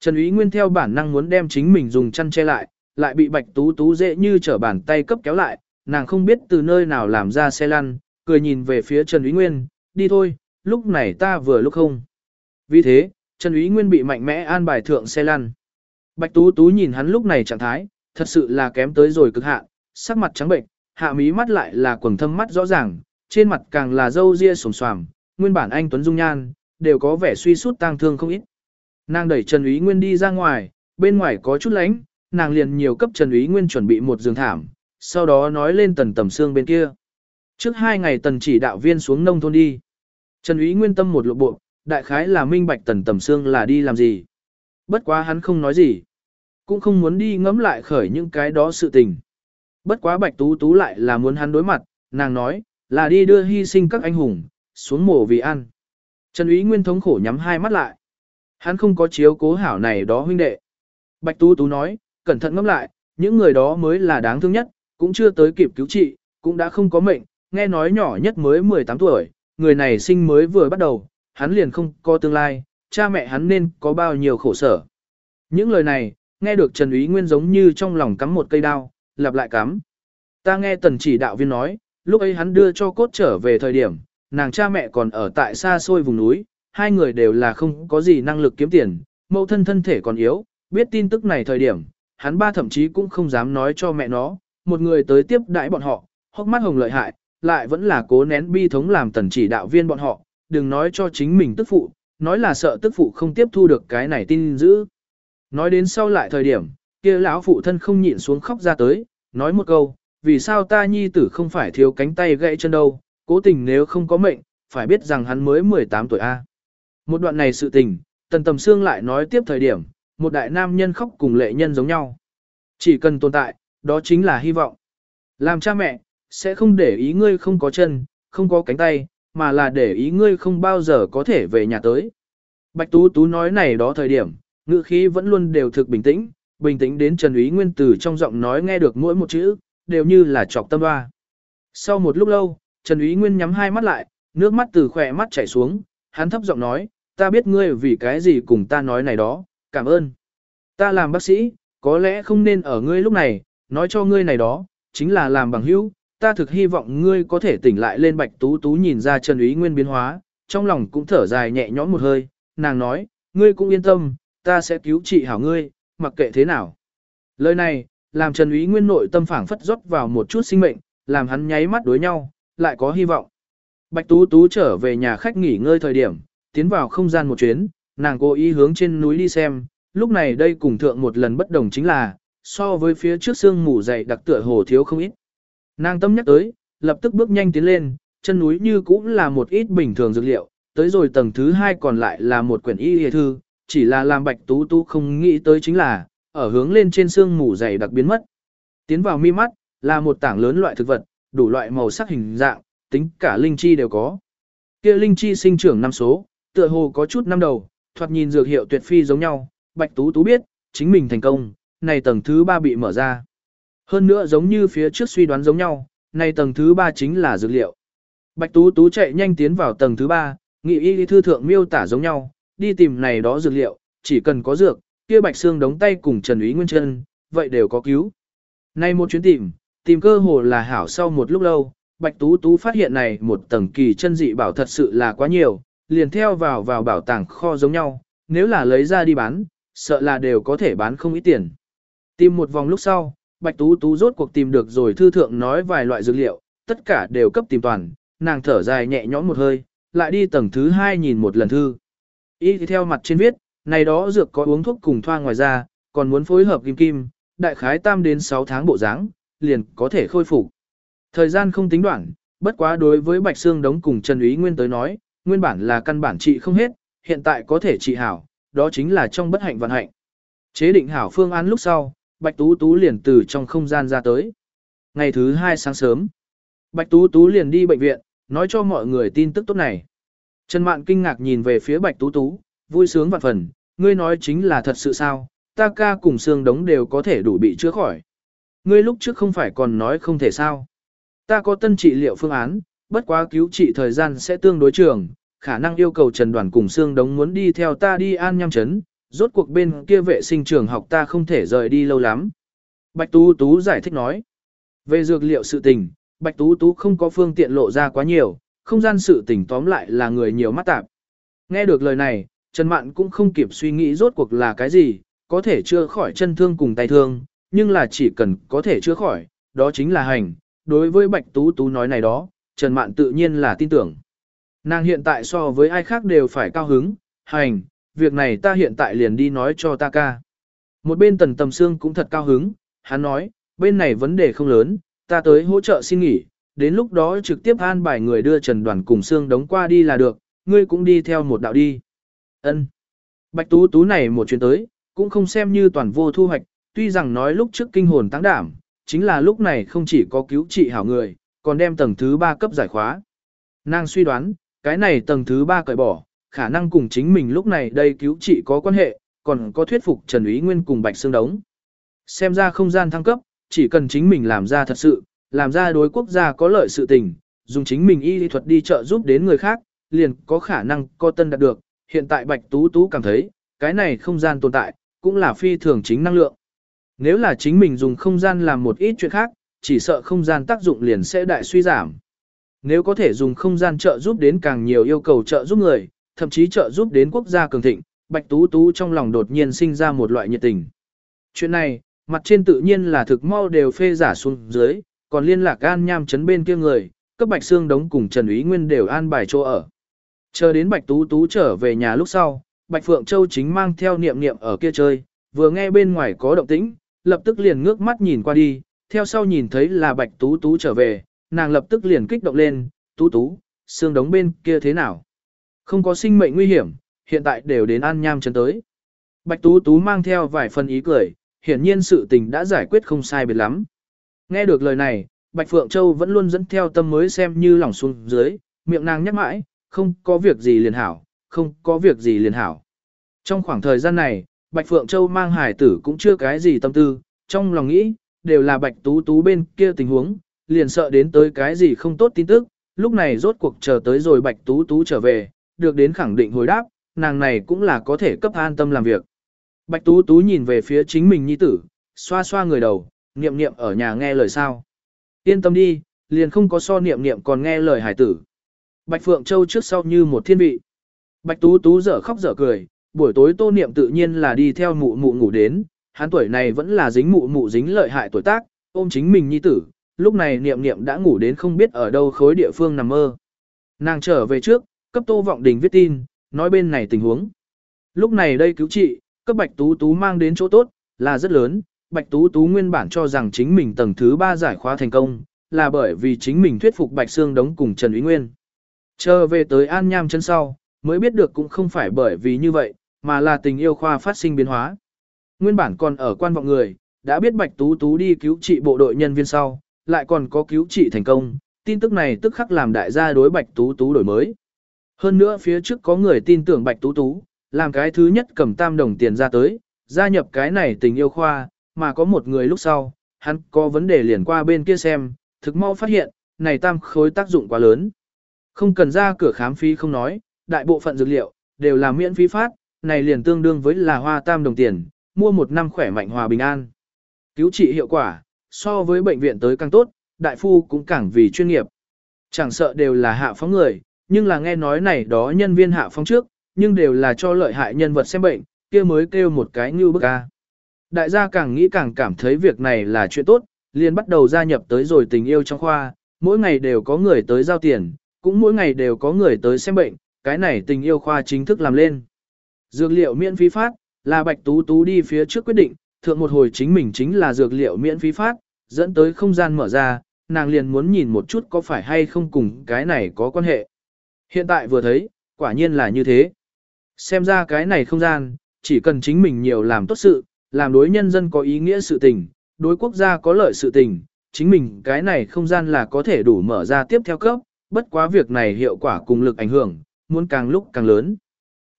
Trần Ý Nguyên theo bản năng muốn đem chính mình dùng chăn che lại, lại bị Bạch Tú Tú dễ như trở bàn tay cấp kéo lại, nàng không biết từ nơi nào làm ra xe lăn, cười nhìn về phía Trần Ý Nguyên, đi thôi, lúc này ta vừa lúc không. Vì thế, Trần Ý Nguyên bị mạnh mẽ an bài thượng xe lăn. Bạch Tú Tú nhìn hắn lúc này trạng thái, thật sự là kém tới rồi cực hạn, sắc mặt trắng bệnh, hạ mí mắt lại là quầng thâm mắt rõ ràng, trên mặt càng là râu ria sồm xoàm, nguyên bản anh Tuấn Dung Nhan, đều có vẻ suy sút tang thương không ít. Nàng đẩy Trần Úy Nguyên đi ra ngoài, bên ngoài có chút lánh, nàng liền nhiều cấp Trần Úy Nguyên chuẩn bị một giường thảm, sau đó nói lên tần tầm xương bên kia. Trước hai ngày tần chỉ đạo viên xuống nông thôn đi. Trần Úy Nguyên tâm một lộ bộ, đại khái là minh bạch tần tầm xương là đi làm gì. Bất quá hắn không nói gì. Cũng không muốn đi ngẫm lại khởi những cái đó sự tình. Bất quá bạch tú tú lại là muốn hắn đối mặt, nàng nói, là đi đưa hy sinh các anh hùng, xuống mổ vì ăn. Trần Úy Nguyên thống khổ nhắm hai mắt lại. Hắn không có chiếu cố hảo này đó huynh đệ. Bạch Tú Tú nói, cẩn thận ngẫm lại, những người đó mới là đáng thương nhất, cũng chưa tới kịp cứu trị, cũng đã không có mệnh, nghe nói nhỏ nhất mới 18 tuổi, người này sinh mới vừa bắt đầu, hắn liền không có tương lai, cha mẹ hắn nên có bao nhiêu khổ sở. Những lời này, nghe được Trần Úy Nguyên giống như trong lòng cắm một cây đao, lặp lại cắm. Ta nghe tần chỉ đạo viên nói, lúc ấy hắn đưa cho cốt trở về thời điểm, nàng cha mẹ còn ở tại xa xôi vùng núi, hai người đều là không có gì năng lực kiếm tiền, mẫu thân thân thể còn yếu, biết tin tức này thời điểm, hắn ba thậm chí cũng không dám nói cho mẹ nó, một người tới tiếp đãi bọn họ, hốc mắt hồng lợi hại, lại vẫn là cố nén bi thống làm tần chỉ đạo viên bọn họ, đừng nói cho chính mình tức phụ, nói là sợ tức phụ không tiếp thu được cái này tin dữ. Nói đến sau lại thời điểm, kia lão phụ thân không nhịn xuống khóc ra tới, nói một câu, vì sao ta nhi tử không phải thiếu cánh tay gãy chân đâu, cố tình nếu không có mệnh, phải biết rằng hắn mới 18 tuổi A. Một đoạn này sự tình, tần tầm xương lại nói tiếp thời điểm, một đại nam nhân khóc cùng lệ nhân giống nhau. Chỉ cần tồn tại, đó chính là hy vọng. Làm cha mẹ, sẽ không để ý ngươi không có chân, không có cánh tay, mà là để ý ngươi không bao giờ có thể về nhà tới. Bạch Tú Tú nói này đó thời điểm, ngữ khí vẫn luôn đều thực bình tĩnh, bình tĩnh đến Trần Úy Nguyên từ trong giọng nói nghe được mỗi một chữ, đều như là chọc tâm hoa. Sau một lúc lâu, Trần Úy Nguyên nhắm hai mắt lại, nước mắt từ khỏe mắt chảy xuống, hắn thấp giọng nói, ta biết ngươi vì cái gì cùng ta nói này đó, cảm ơn. Ta làm bác sĩ, có lẽ không nên ở ngươi lúc này, nói cho ngươi này đó, chính là làm bằng hữu, ta thực hy vọng ngươi có thể tỉnh lại lên bạch tú tú nhìn ra Trần Úy Nguyên biến hóa, trong lòng cũng thở dài nhẹ nhõm một hơi, nàng nói, ngươi cũng yên tâm, ta sẽ cứu trị hảo ngươi, mặc kệ thế nào. Lời này, làm Trần Úy Nguyên nội tâm phảng phất rót vào một chút sinh mệnh, làm hắn nháy mắt đối nhau, lại có hy vọng. Bạch Tú Tú trở về nhà khách nghỉ ngơi thời điểm, tiến vào không gian một chuyến, nàng cố ý hướng trên núi đi xem, lúc này đây cùng thượng một lần bất đồng chính là, so với phía trước sương mù dày đặc tựa hồ thiếu không ít. Nàng tâm nhắc tới, lập tức bước nhanh tiến lên, chân núi như cũng là một ít bình thường dược liệu, tới rồi tầng thứ hai còn lại là một quyển y hề thư, chỉ là làm bạch tú tú không nghĩ tới chính là, ở hướng lên trên sương mù dày đặc biến mất. Tiến vào mi mắt, là một tảng lớn loại thực vật, đủ loại màu sắc hình dạng, tính cả linh chi đều có. Kia linh chi sinh trưởng năm số, tựa hồ có chút năm đầu, thoạt nhìn dược hiệu tuyệt phi giống nhau, Bạch Tú Tú biết, chính mình thành công, này tầng thứ ba bị mở ra. Hơn nữa giống như phía trước suy đoán giống nhau, này tầng thứ ba chính là dược liệu. Bạch Tú Tú chạy nhanh tiến vào tầng thứ ba, nghị y thư thượng miêu tả giống nhau, đi tìm này đó dược liệu, chỉ cần có dược, kia Bạch Xương đóng tay cùng Trần Úy Nguyên chân, vậy đều có cứu. Nay một chuyến tìm, tìm cơ hồ là hảo sau một lúc lâu, Bạch Tú Tú phát hiện này một tầng kỳ chân dị bảo thật sự là quá nhiều, liền theo vào vào bảo tàng kho giống nhau, nếu là lấy ra đi bán, sợ là đều có thể bán không ít tiền. Tìm một vòng lúc sau, Bạch Tú Tú rốt cuộc tìm được rồi thư thượng nói vài loại dược liệu, tất cả đều cấp tìm toàn, nàng thở dài nhẹ nhõm một hơi, lại đi tầng thứ hai nhìn một lần thư. Y theo mặt trên viết, này đó dược có uống thuốc cùng thoa ngoài ra, còn muốn phối hợp kim kim, đại khái tam đến 6 tháng bộ dáng, liền có thể khôi phục. Thời gian không tính đoạn, bất quá đối với Bạch Sương Đống cùng Trần Úy Nguyên tới nói, nguyên bản là căn bản trị không hết, hiện tại có thể trị hảo, đó chính là trong bất hạnh vận hạnh. Chế định hảo phương án lúc sau, Bạch Tú Tú liền từ trong không gian ra tới. Ngày thứ hai sáng sớm, Bạch Tú Tú liền đi bệnh viện, nói cho mọi người tin tức tốt này. Trần Mạn kinh ngạc nhìn về phía Bạch Tú Tú, vui sướng vạn phần, ngươi nói chính là thật sự sao, ta ca cùng xương đống đều có thể đủ bị chữa khỏi. Ngươi lúc trước không phải còn nói không thể sao. Ta có tân trị liệu phương án, bất quá cứu trị thời gian sẽ tương đối trường, khả năng yêu cầu Trần Đoàn cùng xương đống muốn đi theo ta đi an nham chấn, rốt cuộc bên kia vệ sinh trường học ta không thể rời đi lâu lắm. Bạch Tú Tú giải thích nói. Về dược liệu sự tình, Bạch Tú Tú không có phương tiện lộ ra quá nhiều, không gian sự tình tóm lại là người nhiều mắt tạp. Nghe được lời này, Trần Mạn cũng không kịp suy nghĩ rốt cuộc là cái gì, có thể chữa khỏi chân thương cùng tay thương, nhưng là chỉ cần có thể chữa khỏi, đó chính là hành. Đối với Bạch Tú Tú nói này đó, Trần Mạn tự nhiên là tin tưởng. Nàng hiện tại so với ai khác đều phải cao hứng, hành, việc này ta hiện tại liền đi nói cho ta ca. Một bên tần tầm xương cũng thật cao hứng, hắn nói, bên này vấn đề không lớn, ta tới hỗ trợ xin nghỉ, đến lúc đó trực tiếp an bài người đưa Trần Đoàn cùng xương đóng qua đi là được, ngươi cũng đi theo một đạo đi. Ân. Bạch Tú Tú này một chuyến tới, cũng không xem như toàn vô thu hoạch, tuy rằng nói lúc trước kinh hồn tăng đảm, chính là lúc này không chỉ có cứu trị hảo người, còn đem tầng thứ 3 cấp giải khóa. Nàng suy đoán, cái này tầng thứ 3 cởi bỏ, khả năng cùng chính mình lúc này đây cứu trị có quan hệ, còn có thuyết phục Trần Úy Nguyên cùng Bạch Sương Đống. Xem ra không gian thăng cấp, chỉ cần chính mình làm ra thật sự, làm ra đối quốc gia có lợi sự tình, dùng chính mình y lý thuật đi trợ giúp đến người khác, liền có khả năng có tân đạt được. Hiện tại Bạch Tú Tú cảm thấy, cái này không gian tồn tại, cũng là phi thường chính năng lượng. Nếu là chính mình dùng không gian làm một ít chuyện khác, chỉ sợ không gian tác dụng liền sẽ đại suy giảm. Nếu có thể dùng không gian trợ giúp đến càng nhiều yêu cầu trợ giúp người, thậm chí trợ giúp đến quốc gia cường thịnh, Bạch Tú Tú trong lòng đột nhiên sinh ra một loại nhiệt tình. Chuyện này, mặt trên tự nhiên là thực mau đều phê giả xuống dưới, còn liên lạc an nham chấn bên kia người, cấp Bạch Sương Đống cùng Trần Úy Nguyên đều an bài chỗ ở. Chờ đến Bạch Tú Tú trở về nhà lúc sau, Bạch Phượng Châu chính mang theo niệm niệm ở kia chơi, vừa nghe bên ngoài có động tĩnh, lập tức liền ngước mắt nhìn qua đi, theo sau nhìn thấy là Bạch Tú Tú trở về, nàng lập tức liền kích động lên, Tú Tú, xương đống bên kia thế nào? Không có sinh mệnh nguy hiểm, hiện tại đều đến An Nham chân tới. Bạch Tú Tú mang theo vài phần ý cười, hiển nhiên sự tình đã giải quyết không sai biệt lắm. Nghe được lời này, Bạch Phượng Châu vẫn luôn dẫn theo tâm mới xem như lòng xuống dưới, miệng nàng nhắc mãi, không có việc gì liền hảo, không có việc gì liền hảo. Trong khoảng thời gian này, Bạch Phượng Châu mang hải tử cũng chưa cái gì tâm tư, trong lòng nghĩ, đều là Bạch Tú Tú bên kia tình huống, liền sợ đến tới cái gì không tốt tin tức, lúc này rốt cuộc chờ tới rồi Bạch Tú Tú trở về, được đến khẳng định hồi đáp, nàng này cũng là có thể cấp an tâm làm việc. Bạch Tú Tú nhìn về phía chính mình nhi tử, xoa xoa người đầu, niệm niệm ở nhà nghe lời sao. Yên tâm đi, liền không có so niệm niệm còn nghe lời hải tử. Bạch Phượng Châu trước sau như một thiên vị. Bạch Tú Tú dở khóc dở cười, buổi tối tô niệm tự nhiên là đi theo mụ mụ ngủ đến, hắn tuổi này vẫn là dính mụ mụ dính lợi hại tuổi tác, ôm chính mình nhi tử, lúc này niệm niệm đã ngủ đến không biết ở đâu khối địa phương nằm mơ. Nàng trở về trước, cấp tô vọng đình viết tin, nói bên này tình huống. Lúc này đây cứu trị, cấp Bạch Tú Tú mang đến chỗ tốt, là rất lớn, Bạch Tú Tú nguyên bản cho rằng chính mình tầng thứ 3 giải khóa thành công, là bởi vì chính mình thuyết phục Bạch Sương Đống cùng Trần Uy Nguyên. Chờ về tới An Nham chân sau, mới biết được cũng không phải bởi vì như vậy, mà là tình yêu khoa phát sinh biến hóa. Nguyên bản còn ở quan vọng người, đã biết Bạch Tú Tú đi cứu trị bộ đội nhân viên sau, lại còn có cứu trị thành công, tin tức này tức khắc làm đại gia đối Bạch Tú Tú đổi mới. Hơn nữa phía trước có người tin tưởng Bạch Tú Tú, làm cái thứ nhất cầm tam đồng tiền ra tới, gia nhập cái này tình yêu khoa, mà có một người lúc sau, hắn có vấn đề liền qua bên kia xem, thực mau phát hiện, này tam khối tác dụng quá lớn. Không cần ra cửa khám phí không nói, đại bộ phận dược liệu, đều là miễn phí phát, này liền tương đương với là hoa tam đồng tiền, mua một năm khỏe mạnh hòa bình an. Cứu trị hiệu quả, so với bệnh viện tới càng tốt, đại phu cũng càng vì chuyên nghiệp. Chẳng sợ đều là hạ phóng người, nhưng là nghe nói này đó nhân viên hạ phóng trước, nhưng đều là cho lợi hại nhân vật xem bệnh, kia mới kêu một cái như bức ca Đại gia càng nghĩ càng cảm thấy việc này là chuyện tốt, liền bắt đầu gia nhập tới rồi tình yêu trong khoa, mỗi ngày đều có người tới giao tiền, cũng mỗi ngày đều có người tới xem bệnh, cái này tình yêu khoa chính thức làm lên. Dược liệu miễn phí phát, là Bạch Tú Tú đi phía trước quyết định, thượng một hồi chính mình chính là dược liệu miễn phí phát, dẫn tới không gian mở ra, nàng liền muốn nhìn một chút có phải hay không cùng cái này có quan hệ. Hiện tại vừa thấy, quả nhiên là như thế. Xem ra cái này không gian, chỉ cần chính mình nhiều làm tốt sự, làm đối nhân dân có ý nghĩa sự tình, đối quốc gia có lợi sự tình, chính mình cái này không gian là có thể đủ mở ra tiếp theo cấp, bất quá việc này hiệu quả cùng lực ảnh hưởng, muốn càng lúc càng lớn.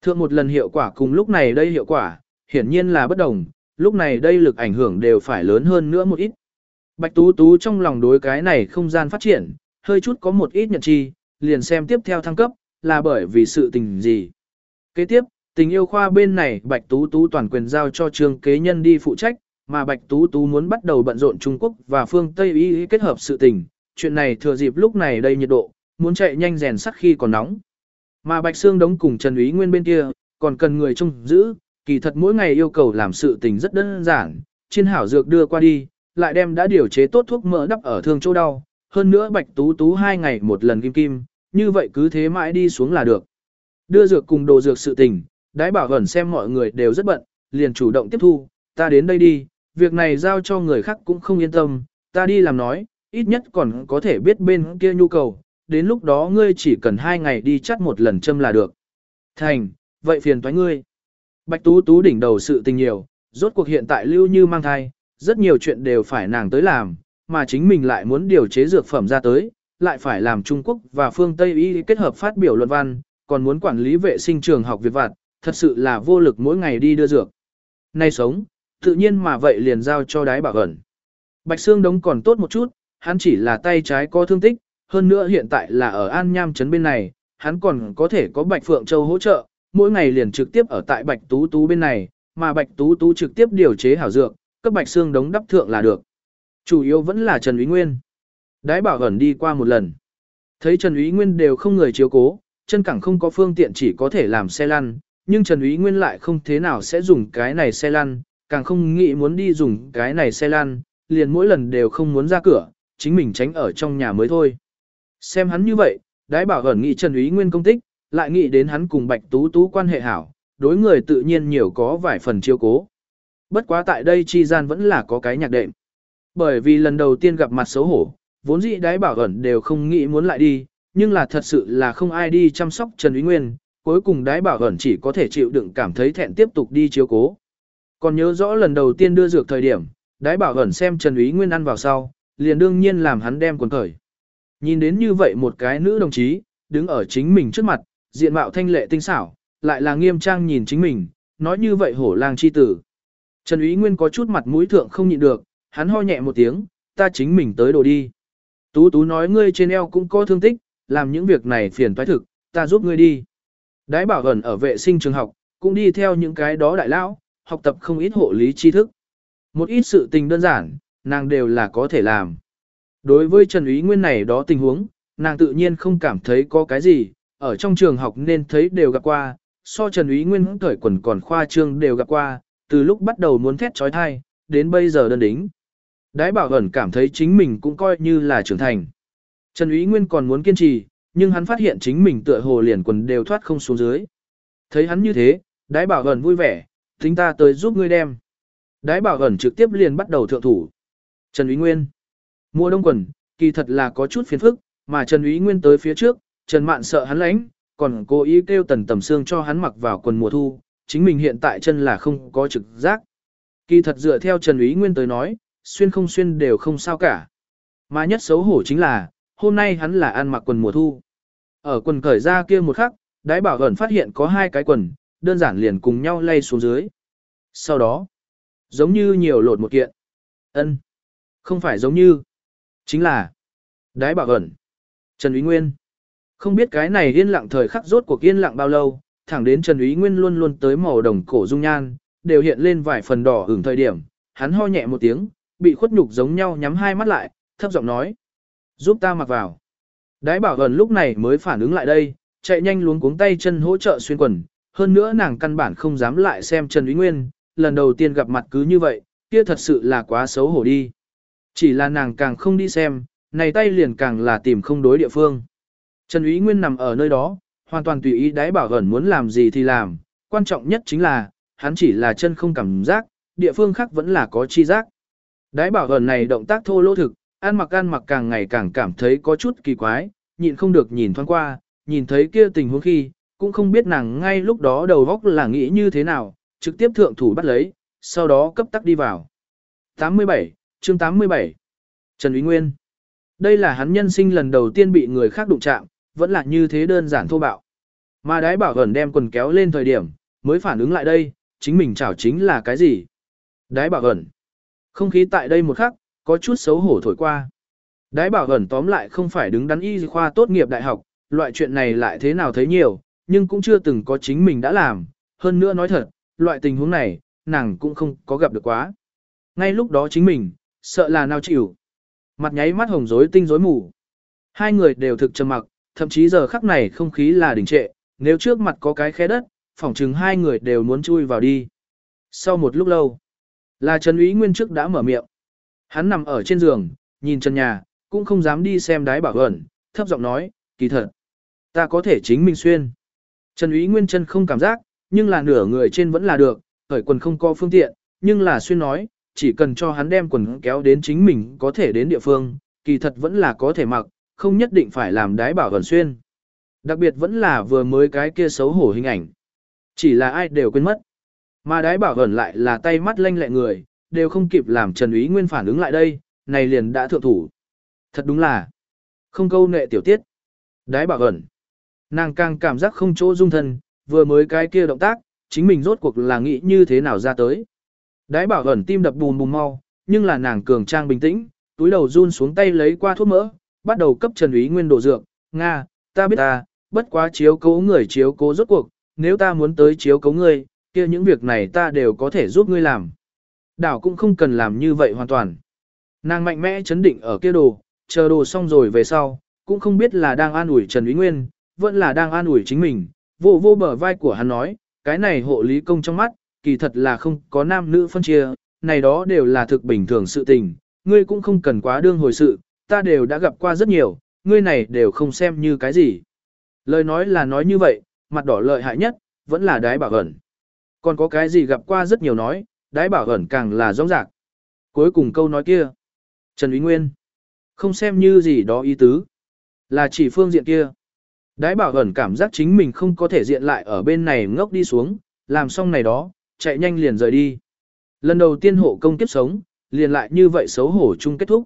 Thượng một lần hiệu quả cùng lúc này đây hiệu quả, hiển nhiên là bất đồng, lúc này đây lực ảnh hưởng đều phải lớn hơn nữa một ít. Bạch Tú Tú trong lòng đối cái này không gian phát triển, hơi chút có một ít nhận chi, liền xem tiếp theo thăng cấp, là bởi vì sự tình gì. Kế tiếp, tình yêu khoa bên này Bạch Tú Tú toàn quyền giao cho trương kế nhân đi phụ trách, mà Bạch Tú Tú muốn bắt đầu bận rộn Trung Quốc và phương Tây ý kết hợp sự tình, chuyện này thừa dịp lúc này đây nhiệt độ, muốn chạy nhanh rèn sắt khi còn nóng. Mà Bạch Sương Đống cùng Trần Úy Nguyên bên kia, còn cần người trông giữ, kỳ thật mỗi ngày yêu cầu làm sự tình rất đơn giản, chiên hảo dược đưa qua đi, lại đem đã điều chế tốt thuốc mỡ đắp ở thương chỗ đau, hơn nữa Bạch Tú Tú hai ngày một lần kim kim, như vậy cứ thế mãi đi xuống là được. Đưa dược cùng đồ dược sự tình, đái bảo ẩn xem mọi người đều rất bận, liền chủ động tiếp thu, ta đến đây đi, việc này giao cho người khác cũng không yên tâm, ta đi làm nói, ít nhất còn có thể biết bên kia nhu cầu, đến lúc đó ngươi chỉ cần hai ngày đi chắt một lần châm là được. Thành, vậy phiền toái ngươi. Bạch Tú Tú đỉnh đầu sự tình nhiều, rốt cuộc hiện tại lưu như mang thai, rất nhiều chuyện đều phải nàng tới làm, mà chính mình lại muốn điều chế dược phẩm ra tới, lại phải làm Trung Quốc và phương Tây y kết hợp phát biểu luận văn, còn muốn quản lý vệ sinh trường học việc vặt, thật sự là vô lực mỗi ngày đi đưa dược. Nay sống, tự nhiên mà vậy liền giao cho đái bảo ẩn. Bạch xương Đống còn tốt một chút, hắn chỉ là tay trái có thương tích, hơn nữa hiện tại là ở An Nham Trấn bên này, hắn còn có thể có Bạch Phượng Châu hỗ trợ, mỗi ngày liền trực tiếp ở tại Bạch Tú Tú bên này, mà Bạch Tú Tú trực tiếp điều chế hảo dược, cấp Bạch Sương Đống đắp thượng là được. Chủ yếu vẫn là Trần Úy Nguyên. Đái bảo ẩn đi qua một lần. Thấy Trần Úy Nguyên đều không người chiếu cố, chân cẳng không có phương tiện chỉ có thể làm xe lăn, nhưng Trần Úy Nguyên lại không thế nào sẽ dùng cái này xe lăn, càng không nghĩ muốn đi dùng cái này xe lăn, liền mỗi lần đều không muốn ra cửa, chính mình tránh ở trong nhà mới thôi. Xem hắn như vậy, đái bảo ẩn nghĩ Trần Úy Nguyên công tích, lại nghĩ đến hắn cùng Bạch Tú Tú quan hệ hảo, đối người tự nhiên nhiều có vài phần chiêu cố. Bất quá tại đây chi gian vẫn là có cái nhạc đệm. Bởi vì lần đầu tiên gặp mặt xấu hổ, vốn dĩ đái bảo ẩn đều không nghĩ muốn lại đi, nhưng là thật sự là không ai đi chăm sóc Trần Úy Nguyên, cuối cùng đái bảo ẩn chỉ có thể chịu đựng cảm thấy thẹn tiếp tục đi chiếu cố. Còn nhớ rõ lần đầu tiên đưa dược thời điểm, đái bảo ẩn xem Trần Úy Nguyên ăn vào sau, liền đương nhiên làm hắn đem quần cởi. Nhìn đến như vậy một cái nữ đồng chí, đứng ở chính mình trước mặt, diện mạo thanh lệ tinh xảo, lại là nghiêm trang nhìn chính mình, nói như vậy hổ lang chi tử. Trần Ý Nguyên có chút mặt mũi thượng không nhịn được, hắn ho nhẹ một tiếng, ta chính mình tới đồ đi. Tú Tú nói ngươi trên eo cũng có thương tích, làm những việc này phiền toái thực, ta giúp ngươi đi. Đái bảo ẩn ở vệ sinh trường học, cũng đi theo những cái đó đại lão, học tập không ít hộ lý tri thức. Một ít sự tình đơn giản, nàng đều là có thể làm. Đối với Trần Ý Nguyên này đó tình huống, nàng tự nhiên không cảm thấy có cái gì, ở trong trường học nên thấy đều gặp qua, so Trần Ý Nguyên thời quần còn khoa trương đều gặp qua, từ lúc bắt đầu muốn thét trói thai, đến bây giờ đơn đính. Đái bảo ẩn cảm thấy chính mình cũng coi như là trưởng thành. Trần Ý Nguyên còn muốn kiên trì, nhưng hắn phát hiện chính mình tựa hồ liền quần đều thoát không xuống dưới. Thấy hắn như thế, đái bảo ẩn vui vẻ, tính ta tới giúp ngươi đem. Đái bảo ẩn trực tiếp liền bắt đầu thượng thủ. Trần Ý Nguyên. Mua đông quần, kỳ thật là có chút phiền phức, mà Trần Úy Nguyên tới phía trước, Trần Mạn sợ hắn lánh, còn cố ý kêu tần tầm xương cho hắn mặc vào quần mùa thu, chính mình hiện tại chân là không có trực giác. Kỳ thật dựa theo Trần Úy Nguyên tới nói, xuyên không xuyên đều không sao cả. Mà nhất xấu hổ chính là, hôm nay hắn là ăn mặc quần mùa thu. Ở quần cởi ra kia một khắc, đái bảo ẩn phát hiện có hai cái quần, đơn giản liền cùng nhau lay xuống dưới. Sau đó, giống như nhiều lột một kiện. ân Không phải giống như, chính là đái bảo ẩn. Trần Úy Nguyên. Không biết cái này yên lặng thời khắc rốt cuộc yên lặng bao lâu, thẳng đến Trần Úy Nguyên luôn luôn tới màu đồng cổ dung nhan, đều hiện lên vài phần đỏ hưởng thời điểm, hắn ho nhẹ một tiếng, bị khuất nhục giống nhau nhắm hai mắt lại, thấp giọng nói. Giúp ta mặc vào. Đái bảo ẩn lúc này mới phản ứng lại đây, chạy nhanh luống cuống tay chân hỗ trợ xuyên quần, hơn nữa nàng căn bản không dám lại xem Trần Úy Nguyên, lần đầu tiên gặp mặt cứ như vậy, kia thật sự là quá xấu hổ đi. Chỉ là nàng càng không đi xem, này tay liền càng là tìm không đối địa phương. Trần Ý Nguyên nằm ở nơi đó, hoàn toàn tùy ý đái bảo ẩn muốn làm gì thì làm, quan trọng nhất chính là, hắn chỉ là chân không cảm giác, địa phương khác vẫn là có chi giác. Đái bảo ẩn này động tác thô lỗ thực, ăn mặc ăn mặc càng ngày càng cảm thấy có chút kỳ quái, nhịn không được nhìn thoáng qua, nhìn thấy kia tình huống khi, cũng không biết nàng ngay lúc đó đầu góc là nghĩ như thế nào, trực tiếp thượng thủ bắt lấy, sau đó cấp tắc đi vào. 87, chương 87 Trần Uy Nguyên Đây là hắn nhân sinh lần đầu tiên bị người khác đụng chạm, vẫn là như thế đơn giản thô bạo. Mà đái bảo ẩn đem quần kéo lên thời điểm, mới phản ứng lại đây, chính mình chảo chính là cái gì. Đái bảo ẩn Không khí tại đây một khắc, có chút xấu hổ thổi qua. Đái bảo ẩn tóm lại không phải đứng đắn y khoa tốt nghiệp đại học, loại chuyện này lại thế nào thấy nhiều, nhưng cũng chưa từng có chính mình đã làm, hơn nữa nói thật, loại tình huống này, nàng cũng không có gặp được quá. Ngay lúc đó chính mình, sợ là nào chịu. Mặt nháy mắt hồng rối tinh rối mù. Hai người đều thực trầm mặc, thậm chí giờ khắc này không khí là đình trệ, nếu trước mặt có cái khe đất, phỏng chừng hai người đều muốn chui vào đi. Sau một lúc lâu, là Trần Úy Nguyên trước đã mở miệng. Hắn nằm ở trên giường, nhìn chân nhà, cũng không dám đi xem đái bảo ẩn, thấp giọng nói, kỳ thật. Ta có thể chính mình xuyên. Trần Úy Nguyên chân không cảm giác, nhưng là nửa người trên vẫn là được, khởi quần không có phương tiện, nhưng là xuyên nói, chỉ cần cho hắn đem quần kéo đến chính mình có thể đến địa phương, kỳ thật vẫn là có thể mặc, không nhất định phải làm đái bảo ẩn xuyên. Đặc biệt vẫn là vừa mới cái kia xấu hổ hình ảnh. Chỉ là ai đều quên mất. Mà đái bảo ẩn lại là tay mắt lanh lẹ người, đều không kịp làm Trần Úy Nguyên phản ứng lại đây, này liền đã thượng thủ. Thật đúng là không câu nệ tiểu tiết. Đái bảo ẩn. Nàng càng cảm giác không chỗ dung thân, vừa mới cái kia động tác, chính mình rốt cuộc là nghĩ như thế nào ra tới. Đái bảo ẩn tim đập bùm bùm mau, nhưng là nàng cường trang bình tĩnh, túi đầu run xuống tay lấy qua thuốc mỡ, bắt đầu cấp Trần Úy Nguyên đổ dược, Nga, ta biết ta, bất quá chiếu cố người chiếu cố rốt cuộc, nếu ta muốn tới chiếu cố ngươi, kia những việc này ta đều có thể giúp ngươi làm. Đảo cũng không cần làm như vậy hoàn toàn. Nàng mạnh mẽ chấn định ở kia đồ, chờ đồ xong rồi về sau, cũng không biết là đang an ủi Trần Úy Nguyên, vẫn là đang an ủi chính mình. Vô vô bờ vai của hắn nói, cái này hộ lý công trong mắt, kỳ thật là không có nam nữ phân chia, này đó đều là thực bình thường sự tình, ngươi cũng không cần quá đương hồi sự, ta đều đã gặp qua rất nhiều, ngươi này đều không xem như cái gì. Lời nói là nói như vậy, mặt đỏ lợi hại nhất, vẫn là đái bảo ẩn. Còn có cái gì gặp qua rất nhiều nói, đái bảo ẩn càng là rõ rạc. Cuối cùng câu nói kia. Trần Ý Nguyên. Không xem như gì đó ý tứ. Là chỉ phương diện kia. Đái bảo ẩn cảm giác chính mình không có thể diện lại ở bên này ngốc đi xuống, làm xong này đó, chạy nhanh liền rời đi. Lần đầu tiên hộ công kiếp sống, liền lại như vậy xấu hổ chung kết thúc.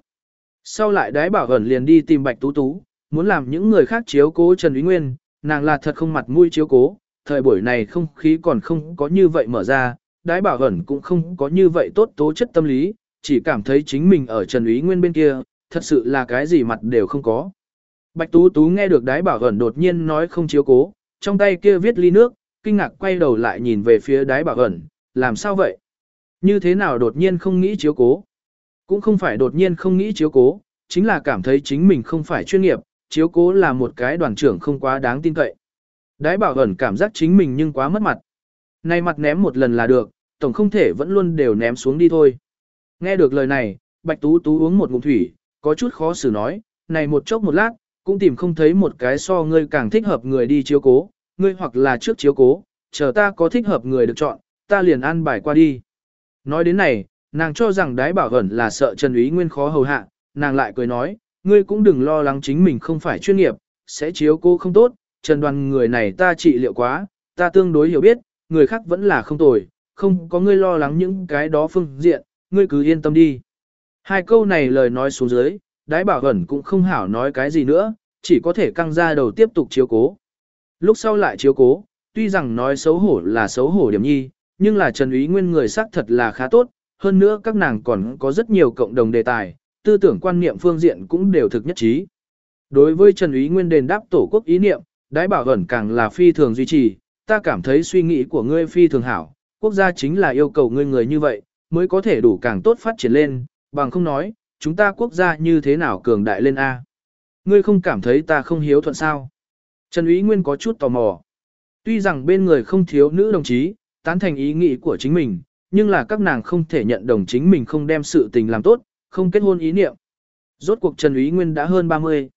Sau lại đái bảo ẩn liền đi tìm bạch tú tú, muốn làm những người khác chiếu cố Trần Úy Nguyên, nàng là thật không mặt mũi chiếu cố, thời buổi này không khí còn không có như vậy mở ra, đái bảo ẩn cũng không có như vậy tốt tố chất tâm lý, chỉ cảm thấy chính mình ở Trần Úy Nguyên bên kia, thật sự là cái gì mặt đều không có. Bạch Tú Tú nghe được đái bảo ẩn đột nhiên nói không chiếu cố, trong tay kia viết ly nước, kinh ngạc quay đầu lại nhìn về phía đái bảo ẩn, làm sao vậy? Như thế nào đột nhiên không nghĩ chiếu cố? Cũng không phải đột nhiên không nghĩ chiếu cố, chính là cảm thấy chính mình không phải chuyên nghiệp, chiếu cố là một cái đoàn trưởng không quá đáng tin cậy. Đái bảo ẩn cảm giác chính mình nhưng quá mất mặt. Này mặt ném một lần là được, tổng không thể vẫn luôn đều ném xuống đi thôi. Nghe được lời này, Bạch Tú Tú uống một ngụm thủy, có chút khó xử nói, này một chốc một lát, cũng tìm không thấy một cái so ngươi càng thích hợp người đi chiếu cố, ngươi hoặc là trước chiếu cố, chờ ta có thích hợp người được chọn, ta liền an bài qua đi. Nói đến này, nàng cho rằng đái bảo ẩn là sợ Trần Úy Nguyên khó hầu hạ, nàng lại cười nói, ngươi cũng đừng lo lắng chính mình không phải chuyên nghiệp, sẽ chiếu cố không tốt, Trần đoàn người này ta trị liệu quá, ta tương đối hiểu biết, người khác vẫn là không tồi, không có ngươi lo lắng những cái đó phương diện, ngươi cứ yên tâm đi. Hai câu này lời nói xuống dưới, đái bảo ẩn cũng không hảo nói cái gì nữa, chỉ có thể căng ra đầu tiếp tục chiếu cố. Lúc sau lại chiếu cố, tuy rằng nói xấu hổ là xấu hổ điểm nhi, nhưng là Trần Úy Nguyên người xác thật là khá tốt, hơn nữa các nàng còn có rất nhiều cộng đồng đề tài, tư tưởng quan niệm phương diện cũng đều thực nhất trí. Đối với Trần Úy Nguyên đền đáp tổ quốc ý niệm, đái bảo ẩn càng là phi thường duy trì, ta cảm thấy suy nghĩ của ngươi phi thường hảo, quốc gia chính là yêu cầu ngươi người như vậy, mới có thể đủ càng tốt phát triển lên, bằng không nói, chúng ta quốc gia như thế nào cường đại lên A. Ngươi không cảm thấy ta không hiếu thuận sao? Trần Ý Nguyên có chút tò mò. Tuy rằng bên người không thiếu nữ đồng chí, tán thành ý nghĩ của chính mình, nhưng là các nàng không thể nhận đồng chính mình không đem sự tình làm tốt, không kết hôn ý niệm. Rốt cuộc Trần Ý Nguyên đã hơn 30.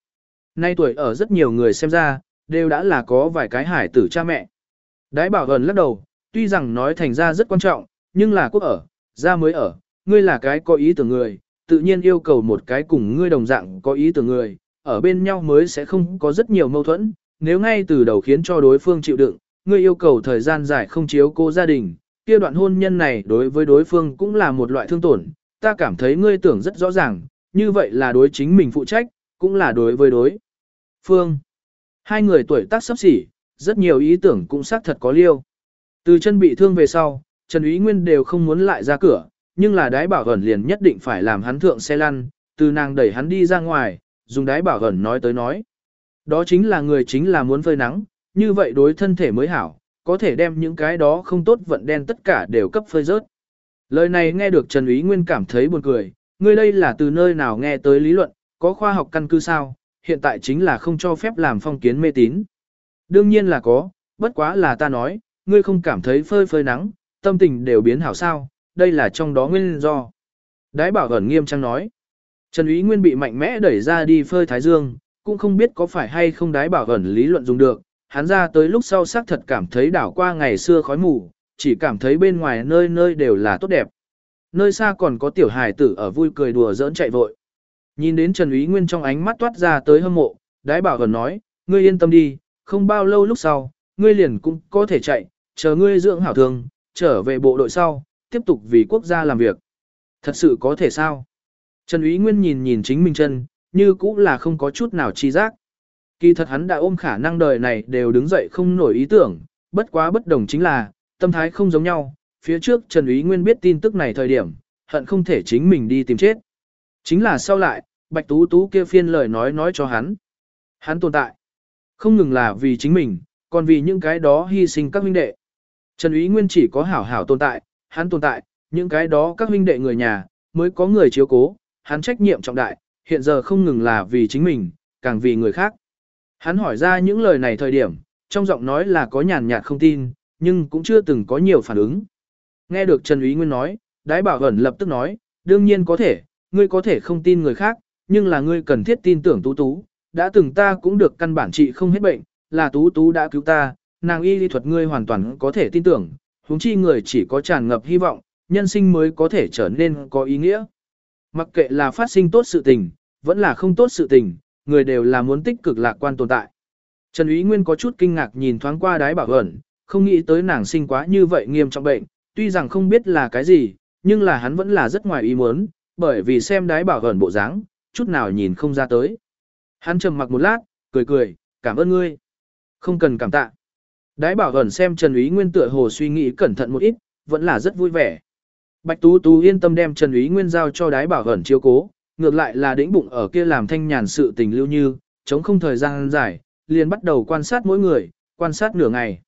Nay tuổi ở rất nhiều người xem ra, đều đã là có vài cái hải tử cha mẹ. Đái bảo gần lắc đầu, tuy rằng nói thành ra rất quan trọng, nhưng là quốc ở, ra mới ở, ngươi là cái có ý tưởng người, tự nhiên yêu cầu một cái cùng ngươi đồng dạng có ý tưởng người, ở bên nhau mới sẽ không có rất nhiều mâu thuẫn, nếu ngay từ đầu khiến cho đối phương chịu đựng, ngươi yêu cầu thời gian dài không chiếu cô gia đình, kia đoạn hôn nhân này đối với đối phương cũng là một loại thương tổn, ta cảm thấy ngươi tưởng rất rõ ràng, như vậy là đối chính mình phụ trách, cũng là đối với đối phương. Hai người tuổi tác sắp xỉ, rất nhiều ý tưởng cũng xác thật có liêu. Từ chân bị thương về sau, Trần Ý Nguyên đều không muốn lại ra cửa, nhưng là đái bảo ẩn liền nhất định phải làm hắn thượng xe lăn, từ nàng đẩy hắn đi ra ngoài, dùng đái bảo ẩn nói tới nói. Đó chính là người chính là muốn phơi nắng, như vậy đối thân thể mới hảo, có thể đem những cái đó không tốt vận đen tất cả đều cấp phơi rớt. Lời này nghe được Trần Úy Nguyên cảm thấy buồn cười, ngươi đây là từ nơi nào nghe tới lý luận, có khoa học căn cứ sao, hiện tại chính là không cho phép làm phong kiến mê tín. Đương nhiên là có, bất quá là ta nói, ngươi không cảm thấy phơi phơi nắng, tâm tình đều biến hảo sao, đây là trong đó nguyên do. Đái bảo ẩn nghiêm trang nói. Trần Úy Nguyên bị mạnh mẽ đẩy ra đi phơi thái dương, cũng không biết có phải hay không đái bảo ẩn lý luận dùng được, hắn ra tới lúc sau xác thật cảm thấy đảo qua ngày xưa khói mù, chỉ cảm thấy bên ngoài nơi nơi đều là tốt đẹp. Nơi xa còn có tiểu hài tử ở vui cười đùa giỡn chạy vội. Nhìn đến Trần Úy Nguyên trong ánh mắt toát ra tới hâm mộ, đái bảo ẩn nói, ngươi yên tâm đi, không bao lâu lúc sau, ngươi liền cũng có thể chạy, chờ ngươi dưỡng hảo thường, trở về bộ đội sau, tiếp tục vì quốc gia làm việc. Thật sự có thể sao? Trần Úy Nguyên nhìn nhìn chính mình chân, như cũng là không có chút nào chi giác. Kỳ thật hắn đã ôm khả năng đời này đều đứng dậy không nổi ý tưởng, bất quá bất đồng chính là, tâm thái không giống nhau, phía trước Trần Úy Nguyên biết tin tức này thời điểm, hận không thể chính mình đi tìm chết. Chính là sau lại, Bạch Tú Tú kia phiên lời nói nói cho hắn. Hắn tồn tại. Không ngừng là vì chính mình, còn vì những cái đó hy sinh các huynh đệ. Trần Úy Nguyên chỉ có hảo hảo tồn tại, hắn tồn tại, những cái đó các huynh đệ người nhà, mới có người chiếu cố, hắn trách nhiệm trọng đại, hiện giờ không ngừng là vì chính mình, càng vì người khác. Hắn hỏi ra những lời này thời điểm, trong giọng nói là có nhàn nhạt không tin, nhưng cũng chưa từng có nhiều phản ứng. Nghe được Trần Úy Nguyên nói, Đái Bảo Ẩn lập tức nói, đương nhiên có thể, ngươi có thể không tin người khác, nhưng là ngươi cần thiết tin tưởng Tú Tú, đã từng ta cũng được căn bản trị không hết bệnh, là Tú Tú đã cứu ta, nàng y lý thuật ngươi hoàn toàn có thể tin tưởng, huống chi người chỉ có tràn ngập hy vọng, nhân sinh mới có thể trở nên có ý nghĩa. Mặc kệ là phát sinh tốt sự tình, vẫn là không tốt sự tình, người đều là muốn tích cực lạc quan tồn tại. Trần Ý Nguyên có chút kinh ngạc nhìn thoáng qua đái bảo ẩn, không nghĩ tới nàng sinh quá như vậy nghiêm trọng bệnh, tuy rằng không biết là cái gì, nhưng là hắn vẫn là rất ngoài ý muốn, bởi vì xem đái bảo ẩn bộ dáng, chút nào nhìn không ra tới. Hắn trầm mặc một lát, cười cười, cảm ơn ngươi. Không cần cảm tạ. Đái bảo ẩn xem Trần Ý Nguyên tựa hồ suy nghĩ cẩn thận một ít, vẫn là rất vui vẻ. Bạch Tú Tú yên tâm đem Trần Úy Nguyên giao cho đái bảo ẩn chiếu cố, ngược lại là đĩnh bụng ở kia làm thanh nhàn sự tình lưu như, chống không thời gian dài, liền bắt đầu quan sát mỗi người, quan sát nửa ngày.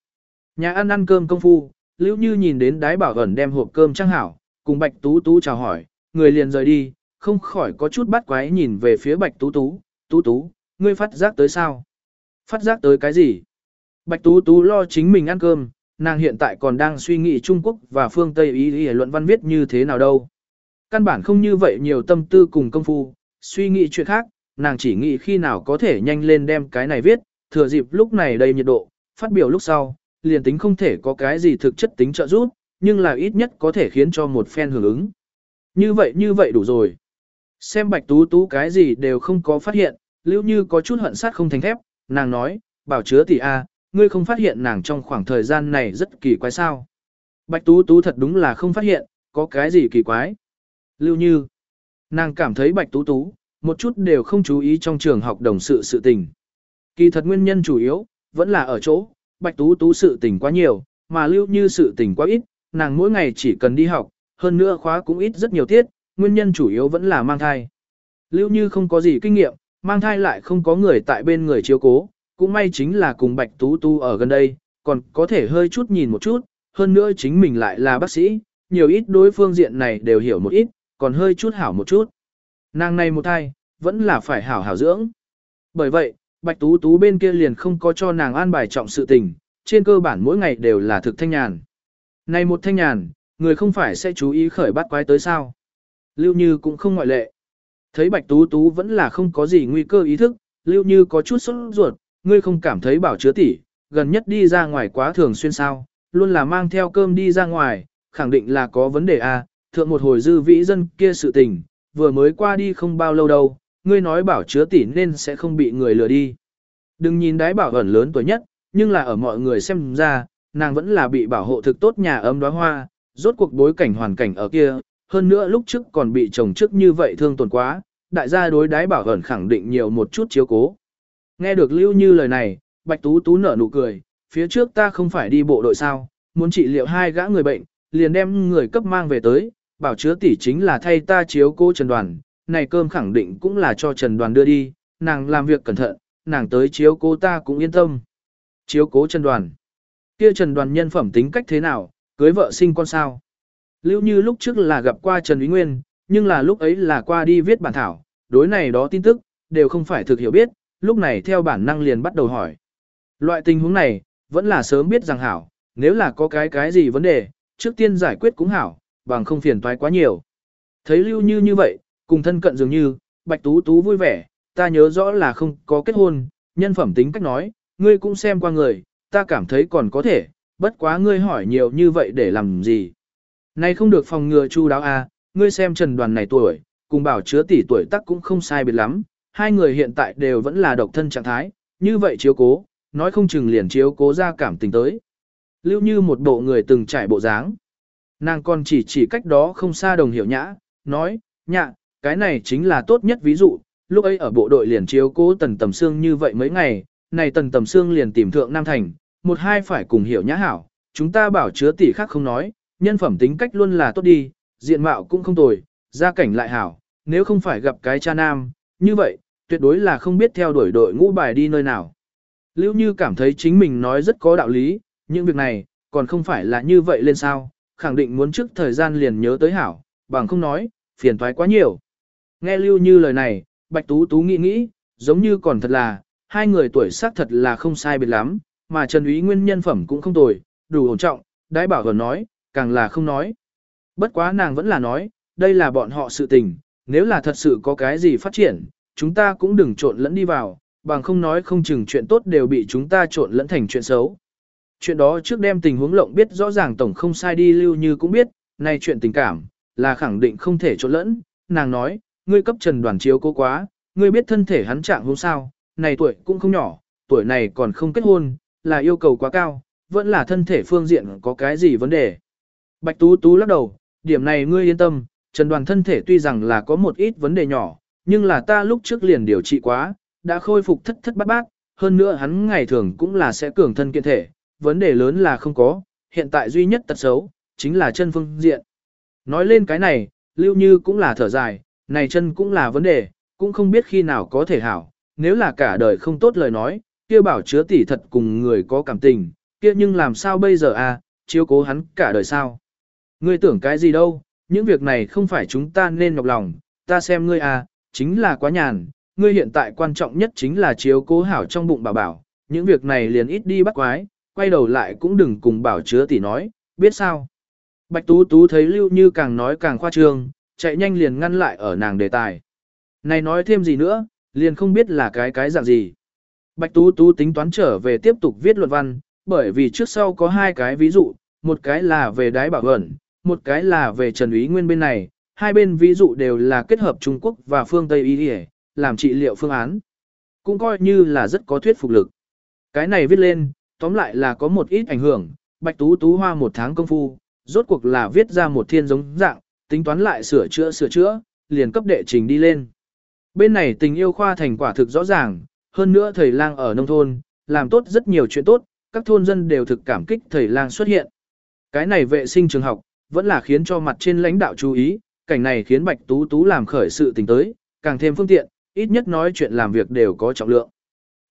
Nhà ăn ăn cơm công phu, lưu như nhìn đến đái bảo ẩn đem hộp cơm trang hảo, cùng Bạch Tú Tú chào hỏi, người liền rời đi, không khỏi có chút bắt quái nhìn về phía Bạch Tú Tú, Tú Tú, ngươi phát giác tới sao? Phát giác tới cái gì? Bạch Tú Tú lo chính mình ăn cơm, nàng hiện tại còn đang suy nghĩ Trung Quốc và phương Tây ý ý luận văn viết như thế nào đâu. Căn bản không như vậy nhiều tâm tư cùng công phu, suy nghĩ chuyện khác, nàng chỉ nghĩ khi nào có thể nhanh lên đem cái này viết, thừa dịp lúc này đầy nhiệt độ, phát biểu lúc sau, liền tính không thể có cái gì thực chất tính trợ giúp, nhưng là ít nhất có thể khiến cho một fan hưởng ứng. Như vậy như vậy đủ rồi. Xem bạch tú tú cái gì đều không có phát hiện, lưu như có chút hận sát không thành thép, nàng nói, bảo chứa tỷ a, ngươi không phát hiện nàng trong khoảng thời gian này rất kỳ quái sao. Bạch tú tú thật đúng là không phát hiện, có cái gì kỳ quái. Lưu như, nàng cảm thấy bạch tú tú, một chút đều không chú ý trong trường học đồng sự sự tình. Kỳ thật nguyên nhân chủ yếu, vẫn là ở chỗ, bạch tú tú sự tình quá nhiều, mà lưu như sự tình quá ít, nàng mỗi ngày chỉ cần đi học, hơn nữa khóa cũng ít rất nhiều tiết, nguyên nhân chủ yếu vẫn là mang thai. Lưu như không có gì kinh nghiệm, mang thai lại không có người tại bên người chiếu cố, cũng may chính là cùng bạch tú tú ở gần đây, còn có thể hơi chút nhìn một chút, hơn nữa chính mình lại là bác sĩ, nhiều ít đối phương diện này đều hiểu một ít, còn hơi chút hảo một chút. Nàng này một thai, vẫn là phải hảo hảo dưỡng. Bởi vậy, Bạch Tú Tú bên kia liền không có cho nàng an bài trọng sự tình, trên cơ bản mỗi ngày đều là thực thanh nhàn. Này một thanh nhàn, người không phải sẽ chú ý khởi bắt quái tới sao. Lưu Như cũng không ngoại lệ. Thấy Bạch Tú Tú vẫn là không có gì nguy cơ ý thức, Lưu Như có chút sốt ruột, ngươi không cảm thấy bảo chứa tỷ gần nhất đi ra ngoài quá thường xuyên sao, luôn là mang theo cơm đi ra ngoài, khẳng định là có vấn đề à, thượng một hồi dư vĩ dân kia sự tình, vừa mới qua đi không bao lâu đâu, ngươi nói bảo chứa tỷ nên sẽ không bị người lừa đi. Đừng nhìn đái bảo ẩn lớn tuổi nhất, nhưng là ở mọi người xem ra, nàng vẫn là bị bảo hộ thực tốt nhà ấm đóa hoa, rốt cuộc bối cảnh hoàn cảnh ở kia, hơn nữa lúc trước còn bị chồng trước như vậy thương tổn quá, đại gia đối đái bảo ẩn khẳng định nhiều một chút chiếu cố. Nghe được lưu như lời này, Bạch Tú Tú nở nụ cười, phía trước ta không phải đi bộ đội sao, muốn trị liệu hai gã người bệnh, liền đem người cấp mang về tới, bảo chứa tỷ chính là thay ta chiếu cố Trần Đoàn, này cơm khẳng định cũng là cho Trần Đoàn đưa đi, nàng làm việc cẩn thận, nàng tới chiếu cố ta cũng yên tâm. Chiếu cố Trần Đoàn. Kia Trần Đoàn nhân phẩm tính cách thế nào, cưới vợ sinh con sao? Lưu Như lúc trước là gặp qua Trần Úy Nguyên, nhưng là lúc ấy là qua đi viết bản thảo, đối này đó tin tức, đều không phải thực hiểu biết, lúc này theo bản năng liền bắt đầu hỏi. Loại tình huống này, vẫn là sớm biết rằng hảo, nếu là có cái cái gì vấn đề, trước tiên giải quyết cũng hảo, bằng không phiền toái quá nhiều. Thấy Lưu Như như vậy, cùng thân cận dường như, Bạch Tú Tú vui vẻ, ta nhớ rõ là không có kết hôn, nhân phẩm tính cách nói, ngươi cũng xem qua người, ta cảm thấy còn có thể, bất quá ngươi hỏi nhiều như vậy để làm gì. Này không được phòng ngừa chu đáo à, ngươi xem trần đoàn này tuổi, cùng bảo chứa tỷ tuổi tác cũng không sai biệt lắm, hai người hiện tại đều vẫn là độc thân trạng thái, như vậy chiếu cố, nói không chừng liền chiếu cố ra cảm tình tới. Lưu như một bộ người từng trải bộ dáng. Nàng còn chỉ chỉ cách đó không xa đồng hiểu nhã, nói, nhạ, cái này chính là tốt nhất ví dụ, lúc ấy ở bộ đội liền chiếu cố tần tầm xương như vậy mấy ngày, này tần tầm xương liền tìm thượng Nam Thành, một hai phải cùng hiểu nhã hảo, chúng ta bảo chứa tỷ khác không nói, nhân phẩm tính cách luôn là tốt đi, diện mạo cũng không tồi, gia cảnh lại hảo, nếu không phải gặp cái cha nam, như vậy, tuyệt đối là không biết theo đuổi đội ngũ bài đi nơi nào. Lưu Như cảm thấy chính mình nói rất có đạo lý, những việc này, còn không phải là như vậy lên sao, khẳng định muốn trước thời gian liền nhớ tới hảo, bằng không nói, phiền toái quá nhiều. Nghe Lưu Như lời này, Bạch Tú Tú nghĩ nghĩ, giống như còn thật là, hai người tuổi xác thật là không sai biệt lắm, mà Trần Úy Nguyên nhân phẩm cũng không tồi, đủ ổn trọng, đái bảo gần nói, càng là không nói. Bất quá nàng vẫn là nói, đây là bọn họ sự tình, nếu là thật sự có cái gì phát triển, chúng ta cũng đừng trộn lẫn đi vào, bằng không nói không chừng chuyện tốt đều bị chúng ta trộn lẫn thành chuyện xấu. Chuyện đó trước đem tình huống lộng biết rõ ràng tổng không sai đi lưu như cũng biết, nay chuyện tình cảm, là khẳng định không thể trộn lẫn, nàng nói, ngươi cấp trần đoàn chiếu cố quá, ngươi biết thân thể hắn trạng hôm sao, này tuổi cũng không nhỏ, tuổi này còn không kết hôn, là yêu cầu quá cao, vẫn là thân thể phương diện có cái gì vấn đề. Bạch Tú Tú lắc đầu, điểm này ngươi yên tâm, Trần Đoàn thân thể tuy rằng là có một ít vấn đề nhỏ, nhưng là ta lúc trước liền điều trị quá, đã khôi phục thất thất bát bát, hơn nữa hắn ngày thường cũng là sẽ cường thân kiện thể, vấn đề lớn là không có, hiện tại duy nhất tật xấu, chính là chân phương diện. Nói lên cái này, Lưu Như cũng là thở dài, này chân cũng là vấn đề, cũng không biết khi nào có thể hảo, nếu là cả đời không tốt lời nói, kia bảo chứa tỷ thật cùng người có cảm tình, kia nhưng làm sao bây giờ à, chiếu cố hắn cả đời sao. Ngươi tưởng cái gì đâu, những việc này không phải chúng ta nên nhọc lòng, ta xem ngươi à, chính là quá nhàn, ngươi hiện tại quan trọng nhất chính là chiếu cố hảo trong bụng bảo bảo, những việc này liền ít đi bắt quái, quay đầu lại cũng đừng cùng bảo chứa tỷ nói, biết sao. Bạch Tú Tú thấy Lưu Như càng nói càng khoa trương, chạy nhanh liền ngăn lại ở nàng đề tài. Này nói thêm gì nữa, liền không biết là cái cái dạng gì. Bạch Tú Tú tính toán trở về tiếp tục viết luận văn, bởi vì trước sau có hai cái ví dụ, một cái là về đái bảo ẩn, một cái là về Trần Úy Nguyên bên này, hai bên ví dụ đều là kết hợp Trung Quốc và phương Tây Y làm trị liệu phương án. Cũng coi như là rất có thuyết phục lực. Cái này viết lên, tóm lại là có một ít ảnh hưởng, Bạch Tú Tú hoa một tháng công phu, rốt cuộc là viết ra một thiên giống dạng, tính toán lại sửa chữa sửa chữa, liền cấp đệ trình đi lên. Bên này tình yêu khoa thành quả thực rõ ràng, hơn nữa thầy lang ở nông thôn, làm tốt rất nhiều chuyện tốt, các thôn dân đều thực cảm kích thầy lang xuất hiện. Cái này vệ sinh trường học, vẫn là khiến cho mặt trên lãnh đạo chú ý, cảnh này khiến Bạch Tú Tú làm khởi sự tình tới, càng thêm phương tiện, ít nhất nói chuyện làm việc đều có trọng lượng.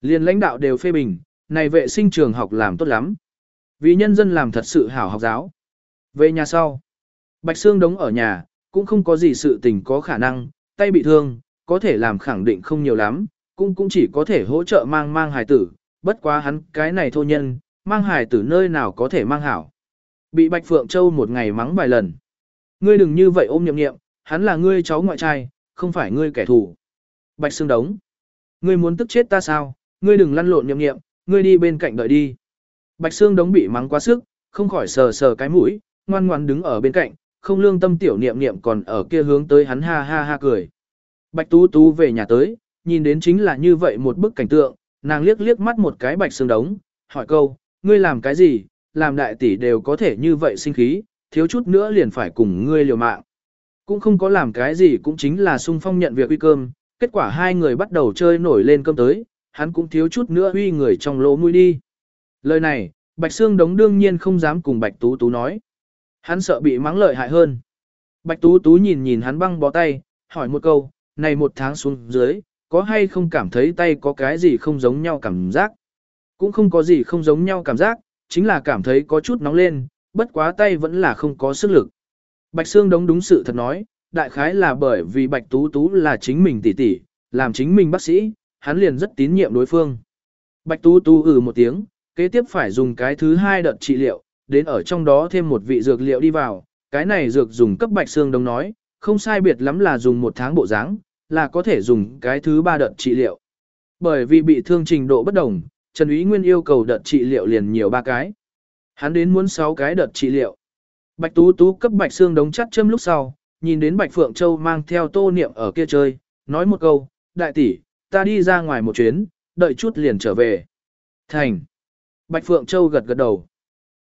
Liên lãnh đạo đều phê bình, này vệ sinh trường học làm tốt lắm. Vì nhân dân làm thật sự hảo học giáo. Về nhà sau, Bạch Sương đóng ở nhà, cũng không có gì sự tình có khả năng, tay bị thương, có thể làm khẳng định không nhiều lắm, cũng cũng chỉ có thể hỗ trợ mang mang hài tử, bất quá hắn cái này thô nhân, mang hài tử nơi nào có thể mang hảo. Bị Bạch Phượng Châu một ngày mắng vài lần. Ngươi đừng như vậy ôm nhậm nghiệm, hắn là ngươi cháu ngoại trai, không phải ngươi kẻ thù. Bạch Sương Đống. Ngươi muốn tức chết ta sao, ngươi đừng lăn lộn nhậm nghiệm, ngươi đi bên cạnh đợi đi. Bạch Sương Đống bị mắng quá sức, không khỏi sờ sờ cái mũi, ngoan ngoan đứng ở bên cạnh, không lương tâm tiểu niệm niệm còn ở kia hướng tới hắn ha ha ha cười. Bạch Tú Tú về nhà tới, nhìn đến chính là như vậy một bức cảnh tượng, nàng liếc liếc mắt một cái Bạch Sương Đống, hỏi câu, ngươi làm cái gì, làm đại tỷ đều có thể như vậy sinh khí, thiếu chút nữa liền phải cùng ngươi liều mạng. Cũng không có làm cái gì cũng chính là sung phong nhận việc uy cơm, kết quả hai người bắt đầu chơi nổi lên cơm tới, hắn cũng thiếu chút nữa uy người trong lỗ mũi đi. Lời này, Bạch Sương Đống đương nhiên không dám cùng Bạch Tú Tú nói. Hắn sợ bị mắng lợi hại hơn. Bạch Tú Tú nhìn nhìn hắn băng bó tay, hỏi một câu, này một tháng xuống dưới, có hay không cảm thấy tay có cái gì không giống nhau cảm giác? Cũng không có gì không giống nhau cảm giác, chính là cảm thấy có chút nóng lên, bất quá tay vẫn là không có sức lực. Bạch Sương đống đúng sự thật nói, đại khái là bởi vì Bạch Tú Tú là chính mình tỷ tỷ, làm chính mình bác sĩ, hắn liền rất tín nhiệm đối phương. Bạch Tú Tú ừ một tiếng, kế tiếp phải dùng cái thứ hai đợt trị liệu, đến ở trong đó thêm một vị dược liệu đi vào, cái này dược dùng cấp Bạch Sương đống nói, không sai biệt lắm là dùng một tháng bộ dáng, là có thể dùng cái thứ ba đợt trị liệu. Bởi vì bị thương trình độ bất đồng, Trần Úy Nguyên yêu cầu đợt trị liệu liền nhiều ba cái. Hắn đến muốn 6 cái đợt trị liệu. Bạch Tú Tú cấp Bạch Xương đống chắt châm lúc sau, nhìn đến Bạch Phượng Châu mang theo tô niệm ở kia chơi, nói một câu, đại tỷ, ta đi ra ngoài một chuyến, đợi chút liền trở về. Thành. Bạch Phượng Châu gật gật đầu.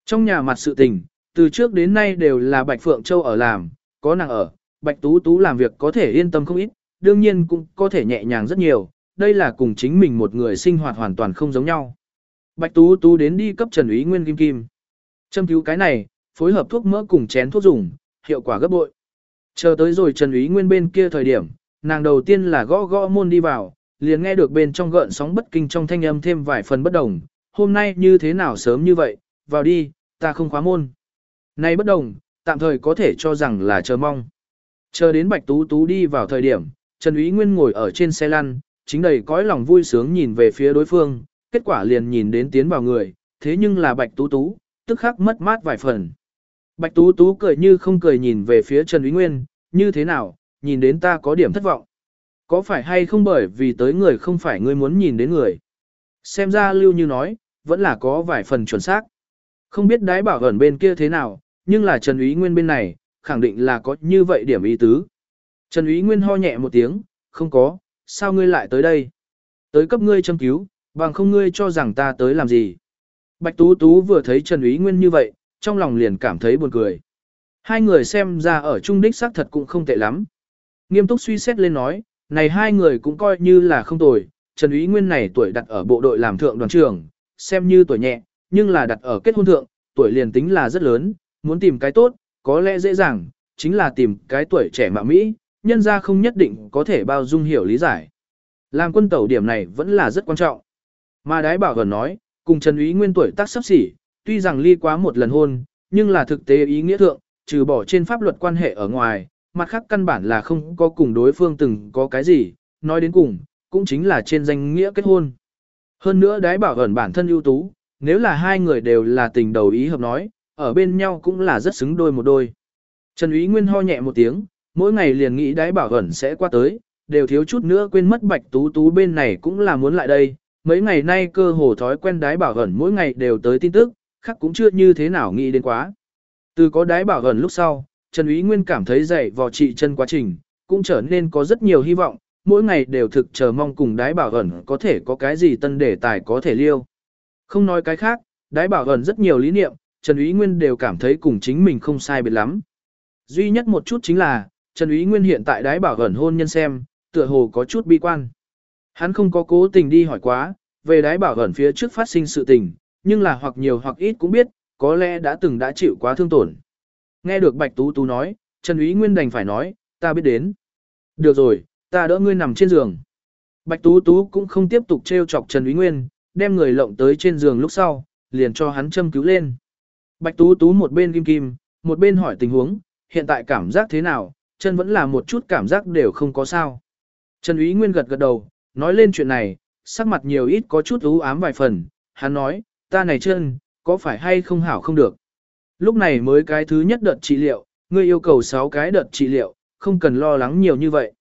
Trong nhà mặt sự tình, từ trước đến nay đều là Bạch Phượng Châu ở làm, có nàng ở, Bạch Tú Tú làm việc có thể yên tâm không ít, đương nhiên cũng có thể nhẹ nhàng rất nhiều, đây là cùng chính mình một người sinh hoạt hoàn toàn không giống nhau. Bạch Tú Tú đến đi cấp Trần Úy Nguyên Kim Kim. Châm cứu cái này, phối hợp thuốc mỡ cùng chén thuốc dùng, hiệu quả gấp bội. Chờ tới rồi Trần Úy Nguyên bên kia thời điểm, nàng đầu tiên là gõ gõ môn đi vào, liền nghe được bên trong gợn sóng bất kinh trong thanh âm thêm vài phần bất đồng. Hôm nay như thế nào sớm như vậy, vào đi, ta không khóa môn. Này bất đồng, tạm thời có thể cho rằng là chờ mong. Chờ đến Bạch Tú Tú đi vào thời điểm, Trần Úy Nguyên ngồi ở trên xe lăn, chính đầy cõi lòng vui sướng nhìn về phía đối phương, kết quả liền nhìn đến tiến vào người, thế nhưng là Bạch Tú Tú, tức khắc mất mát vài phần. Bạch Tú Tú cười như không cười nhìn về phía Trần Úy Nguyên, như thế nào, nhìn đến ta có điểm thất vọng. Có phải hay không bởi vì tới người không phải ngươi muốn nhìn đến người. Xem ra lưu như nói, vẫn là có vài phần chuẩn xác. Không biết đái bảo ẩn bên kia thế nào, nhưng là Trần Úy Nguyên bên này, khẳng định là có như vậy điểm ý tứ. Trần Úy Nguyên ho nhẹ một tiếng, không có, sao ngươi lại tới đây? Tới cấp ngươi châm cứu, bằng không ngươi cho rằng ta tới làm gì? Bạch Tú Tú vừa thấy Trần Úy Nguyên như vậy, trong lòng liền cảm thấy buồn cười. Hai người xem ra ở trung đích xác thật cũng không tệ lắm. Nghiêm túc suy xét lên nói, này hai người cũng coi như là không tồi, Trần Úy Nguyên này tuổi đặt ở bộ đội làm thượng đoàn trưởng, xem như tuổi nhẹ, nhưng là đặt ở kết hôn thượng, tuổi liền tính là rất lớn, muốn tìm cái tốt, có lẽ dễ dàng, chính là tìm cái tuổi trẻ mà Mỹ, nhân ra không nhất định có thể bao dung hiểu lý giải. Làm quân tẩu điểm này vẫn là rất quan trọng. Mà đái bảo gần nói, cùng Trần Úy Nguyên tuổi tác sắp xỉ, tuy rằng ly quá một lần hôn, nhưng là thực tế ý nghĩa thượng, trừ bỏ trên pháp luật quan hệ ở ngoài, mặt khác căn bản là không có cùng đối phương từng có cái gì, nói đến cùng, cũng chính là trên danh nghĩa kết hôn. Hơn nữa đái bảo ẩn bản thân ưu tú, nếu là hai người đều là tình đầu ý hợp nói, ở bên nhau cũng là rất xứng đôi một đôi. Trần Úy Nguyên ho nhẹ một tiếng, mỗi ngày liền nghĩ đái bảo ẩn sẽ qua tới, đều thiếu chút nữa quên mất bạch tú tú bên này cũng là muốn lại đây. Mấy ngày nay cơ hồ thói quen đái bảo ẩn mỗi ngày đều tới tin tức, khác cũng chưa như thế nào nghĩ đến quá. Từ có đái bảo ẩn lúc sau, Trần Ý Nguyên cảm thấy dậy vò trị chân quá trình, cũng trở nên có rất nhiều hy vọng, mỗi ngày đều thực chờ mong cùng đái bảo ẩn có thể có cái gì tân đề tài có thể liêu. Không nói cái khác, đái bảo ẩn rất nhiều lý niệm, Trần Ý Nguyên đều cảm thấy cùng chính mình không sai biệt lắm. Duy nhất một chút chính là, Trần Ý Nguyên hiện tại đái bảo ẩn hôn nhân xem, tựa hồ có chút bi quan. Hắn không có cố tình đi hỏi quá, về đái bảo ẩn phía trước phát sinh sự tình, nhưng là hoặc nhiều hoặc ít cũng biết, có lẽ đã từng đã chịu quá thương tổn. Nghe được Bạch Tú Tú nói, Trần Úy Nguyên đành phải nói, ta biết đến. Được rồi, ta đỡ ngươi nằm trên giường. Bạch Tú Tú cũng không tiếp tục trêu chọc Trần Úy Nguyên, đem người lộng tới trên giường lúc sau, liền cho hắn châm cứu lên. Bạch Tú Tú một bên kim kim, một bên hỏi tình huống, hiện tại cảm giác thế nào, chân vẫn là một chút cảm giác đều không có sao. Trần Úy Nguyên gật gật đầu, nói lên chuyện này, sắc mặt nhiều ít có chút u ám vài phần, hắn nói, ta này chân, có phải hay không hảo không được. Lúc này mới cái thứ nhất đợt trị liệu, ngươi yêu cầu 6 cái đợt trị liệu, không cần lo lắng nhiều như vậy.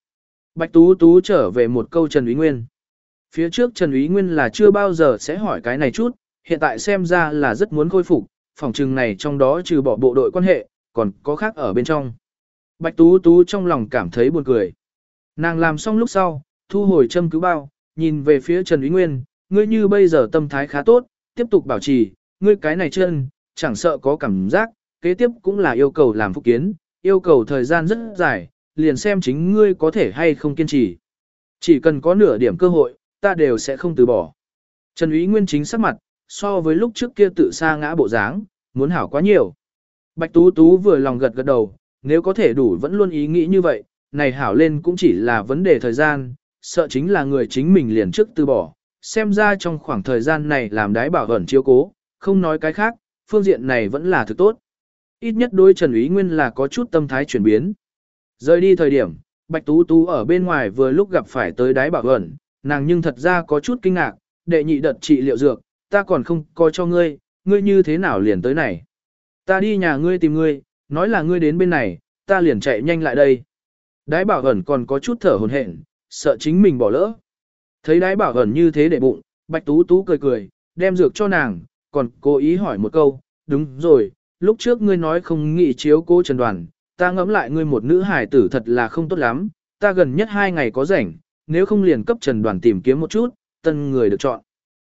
Bạch Tú Tú trở về một câu Trần Úy Nguyên. Phía trước Trần Úy Nguyên là chưa bao giờ sẽ hỏi cái này chút, hiện tại xem ra là rất muốn khôi phục, phòng trừng này trong đó trừ bỏ bộ đội quan hệ, còn có khác ở bên trong. Bạch Tú Tú trong lòng cảm thấy buồn cười. Nàng làm xong lúc sau, thu hồi châm cứu bao, nhìn về phía Trần Úy Nguyên, ngươi như bây giờ tâm thái khá tốt, tiếp tục bảo trì, ngươi cái này chân, chẳng sợ có cảm giác, kế tiếp cũng là yêu cầu làm phục kiến, yêu cầu thời gian rất dài, liền xem chính ngươi có thể hay không kiên trì. Chỉ cần có nửa điểm cơ hội, ta đều sẽ không từ bỏ. Trần Úy Nguyên chính sắc mặt, so với lúc trước kia tự sa ngã bộ dáng, muốn hảo quá nhiều. Bạch Tú Tú vừa lòng gật gật đầu, nếu có thể đủ vẫn luôn ý nghĩ như vậy, này hảo lên cũng chỉ là vấn đề thời gian, sợ chính là người chính mình liền trước từ bỏ. Xem ra trong khoảng thời gian này làm đái bảo ẩn chiếu cố, không nói cái khác, phương diện này vẫn là thứ tốt. Ít nhất đối Trần Úy Nguyên là có chút tâm thái chuyển biến. Rời đi thời điểm, Bạch Tú Tú ở bên ngoài vừa lúc gặp phải tới đái bảo ẩn, nàng nhưng thật ra có chút kinh ngạc, đệ nhị đợt trị liệu dược, ta còn không coi cho ngươi, ngươi như thế nào liền tới này. Ta đi nhà ngươi tìm ngươi, nói là ngươi đến bên này, ta liền chạy nhanh lại đây. Đái bảo ẩn còn có chút thở hồn hển, sợ chính mình bỏ lỡ. Thấy đái bảo ẩn như thế để bụng, Bạch Tú Tú cười cười, đem dược cho nàng, còn cố ý hỏi một câu, đúng rồi, lúc trước ngươi nói không nghĩ chiếu cố Trần Đoàn, ta ngẫm lại ngươi một nữ hài tử thật là không tốt lắm, ta gần nhất hai ngày có rảnh, nếu không liền cấp Trần Đoàn tìm kiếm một chút, tân người được chọn.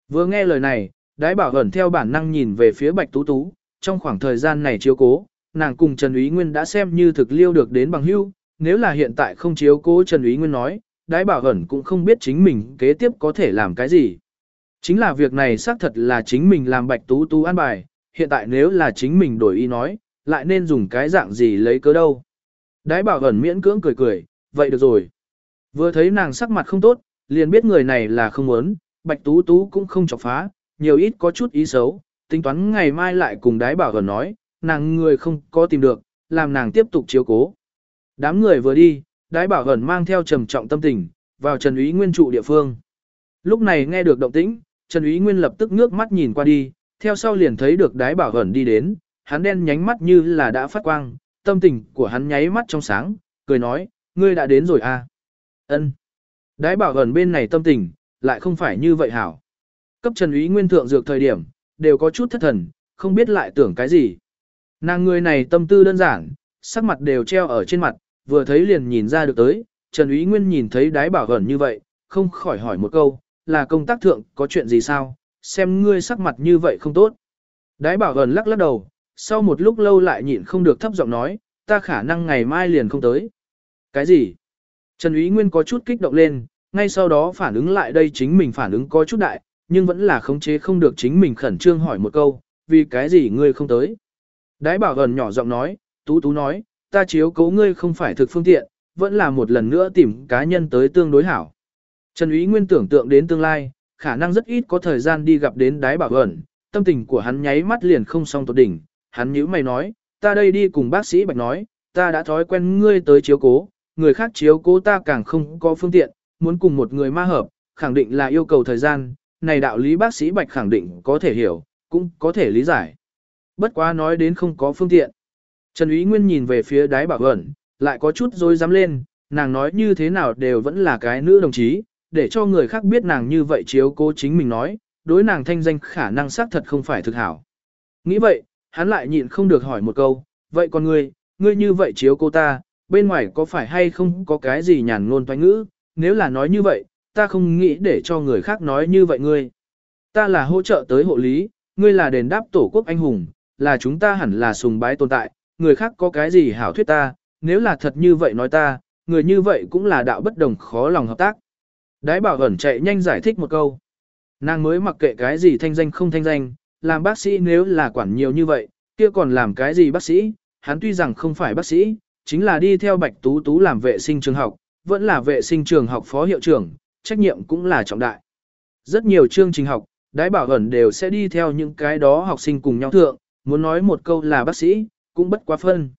Vừa nghe lời này, đái bảo ẩn theo bản năng nhìn về phía Bạch Tú Tú, trong khoảng thời gian này chiếu cố, nàng cùng Trần Úy Nguyên đã xem như thực liêu được đến bằng hữu, nếu là hiện tại không chiếu cố Trần Úy Nguyên nói, đái bảo ẩn cũng không biết chính mình kế tiếp có thể làm cái gì. Chính là việc này xác thật là chính mình làm Bạch Tú Tú an bài, hiện tại nếu là chính mình đổi ý nói, lại nên dùng cái dạng gì lấy cớ đâu. Đái bảo ẩn miễn cưỡng cười cười, vậy được rồi. Vừa thấy nàng sắc mặt không tốt, liền biết người này là không muốn, Bạch Tú Tú cũng không chọc phá, nhiều ít có chút ý xấu, tính toán ngày mai lại cùng đái bảo ẩn nói, nàng người không có tìm được, làm nàng tiếp tục chiếu cố. Đám người vừa đi, đái bảo ẩn mang theo trầm trọng tâm tình, vào Trần Úy Nguyên trụ địa phương. Lúc này nghe được động tĩnh, Trần Úy Nguyên lập tức ngước mắt nhìn qua đi, theo sau liền thấy được đái bảo ẩn đi đến, hắn đen nhánh mắt như là đã phát quang, tâm tình của hắn nháy mắt trong sáng, cười nói, ngươi đã đến rồi à. Ân. Đái bảo ẩn bên này tâm tình, lại không phải như vậy hảo. Cấp Trần Úy Nguyên thượng dược thời điểm, đều có chút thất thần, không biết lại tưởng cái gì. Nàng người này tâm tư đơn giản, sắc mặt đều treo ở trên mặt, vừa thấy liền nhìn ra được tới, Trần Úy Nguyên nhìn thấy đái bảo ẩn như vậy, không khỏi hỏi một câu, là công tác thượng có chuyện gì sao, xem ngươi sắc mặt như vậy không tốt. Đái bảo ẩn lắc lắc đầu, sau một lúc lâu lại nhịn không được thấp giọng nói, ta khả năng ngày mai liền không tới. Cái gì? Trần Úy Nguyên có chút kích động lên, ngay sau đó phản ứng lại đây chính mình phản ứng có chút đại, nhưng vẫn là khống chế không được chính mình khẩn trương hỏi một câu, vì cái gì ngươi không tới? Đái bảo ẩn nhỏ giọng nói, tú tú nói, ta chiếu cố ngươi không phải thực phương tiện, vẫn là một lần nữa tìm cá nhân tới tương đối hảo. Trần Ý Nguyên tưởng tượng đến tương lai, khả năng rất ít có thời gian đi gặp đến đái bảo ẩn, tâm tình của hắn nháy mắt liền không xong tột đỉnh, hắn nhíu mày nói, ta đây đi cùng bác sĩ Bạch nói, ta đã thói quen ngươi tới chiếu cố, người khác chiếu cố ta càng không có phương tiện, muốn cùng một người ma hợp, khẳng định là yêu cầu thời gian, này đạo lý bác sĩ Bạch khẳng định có thể hiểu, cũng có thể lý giải. Bất quá nói đến không có phương tiện. Trần Ý Nguyên nhìn về phía đái bảo ẩn, lại có chút dối dám lên, nàng nói như thế nào đều vẫn là cái nữ đồng chí, để cho người khác biết nàng như vậy chiếu cố chính mình nói, đối nàng thanh danh khả năng xác thật không phải thực hảo. Nghĩ vậy, hắn lại nhịn không được hỏi một câu, vậy còn ngươi, ngươi như vậy chiếu cô ta, bên ngoài có phải hay không có cái gì nhàn ngôn toanh ngữ, nếu là nói như vậy, ta không nghĩ để cho người khác nói như vậy ngươi. Ta là hỗ trợ tới hộ lý, ngươi là đền đáp tổ quốc anh hùng, là chúng ta hẳn là sùng bái tồn tại, người khác có cái gì hảo thuyết ta, nếu là thật như vậy nói ta, người như vậy cũng là đạo bất đồng khó lòng hợp tác. Đái bảo ẩn chạy nhanh giải thích một câu. Nàng mới mặc kệ cái gì thanh danh không thanh danh, làm bác sĩ nếu là quản nhiều như vậy, kia còn làm cái gì bác sĩ, hắn tuy rằng không phải bác sĩ, chính là đi theo Bạch Tú Tú làm vệ sinh trường học, vẫn là vệ sinh trường học phó hiệu trưởng, trách nhiệm cũng là trọng đại. Rất nhiều chương trình học, đái bảo ẩn đều sẽ đi theo những cái đó học sinh cùng nhau thượng, muốn nói một câu là bác sĩ, cũng bất quá phân.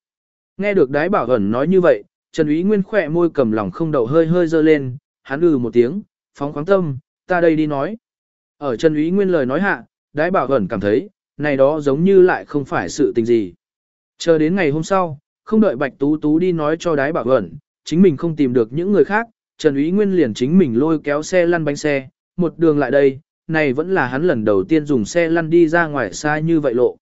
Nghe được đái bảo ẩn nói như vậy, Trần Úy Nguyên khỏe môi cầm lòng không đậu hơi hơi dơ lên, hắn ừ một tiếng, phóng khoáng tâm, ta đây đi nói. Ở Trần Úy Nguyên lời nói hạ, đái bảo ẩn cảm thấy, này đó giống như lại không phải sự tình gì. Chờ đến ngày hôm sau, không đợi Bạch Tú Tú đi nói cho đái bảo ẩn, chính mình không tìm được những người khác, Trần Úy Nguyên liền chính mình lôi kéo xe lăn bánh xe, một đường lại đây, này vẫn là hắn lần đầu tiên dùng xe lăn đi ra ngoài xa như vậy lộ.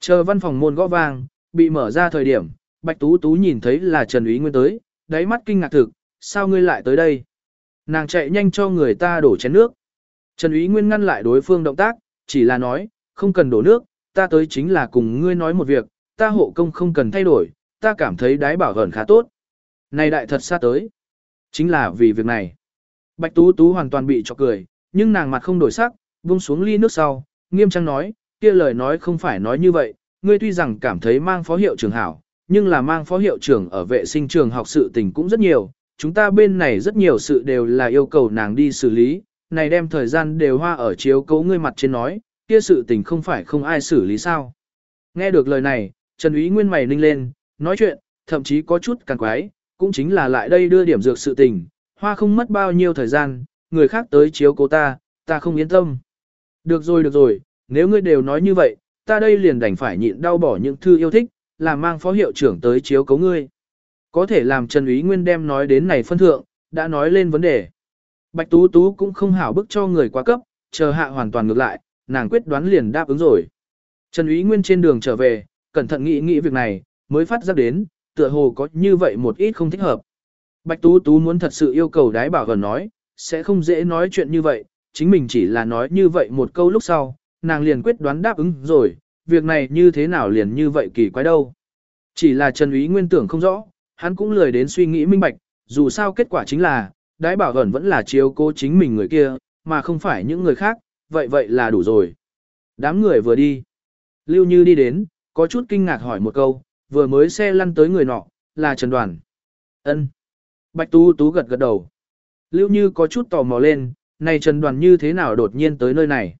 Chờ văn phòng môn gõ vang, bị mở ra thời điểm, Bạch Tú Tú nhìn thấy là Trần Úy Nguyên tới, đáy mắt kinh ngạc thực, sao ngươi lại tới đây? Nàng chạy nhanh cho người ta đổ chén nước. Trần Úy Nguyên ngăn lại đối phương động tác, chỉ là nói, không cần đổ nước, ta tới chính là cùng ngươi nói một việc, ta hộ công không cần thay đổi, ta cảm thấy đái bảo ẩn khá tốt. Này đại thật xa tới. Chính là vì việc này. Bạch Tú Tú hoàn toàn bị chọc cười, nhưng nàng mặt không đổi sắc, buông xuống ly nước sau, nghiêm trang nói, kia lời nói không phải nói như vậy, ngươi tuy rằng cảm thấy mang phó hiệu trưởng hảo, nhưng là mang phó hiệu trưởng ở vệ sinh trường học sự tình cũng rất nhiều, chúng ta bên này rất nhiều sự đều là yêu cầu nàng đi xử lý, này đem thời gian đều hoa ở chiếu cấu ngươi mặt trên nói, kia sự tình không phải không ai xử lý sao. Nghe được lời này, Trần Úy Nguyên mày ninh lên, nói chuyện, thậm chí có chút càng quái, cũng chính là lại đây đưa điểm dược sự tình, hoa không mất bao nhiêu thời gian, người khác tới chiếu cố ta, ta không yên tâm. Được rồi được rồi, nếu ngươi đều nói như vậy, ta đây liền đành phải nhịn đau bỏ những thư yêu thích, làm mang phó hiệu trưởng tới chiếu cấu ngươi. Có thể làm Trần Úy Nguyên đem nói đến này phân thượng, đã nói lên vấn đề. Bạch Tú Tú cũng không hảo bức cho người quá cấp, chờ hạ hoàn toàn ngược lại, nàng quyết đoán liền đáp ứng rồi. Trần Úy Nguyên trên đường trở về, cẩn thận nghĩ nghĩ việc này, mới phát giác đến, tựa hồ có như vậy một ít không thích hợp. Bạch Tú Tú muốn thật sự yêu cầu đái bảo gần nói, sẽ không dễ nói chuyện như vậy, chính mình chỉ là nói như vậy một câu lúc sau, nàng liền quyết đoán đáp ứng rồi, việc này như thế nào liền như vậy kỳ quái đâu. Chỉ là Trần Úy Nguyên tưởng không rõ, hắn cũng lười đến suy nghĩ minh bạch, dù sao kết quả chính là, đái bảo ẩn vẫn là chiếu cố chính mình người kia, mà không phải những người khác, vậy vậy là đủ rồi. Đám người vừa đi. Lưu Như đi đến, có chút kinh ngạc hỏi một câu, vừa mới xe lăn tới người nọ, là Trần Đoàn. ân Bạch Tú Tú gật gật đầu. Lưu Như có chút tò mò lên, này Trần Đoàn như thế nào đột nhiên tới nơi này.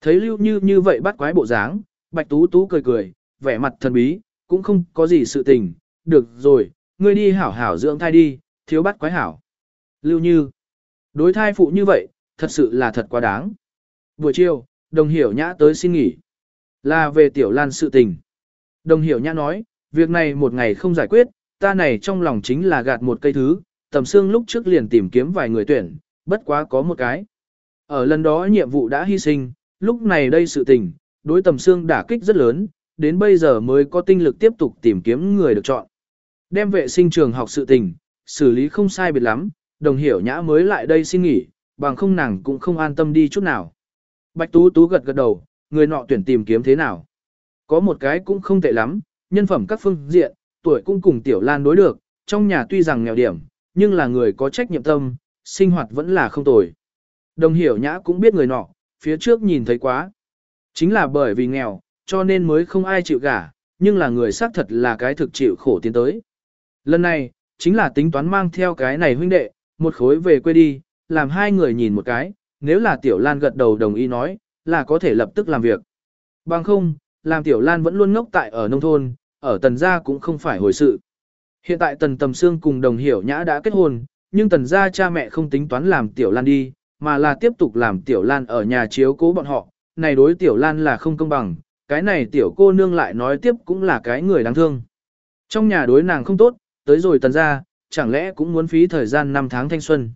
Thấy Lưu Như như vậy bắt quái bộ dáng, Bạch Tú Tú cười cười, vẻ mặt thần bí, cũng không có gì sự tình, được rồi, ngươi đi hảo hảo dưỡng thai đi, thiếu bắt quái hảo. Lưu Như, đối thai phụ như vậy, thật sự là thật quá đáng. Buổi chiều, đồng hiểu nhã tới xin nghỉ. Là về tiểu lan sự tình. Đồng hiểu nhã nói, việc này một ngày không giải quyết, ta này trong lòng chính là gạt một cây thứ, tầm xương lúc trước liền tìm kiếm vài người tuyển, bất quá có một cái. Ở lần đó nhiệm vụ đã hy sinh, lúc này đây sự tình, đối tầm xương đả kích rất lớn, đến bây giờ mới có tinh lực tiếp tục tìm kiếm người được chọn. Đem vệ sinh trường học sự tình, xử lý không sai biệt lắm, đồng hiểu nhã mới lại đây xin nghỉ, bằng không nàng cũng không an tâm đi chút nào. Bạch Tú Tú gật gật đầu, người nọ tuyển tìm kiếm thế nào. Có một cái cũng không tệ lắm, nhân phẩm các phương diện, tuổi cũng cùng Tiểu Lan đối được, trong nhà tuy rằng nghèo điểm, nhưng là người có trách nhiệm tâm, sinh hoạt vẫn là không tồi. Đồng hiểu nhã cũng biết người nọ, phía trước nhìn thấy quá. Chính là bởi vì nghèo, cho nên mới không ai chịu gả, nhưng là người xác thật là cái thực chịu khổ tiến tới. Lần này, chính là tính toán mang theo cái này huynh đệ, một khối về quê đi, làm hai người nhìn một cái, nếu là Tiểu Lan gật đầu đồng ý nói, là có thể lập tức làm việc. Bằng không, làm Tiểu Lan vẫn luôn ngốc tại ở nông thôn, ở tần gia cũng không phải hồi sự. Hiện tại tần tầm xương cùng đồng hiểu nhã đã kết hôn, nhưng tần gia cha mẹ không tính toán làm Tiểu Lan đi, mà là tiếp tục làm Tiểu Lan ở nhà chiếu cố bọn họ, này đối Tiểu Lan là không công bằng, cái này Tiểu cô nương lại nói tiếp cũng là cái người đáng thương. Trong nhà đối nàng không tốt, tới rồi tần gia, chẳng lẽ cũng muốn phí thời gian 5 tháng thanh xuân.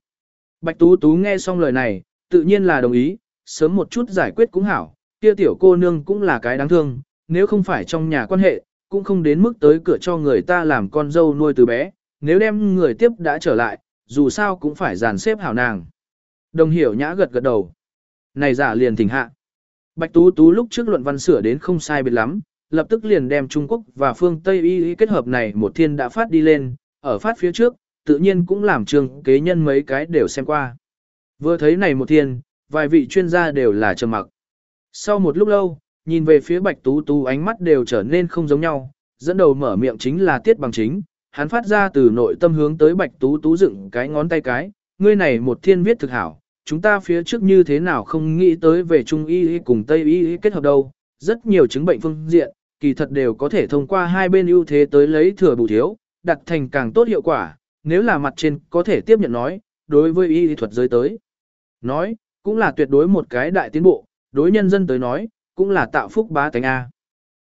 Bạch Tú Tú nghe xong lời này, tự nhiên là đồng ý, sớm một chút giải quyết cũng hảo, kia tiểu cô nương cũng là cái đáng thương, nếu không phải trong nhà quan hệ, cũng không đến mức tới cửa cho người ta làm con dâu nuôi từ bé, nếu đem người tiếp đã trở lại, dù sao cũng phải dàn xếp hảo nàng. Đồng hiểu nhã gật gật đầu. Này giả liền thỉnh hạ. Bạch Tú Tú lúc trước luận văn sửa đến không sai biệt lắm, lập tức liền đem Trung Quốc và phương Tây y kết hợp này một thiên đã phát đi lên, ở phát phía trước, tự nhiên cũng làm trường kế nhân mấy cái đều xem qua. Vừa thấy này một thiên, vài vị chuyên gia đều là trầm mặc. Sau một lúc lâu, nhìn về phía Bạch Tú Tú ánh mắt đều trở nên không giống nhau, dẫn đầu mở miệng chính là Tiết Bằng Chính, hắn phát ra từ nội tâm hướng tới Bạch Tú Tú dựng cái ngón tay cái, ngươi này một thiên viết thực hảo, chúng ta phía trước như thế nào không nghĩ tới về Trung y cùng Tây y kết hợp đâu, rất nhiều chứng bệnh phương diện, kỳ thật đều có thể thông qua hai bên ưu thế tới lấy thừa bù thiếu, đặt thành càng tốt hiệu quả, nếu là mặt trên có thể tiếp nhận nói, đối với y thuật giới tới. Nói, cũng là tuyệt đối một cái đại tiến bộ, đối nhân dân tới nói, cũng là tạo phúc bá tánh A.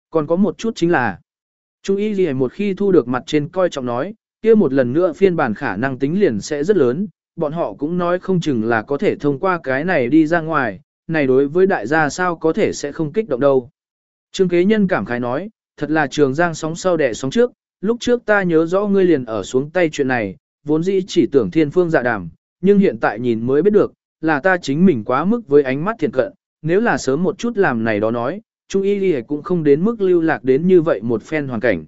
Còn có một chút chính là, Trung y gì một khi thu được mặt trên coi trọng nói, kia một lần nữa phiên bản khả năng tính liền sẽ rất lớn, bọn họ cũng nói không chừng là có thể thông qua cái này đi ra ngoài, này đối với đại gia sao có thể sẽ không kích động đâu. Trương kế nhân cảm khái nói, thật là trường giang sóng sau đẻ sóng trước, lúc trước ta nhớ rõ ngươi liền ở xuống tay chuyện này, vốn dĩ chỉ tưởng thiên phương dạ đàm, nhưng hiện tại nhìn mới biết được, là ta chính mình quá mức với ánh mắt thiện cận, nếu là sớm một chút làm này đó nói, Trung y gì cũng không đến mức lưu lạc đến như vậy một phen hoàn cảnh.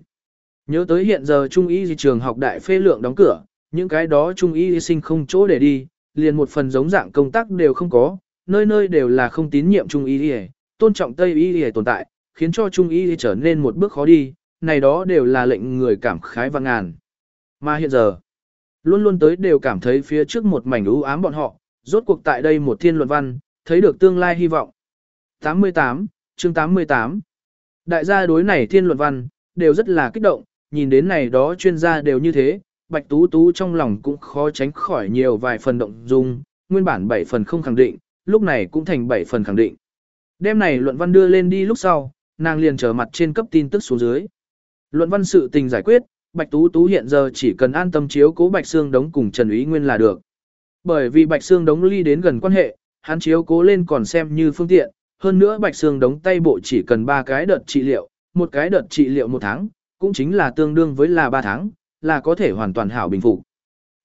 Nhớ tới hiện giờ Trung y trường học đại phê lượng đóng cửa, những cái đó Trung y sinh không chỗ để đi, liền một phần giống dạng công tác đều không có, nơi nơi đều là không tín nhiệm Trung y tôn trọng Tây y tồn tại, khiến cho Trung y trở nên một bước khó đi, này đó đều là lệnh người cảm khái và ngàn. Mà hiện giờ, luôn luôn tới đều cảm thấy phía trước một mảnh u ám bọn họ, rốt cuộc tại đây một thiên luận văn, thấy được tương lai hy vọng. 88, chương 88. Đại gia đối này thiên luận văn, đều rất là kích động, nhìn đến này đó chuyên gia đều như thế, Bạch Tú Tú trong lòng cũng khó tránh khỏi nhiều vài phần động dung, nguyên bản 7 phần không khẳng định, lúc này cũng thành 7 phần khẳng định. Đêm này luận văn đưa lên đi lúc sau, nàng liền trở mặt trên cấp tin tức xuống dưới. Luận văn sự tình giải quyết, Bạch Tú Tú hiện giờ chỉ cần an tâm chiếu cố Bạch Sương Đống cùng Trần Úy Nguyên là được. Bởi vì Bạch Sương Đống ly đến gần quan hệ, hắn chiếu cố lên còn xem như phương tiện, hơn nữa Bạch Sương Đống tay bộ chỉ cần 3 cái đợt trị liệu, một cái đợt trị liệu một tháng, cũng chính là tương đương với là 3 tháng, là có thể hoàn toàn hảo bình phục.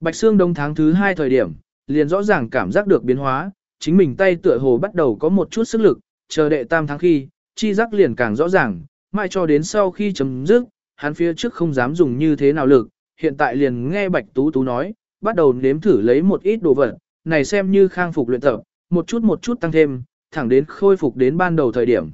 Bạch Sương đông tháng thứ 2 thời điểm, liền rõ ràng cảm giác được biến hóa, chính mình tay tựa hồ bắt đầu có một chút sức lực, chờ đệ tam tháng khi, chi giác liền càng rõ ràng, mai cho đến sau khi chấm dứt, hắn phía trước không dám dùng như thế nào lực, hiện tại liền nghe Bạch Tú Tú nói, bắt đầu nếm thử lấy một ít đồ vật, này xem như khang phục luyện tập, một chút một chút tăng thêm, thẳng đến khôi phục đến ban đầu thời điểm.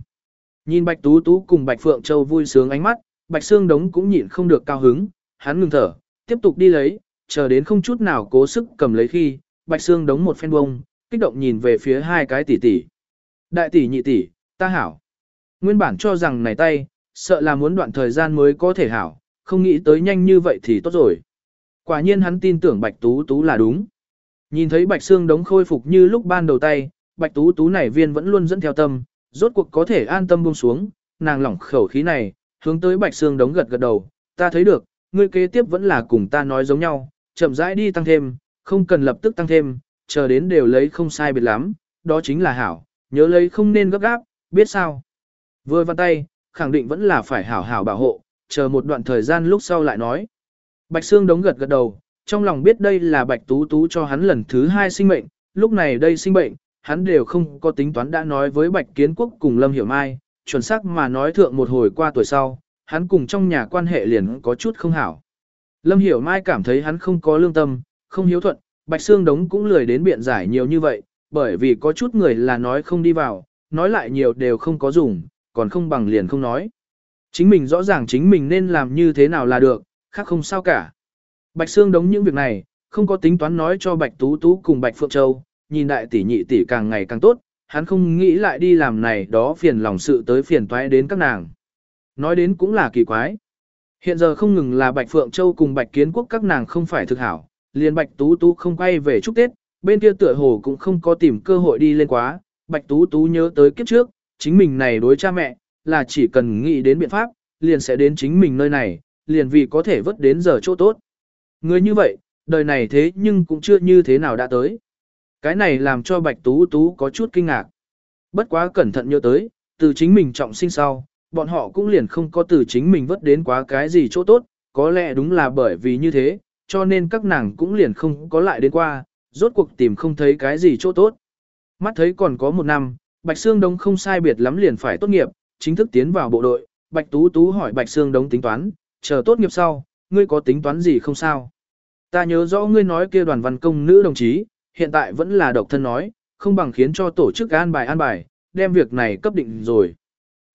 Nhìn Bạch Tú Tú cùng Bạch Phượng Châu vui sướng ánh mắt, Bạch Sương Đống cũng nhịn không được cao hứng, hắn ngừng thở, tiếp tục đi lấy, chờ đến không chút nào cố sức cầm lấy khi, Bạch Sương Đống một phen bông, kích động nhìn về phía hai cái tỷ tỷ. Đại tỷ nhị tỷ, ta hảo. Nguyên bản cho rằng này tay, sợ là muốn đoạn thời gian mới có thể hảo, không nghĩ tới nhanh như vậy thì tốt rồi. Quả nhiên hắn tin tưởng Bạch Tú Tú là đúng. Nhìn thấy Bạch Sương đống khôi phục như lúc ban đầu tay, Bạch Tú Tú này viên vẫn luôn dẫn theo tâm, rốt cuộc có thể an tâm buông xuống, nàng lỏng khẩu khí này, hướng tới Bạch Sương đống gật gật đầu, ta thấy được, ngươi kế tiếp vẫn là cùng ta nói giống nhau, chậm rãi đi tăng thêm, không cần lập tức tăng thêm, chờ đến đều lấy không sai biệt lắm, đó chính là hảo, nhớ lấy không nên gấp gáp, biết sao. Vừa văn tay, khẳng định vẫn là phải hảo hảo bảo hộ, chờ một đoạn thời gian lúc sau lại nói. Bạch Sương đống gật gật đầu, trong lòng biết đây là Bạch Tú Tú cho hắn lần thứ hai sinh mệnh, lúc này đây sinh bệnh, hắn đều không có tính toán đã nói với Bạch Kiến Quốc cùng Lâm Hiểu Mai, chuẩn xác mà nói thượng một hồi qua tuổi sau, hắn cùng trong nhà quan hệ liền có chút không hảo. Lâm Hiểu Mai cảm thấy hắn không có lương tâm, không hiếu thuận, Bạch Sương Đống cũng lười đến biện giải nhiều như vậy, bởi vì có chút người là nói không đi vào, nói lại nhiều đều không có dùng, còn không bằng liền không nói. Chính mình rõ ràng chính mình nên làm như thế nào là được, khác không sao cả. Bạch Sương đống những việc này, không có tính toán nói cho Bạch Tú Tú cùng Bạch Phượng Châu, nhìn đại tỷ nhị tỷ càng ngày càng tốt, hắn không nghĩ lại đi làm này đó phiền lòng sự tới phiền toái đến các nàng. Nói đến cũng là kỳ quái. Hiện giờ không ngừng là Bạch Phượng Châu cùng Bạch Kiến Quốc các nàng không phải thực hảo, liền Bạch Tú Tú không quay về chúc Tết, bên kia tựa hồ cũng không có tìm cơ hội đi lên quá, Bạch Tú Tú nhớ tới kiếp trước, chính mình này đối cha mẹ, là chỉ cần nghĩ đến biện pháp, liền sẽ đến chính mình nơi này, liền vì có thể vớt đến giờ chỗ tốt. Người như vậy, đời này thế nhưng cũng chưa như thế nào đã tới. Cái này làm cho Bạch Tú Tú có chút kinh ngạc. Bất quá cẩn thận nhớ tới, từ chính mình trọng sinh sau, bọn họ cũng liền không có từ chính mình vớt đến quá cái gì chỗ tốt, có lẽ đúng là bởi vì như thế, cho nên các nàng cũng liền không có lại đến qua, rốt cuộc tìm không thấy cái gì chỗ tốt. Mắt thấy còn có một năm, Bạch Sương Đông không sai biệt lắm liền phải tốt nghiệp, chính thức tiến vào bộ đội, Bạch Tú Tú hỏi Bạch Sương Đông tính toán, chờ tốt nghiệp sau, ngươi có tính toán gì không sao? Ta nhớ rõ ngươi nói kia đoàn văn công nữ đồng chí, hiện tại vẫn là độc thân nói, không bằng khiến cho tổ chức an bài an bài, đem việc này cấp định rồi.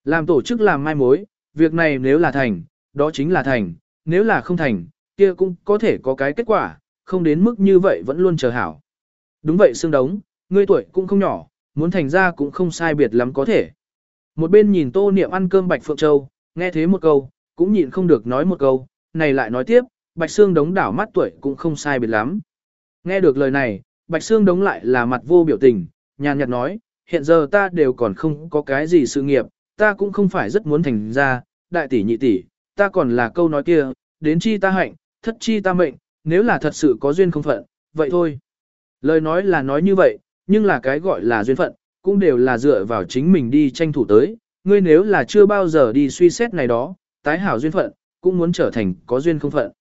Làm tổ chức làm mai mối, việc này nếu là thành, đó chính là thành, nếu là không thành, kia cũng có thể có cái kết quả, không đến mức như vậy vẫn luôn chờ hảo. Đúng vậy xương Đống, ngươi tuổi cũng không nhỏ, muốn thành ra cũng không sai biệt lắm có thể. Một bên nhìn tô niệm ăn cơm Bạch Phượng Châu, nghe thế một câu, cũng nhịn không được nói một câu, này lại nói tiếp, Bạch Sương đống đảo mắt tuổi cũng không sai biệt lắm. Nghe được lời này, Bạch Sương đống lại là mặt vô biểu tình, nhàn nhạt nói, hiện giờ ta đều còn không có cái gì sự nghiệp, ta cũng không phải rất muốn thành ra, đại tỷ nhị tỷ, ta còn là câu nói kia, đến chi ta hạnh, thất chi ta mệnh, nếu là thật sự có duyên không phận, vậy thôi. Lời nói là nói như vậy, nhưng là cái gọi là duyên phận, cũng đều là dựa vào chính mình đi tranh thủ tới, ngươi nếu là chưa bao giờ đi suy xét này đó, tái hảo duyên phận, cũng muốn trở thành có duyên không phận.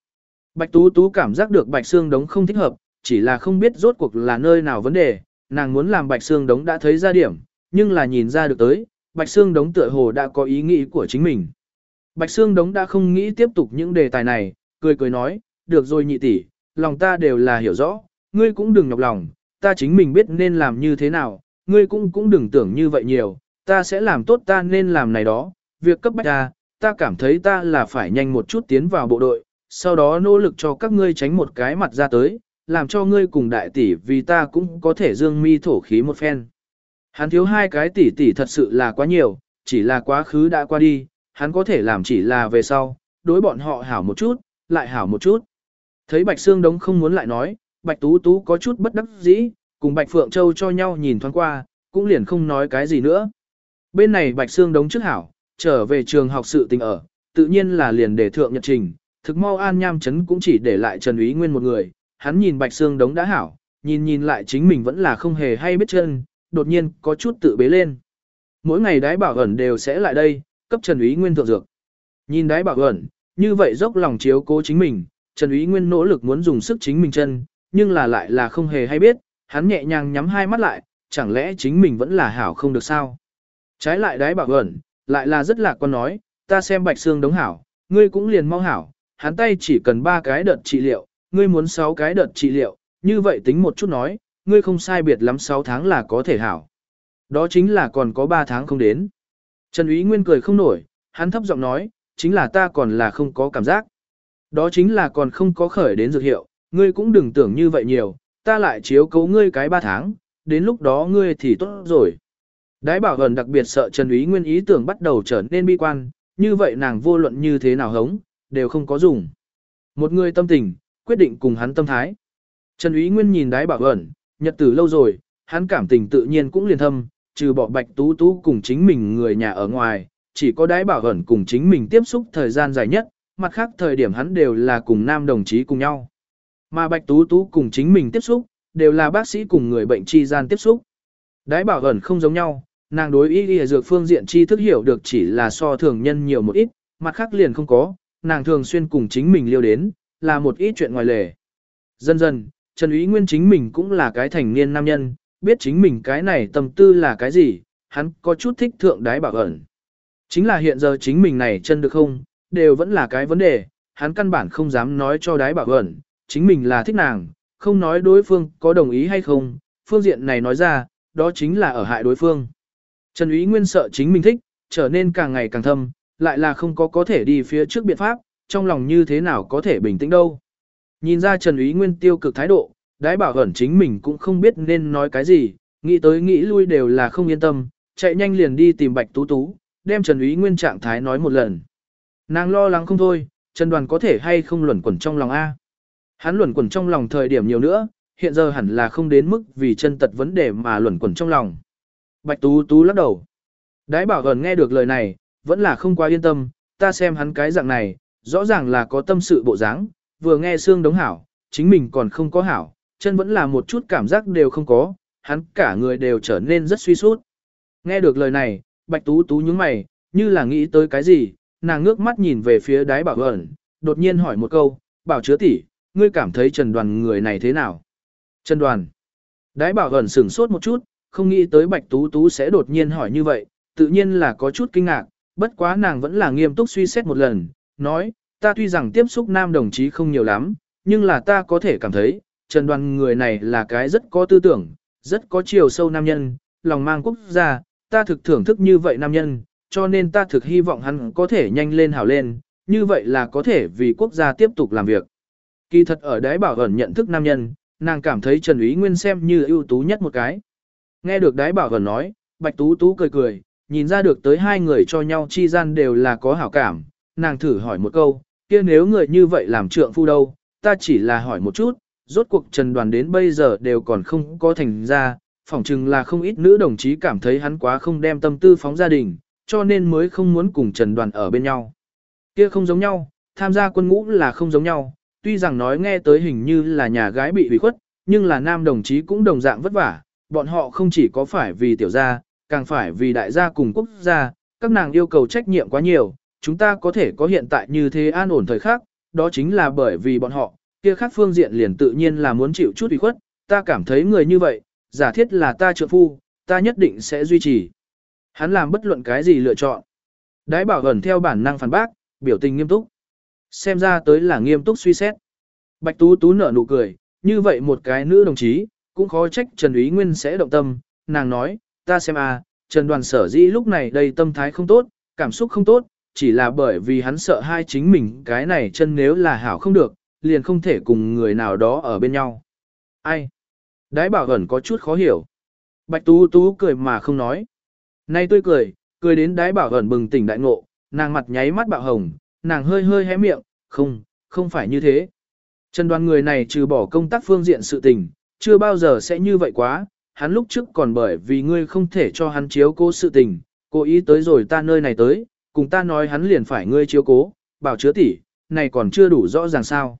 Bạch Tú Tú cảm giác được Bạch Sương Đống không thích hợp, chỉ là không biết rốt cuộc là nơi nào vấn đề, nàng muốn làm Bạch Sương Đống đã thấy ra điểm, nhưng là nhìn ra được tới, Bạch Sương Đống tựa hồ đã có ý nghĩ của chính mình. Bạch Sương Đống đã không nghĩ tiếp tục những đề tài này, cười cười nói, được rồi nhị tỷ, lòng ta đều là hiểu rõ, ngươi cũng đừng nhọc lòng, ta chính mình biết nên làm như thế nào, ngươi cũng cũng đừng tưởng như vậy nhiều, ta sẽ làm tốt ta nên làm này đó, việc cấp bách ta, ta cảm thấy ta là phải nhanh một chút tiến vào bộ đội, sau đó nỗ lực cho các ngươi tránh một cái mặt ra tới, làm cho ngươi cùng đại tỷ vì ta cũng có thể dương mi thổ khí một phen. Hắn thiếu hai cái tỷ tỷ thật sự là quá nhiều, chỉ là quá khứ đã qua đi, hắn có thể làm chỉ là về sau, đối bọn họ hảo một chút, lại hảo một chút. Thấy Bạch Sương Đống không muốn lại nói, Bạch Tú Tú có chút bất đắc dĩ, cùng Bạch Phượng Châu cho nhau nhìn thoáng qua, cũng liền không nói cái gì nữa. Bên này Bạch Sương Đống trước hảo, trở về trường học sự tình ở, tự nhiên là liền để thượng nhật trình, thực mau an nham chấn cũng chỉ để lại Trần Úy Nguyên một người, hắn nhìn Bạch Sương Đống đã hảo, nhìn nhìn lại chính mình vẫn là không hề hay biết chân, đột nhiên có chút tự bế lên. Mỗi ngày đái bảo ẩn đều sẽ lại đây, cấp Trần Úy Nguyên thượng dược. Nhìn đái bảo ẩn, như vậy dốc lòng chiếu cố chính mình, Trần Úy Nguyên nỗ lực muốn dùng sức chính mình chân, nhưng là lại là không hề hay biết, hắn nhẹ nhàng nhắm hai mắt lại, chẳng lẽ chính mình vẫn là hảo không được sao? Trái lại đái bảo ẩn, lại là rất lạc quan nói, ta xem bạch xương đống hảo, ngươi cũng liền mau hảo, hắn tay chỉ cần ba cái đợt trị liệu, ngươi muốn sáu cái đợt trị liệu, như vậy tính một chút nói, ngươi không sai biệt lắm 6 tháng là có thể hảo. Đó chính là còn có 3 tháng không đến. Trần Úy Nguyên cười không nổi, hắn thấp giọng nói, chính là ta còn là không có cảm giác. Đó chính là còn không có khởi đến dược hiệu, ngươi cũng đừng tưởng như vậy nhiều, ta lại chiếu cố ngươi cái 3 tháng, đến lúc đó ngươi thì tốt rồi. Đái bảo gần đặc biệt sợ Trần Úy Nguyên ý tưởng bắt đầu trở nên bi quan, như vậy nàng vô luận như thế nào hống, đều không có dùng. Một người tâm tình, quyết định cùng hắn tâm thái. Trần Úy Nguyên nhìn đái bảo ẩn, nhật tử lâu rồi, hắn cảm tình tự nhiên cũng liền thâm, trừ bỏ bạch tú tú cùng chính mình người nhà ở ngoài, chỉ có đái bảo ẩn cùng chính mình tiếp xúc thời gian dài nhất, mặt khác thời điểm hắn đều là cùng nam đồng chí cùng nhau. Mà bạch tú tú cùng chính mình tiếp xúc, đều là bác sĩ cùng người bệnh chi gian tiếp xúc. Đái bảo ẩn không giống nhau, nàng đối y y dược phương diện tri thức hiểu được chỉ là so thường nhân nhiều một ít, mặt khác liền không có, nàng thường xuyên cùng chính mình liêu đến, là một ít chuyện ngoài lề. Dần dần, Trần Ý Nguyên chính mình cũng là cái thành niên nam nhân, biết chính mình cái này tâm tư là cái gì, hắn có chút thích thượng đái bảo ẩn. Chính là hiện giờ chính mình này chân được không, đều vẫn là cái vấn đề, hắn căn bản không dám nói cho đái bảo ẩn, chính mình là thích nàng, không nói đối phương có đồng ý hay không, phương diện này nói ra, đó chính là ở hại đối phương. Trần Ý Nguyên sợ chính mình thích, trở nên càng ngày càng thâm, lại là không có có thể đi phía trước biện pháp, trong lòng như thế nào có thể bình tĩnh đâu. Nhìn ra Trần Ý Nguyên tiêu cực thái độ, đái bảo ẩn chính mình cũng không biết nên nói cái gì, nghĩ tới nghĩ lui đều là không yên tâm, chạy nhanh liền đi tìm Bạch Tú Tú, đem Trần Ý Nguyên trạng thái nói một lần. Nàng lo lắng không thôi, Trần Đoàn có thể hay không luẩn quẩn trong lòng A. Hắn luẩn quẩn trong lòng thời điểm nhiều nữa, hiện giờ hẳn là không đến mức vì chân tật vấn đề mà luẩn quẩn trong lòng. Bạch Tú Tú lắc đầu. Đái bảo ẩn nghe được lời này, vẫn là không quá yên tâm, ta xem hắn cái dạng này, rõ ràng là có tâm sự bộ dáng, vừa nghe xương đống hảo, chính mình còn không có hảo, chân vẫn là một chút cảm giác đều không có, hắn cả người đều trở nên rất suy sút. Nghe được lời này, Bạch Tú Tú nhướng mày, như là nghĩ tới cái gì, nàng ngước mắt nhìn về phía đái bảo ẩn, đột nhiên hỏi một câu, bảo chứa tỷ, ngươi cảm thấy Trần Đoàn người này thế nào? Trần Đoàn. Đái bảo ẩn sửng sốt một chút, không nghĩ tới Bạch Tú Tú sẽ đột nhiên hỏi như vậy, tự nhiên là có chút kinh ngạc, bất quá nàng vẫn là nghiêm túc suy xét một lần, nói, ta tuy rằng tiếp xúc nam đồng chí không nhiều lắm, nhưng là ta có thể cảm thấy, Trần Đoàn người này là cái rất có tư tưởng, rất có chiều sâu nam nhân, lòng mang quốc gia, ta thực thưởng thức như vậy nam nhân, cho nên ta thực hy vọng hắn có thể nhanh lên hảo lên, như vậy là có thể vì quốc gia tiếp tục làm việc. Kỳ thật ở đáy bảo ẩn nhận thức nam nhân, nàng cảm thấy Trần Ý Nguyên xem như ưu tú nhất một cái. Nghe được đái bảo ẩn nói, Bạch Tú Tú cười cười, nhìn ra được tới hai người cho nhau chi gian đều là có hảo cảm, nàng thử hỏi một câu, kia nếu người như vậy làm trượng phu đâu, ta chỉ là hỏi một chút, rốt cuộc trần đoàn đến bây giờ đều còn không có thành ra, phỏng chừng là không ít nữ đồng chí cảm thấy hắn quá không đem tâm tư phóng gia đình, cho nên mới không muốn cùng trần đoàn ở bên nhau. Kia không giống nhau, tham gia quân ngũ là không giống nhau, tuy rằng nói nghe tới hình như là nhà gái bị hủy khuất, nhưng là nam đồng chí cũng đồng dạng vất vả, bọn họ không chỉ có phải vì tiểu gia, càng phải vì đại gia cùng quốc gia, các nàng yêu cầu trách nhiệm quá nhiều, chúng ta có thể có hiện tại như thế an ổn thời khắc, đó chính là bởi vì bọn họ, kia khác phương diện liền tự nhiên là muốn chịu chút ủy khuất, ta cảm thấy người như vậy, giả thiết là ta trợ phu, ta nhất định sẽ duy trì. Hắn làm bất luận cái gì lựa chọn. Đái bảo gần theo bản năng phản bác, biểu tình nghiêm túc. Xem ra tới là nghiêm túc suy xét. Bạch Tú Tú nở nụ cười, như vậy một cái nữ đồng chí, cũng khó trách Trần Úy Nguyên sẽ động tâm, nàng nói, ta xem a, Trần Đoàn sở dĩ lúc này đây tâm thái không tốt, cảm xúc không tốt, chỉ là bởi vì hắn sợ hai chính mình cái này chân nếu là hảo không được, liền không thể cùng người nào đó ở bên nhau. Ai? Đái bảo ẩn có chút khó hiểu. Bạch Tú Tú cười mà không nói. Nay tôi cười, cười đến đái bảo ẩn bừng tỉnh đại ngộ, nàng mặt nháy mắt bạo hồng, nàng hơi hơi hé miệng, không, không phải như thế. Trần đoàn người này trừ bỏ công tác phương diện sự tình, chưa bao giờ sẽ như vậy quá, hắn lúc trước còn bởi vì ngươi không thể cho hắn chiếu cố sự tình, cố ý tới rồi ta nơi này tới, cùng ta nói hắn liền phải ngươi chiếu cố, bảo chứa tỷ, này còn chưa đủ rõ ràng sao.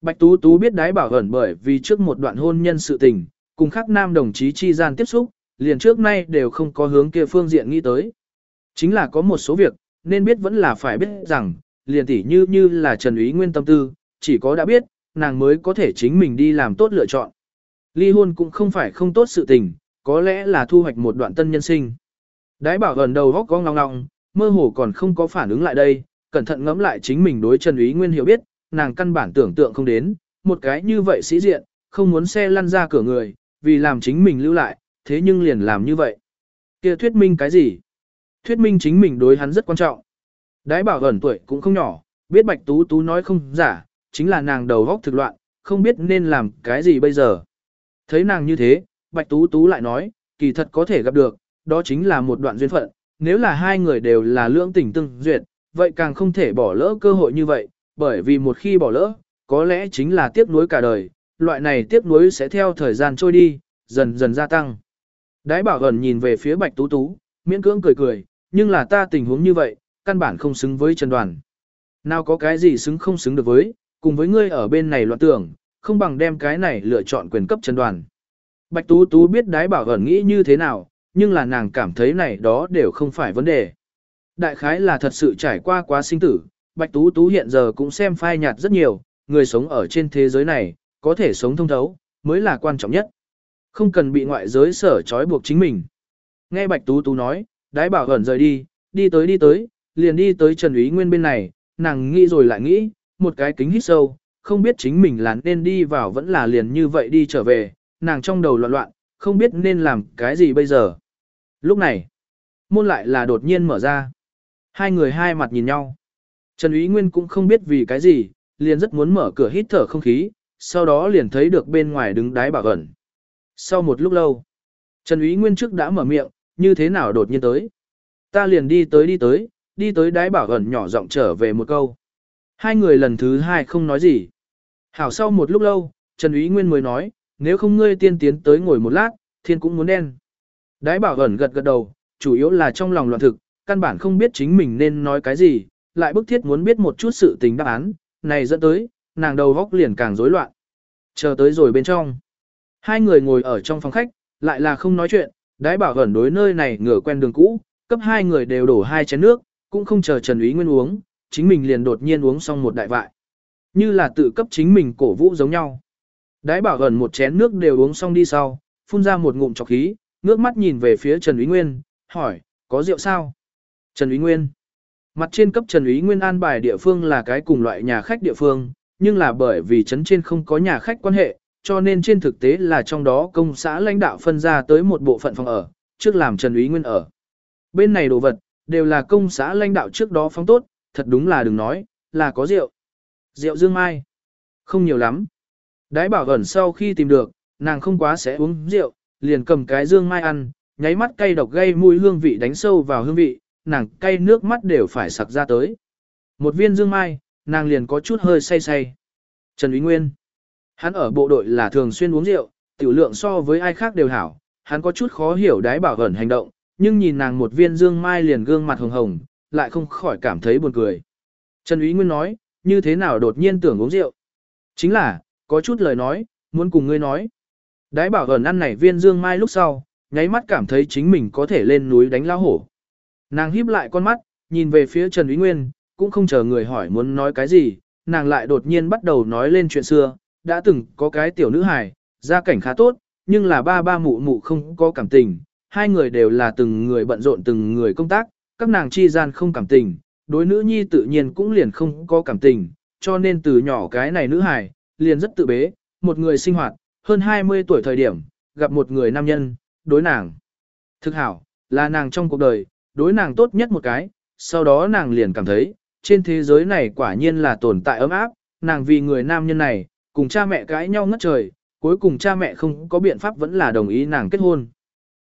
Bạch Tú Tú biết đái bảo ẩn bởi vì trước một đoạn hôn nhân sự tình, cùng khác nam đồng chí chi gian tiếp xúc, liền trước nay đều không có hướng kia phương diện nghĩ tới. Chính là có một số việc, nên biết vẫn là phải biết rằng, liền tỷ như như là Trần Úy Nguyên tâm tư, chỉ có đã biết, nàng mới có thể chính mình đi làm tốt lựa chọn. Ly hôn cũng không phải không tốt sự tình, có lẽ là thu hoạch một đoạn tân nhân sinh. Đái bảo gần đầu góc gong ngong ngong, mơ hồ còn không có phản ứng lại đây, cẩn thận ngẫm lại chính mình đối Trần Úy Nguyên hiểu biết, nàng căn bản tưởng tượng không đến, một cái như vậy sĩ diện, không muốn xe lăn ra cửa người, vì làm chính mình lưu lại, thế nhưng liền làm như vậy. kia thuyết minh cái gì? Thuyết minh chính mình đối hắn rất quan trọng. Đái bảo gần tuổi cũng không nhỏ, biết Bạch Tú Tú nói không giả, chính là nàng đầu góc thực loạn, không biết nên làm cái gì bây giờ. Thấy nàng như thế, Bạch Tú Tú lại nói, kỳ thật có thể gặp được, đó chính là một đoạn duyên phận, nếu là hai người đều là lưỡng tình tương duyệt, vậy càng không thể bỏ lỡ cơ hội như vậy, bởi vì một khi bỏ lỡ, có lẽ chính là tiếc nuối cả đời, loại này tiếc nuối sẽ theo thời gian trôi đi, dần dần gia tăng. Đái bảo gần nhìn về phía Bạch Tú Tú, miễn cưỡng cười cười, nhưng là ta tình huống như vậy, căn bản không xứng với Trần Đoàn. Nào có cái gì xứng không xứng được với, cùng với ngươi ở bên này loạn tưởng, không bằng đem cái này lựa chọn quyền cấp Trần Đoàn. Bạch Tú Tú biết đái bảo gần nghĩ như thế nào, nhưng là nàng cảm thấy này đó đều không phải vấn đề. Đại khái là thật sự trải qua quá sinh tử, Bạch Tú Tú hiện giờ cũng xem phai nhạt rất nhiều, người sống ở trên thế giới này, có thể sống thông thấu, mới là quan trọng nhất. Không cần bị ngoại giới sở trói buộc chính mình. Nghe Bạch Tú Tú nói, đái bảo ẩn rời đi, đi tới đi tới, liền đi tới Trần Úy Nguyên bên này, nàng nghĩ rồi lại nghĩ, một cái kính hít sâu, không biết chính mình là nên đi vào vẫn là liền như vậy đi trở về, nàng trong đầu loạn loạn, không biết nên làm cái gì bây giờ. Lúc này, môn lại là đột nhiên mở ra. Hai người hai mặt nhìn nhau. Trần Ý Nguyên cũng không biết vì cái gì, liền rất muốn mở cửa hít thở không khí, sau đó liền thấy được bên ngoài đứng đái bảo ẩn. Sau một lúc lâu, Trần Ý Nguyên trước đã mở miệng, như thế nào đột nhiên tới. Ta liền đi tới đi tới, đi tới đái bảo ẩn nhỏ giọng trở về một câu. Hai người lần thứ hai không nói gì. Hảo sau một lúc lâu, Trần Ý Nguyên mới nói, nếu không ngươi tiên tiến tới ngồi một lát, thiên cũng muốn đen. Đái bảo ẩn gật gật đầu, chủ yếu là trong lòng loạn thực, căn bản không biết chính mình nên nói cái gì, lại bức thiết muốn biết một chút sự tình đáp án, này dẫn tới, nàng đầu góc liền càng rối loạn. Chờ tới rồi bên trong. Hai người ngồi ở trong phòng khách, lại là không nói chuyện, đái bảo ẩn đối nơi này ngửa quen đường cũ, cấp hai người đều đổ hai chén nước, cũng không chờ Trần Úy Nguyên uống, chính mình liền đột nhiên uống xong một đại vại. Như là tự cấp chính mình cổ vũ giống nhau. Đái bảo ẩn một chén nước đều uống xong đi sau, phun ra một ngụm trọc khí, ngước mắt nhìn về phía Trần Úy Nguyên, hỏi, có rượu sao? Trần Úy Nguyên. Mặt trên cấp Trần Úy Nguyên an bài địa phương là cái cùng loại nhà khách địa phương, nhưng là bởi vì trấn trên không có nhà khách quan hệ, cho nên trên thực tế là trong đó công xã lãnh đạo phân ra tới một bộ phận phòng ở, trước làm Trần Úy Nguyên ở. Bên này đồ vật, đều là công xã lãnh đạo trước đó phóng tốt, thật đúng là đừng nói, là có rượu. Rượu dương mai. Không nhiều lắm. Đái bảo ẩn sau khi tìm được, nàng không quá sẽ uống rượu, liền cầm cái dương mai ăn, nháy mắt cay độc gây mùi hương vị đánh sâu vào hương vị, nàng cay nước mắt đều phải sặc ra tới. Một viên dương mai, nàng liền có chút hơi say say. Trần Uy Nguyên. Hắn ở bộ đội là thường xuyên uống rượu, tiểu lượng so với ai khác đều hảo, hắn có chút khó hiểu đái bảo ẩn hành động, nhưng nhìn nàng một viên dương mai liền gương mặt hồng hồng, lại không khỏi cảm thấy buồn cười. Trần Uy Nguyên nói, như thế nào đột nhiên tưởng uống rượu? Chính là, có chút lời nói, muốn cùng ngươi nói. Đái bảo ẩn ăn này viên dương mai lúc sau, nháy mắt cảm thấy chính mình có thể lên núi đánh lao hổ. Nàng híp lại con mắt, nhìn về phía Trần Úy Nguyên, cũng không chờ người hỏi muốn nói cái gì, nàng lại đột nhiên bắt đầu nói lên chuyện xưa, đã từng có cái tiểu nữ hài, gia cảnh khá tốt, nhưng là ba ba mụ mụ không có cảm tình, hai người đều là từng người bận rộn từng người công tác, các nàng chi gian không cảm tình, đối nữ nhi tự nhiên cũng liền không có cảm tình, cho nên từ nhỏ cái này nữ hài, liền rất tự bế, một người sinh hoạt, hơn 20 tuổi thời điểm, gặp một người nam nhân, đối nàng. Thực hảo, là nàng trong cuộc đời, đối nàng tốt nhất một cái, sau đó nàng liền cảm thấy, trên thế giới này quả nhiên là tồn tại ấm áp, nàng vì người nam nhân này, cùng cha mẹ cãi nhau ngất trời, cuối cùng cha mẹ không có biện pháp vẫn là đồng ý nàng kết hôn.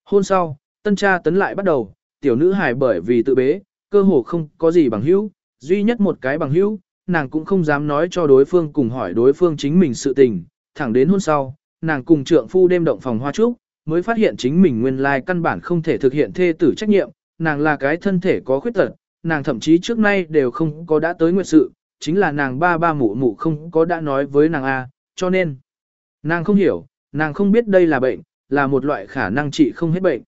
Hôn sau, tân cha tấn lại bắt đầu, tiểu nữ hài bởi vì tự bế, cơ hồ không có gì bằng hữu, duy nhất một cái bằng hữu, nàng cũng không dám nói cho đối phương cùng hỏi đối phương chính mình sự tình, thẳng đến hôn sau, nàng cùng trượng phu đêm động phòng hoa trúc, mới phát hiện chính mình nguyên lai căn bản không thể thực hiện thê tử trách nhiệm, nàng là cái thân thể có khuyết tật, nàng thậm chí trước nay đều không có đã tới nguyện sự, chính là nàng ba ba mụ mụ không có đã nói với nàng A, cho nên, nàng không hiểu, nàng không biết đây là bệnh, là một loại khả năng trị không hết bệnh.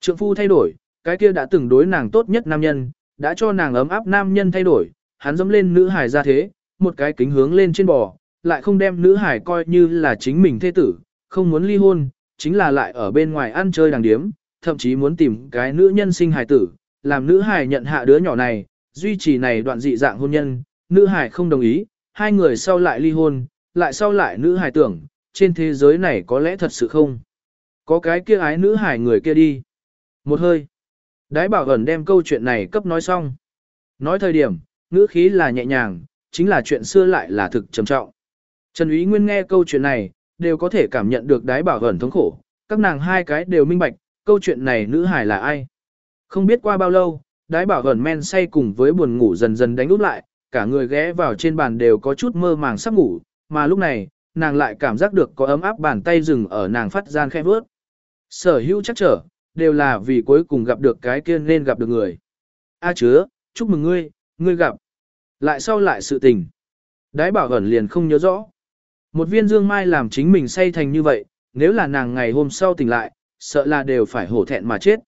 Trượng phu thay đổi, cái kia đã từng đối nàng tốt nhất nam nhân, đã cho nàng ấm áp nam nhân thay đổi, hắn dẫm lên nữ hải ra thế, một cái kính hướng lên trên bò, lại không đem nữ hải coi như là chính mình thế tử, không muốn ly hôn, chính là lại ở bên ngoài ăn chơi đàng điếm, thậm chí muốn tìm cái nữ nhân sinh hài tử, làm nữ hải nhận hạ đứa nhỏ này, duy trì này đoạn dị dạng hôn nhân, nữ hải không đồng ý, hai người sau lại ly hôn, lại sau lại nữ hải tưởng, trên thế giới này có lẽ thật sự không. Có cái kia ái nữ hải người kia đi. Một hơi. Đái bảo ẩn đem câu chuyện này cấp nói xong. Nói thời điểm, ngữ khí là nhẹ nhàng, chính là chuyện xưa lại là thực trầm trọng. Trần Úy Nguyên nghe câu chuyện này, đều có thể cảm nhận được đái bảo ẩn thống khổ, các nàng hai cái đều minh bạch, câu chuyện này nữ hải là ai. Không biết qua bao lâu, đái bảo ẩn men say cùng với buồn ngủ dần dần đánh úp lại, cả người ghé vào trên bàn đều có chút mơ màng sắp ngủ, mà lúc này, nàng lại cảm giác được có ấm áp bàn tay dừng ở nàng phát gian khẽ vớt. Sở hữu chắc trở, đều là vì cuối cùng gặp được cái kia nên gặp được người. A chứa, chúc mừng ngươi, ngươi gặp. Lại sau lại sự tình. Đái bảo ẩn liền không nhớ rõ. Một viên dương mai làm chính mình say thành như vậy, nếu là nàng ngày hôm sau tỉnh lại, sợ là đều phải hổ thẹn mà chết.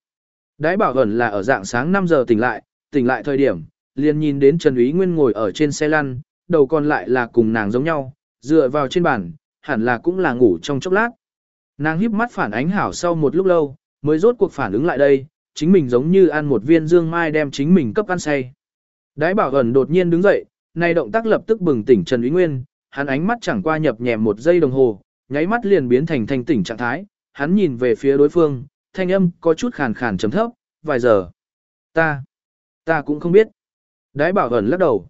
Đái bảo ẩn là ở dạng sáng 5 giờ tỉnh lại, tỉnh lại thời điểm, liền nhìn đến Trần Úy Nguyên ngồi ở trên xe lăn, đầu còn lại là cùng nàng giống nhau, dựa vào trên bàn, hẳn là cũng là ngủ trong chốc lát. Nàng híp mắt phản ánh hảo sau một lúc lâu, mới rốt cuộc phản ứng lại đây, chính mình giống như ăn một viên dương mai đem chính mình cấp ăn say. Đái bảo ẩn đột nhiên đứng dậy, này động tác lập tức bừng tỉnh Trần Uy Nguyên, hắn ánh mắt chẳng qua nhập nhèm một giây đồng hồ, nháy mắt liền biến thành thanh tỉnh trạng thái, hắn nhìn về phía đối phương, thanh âm có chút khàn khàn chấm thấp, vài giờ. Ta, ta cũng không biết. Đái bảo ẩn lắc đầu.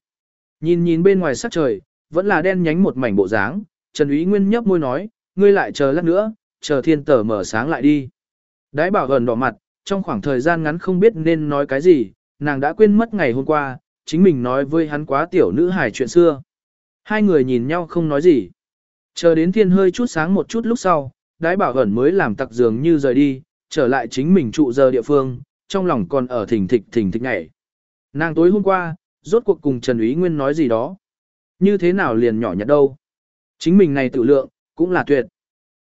Nhìn nhìn bên ngoài sắc trời, vẫn là đen nhánh một mảnh bộ dáng, Trần Úy Nguyên nhấp môi nói, ngươi lại chờ lát nữa, chờ thiên tờ mở sáng lại đi. Đái bảo ẩn đỏ mặt, trong khoảng thời gian ngắn không biết nên nói cái gì, nàng đã quên mất ngày hôm qua, chính mình nói với hắn quá tiểu nữ hài chuyện xưa. Hai người nhìn nhau không nói gì. Chờ đến thiên hơi chút sáng một chút lúc sau, đái bảo ẩn mới làm tặc dường như rời đi, trở lại chính mình trụ giờ địa phương, trong lòng còn ở thỉnh thịch thỉnh thịch nhảy. Nàng tối hôm qua, rốt cuộc cùng Trần Ý Nguyên nói gì đó. Như thế nào liền nhỏ nhặt đâu. Chính mình này tự lượng, cũng là tuyệt.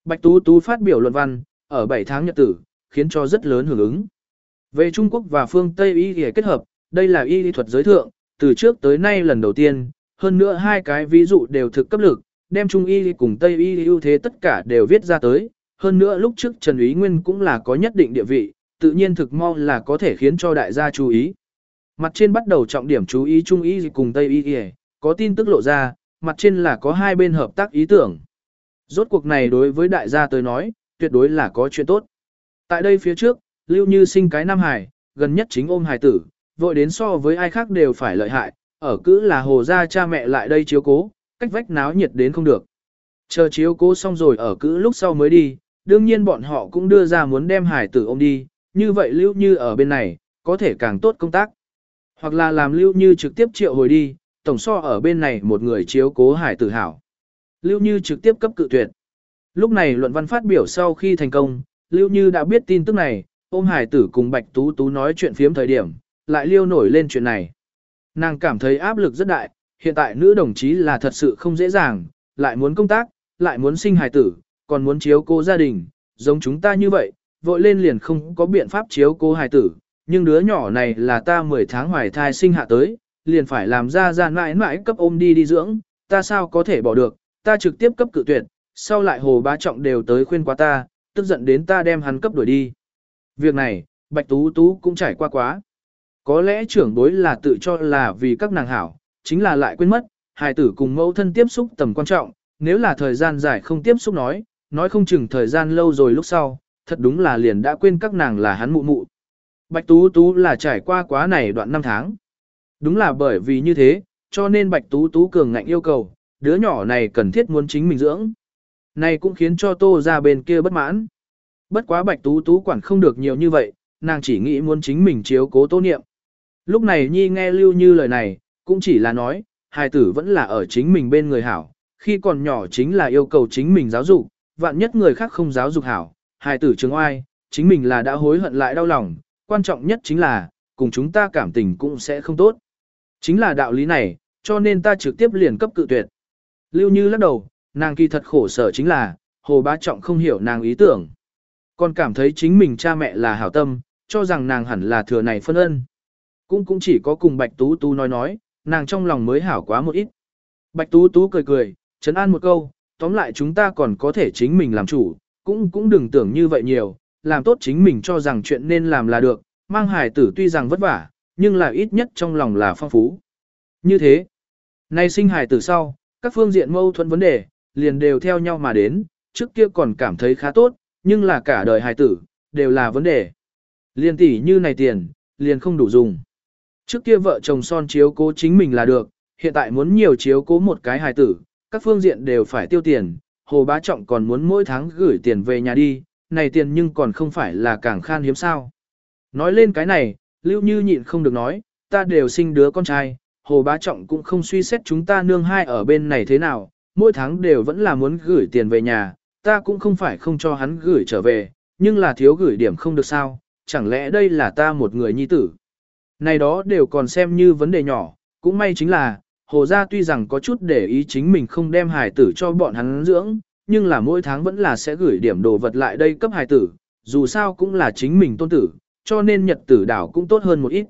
Bạch Tú Tú phát biểu luận văn, ở 7 tháng nhật tử, khiến cho rất lớn hưởng ứng. Về Trung Quốc và phương Tây ý y kết hợp, đây là y lý thuật giới thượng, từ trước tới nay lần đầu tiên, hơn nữa hai cái ví dụ đều thực cấp lực, đem Trung y cùng Tây y ưu thế tất cả đều viết ra tới. Hơn nữa lúc trước Trần Úy Nguyên cũng là có nhất định địa vị, tự nhiên thực mong là có thể khiến cho đại gia chú ý. Mặt trên bắt đầu trọng điểm chú ý Trung y cùng Tây y, có tin tức lộ ra, mặt trên là có hai bên hợp tác ý tưởng. Rốt cuộc này đối với đại gia tới nói, tuyệt đối là có chuyện tốt. Tại đây phía trước, Lưu Như sinh cái Nam Hải, gần nhất chính ôm hài tử, vội đến so với ai khác đều phải lợi hại, ở cứ là hồ gia cha mẹ lại đây chiếu cố, cách vách náo nhiệt đến không được. Chờ chiếu cố xong rồi ở cứ lúc sau mới đi, đương nhiên bọn họ cũng đưa ra muốn đem hải tử ông đi, như vậy Lưu Như ở bên này, có thể càng tốt công tác. Hoặc là làm Lưu Như trực tiếp triệu hồi đi, tổng so ở bên này một người chiếu cố hải tử hảo. Lưu Như trực tiếp cấp cự tuyệt. Lúc này luận văn phát biểu sau khi thành công, Lưu Như đã biết tin tức này, ôm hải tử cùng Bạch Tú Tú nói chuyện phiếm thời điểm, lại liêu nổi lên chuyện này. Nàng cảm thấy áp lực rất đại, hiện tại nữ đồng chí là thật sự không dễ dàng, lại muốn công tác, lại muốn sinh hài tử, còn muốn chiếu cô gia đình, giống chúng ta như vậy, vội lên liền không có biện pháp chiếu cô hài tử, nhưng đứa nhỏ này là ta 10 tháng hoài thai sinh hạ tới, liền phải làm ra ra mãi mãi cấp ôm đi đi dưỡng, ta sao có thể bỏ được, ta trực tiếp cấp cự tuyệt, sau lại hồ bá trọng đều tới khuyên quá ta, tức giận đến ta đem hắn cấp đuổi đi. Việc này, Bạch Tú Tú cũng trải qua quá. Có lẽ trưởng bối là tự cho là vì các nàng hảo, chính là lại quên mất, hài tử cùng mẫu thân tiếp xúc tầm quan trọng, nếu là thời gian dài không tiếp xúc nói, nói không chừng thời gian lâu rồi lúc sau, thật đúng là liền đã quên các nàng là hắn mụ mụ. Bạch Tú Tú là trải qua quá này đoạn năm tháng. Đúng là bởi vì như thế, cho nên Bạch Tú Tú cường ngạnh yêu cầu, đứa nhỏ này cần thiết muốn chính mình dưỡng. Này cũng khiến cho tô ra bên kia bất mãn. Bất quá Bạch Tú Tú quản không được nhiều như vậy, nàng chỉ nghĩ muốn chính mình chiếu cố Tô Niệm. Lúc này Nhi nghe Lưu Như lời này, cũng chỉ là nói, hài tử vẫn là ở chính mình bên người hảo, khi còn nhỏ chính là yêu cầu chính mình giáo dục, vạn nhất người khác không giáo dục hảo, hài tử chứng oai, chính mình là đã hối hận lại đau lòng, quan trọng nhất chính là, cùng chúng ta cảm tình cũng sẽ không tốt. Chính là đạo lý này, cho nên ta trực tiếp liền cấp cự tuyệt. Lưu Như lắc đầu, nàng kỳ thật khổ sở chính là, Hồ Bá Trọng không hiểu nàng ý tưởng. Còn cảm thấy chính mình cha mẹ là hảo tâm, cho rằng nàng hẳn là thừa này phân ân. Cũng cũng chỉ có cùng Bạch Tú Tú nói nói, nàng trong lòng mới hảo quá một ít. Bạch Tú Tú cười cười, chấn an một câu, tóm lại chúng ta còn có thể chính mình làm chủ, cũng cũng đừng tưởng như vậy nhiều, làm tốt chính mình cho rằng chuyện nên làm là được, mang hài tử tuy rằng vất vả, nhưng là ít nhất trong lòng là phong phú. Như thế, nay sinh hài tử sau, các phương diện mâu thuẫn vấn đề, liền đều theo nhau mà đến, trước kia còn cảm thấy khá tốt, nhưng là cả đời hài tử, đều là vấn đề. Liên tỷ như này tiền, liền không đủ dùng. Trước kia vợ chồng son chiếu cố chính mình là được, hiện tại muốn nhiều chiếu cố một cái hài tử, các phương diện đều phải tiêu tiền, Hồ Bá Trọng còn muốn mỗi tháng gửi tiền về nhà đi, này tiền nhưng còn không phải là càng khan hiếm sao. Nói lên cái này, Lưu Như nhịn không được nói, ta đều sinh đứa con trai, Hồ Bá Trọng cũng không suy xét chúng ta nương hai ở bên này thế nào, mỗi tháng đều vẫn là muốn gửi tiền về nhà, ta cũng không phải không cho hắn gửi trở về, nhưng là thiếu gửi điểm không được sao, chẳng lẽ đây là ta một người nhi tử. Này đó đều còn xem như vấn đề nhỏ, cũng may chính là, Hồ Gia tuy rằng có chút để ý chính mình không đem hài tử cho bọn hắn dưỡng, nhưng là mỗi tháng vẫn là sẽ gửi điểm đồ vật lại đây cấp hài tử, dù sao cũng là chính mình tôn tử, cho nên nhật tử đảo cũng tốt hơn một ít.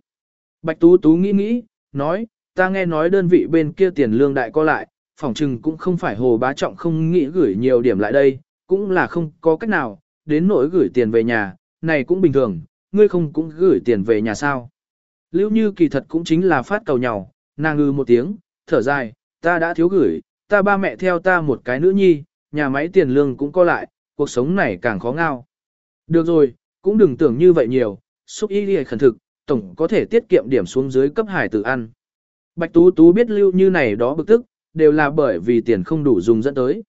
Bạch Tú Tú nghĩ nghĩ, nói, ta nghe nói đơn vị bên kia tiền lương đại co lại, phòng trừng cũng không phải hồ bá trọng không nghĩ gửi nhiều điểm lại đây, cũng là không có cách nào, đến nỗi gửi tiền về nhà, này cũng bình thường, ngươi không cũng gửi tiền về nhà sao. Lưu Như kỳ thật cũng chính là phát cầu nhau, nàng ngư một tiếng, thở dài, ta đã thiếu gửi, ta ba mẹ theo ta một cái nữ nhi, nhà máy tiền lương cũng co lại, cuộc sống này càng khó ngao. Được rồi, cũng đừng tưởng như vậy nhiều, xúc y đi khẩn thực, tổng có thể tiết kiệm điểm xuống dưới cấp hải tử ăn. Bạch Tú Tú biết lưu như này đó bực tức, đều là bởi vì tiền không đủ dùng dẫn tới.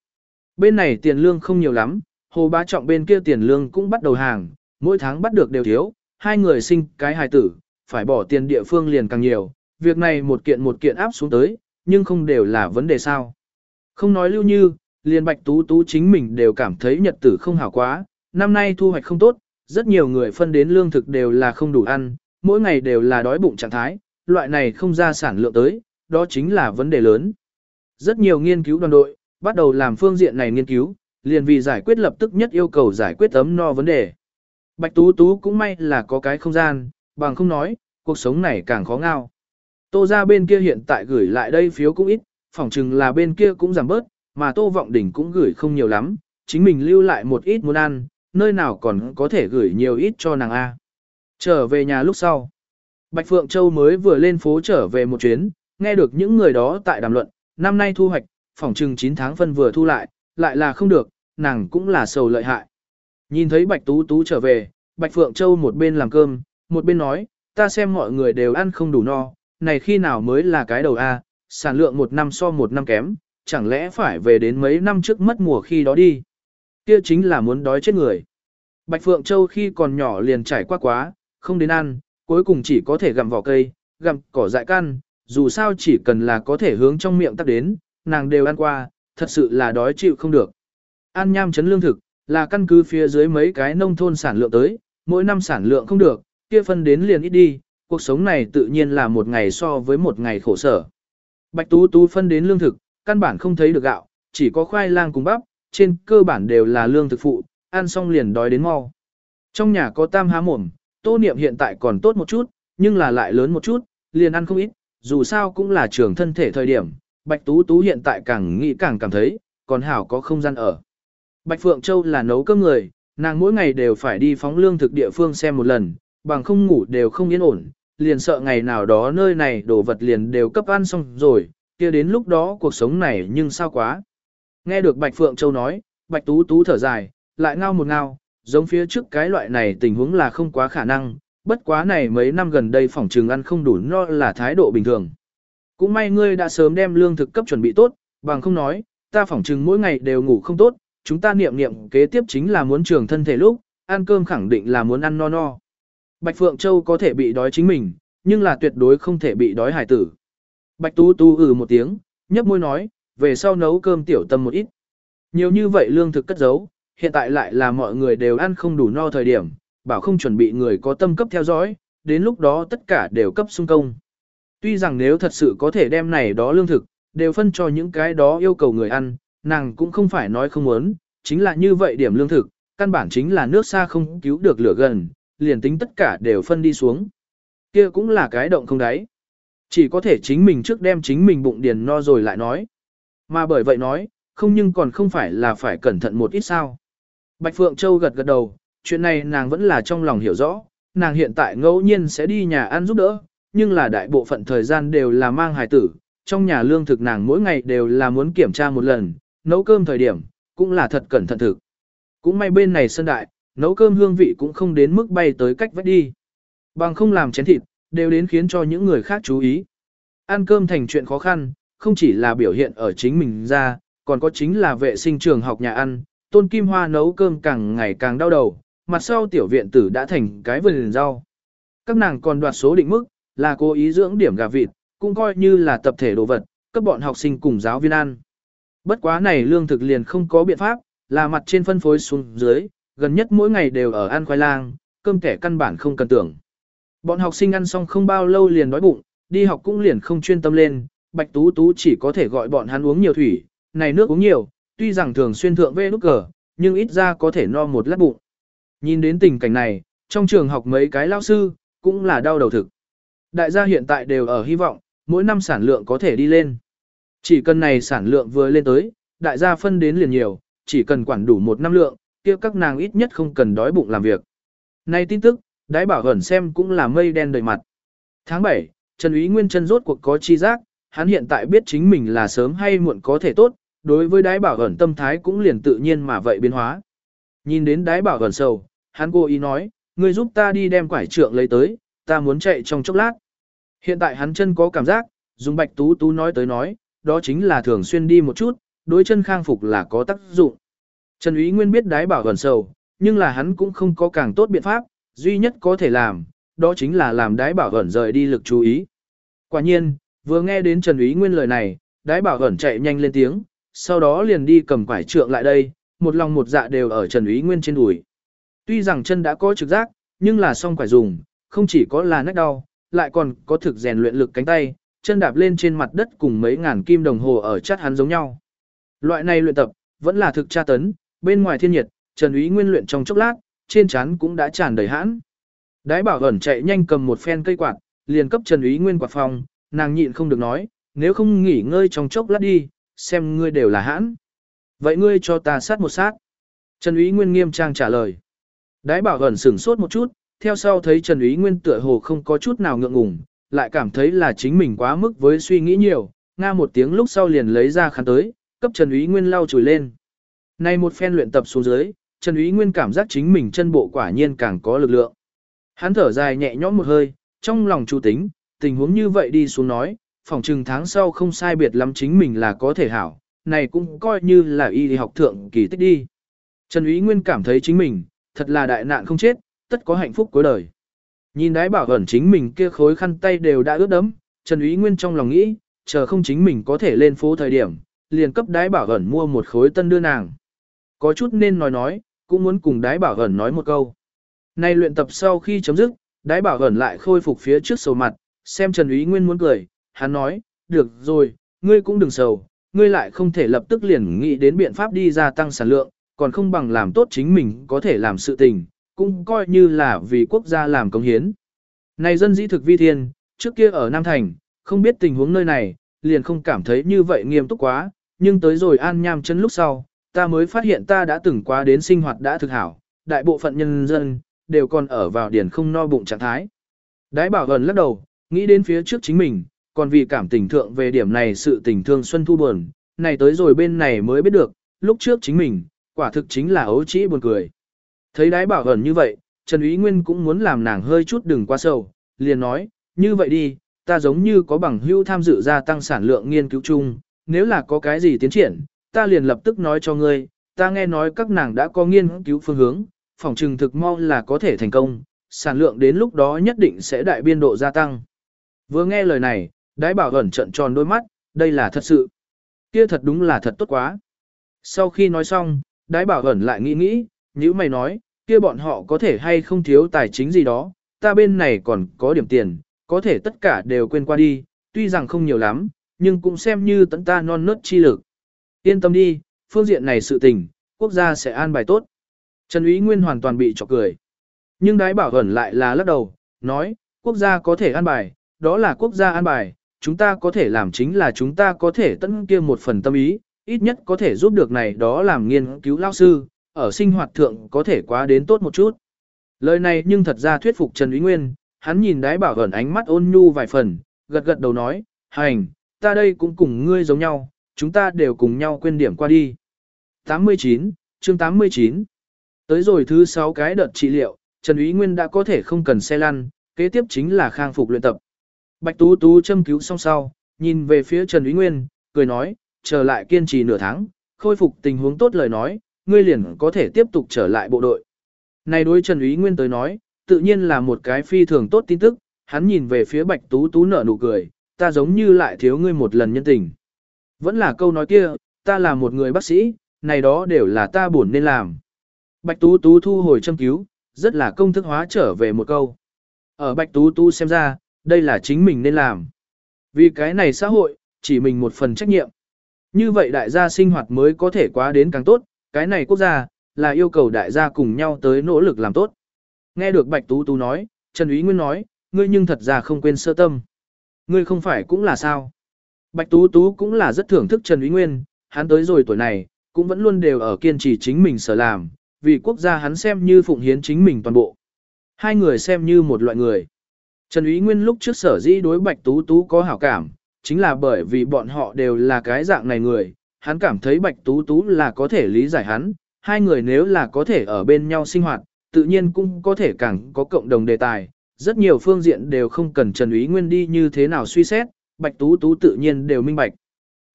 Bên này tiền lương không nhiều lắm, hồ bá trọng bên kia tiền lương cũng bắt đầu hàng, mỗi tháng bắt được đều thiếu, hai người sinh cái hài tử, phải bỏ tiền địa phương liền càng nhiều, việc này một kiện một kiện áp xuống tới, nhưng không đều là vấn đề sao. Không nói lưu như, liền bạch tú tú chính mình đều cảm thấy nhật tử không hảo quá, năm nay thu hoạch không tốt, rất nhiều người phân đến lương thực đều là không đủ ăn, mỗi ngày đều là đói bụng trạng thái, loại này không ra sản lượng tới, đó chính là vấn đề lớn. Rất nhiều nghiên cứu đoàn đội, bắt đầu làm phương diện này nghiên cứu, liền vì giải quyết lập tức nhất yêu cầu giải quyết ấm no vấn đề. Bạch Tú Tú cũng may là có cái không gian, bằng không nói, cuộc sống này càng khó ngao. Tô ra bên kia hiện tại gửi lại đây phiếu cũng ít, phỏng chừng là bên kia cũng giảm bớt, mà Tô Vọng Đỉnh cũng gửi không nhiều lắm, chính mình lưu lại một ít muốn ăn, nơi nào còn có thể gửi nhiều ít cho nàng A. Trở về nhà lúc sau. Bạch Phượng Châu mới vừa lên phố trở về một chuyến, nghe được những người đó tại đàm luận, năm nay thu hoạch, phỏng chừng 9 tháng phân vừa thu lại, lại là không được, nàng cũng là sầu lợi hại. Nhìn thấy Bạch Tú Tú trở về, Bạch Phượng Châu một bên làm cơm, một bên nói, ta xem mọi người đều ăn không đủ no, này khi nào mới là cái đầu A, sản lượng một năm so một năm kém, chẳng lẽ phải về đến mấy năm trước mất mùa khi đó đi. Kia chính là muốn đói chết người. Bạch Phượng Châu khi còn nhỏ liền trải qua quá, không đến ăn, cuối cùng chỉ có thể gặm vỏ cây, gặm cỏ dại căn, dù sao chỉ cần là có thể hướng trong miệng tắt đến, nàng đều ăn qua, thật sự là đói chịu không được. Ăn nham chấn lương thực, là căn cứ phía dưới mấy cái nông thôn sản lượng tới, mỗi năm sản lượng không được, kia phân đến liền ít đi, cuộc sống này tự nhiên là một ngày so với một ngày khổ sở. Bạch Tú Tú phân đến lương thực, căn bản không thấy được gạo, chỉ có khoai lang cùng bắp, trên cơ bản đều là lương thực phụ, ăn xong liền đói đến mau. Trong nhà có tam há mồm, tô niệm hiện tại còn tốt một chút, nhưng là lại lớn một chút, liền ăn không ít, dù sao cũng là trưởng thân thể thời điểm, Bạch Tú Tú hiện tại càng nghĩ càng cảm thấy, còn hảo có không gian ở. Bạch Phượng Châu là nấu cơm người, nàng mỗi ngày đều phải đi phóng lương thực địa phương xem một lần, bằng không ngủ đều không yên ổn, liền sợ ngày nào đó nơi này đồ vật liền đều cấp ăn xong rồi, kia đến lúc đó cuộc sống này nhưng sao quá. Nghe được Bạch Phượng Châu nói, Bạch Tú Tú thở dài, lại ngao một ngao, giống phía trước cái loại này tình huống là không quá khả năng, bất quá này mấy năm gần đây phòng trường ăn không đủ no là thái độ bình thường. Cũng may ngươi đã sớm đem lương thực cấp chuẩn bị tốt, bằng không nói, ta phỏng trường mỗi ngày đều ngủ không tốt, chúng ta niệm niệm kế tiếp chính là muốn trường thân thể lúc, ăn cơm khẳng định là muốn ăn no no. Bạch Phượng Châu có thể bị đói chính mình, nhưng là tuyệt đối không thể bị đói hải tử. Bạch Tú Tú ừ một tiếng, nhấp môi nói, về sau nấu cơm tiểu tâm một ít. Nhiều như vậy lương thực cất giấu, hiện tại lại là mọi người đều ăn không đủ no thời điểm, bảo không chuẩn bị người có tâm cấp theo dõi, đến lúc đó tất cả đều cấp xung công. Tuy rằng nếu thật sự có thể đem này đó lương thực, đều phân cho những cái đó yêu cầu người ăn, nàng cũng không phải nói không muốn, chính là như vậy điểm lương thực, căn bản chính là nước xa không cứu được lửa gần, liền tính tất cả đều phân đi xuống. Kia cũng là cái động không đáy. Chỉ có thể chính mình trước đem chính mình bụng điền no rồi lại nói. Mà bởi vậy nói, không nhưng còn không phải là phải cẩn thận một ít sao. Bạch Phượng Châu gật gật đầu, chuyện này nàng vẫn là trong lòng hiểu rõ, nàng hiện tại ngẫu nhiên sẽ đi nhà ăn giúp đỡ, nhưng là đại bộ phận thời gian đều là mang hài tử, trong nhà lương thực nàng mỗi ngày đều là muốn kiểm tra một lần, nấu cơm thời điểm, cũng là thật cẩn thận thực. Cũng may bên này sân đại, nấu cơm hương vị cũng không đến mức bay tới cách vách đi. Bằng không làm chén thịt, đều đến khiến cho những người khác chú ý. Ăn cơm thành chuyện khó khăn, không chỉ là biểu hiện ở chính mình ra, còn có chính là vệ sinh trường học nhà ăn, tôn kim hoa nấu cơm càng ngày càng đau đầu, mặt sau tiểu viện tử đã thành cái vườn rau. Các nàng còn đoạt số định mức, là cố ý dưỡng điểm gà vịt, cũng coi như là tập thể đồ vật, cấp bọn học sinh cùng giáo viên ăn. Bất quá này lương thực liền không có biện pháp, là mặt trên phân phối xuống dưới, gần nhất mỗi ngày đều ở ăn khoai lang, cơm kẻ căn bản không cần tưởng. Bọn học sinh ăn xong không bao lâu liền đói bụng, đi học cũng liền không chuyên tâm lên, Bạch Tú Tú chỉ có thể gọi bọn hắn uống nhiều thủy, này nước uống nhiều, tuy rằng thường xuyên thượng vê nút cờ, nhưng ít ra có thể no một lát bụng. Nhìn đến tình cảnh này, trong trường học mấy cái lao sư, cũng là đau đầu thực. Đại gia hiện tại đều ở hy vọng, mỗi năm sản lượng có thể đi lên. Chỉ cần này sản lượng vừa lên tới, đại gia phân đến liền nhiều, chỉ cần quản đủ một năm lượng, kia các nàng ít nhất không cần đói bụng làm việc. nay tin tức, đái bảo hẩn xem cũng là mây đen đầy mặt. Tháng 7, Trần Ý Nguyên chân rốt cuộc có chi giác, hắn hiện tại biết chính mình là sớm hay muộn có thể tốt, đối với đái bảo hẩn tâm thái cũng liền tự nhiên mà vậy biến hóa. Nhìn đến đái bảo hẩn sầu, hắn cố ý nói, ngươi giúp ta đi đem quải trượng lấy tới, ta muốn chạy trong chốc lát. Hiện tại hắn chân có cảm giác, dùng bạch tú tú nói tới nói, đó chính là thường xuyên đi một chút, đối chân khang phục là có tác dụng. Trần Ý Nguyên biết đái bảo gần sầu, nhưng là hắn cũng không có càng tốt biện pháp, duy nhất có thể làm, đó chính là làm đái bảo gần rời đi lực chú ý. Quả nhiên, vừa nghe đến Trần Ý Nguyên lời này, đái bảo gần chạy nhanh lên tiếng, sau đó liền đi cầm quải trượng lại đây, một lòng một dạ đều ở Trần Ý Nguyên trên đùi. Tuy rằng chân đã có trực giác, nhưng là song quải dùng, không chỉ có là nách đau, lại còn có thực rèn luyện lực cánh tay, chân đạp lên trên mặt đất cùng mấy ngàn kim đồng hồ ở chát hắn giống nhau. Loại này luyện tập, vẫn là thực tra tấn, bên ngoài thiên nhiệt, Trần Úy Nguyên luyện trong chốc lát, trên trán cũng đã tràn đầy hãn. Đái bảo ẩn chạy nhanh cầm một phen cây quạt, liền cấp Trần Úy Nguyên quạt phòng, nàng nhịn không được nói, nếu không nghỉ ngơi trong chốc lát đi, xem ngươi đều là hãn. Vậy ngươi cho ta sát một sát. Trần Úy Nguyên nghiêm trang trả lời. Đái bảo ẩn sửng sốt một chút, theo sau thấy Trần Úy Nguyên tựa hồ không có chút nào ngượng ngùng, lại cảm thấy là chính mình quá mức với suy nghĩ nhiều, nga một tiếng lúc sau liền lấy ra khăn tới, cấp Trần Úy Nguyên lau chùi lên. Nay một phen luyện tập xuống dưới, Trần Úy Nguyên cảm giác chính mình chân bộ quả nhiên càng có lực lượng. Hắn thở dài nhẹ nhõm một hơi, trong lòng chu tính, tình huống như vậy đi xuống nói, phòng trừng tháng sau không sai biệt lắm chính mình là có thể hảo, này cũng coi như là y học thượng kỳ tích đi. Trần Úy Nguyên cảm thấy chính mình, thật là đại nạn không chết, tất có hạnh phúc cuối đời. Nhìn đái bảo ẩn chính mình kia khối khăn tay đều đã ướt đẫm, Trần Úy Nguyên trong lòng nghĩ, chờ không chính mình có thể lên phố thời điểm, liền cấp đái bảo ẩn mua một khối tân đưa nàng. Có chút nên nói nói, cũng muốn cùng đái bảo ẩn nói một câu. Nay luyện tập sau khi chấm dứt, đái bảo ẩn lại khôi phục phía trước sầu mặt, xem Trần Ý Nguyên muốn cười, hắn nói, được rồi, ngươi cũng đừng sầu, ngươi lại không thể lập tức liền nghĩ đến biện pháp đi gia tăng sản lượng, còn không bằng làm tốt chính mình có thể làm sự tình, cũng coi như là vì quốc gia làm công hiến. Này dân dĩ thực vi thiên, trước kia ở Nam Thành, không biết tình huống nơi này, liền không cảm thấy như vậy nghiêm túc quá, nhưng tới rồi an nham chân lúc sau, ta mới phát hiện ta đã từng qua đến sinh hoạt đã thực hảo, đại bộ phận nhân dân, đều còn ở vào điển không no bụng trạng thái. Đái bảo gần lắc đầu, nghĩ đến phía trước chính mình, còn vì cảm tình thượng về điểm này sự tình thương xuân thu buồn, này tới rồi bên này mới biết được, lúc trước chính mình, quả thực chính là ấu trĩ buồn cười. Thấy đái bảo ẩn như vậy, Trần Ý Nguyên cũng muốn làm nàng hơi chút đừng quá sâu, liền nói, như vậy đi, ta giống như có bằng hưu tham dự gia tăng sản lượng nghiên cứu chung, nếu là có cái gì tiến triển, ta liền lập tức nói cho ngươi, ta nghe nói các nàng đã có nghiên cứu phương hướng, phòng trừng thực mau là có thể thành công, sản lượng đến lúc đó nhất định sẽ đại biên độ gia tăng. Vừa nghe lời này, đái bảo ẩn trận tròn đôi mắt, đây là thật sự. Kia thật đúng là thật tốt quá. Sau khi nói xong, đái bảo ẩn lại nghĩ nghĩ, như mày nói, kia bọn họ có thể hay không thiếu tài chính gì đó, ta bên này còn có điểm tiền, có thể tất cả đều quên qua đi, tuy rằng không nhiều lắm, nhưng cũng xem như tận ta non nớt chi lực. Yên tâm đi, phương diện này sự tình, quốc gia sẽ an bài tốt. Trần Ý Nguyên hoàn toàn bị chọc cười. Nhưng đái bảo ẩn lại là lắc đầu, nói, quốc gia có thể an bài, đó là quốc gia an bài, chúng ta có thể làm chính là chúng ta có thể tận kia một phần tâm ý, ít nhất có thể giúp được này đó làm nghiên cứu lao sư, ở sinh hoạt thượng có thể quá đến tốt một chút. Lời này nhưng thật ra thuyết phục Trần Ý Nguyên, hắn nhìn đái bảo ẩn ánh mắt ôn nhu vài phần, gật gật đầu nói, hành, ta đây cũng cùng ngươi giống nhau, chúng ta đều cùng nhau quên điểm qua đi. 89, chương 89 Tới rồi thứ 6 cái đợt trị liệu, Trần Úy Nguyên đã có thể không cần xe lăn, kế tiếp chính là khang phục luyện tập. Bạch Tú Tú châm cứu xong sau, nhìn về phía Trần Úy Nguyên, cười nói, trở lại kiên trì nửa tháng, khôi phục tình huống tốt lời nói, ngươi liền có thể tiếp tục trở lại bộ đội. Này đối Trần Úy Nguyên tới nói, tự nhiên là một cái phi thường tốt tin tức, hắn nhìn về phía Bạch Tú Tú nở nụ cười, ta giống như lại thiếu ngươi một lần nhân tình. Vẫn là câu nói kia, ta là một người bác sĩ, này đó đều là ta buồn nên làm. Bạch Tú Tú thu hồi châm cứu, rất là công thức hóa trở về một câu. Ở Bạch Tú Tú xem ra, đây là chính mình nên làm. Vì cái này xã hội, chỉ mình một phần trách nhiệm. Như vậy đại gia sinh hoạt mới có thể quá đến càng tốt, cái này quốc gia, là yêu cầu đại gia cùng nhau tới nỗ lực làm tốt. Nghe được Bạch Tú Tú nói, Trần Úy Nguyên nói, ngươi nhưng thật ra không quên sơ tâm. Ngươi không phải cũng là sao. Bạch Tú Tú cũng là rất thưởng thức Trần Úy Nguyên, hắn tới rồi tuổi này, cũng vẫn luôn đều ở kiên trì chính mình sở làm, vì quốc gia hắn xem như phụng hiến chính mình toàn bộ. Hai người xem như một loại người. Trần Úy Nguyên lúc trước sở dĩ đối Bạch Tú Tú có hảo cảm, chính là bởi vì bọn họ đều là cái dạng này người, hắn cảm thấy Bạch Tú Tú là có thể lý giải hắn, hai người nếu là có thể ở bên nhau sinh hoạt, tự nhiên cũng có thể càng có cộng đồng đề tài, rất nhiều phương diện đều không cần Trần Úy Nguyên đi như thế nào suy xét, Bạch Tú Tú tự nhiên đều minh bạch.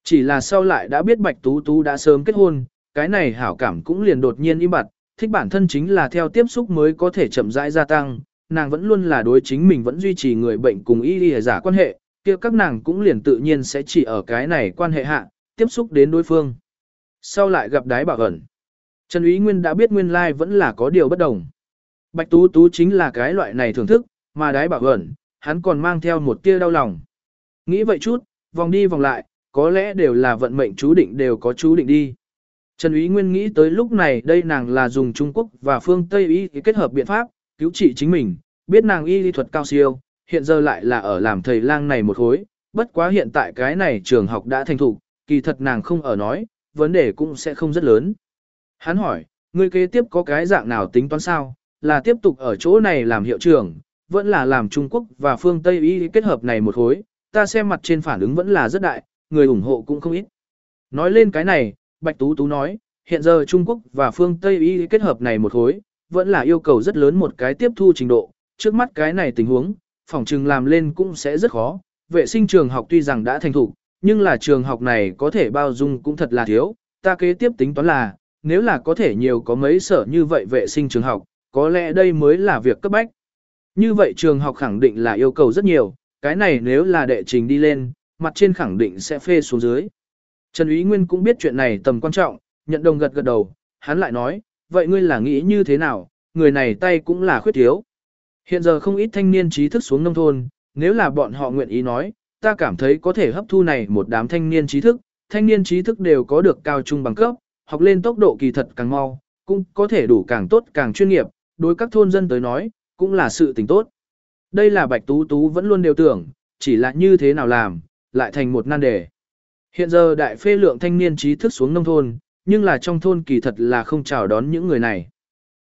Chỉ là sau lại đã biết Bạch Tú Tú đã sớm kết hôn, cái này hảo cảm cũng liền đột nhiên im bặt, thích bản thân chính là theo tiếp xúc mới có thể chậm rãi gia tăng, nàng vẫn luôn là đối chính mình vẫn duy trì người bệnh cùng y y giả quan hệ, kia các nàng cũng liền tự nhiên sẽ chỉ ở cái này quan hệ hạ, tiếp xúc đến đối phương. Sau lại gặp đái bảo ẩn. Trần Úy Nguyên đã biết nguyên lai vẫn là có điều bất đồng. Bạch Tú Tú chính là cái loại này thưởng thức, mà đái bảo ẩn, hắn còn mang theo một tia đau lòng. Nghĩ vậy chút, vòng đi vòng lại, có lẽ đều là vận mệnh chú định đều có chú định đi. Trần Ý Nguyên nghĩ tới lúc này đây nàng là dùng Trung Quốc và phương Tây y kết hợp biện pháp, cứu trị chính mình, biết nàng y lý thuật cao siêu, hiện giờ lại là ở làm thầy lang này một hối, bất quá hiện tại cái này trường học đã thành thục, kỳ thật nàng không ở nói, vấn đề cũng sẽ không rất lớn. Hắn hỏi, ngươi kế tiếp có cái dạng nào tính toán sao, là tiếp tục ở chỗ này làm hiệu trưởng, vẫn là làm Trung Quốc và phương Tây y kết hợp này một hối, ta xem mặt trên phản ứng vẫn là rất đại, người ủng hộ cũng không ít. Nói lên cái này, Bạch Tú Tú nói, hiện giờ Trung Quốc và phương Tây y kết hợp này một khối, vẫn là yêu cầu rất lớn một cái tiếp thu trình độ, trước mắt cái này tình huống, phòng trừng làm lên cũng sẽ rất khó, vệ sinh trường học tuy rằng đã thành thủ, nhưng là trường học này có thể bao dung cũng thật là thiếu, ta kế tiếp tính toán là, nếu là có thể nhiều có mấy sở như vậy vệ sinh trường học, có lẽ đây mới là việc cấp bách. Như vậy trường học khẳng định là yêu cầu rất nhiều, cái này nếu là đệ trình đi lên, mặt trên khẳng định sẽ phê xuống dưới. Trần Ý Nguyên cũng biết chuyện này tầm quan trọng, nhận đồng gật gật đầu, hắn lại nói, vậy ngươi là nghĩ như thế nào, người này tay cũng là khuyết thiếu. Hiện giờ không ít thanh niên trí thức xuống nông thôn, nếu là bọn họ nguyện ý nói, ta cảm thấy có thể hấp thu này một đám thanh niên trí thức, thanh niên trí thức đều có được cao trung bằng cấp, học lên tốc độ kỳ thật càng mau, cũng có thể đủ càng tốt càng chuyên nghiệp, đối các thôn dân tới nói, cũng là sự tình tốt. Đây là Bạch Tú Tú vẫn luôn đều tưởng, chỉ là như thế nào làm, lại thành một nan đề. Hiện giờ đại phê lượng thanh niên trí thức xuống nông thôn, nhưng là trong thôn kỳ thật là không chào đón những người này.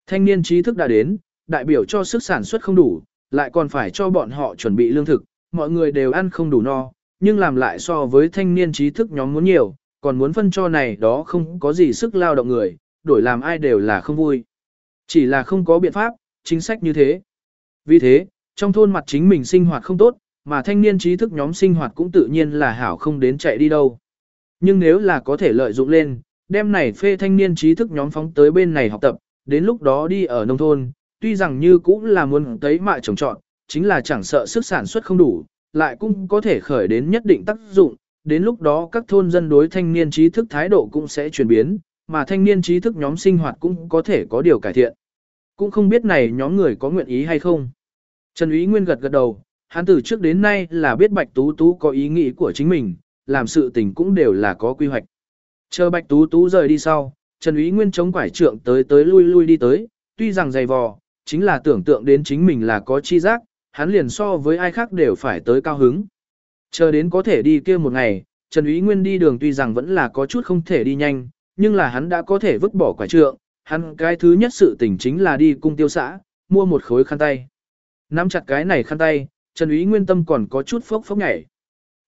Thanh niên trí thức đã đến, đại biểu cho sức sản xuất không đủ, lại còn phải cho bọn họ chuẩn bị lương thực, mọi người đều ăn không đủ no, nhưng làm lại so với thanh niên trí thức nhóm muốn nhiều, còn muốn phân cho này đó không có gì sức lao động người, đổi làm ai đều là không vui. Chỉ là không có biện pháp, chính sách như thế. Vì thế, trong thôn mặt chính mình sinh hoạt không tốt, mà thanh niên trí thức nhóm sinh hoạt cũng tự nhiên là hảo không đến chạy đi đâu. Nhưng nếu là có thể lợi dụng lên, đem này phê thanh niên trí thức nhóm phóng tới bên này học tập, đến lúc đó đi ở nông thôn, tuy rằng như cũng là muốn tấy mạ trồng trọn, chính là chẳng sợ sức sản xuất không đủ, lại cũng có thể khởi đến nhất định tác dụng, đến lúc đó các thôn dân đối thanh niên trí thức thái độ cũng sẽ chuyển biến, mà thanh niên trí thức nhóm sinh hoạt cũng có thể có điều cải thiện. Cũng không biết này nhóm người có nguyện ý hay không. Trần Ý Nguyên gật gật đầu, hắn từ trước đến nay là biết Bạch Tú Tú có ý nghĩ của chính mình, làm sự tình cũng đều là có quy hoạch. Chờ Bạch Tú Tú rời đi sau, Trần Ý Nguyên chống quải trượng tới tới lui lui đi tới, tuy rằng dày vò, chính là tưởng tượng đến chính mình là có chi giác, hắn liền so với ai khác đều phải tới cao hứng. Chờ đến có thể đi kia một ngày, Trần Ý Nguyên đi đường tuy rằng vẫn là có chút không thể đi nhanh, nhưng là hắn đã có thể vứt bỏ quải trượng, hắn cái thứ nhất sự tình chính là đi cung tiêu xã, mua một khối khăn tay. Nắm chặt cái này khăn tay, Trần Úy Nguyên tâm còn có chút phốc phốc nhảy.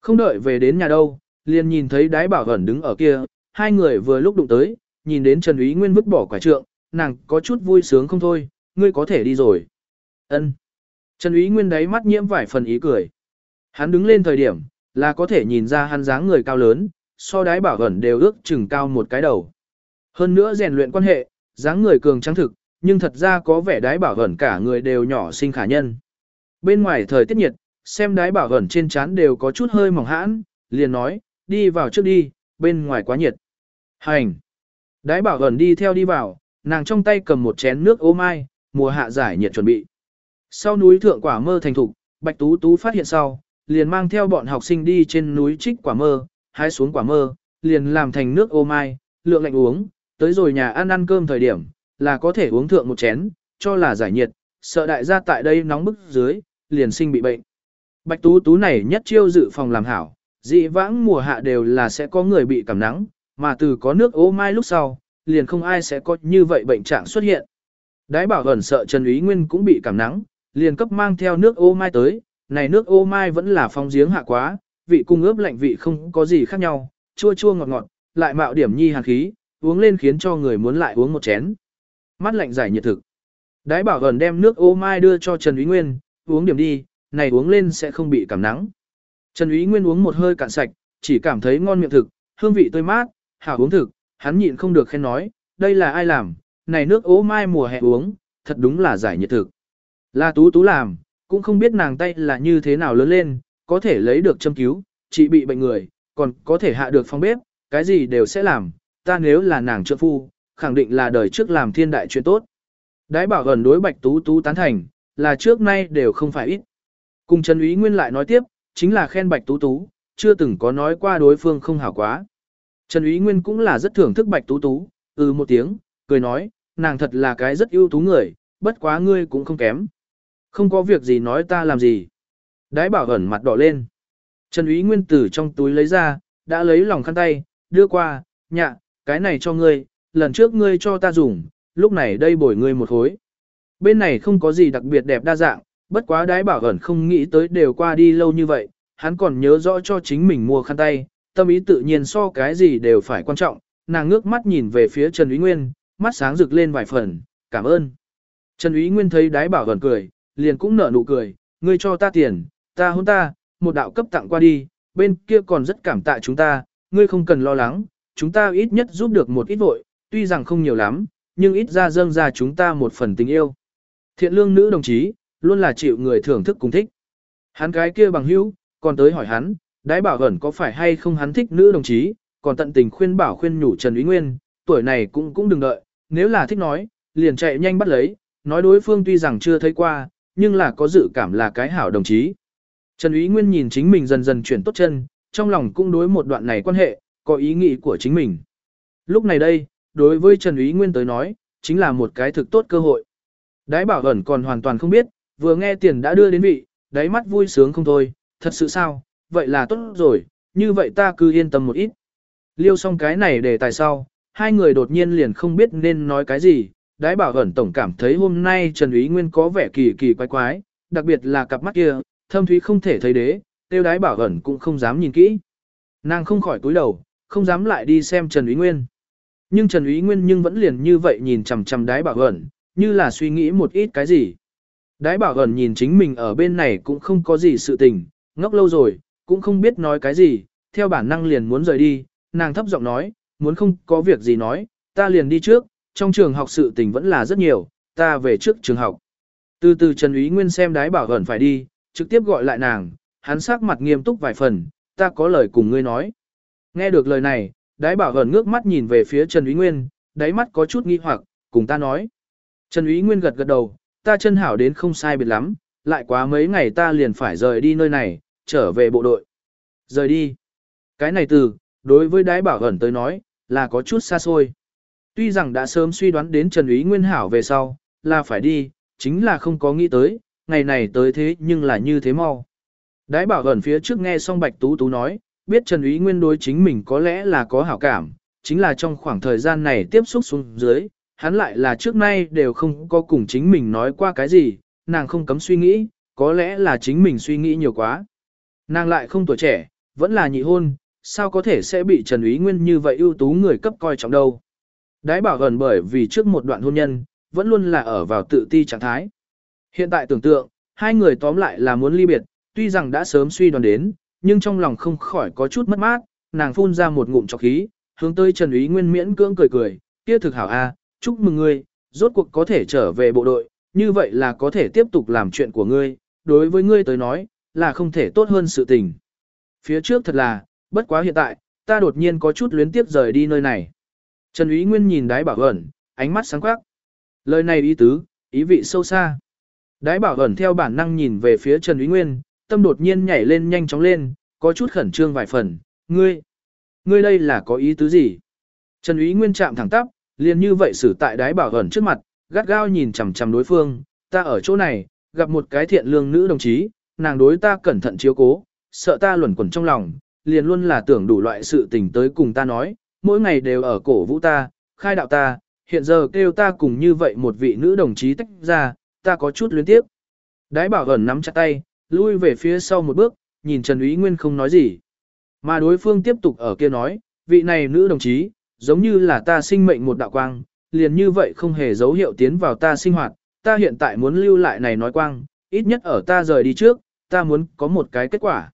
Không đợi về đến nhà đâu, liền nhìn thấy đái bảo ẩn đứng ở kia, hai người vừa lúc đụng tới, nhìn đến Trần Úy Nguyên vứt bỏ quả trượng, nàng có chút vui sướng không thôi, ngươi có thể đi rồi. Ân. Trần Úy Nguyên đáy mắt nhiễm vài phần ý cười. Hắn đứng lên thời điểm, là có thể nhìn ra hắn dáng người cao lớn, so đái bảo ẩn đều ước chừng cao một cái đầu. Hơn nữa rèn luyện quan hệ, dáng người cường trắng thực, nhưng thật ra có vẻ đái bảo Hẩn cả người đều nhỏ sinh khả nhân. Bên ngoài thời tiết nhiệt, xem đái bảo Hẩn trên trán đều có chút hơi mỏng hãn, liền nói, đi vào trước đi, bên ngoài quá nhiệt. Hành! Đái bảo Hẩn đi theo đi vào, nàng trong tay cầm một chén nước ô mai, mùa hạ giải nhiệt chuẩn bị. Sau núi thượng quả mơ thành thục, Bạch Tú Tú phát hiện sau, liền mang theo bọn học sinh đi trên núi trích quả mơ, hái xuống quả mơ, liền làm thành nước ô mai, lượng lạnh uống, tới rồi nhà ăn ăn cơm thời điểm, là có thể uống thượng một chén, cho là giải nhiệt, sợ đại gia tại đây nóng bức dưới, liền sinh bị bệnh. Bạch Tú Tú này nhất chiêu dự phòng làm hảo, dị vãng mùa hạ đều là sẽ có người bị cảm nắng, mà từ có nước ô mai lúc sau, liền không ai sẽ có như vậy bệnh trạng xuất hiện. Đái bảo ẩn sợ Trần Ý Nguyên cũng bị cảm nắng, liền cấp mang theo nước ô mai tới, này nước ô mai vẫn là phong giếng hạ quá, vị cung ướp lạnh vị không có gì khác nhau, chua chua ngọt ngọt, lại mạo điểm nhi hàn khí, uống lên khiến cho người muốn lại uống một chén. Mắt lạnh giải nhiệt thực. Đái bảo ẩn đem nước ô mai đưa cho Trần Úy Nguyên, uống điểm đi, này uống lên sẽ không bị cảm nắng. Trần Úy Nguyên uống một hơi cạn sạch, chỉ cảm thấy ngon miệng thực, hương vị tươi mát, hảo uống thực, hắn nhịn không được khen nói, đây là ai làm, này nước ô mai mùa hè uống, thật đúng là giải nhiệt thực. Là tú tú làm, cũng không biết nàng tay là như thế nào lớn lên, có thể lấy được châm cứu, trị bị bệnh người, còn có thể hạ được phong bếp, cái gì đều sẽ làm, ta nếu là nàng trợ phu, khẳng định là đời trước làm thiên đại chuyện tốt. Đái bảo gần đối bạch tú tú tán thành, là trước nay đều không phải ít. Cùng Trần Úy Nguyên lại nói tiếp, chính là khen bạch tú tú, chưa từng có nói qua đối phương không hảo quá. Trần Úy Nguyên cũng là rất thưởng thức bạch tú tú, ừ một tiếng, cười nói, nàng thật là cái rất ưu tú người, bất quá ngươi cũng không kém. Không có việc gì nói ta làm gì. Đái bảo ẩn mặt đỏ lên. Trần Úy Nguyên từ trong túi lấy ra, đã lấy lòng khăn tay, đưa qua, nhạ, cái này cho ngươi, lần trước ngươi cho ta dùng, lúc này đây bồi ngươi một hối. Bên này không có gì đặc biệt đẹp đa dạng, bất quá đái bảo ẩn không nghĩ tới đều qua đi lâu như vậy, hắn còn nhớ rõ cho chính mình mua khăn tay, tâm ý tự nhiên so cái gì đều phải quan trọng, nàng ngước mắt nhìn về phía Trần Úy Nguyên, mắt sáng rực lên vài phần, cảm ơn. Trần Úy Nguyên thấy đái bảo ẩn cười, liền cũng nở nụ cười, ngươi cho ta tiền, ta hôn ta, một đạo cấp tặng qua đi, bên kia còn rất cảm tạ chúng ta, ngươi không cần lo lắng, chúng ta ít nhất giúp được một ít vội, tuy rằng không nhiều lắm, nhưng ít ra dâng ra chúng ta một phần tình yêu. Thiện lương nữ đồng chí, luôn là chịu người thưởng thức cùng thích. Hắn cái kia bằng hữu, còn tới hỏi hắn, đái bảo ẩn có phải hay không hắn thích nữ đồng chí, còn tận tình khuyên bảo khuyên nhủ Trần Úy Nguyên, tuổi này cũng cũng đừng đợi, nếu là thích nói, liền chạy nhanh bắt lấy, nói đối phương tuy rằng chưa thấy qua, nhưng là có dự cảm là cái hảo đồng chí. Trần Úy Nguyên nhìn chính mình dần dần chuyển tốt chân, trong lòng cũng đối một đoạn này quan hệ, có ý nghĩ của chính mình. Lúc này đây, đối với Trần Ý Nguyên tới nói, chính là một cái thực tốt cơ hội. Đái bảo ẩn còn hoàn toàn không biết, vừa nghe tiền đã đưa đến vị, đáy mắt vui sướng không thôi, thật sự sao, vậy là tốt rồi, như vậy ta cứ yên tâm một ít. Liêu xong cái này để tài sau, hai người đột nhiên liền không biết nên nói cái gì, đái bảo ẩn tổng cảm thấy hôm nay Trần Ý Nguyên có vẻ kỳ kỳ quái quái, đặc biệt là cặp mắt kia, thâm thúy không thể thấy đế, tiêu đái bảo ẩn cũng không dám nhìn kỹ. Nàng không khỏi túi đầu, không dám lại đi xem Trần Ý Nguyên. Nhưng Trần Úy Nguyên nhưng vẫn liền như vậy nhìn chằm chằm đái bảo ẩn, như là suy nghĩ một ít cái gì. Đái bảo ẩn nhìn chính mình ở bên này cũng không có gì sự tình, ngốc lâu rồi, cũng không biết nói cái gì, theo bản năng liền muốn rời đi, nàng thấp giọng nói, muốn không có việc gì nói, ta liền đi trước, trong trường học sự tình vẫn là rất nhiều, ta về trước trường học. Từ từ Trần Úy Nguyên xem đái bảo ẩn phải đi, trực tiếp gọi lại nàng, hắn sắc mặt nghiêm túc vài phần, ta có lời cùng ngươi nói. Nghe được lời này, đái bảo hờn ngước mắt nhìn về phía Trần Úy Nguyên, đáy mắt có chút nghi hoặc, cùng ta nói. Trần Úy Nguyên gật gật đầu, ta chân hảo đến không sai biệt lắm, lại quá mấy ngày ta liền phải rời đi nơi này, trở về bộ đội. Rời đi. Cái này từ, đối với đái bảo Hẩn tới nói, là có chút xa xôi. Tuy rằng đã sớm suy đoán đến Trần Úy Nguyên hảo về sau, là phải đi, chính là không có nghĩ tới, ngày này tới thế nhưng là như thế mau. Đái bảo Hẩn phía trước nghe xong Bạch Tú Tú nói, biết Trần Ý Nguyên đối chính mình có lẽ là có hảo cảm, chính là trong khoảng thời gian này tiếp xúc xuống dưới, hắn lại là trước nay đều không có cùng chính mình nói qua cái gì, nàng không cấm suy nghĩ, có lẽ là chính mình suy nghĩ nhiều quá. Nàng lại không tuổi trẻ, vẫn là nhị hôn, sao có thể sẽ bị Trần Ý Nguyên như vậy ưu tú người cấp coi trọng đâu. Đái bảo gần bởi vì trước một đoạn hôn nhân, vẫn luôn là ở vào tự ti trạng thái. Hiện tại tưởng tượng, hai người tóm lại là muốn ly biệt, tuy rằng đã sớm suy đoán đến, nhưng trong lòng không khỏi có chút mất mát, nàng phun ra một ngụm trọc khí, hướng tới Trần Úy Nguyên miễn cưỡng cười cười, kia thực hảo a, chúc mừng ngươi, rốt cuộc có thể trở về bộ đội, như vậy là có thể tiếp tục làm chuyện của ngươi, đối với ngươi tới nói, là không thể tốt hơn sự tình. Phía trước thật là, bất quá hiện tại, ta đột nhiên có chút luyến tiếp rời đi nơi này. Trần Úy Nguyên nhìn đái bảo ẩn, ánh mắt sáng quắc. Lời này ý tứ, ý vị sâu xa. Đái bảo ẩn theo bản năng nhìn về phía Trần Úy Nguyên, tâm đột nhiên nhảy lên nhanh chóng lên, có chút khẩn trương vài phần, ngươi, ngươi đây là có ý tứ gì? Trần Úy Nguyên chạm thẳng tắp, liền như vậy xử tại đái bảo ẩn trước mặt, gắt gao nhìn chằm chằm đối phương, ta ở chỗ này, gặp một cái thiện lương nữ đồng chí, nàng đối ta cẩn thận chiếu cố, sợ ta luẩn quẩn trong lòng, liền luôn là tưởng đủ loại sự tình tới cùng ta nói, mỗi ngày đều ở cổ vũ ta, khai đạo ta, hiện giờ kêu ta cùng như vậy một vị nữ đồng chí tách ra, ta có chút luyến tiếp. Đái bảo ẩn nắm chặt tay, lui về phía sau một bước, nhìn Trần Úy Nguyên không nói gì. Mà đối phương tiếp tục ở kia nói, vị này nữ đồng chí, giống như là ta sinh mệnh một đạo quang, liền như vậy không hề dấu hiệu tiến vào ta sinh hoạt, ta hiện tại muốn lưu lại này nói quang, ít nhất ở ta rời đi trước, ta muốn có một cái kết quả.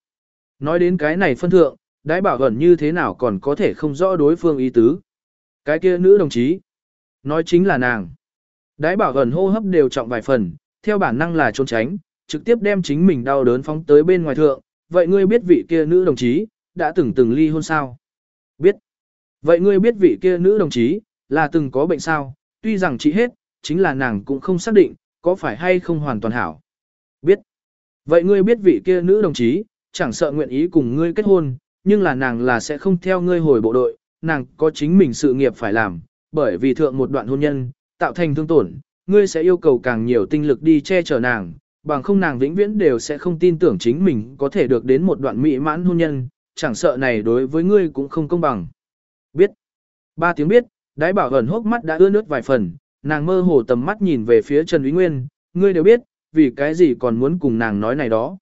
Nói đến cái này phân thượng, đái bảo ẩn như thế nào còn có thể không rõ đối phương ý tứ. Cái kia nữ đồng chí, nói chính là nàng. Đái bảo ẩn hô hấp đều trọng vài phần, theo bản năng là trốn tránh, trực tiếp đem chính mình đau đớn phóng tới bên ngoài thượng. Vậy ngươi biết vị kia nữ đồng chí, đã từng từng ly hôn sao? Biết. Vậy ngươi biết vị kia nữ đồng chí, là từng có bệnh sao? Tuy rằng chỉ hết, chính là nàng cũng không xác định, có phải hay không hoàn toàn hảo. Biết. Vậy ngươi biết vị kia nữ đồng chí, chẳng sợ nguyện ý cùng ngươi kết hôn, nhưng là nàng là sẽ không theo ngươi hồi bộ đội, nàng có chính mình sự nghiệp phải làm, bởi vì thượng một đoạn hôn nhân, tạo thành thương tổn, ngươi sẽ yêu cầu càng nhiều tinh lực đi che chở nàng, bằng không nàng vĩnh viễn đều sẽ không tin tưởng chính mình có thể được đến một đoạn mỹ mãn hôn nhân, chẳng sợ này đối với ngươi cũng không công bằng. Biết. Ba tiếng biết, đái bảo ẩn hốc mắt đã ưa nước vài phần, nàng mơ hồ tầm mắt nhìn về phía Trần Úy Nguyên, ngươi đều biết, vì cái gì còn muốn cùng nàng nói này đó.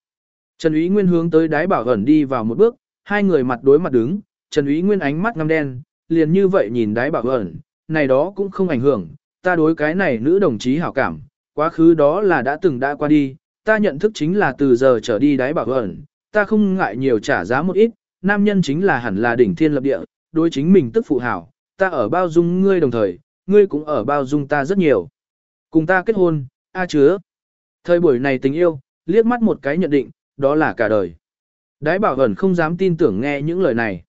Trần Úy Nguyên hướng tới đái bảo ẩn đi vào một bước, hai người mặt đối mặt đứng, Trần Úy Nguyên ánh mắt ngăm đen, liền như vậy nhìn đái bảo ẩn, này đó cũng không ảnh hưởng, ta đối cái này nữ đồng chí hảo cảm, quá khứ đó là đã từng đã qua đi, ta nhận thức chính là từ giờ trở đi đái bảo ẩn, ta không ngại nhiều trả giá một ít, nam nhân chính là hẳn là đỉnh thiên lập địa, đối chính mình tức phụ hảo, ta ở bao dung ngươi đồng thời, ngươi cũng ở bao dung ta rất nhiều. Cùng ta kết hôn, a chứa. Thời buổi này tình yêu, liếc mắt một cái nhận định, đó là cả đời. Đái bảo ẩn không dám tin tưởng nghe những lời này.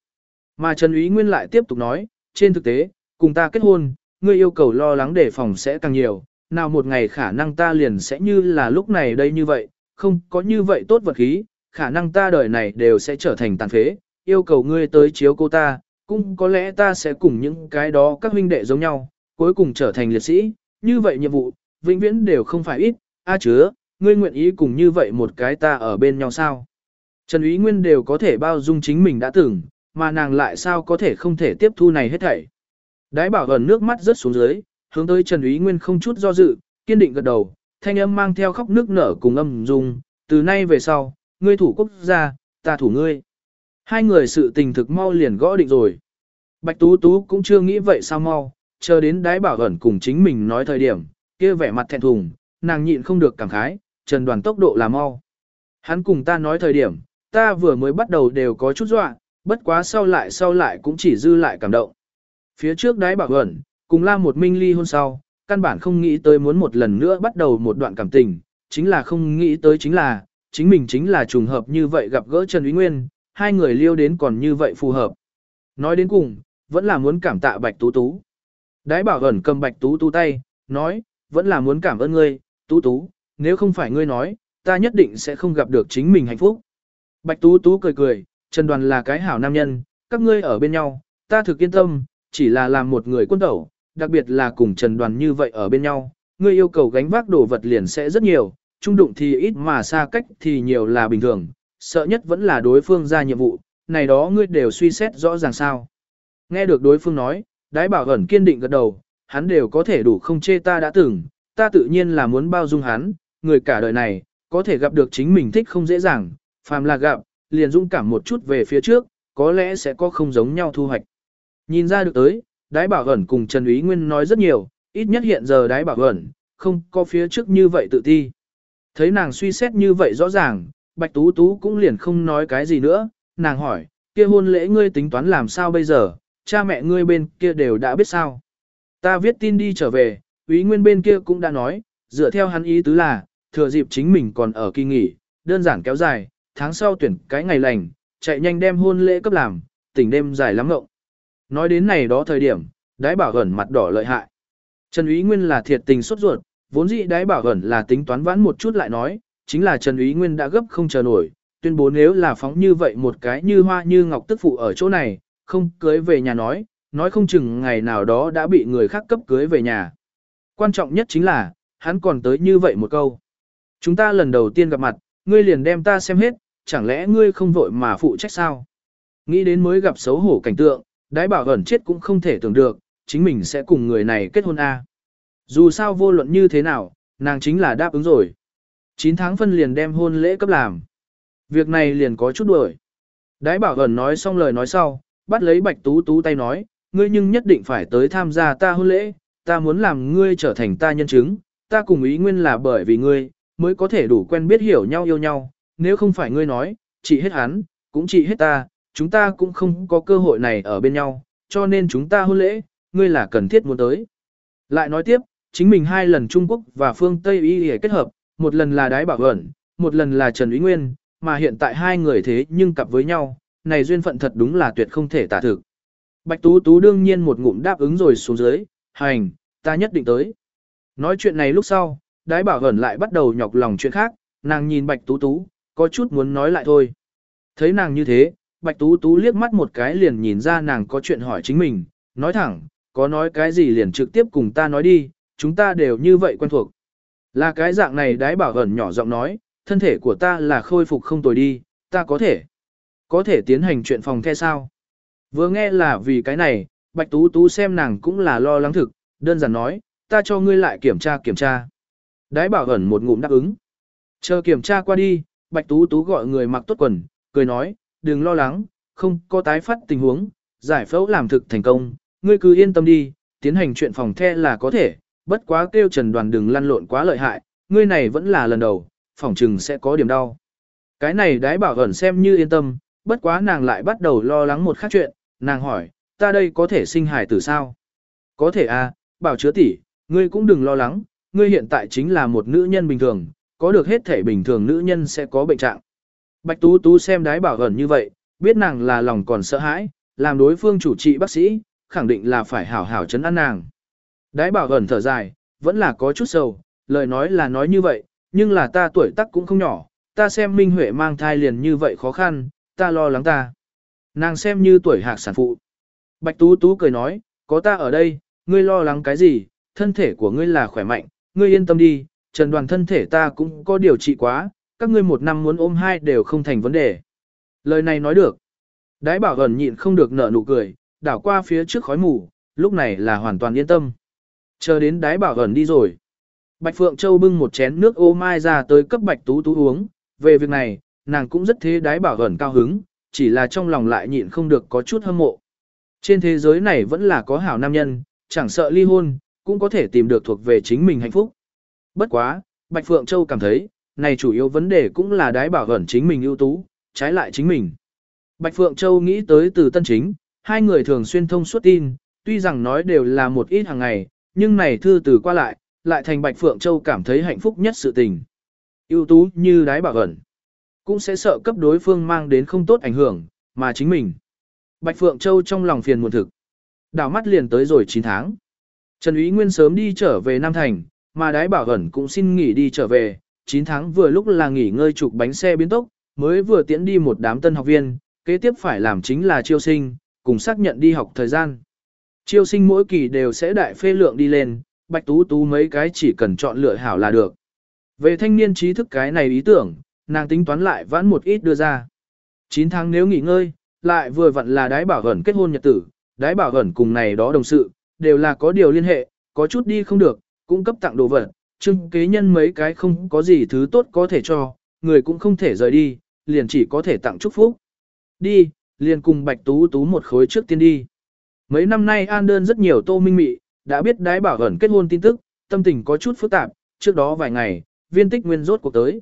Mà Trần Úy Nguyên lại tiếp tục nói, trên thực tế, cùng ta kết hôn, ngươi yêu cầu lo lắng đề phòng sẽ càng nhiều, nào một ngày khả năng ta liền sẽ như là lúc này đây như vậy, không có như vậy tốt vật khí, khả năng ta đời này đều sẽ trở thành tàn phế, yêu cầu ngươi tới chiếu cô ta, cũng có lẽ ta sẽ cùng những cái đó các huynh đệ giống nhau, cuối cùng trở thành liệt sĩ, như vậy nhiệm vụ, vĩnh viễn đều không phải ít, a à chứa, ngươi nguyện ý cùng như vậy một cái ta ở bên nhau sao? Trần Ý Nguyên đều có thể bao dung chính mình đã từng, mà nàng lại sao có thể không thể tiếp thu này hết thảy. Đái bảo ẩn nước mắt rớt xuống dưới, hướng tới Trần Úy Nguyên không chút do dự, kiên định gật đầu, thanh âm mang theo khóc nước nở cùng âm dung, từ nay về sau, ngươi thủ quốc gia, ta thủ ngươi. Hai người sự tình thực mau liền gõ định rồi. Bạch Tú Tú cũng chưa nghĩ vậy sao mau, chờ đến đái bảo ẩn cùng chính mình nói thời điểm, kia vẻ mặt thẹn thùng, nàng nhịn không được cảm khái, trần đoàn tốc độ là mau. Hắn cùng ta nói thời điểm, ta vừa mới bắt đầu đều có chút dọa, bất quá sau lại sau lại cũng chỉ dư lại cảm động. Phía trước đái bảo ẩn, cùng La một minh ly hôn sau, căn bản không nghĩ tới muốn một lần nữa bắt đầu một đoạn cảm tình, chính là không nghĩ tới chính là, chính mình chính là trùng hợp như vậy gặp gỡ Trần Uy Nguyên, hai người liêu đến còn như vậy phù hợp. Nói đến cùng, vẫn là muốn cảm tạ Bạch Tú Tú. Đái bảo ẩn cầm Bạch Tú Tú tay, nói, vẫn là muốn cảm ơn ngươi, Tú Tú, nếu không phải ngươi nói, ta nhất định sẽ không gặp được chính mình hạnh phúc. Bạch Tú Tú cười cười, Trần Đoàn là cái hảo nam nhân, các ngươi ở bên nhau, ta thực yên tâm, chỉ là làm một người quân tẩu, đặc biệt là cùng Trần Đoàn như vậy ở bên nhau, ngươi yêu cầu gánh vác đồ vật liền sẽ rất nhiều, trung đụng thì ít mà xa cách thì nhiều là bình thường, sợ nhất vẫn là đối phương ra nhiệm vụ, này đó ngươi đều suy xét rõ ràng sao. Nghe được đối phương nói, đái bảo ẩn kiên định gật đầu, hắn đều có thể đủ không chê ta đã từng, ta tự nhiên là muốn bao dung hắn, người cả đời này, có thể gặp được chính mình thích không dễ dàng, phàm là gặp, liền dũng cảm một chút về phía trước, có lẽ sẽ có không giống nhau thu hoạch. Nhìn ra được tới, đái bảo ẩn cùng Trần Úy Nguyên nói rất nhiều, ít nhất hiện giờ đái bảo ẩn, không có phía trước như vậy tự ti. Thấy nàng suy xét như vậy rõ ràng, Bạch Tú Tú cũng liền không nói cái gì nữa, nàng hỏi, kia hôn lễ ngươi tính toán làm sao bây giờ, cha mẹ ngươi bên kia đều đã biết sao. Ta viết tin đi trở về, Úy Nguyên bên kia cũng đã nói, dựa theo hắn ý tứ là, thừa dịp chính mình còn ở kỳ nghỉ, đơn giản kéo dài, tháng sau tuyển cái ngày lành, chạy nhanh đem hôn lễ cấp làm, tỉnh đêm dài lắm ngộng. Nói đến này đó thời điểm, đái bảo ẩn mặt đỏ lợi hại. Trần Ý Nguyên là thiệt tình sốt ruột, vốn dĩ đái bảo ẩn là tính toán vãn một chút lại nói, chính là Trần Ý Nguyên đã gấp không chờ nổi, tuyên bố nếu là phóng như vậy một cái như hoa như ngọc tức phụ ở chỗ này, không cưới về nhà nói, nói không chừng ngày nào đó đã bị người khác cấp cưới về nhà. Quan trọng nhất chính là, hắn còn tới như vậy một câu. Chúng ta lần đầu tiên gặp mặt, ngươi liền đem ta xem hết, chẳng lẽ ngươi không vội mà phụ trách sao? Nghĩ đến mới gặp xấu hổ cảnh tượng, đái bảo ẩn chết cũng không thể tưởng được, chính mình sẽ cùng người này kết hôn A. Dù sao vô luận như thế nào, nàng chính là đáp ứng rồi. 9 tháng phân liền đem hôn lễ cấp làm. Việc này liền có chút đuổi. Đái bảo ẩn nói xong lời nói sau, bắt lấy bạch tú tú tay nói, ngươi nhưng nhất định phải tới tham gia ta hôn lễ, ta muốn làm ngươi trở thành ta nhân chứng, ta cùng ý nguyên là bởi vì ngươi, mới có thể đủ quen biết hiểu nhau yêu nhau, nếu không phải ngươi nói, chỉ hết hắn, cũng chỉ hết ta, chúng ta cũng không có cơ hội này ở bên nhau, cho nên chúng ta hôn lễ, ngươi là cần thiết muốn tới. Lại nói tiếp, chính mình hai lần Trung Quốc và phương Tây Y kết hợp, một lần là Đái Bảo Vẩn, một lần là Trần Úy Nguyên, mà hiện tại hai người thế nhưng cặp với nhau, này duyên phận thật đúng là tuyệt không thể tả thực. Bạch Tú Tú đương nhiên một ngụm đáp ứng rồi xuống dưới, hành, ta nhất định tới. Nói chuyện này lúc sau, Đái Bảo Vẩn lại bắt đầu nhọc lòng chuyện khác, nàng nhìn Bạch Tú Tú, có chút muốn nói lại thôi. Thấy nàng như thế, Bạch Tú Tú liếc mắt một cái liền nhìn ra nàng có chuyện hỏi chính mình, nói thẳng, có nói cái gì liền trực tiếp cùng ta nói đi, chúng ta đều như vậy quen thuộc. Là cái dạng này đái bảo ẩn nhỏ giọng nói, thân thể của ta là khôi phục không tồi đi, ta có thể, có thể tiến hành chuyện phòng the sao. Vừa nghe là vì cái này, Bạch Tú Tú xem nàng cũng là lo lắng thực, đơn giản nói, ta cho ngươi lại kiểm tra kiểm tra. Đái bảo ẩn một ngụm đáp ứng. Chờ kiểm tra qua đi, Bạch Tú Tú gọi người mặc tốt quần, cười nói, đừng lo lắng, không có tái phát tình huống, giải phẫu làm thực thành công, ngươi cứ yên tâm đi, tiến hành chuyện phòng the là có thể, bất quá kêu trần đoàn đừng lăn lộn quá lợi hại, ngươi này vẫn là lần đầu, phòng trừng sẽ có điểm đau. Cái này đái bảo ẩn xem như yên tâm, bất quá nàng lại bắt đầu lo lắng một khác chuyện, nàng hỏi, ta đây có thể sinh hài tử sao? Có thể à, bảo chứa tỷ, ngươi cũng đừng lo lắng, ngươi hiện tại chính là một nữ nhân bình thường, có được hết thể bình thường nữ nhân sẽ có bệnh trạng. Bạch Tú Tú xem đái bảo ẩn như vậy, biết nàng là lòng còn sợ hãi, làm đối phương chủ trị bác sĩ, khẳng định là phải hảo hảo chấn an nàng. Đái bảo ẩn thở dài, vẫn là có chút sầu, lời nói là nói như vậy, nhưng là ta tuổi tác cũng không nhỏ, ta xem Minh Huệ mang thai liền như vậy khó khăn, ta lo lắng ta. Nàng xem như tuổi hạc sản phụ. Bạch Tú Tú cười nói, có ta ở đây, ngươi lo lắng cái gì, thân thể của ngươi là khỏe mạnh, ngươi yên tâm đi, trần đoàn thân thể ta cũng có điều trị quá, các ngươi một năm muốn ôm hai đều không thành vấn đề. Lời này nói được. Đái bảo ẩn nhịn không được nở nụ cười, đảo qua phía trước khói mù, lúc này là hoàn toàn yên tâm. Chờ đến đái bảo ẩn đi rồi. Bạch Phượng Châu bưng một chén nước ô mai ra tới cấp Bạch Tú Tú uống, về việc này, nàng cũng rất thế đái bảo ẩn cao hứng, chỉ là trong lòng lại nhịn không được có chút hâm mộ. Trên thế giới này vẫn là có hảo nam nhân, chẳng sợ ly hôn, cũng có thể tìm được thuộc về chính mình hạnh phúc. Bất quá, Bạch Phượng Châu cảm thấy, này chủ yếu vấn đề cũng là đái bảo ẩn chính mình ưu tú, trái lại chính mình. Bạch Phượng Châu nghĩ tới từ tân chính, hai người thường xuyên thông suốt tin, Tuy rằng nói đều là một ít hàng ngày, nhưng này thư từ qua lại, lại thành Bạch Phượng Châu cảm thấy hạnh phúc nhất sự tình. ưu tú như đái bảo ẩn, cũng sẽ sợ cấp đối phương mang đến không tốt ảnh hưởng, mà chính mình. Bạch Phượng Châu trong lòng phiền muộn thực. Đảo mắt liền tới rồi 9 tháng. Trần Úy Nguyên sớm đi trở về Nam Thành, mà đái bảo ẩn cũng xin nghỉ đi trở về. 9 tháng vừa lúc là nghỉ ngơi chụp bánh xe biến tốc, mới vừa tiễn đi một đám tân học viên, kế tiếp phải làm chính là chiêu sinh, cùng xác nhận đi học thời gian. Chiêu sinh mỗi kỳ đều sẽ đại phê lượng đi lên, bạch tú tú mấy cái chỉ cần chọn lựa hảo là được. Về thanh niên trí thức cái này ý tưởng, nàng tính toán lại vãn một ít đưa ra. 9 tháng nếu nghỉ ngơi, lại vừa vặn là đái bảo ẩn kết hôn nhật tử, đái bảo ẩn cùng này đó đồng sự, đều là có điều liên hệ, có chút đi không được, cũng cấp tặng đồ vật, trưng kế nhân mấy cái không có gì thứ tốt có thể cho, người cũng không thể rời đi, liền chỉ có thể tặng chúc phúc. Đi, liền cùng bạch tú tú một khối trước tiên đi. Mấy năm nay an đơn rất nhiều tô minh mị, đã biết đái bảo ẩn kết hôn tin tức, tâm tình có chút phức tạp, trước đó vài ngày, viên tích nguyên rốt cuộc tới.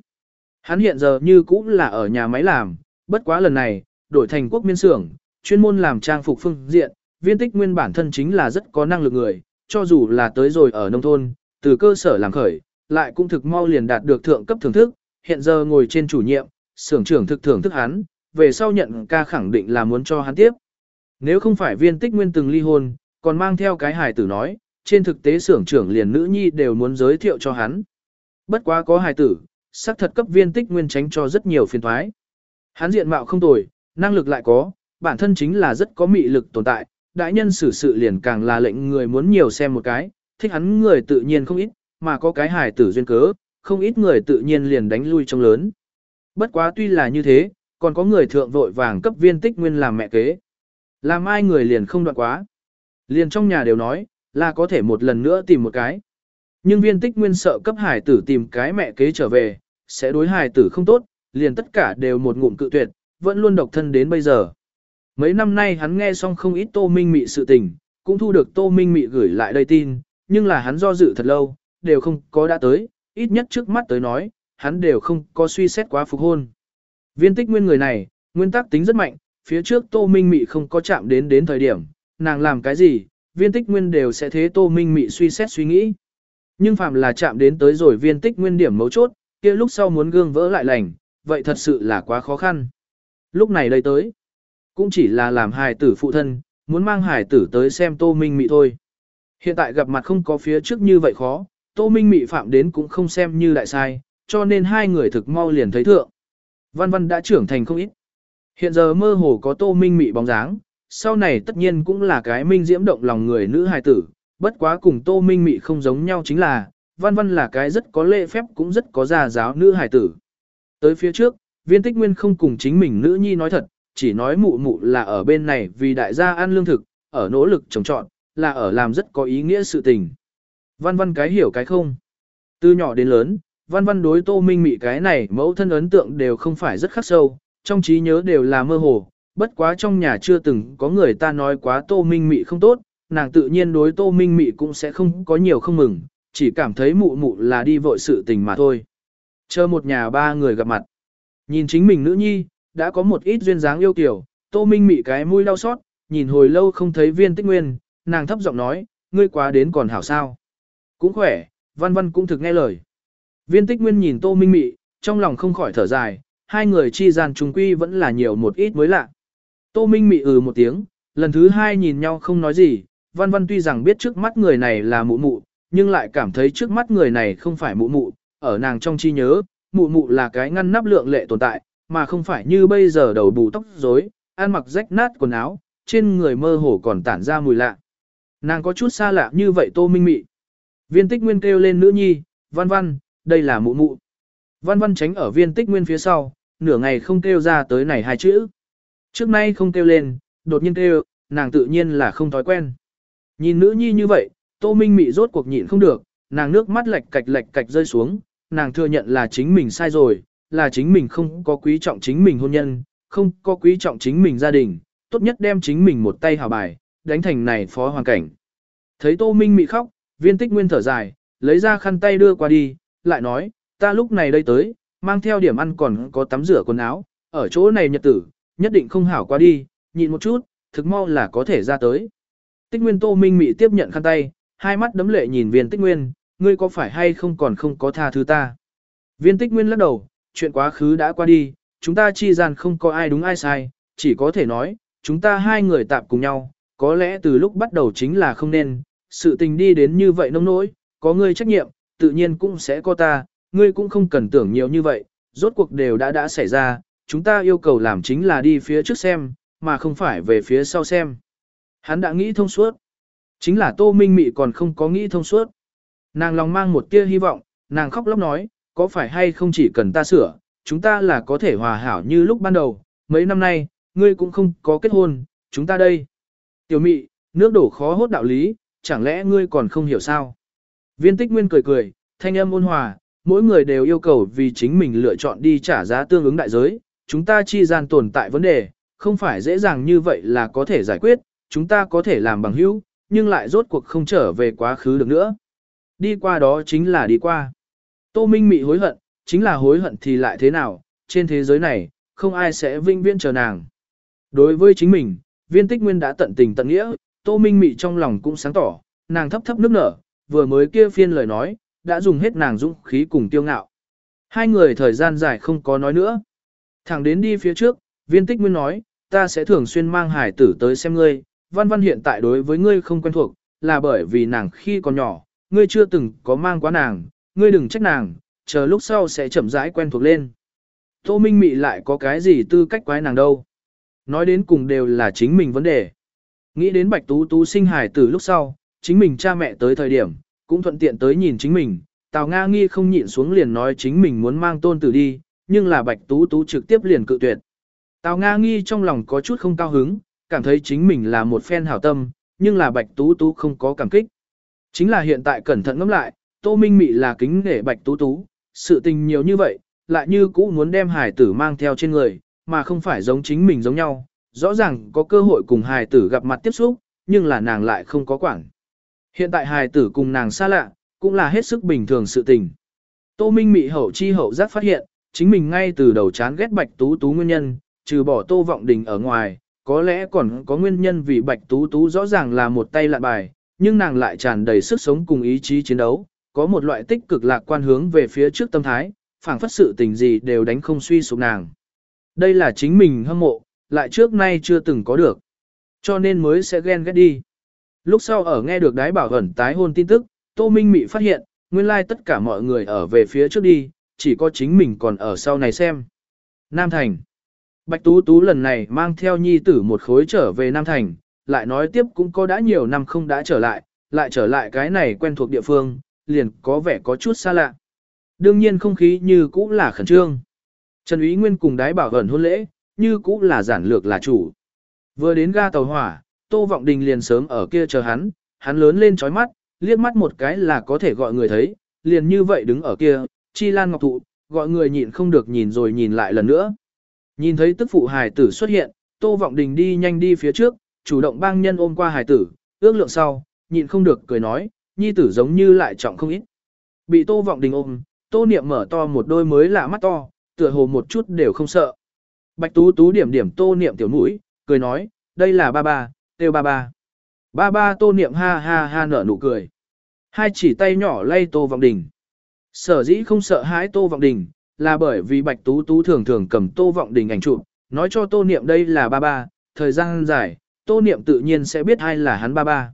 Hắn hiện giờ như cũng là ở nhà máy làm, bất quá lần này, đổi thành quốc miên xưởng, chuyên môn làm trang phục phương diện, viên tích nguyên bản thân chính là rất có năng lực người, cho dù là tới rồi ở nông thôn, từ cơ sở làm khởi, lại cũng thực mau liền đạt được thượng cấp thưởng thức, hiện giờ ngồi trên chủ nhiệm, xưởng trưởng thực thưởng thức hắn, về sau nhận ca khẳng định là muốn cho hắn tiếp. Nếu không phải viên tích nguyên từng ly hôn, còn mang theo cái hài tử nói, trên thực tế xưởng trưởng liền nữ nhi đều muốn giới thiệu cho hắn. Bất quá có hài tử, xác thật cấp viên tích nguyên tránh cho rất nhiều phiền thoái. Hắn diện mạo không tồi, năng lực lại có, bản thân chính là rất có mị lực tồn tại, đại nhân xử sự liền càng là lệnh người muốn nhiều xem một cái, thích hắn người tự nhiên không ít, mà có cái hài tử duyên cớ, không ít người tự nhiên liền đánh lui trong lớn. Bất quá tuy là như thế, còn có người thượng vội vàng cấp viên tích nguyên làm mẹ kế. Làm ai người liền không đoạn quá. Liền trong nhà đều nói, là có thể một lần nữa tìm một cái. Nhưng viên tích nguyên sợ cấp hải tử tìm cái mẹ kế trở về, sẽ đối hải tử không tốt, liền tất cả đều một ngụm cự tuyệt, vẫn luôn độc thân đến bây giờ. Mấy năm nay hắn nghe xong không ít tô minh mị sự tình, cũng thu được tô minh mị gửi lại đây tin, nhưng là hắn do dự thật lâu, đều không có đã tới, ít nhất trước mắt tới nói, hắn đều không có suy xét quá phục hôn. Viên tích nguyên người này, nguyên tắc tính rất mạnh, phía trước tô minh mị không có chạm đến đến thời điểm, nàng làm cái gì, viên tích nguyên đều sẽ thế tô minh mị suy xét suy nghĩ. Nhưng phạm là chạm đến tới rồi viên tích nguyên điểm mấu chốt, kia lúc sau muốn gương vỡ lại lành, vậy thật sự là quá khó khăn. Lúc này đây tới, cũng chỉ là làm hài tử phụ thân, muốn mang hài tử tới xem tô minh mị thôi. Hiện tại gặp mặt không có phía trước như vậy khó, tô minh mị phạm đến cũng không xem như đại sai, cho nên hai người thực mau liền thấy thượng. Văn văn đã trưởng thành không ít. Hiện giờ mơ hồ có tô minh mị bóng dáng, sau này tất nhiên cũng là cái minh diễm động lòng người nữ hài tử, bất quá cùng tô minh mị không giống nhau chính là, văn văn là cái rất có lễ phép cũng rất có già giáo nữ hài tử. Tới phía trước, viên tích nguyên không cùng chính mình nữ nhi nói thật, chỉ nói mụ mụ là ở bên này vì đại gia ăn lương thực, ở nỗ lực trồng trọt, là ở làm rất có ý nghĩa sự tình. Văn văn cái hiểu cái không. Từ nhỏ đến lớn, văn văn đối tô minh mị cái này mẫu thân ấn tượng đều không phải rất khắc sâu, trong trí nhớ đều là mơ hồ, bất quá trong nhà chưa từng có người ta nói quá tô minh mị không tốt, nàng tự nhiên đối tô minh mị cũng sẽ không có nhiều không mừng, chỉ cảm thấy mụ mụ là đi vội sự tình mà thôi. Chờ một nhà ba người gặp mặt. Nhìn chính mình nữ nhi, đã có một ít duyên dáng yêu kiểu, tô minh mị cái mũi đau xót, nhìn hồi lâu không thấy viên tích nguyên, nàng thấp giọng nói, ngươi quá đến còn hảo sao. Cũng khỏe, văn văn cũng thực nghe lời. Viên tích nguyên nhìn tô minh mị, trong lòng không khỏi thở dài, hai người chi gian trùng quy vẫn là nhiều một ít mới lạ. Tô Minh mị ừ một tiếng, lần thứ hai nhìn nhau không nói gì, văn văn tuy rằng biết trước mắt người này là mụ mụ, nhưng lại cảm thấy trước mắt người này không phải mụ mụ, ở nàng trong chi nhớ, mụ mụ là cái ngăn nắp lượng lệ tồn tại, mà không phải như bây giờ đầu bù tóc rối, ăn mặc rách nát quần áo, trên người mơ hồ còn tản ra mùi lạ. Nàng có chút xa lạ như vậy tô minh mị. Viên tích nguyên kêu lên nữ nhi, văn văn, đây là mụ mụ. Văn văn tránh ở viên tích nguyên phía sau, nửa ngày không kêu ra tới này hai chữ. Trước nay không kêu lên, đột nhiên kêu, nàng tự nhiên là không thói quen. Nhìn nữ nhi như vậy, tô minh mị rốt cuộc nhịn không được, nàng nước mắt lệch cạch lệch cạch rơi xuống, nàng thừa nhận là chính mình sai rồi, là chính mình không có quý trọng chính mình hôn nhân, không có quý trọng chính mình gia đình, tốt nhất đem chính mình một tay hào bài, đánh thành này phó hoàn cảnh. Thấy tô minh mị khóc, viên tích nguyên thở dài, lấy ra khăn tay đưa qua đi, lại nói, ta lúc này đây tới, mang theo điểm ăn còn có tắm rửa quần áo, ở chỗ này nhật tử, nhất định không hảo qua đi, nhịn một chút, thực mau là có thể ra tới. Tích Nguyên Tô Minh Mị tiếp nhận khăn tay, hai mắt đấm lệ nhìn viên Tích Nguyên, ngươi có phải hay không còn không có tha thứ ta. Viên Tích Nguyên lắc đầu, chuyện quá khứ đã qua đi, chúng ta chi gian không có ai đúng ai sai, chỉ có thể nói, chúng ta hai người tạm cùng nhau, có lẽ từ lúc bắt đầu chính là không nên, sự tình đi đến như vậy nông nỗi, có ngươi trách nhiệm, tự nhiên cũng sẽ có ta, ngươi cũng không cần tưởng nhiều như vậy, rốt cuộc đều đã đã xảy ra, chúng ta yêu cầu làm chính là đi phía trước xem, mà không phải về phía sau xem. Hắn đã nghĩ thông suốt. Chính là Tô Minh Mị còn không có nghĩ thông suốt. Nàng lòng mang một tia hy vọng, nàng khóc lóc nói, có phải hay không chỉ cần ta sửa, chúng ta là có thể hòa hảo như lúc ban đầu, mấy năm nay, ngươi cũng không có kết hôn, chúng ta đây. Tiểu Mị, nước đổ khó hốt đạo lý, chẳng lẽ ngươi còn không hiểu sao? Viên tích nguyên cười cười, thanh âm ôn hòa, mỗi người đều yêu cầu vì chính mình lựa chọn đi trả giá tương ứng đại giới, chúng ta chi gian tồn tại vấn đề, không phải dễ dàng như vậy là có thể giải quyết, chúng ta có thể làm bằng hữu, nhưng lại rốt cuộc không trở về quá khứ được nữa. Đi qua đó chính là đi qua. Tô Minh Mị hối hận, chính là hối hận thì lại thế nào, trên thế giới này, không ai sẽ vinh viễn chờ nàng. Đối với chính mình, viên tích nguyên đã tận tình tận nghĩa, Tô Minh Mị trong lòng cũng sáng tỏ, nàng thấp thấp nước nở, vừa mới kia phiên lời nói, đã dùng hết nàng dũng khí cùng tiêu ngạo. Hai người thời gian dài không có nói nữa. Thẳng đến đi phía trước, viên tích nguyên nói, ta sẽ thường xuyên mang hải tử tới xem ngươi, văn văn hiện tại đối với ngươi không quen thuộc, là bởi vì nàng khi còn nhỏ, ngươi chưa từng có mang quá nàng, ngươi đừng trách nàng, chờ lúc sau sẽ chậm rãi quen thuộc lên. Tô Minh Mị lại có cái gì tư cách quái nàng đâu. Nói đến cùng đều là chính mình vấn đề. Nghĩ đến Bạch Tú Tú sinh hài tử lúc sau, chính mình cha mẹ tới thời điểm, cũng thuận tiện tới nhìn chính mình. Tào Nga nghi không nhịn xuống liền nói chính mình muốn mang tôn tử đi, nhưng là Bạch Tú Tú trực tiếp liền cự tuyệt. Tào Nga nghi trong lòng có chút không cao hứng, cảm thấy chính mình là một phen hảo tâm, nhưng là Bạch Tú Tú không có cảm kích. Chính là hiện tại cẩn thận ngẫm lại, Tô Minh Mị là kính nể Bạch Tú Tú, sự tình nhiều như vậy, lại như cũ muốn đem hài tử mang theo trên người, mà không phải giống chính mình giống nhau, rõ ràng có cơ hội cùng hài tử gặp mặt tiếp xúc, nhưng là nàng lại không có quản. Hiện tại hài tử cùng nàng xa lạ, cũng là hết sức bình thường sự tình. Tô Minh Mị hậu chi hậu giác phát hiện, chính mình ngay từ đầu chán ghét Bạch Tú Tú nguyên nhân, trừ bỏ Tô Vọng Đình ở ngoài, có lẽ còn có nguyên nhân vì Bạch Tú Tú rõ ràng là một tay lạ bài, nhưng nàng lại tràn đầy sức sống cùng ý chí chiến đấu, có một loại tích cực lạc quan hướng về phía trước tâm thái, phảng phất sự tình gì đều đánh không suy sụp nàng. Đây là chính mình hâm mộ, lại trước nay chưa từng có được. Cho nên mới sẽ ghen ghét đi. Lúc sau ở nghe được đái bảo ẩn tái hôn tin tức, Tô Minh Mị phát hiện, nguyên lai tất cả mọi người ở về phía trước đi, chỉ có chính mình còn ở sau này xem. Nam Thành Bạch Tú Tú lần này mang theo nhi tử một khối trở về Nam Thành, lại nói tiếp cũng có đã nhiều năm không đã trở lại, lại trở lại cái này quen thuộc địa phương, liền có vẻ có chút xa lạ. Đương nhiên không khí như cũ là khẩn trương. Trần Ý Nguyên cùng đái bảo ẩn hôn lễ, như cũ là giản lược là chủ. Vừa đến ga tàu hỏa, Tô Vọng Đình liền sớm ở kia chờ hắn, hắn lớn lên chói mắt, liếc mắt một cái là có thể gọi người thấy, liền như vậy đứng ở kia, chi lan ngọc thụ, gọi người nhịn không được nhìn rồi nhìn lại lần nữa. Nhìn thấy tức phụ hài tử xuất hiện, Tô Vọng Đình đi nhanh đi phía trước, chủ động bang nhân ôm qua hài tử, ước lượng sau, nhịn không được cười nói, nhi tử giống như lại trọng không ít. Bị Tô Vọng Đình ôm, Tô Niệm mở to một đôi mới lạ mắt to, tựa hồ một chút đều không sợ. Bạch Tú Tú điểm điểm Tô Niệm tiểu mũi, cười nói, đây là ba ba, kêu ba ba. Ba ba Tô Niệm ha ha ha nở nụ cười. Hai chỉ tay nhỏ lay Tô Vọng Đình. Sở dĩ không sợ hãi Tô Vọng Đình, là bởi vì Bạch Tú Tú thường thường cầm Tô Vọng Đình ảnh chụp, nói cho Tô Niệm đây là ba ba, thời gian dài, Tô Niệm tự nhiên sẽ biết ai là hắn ba ba.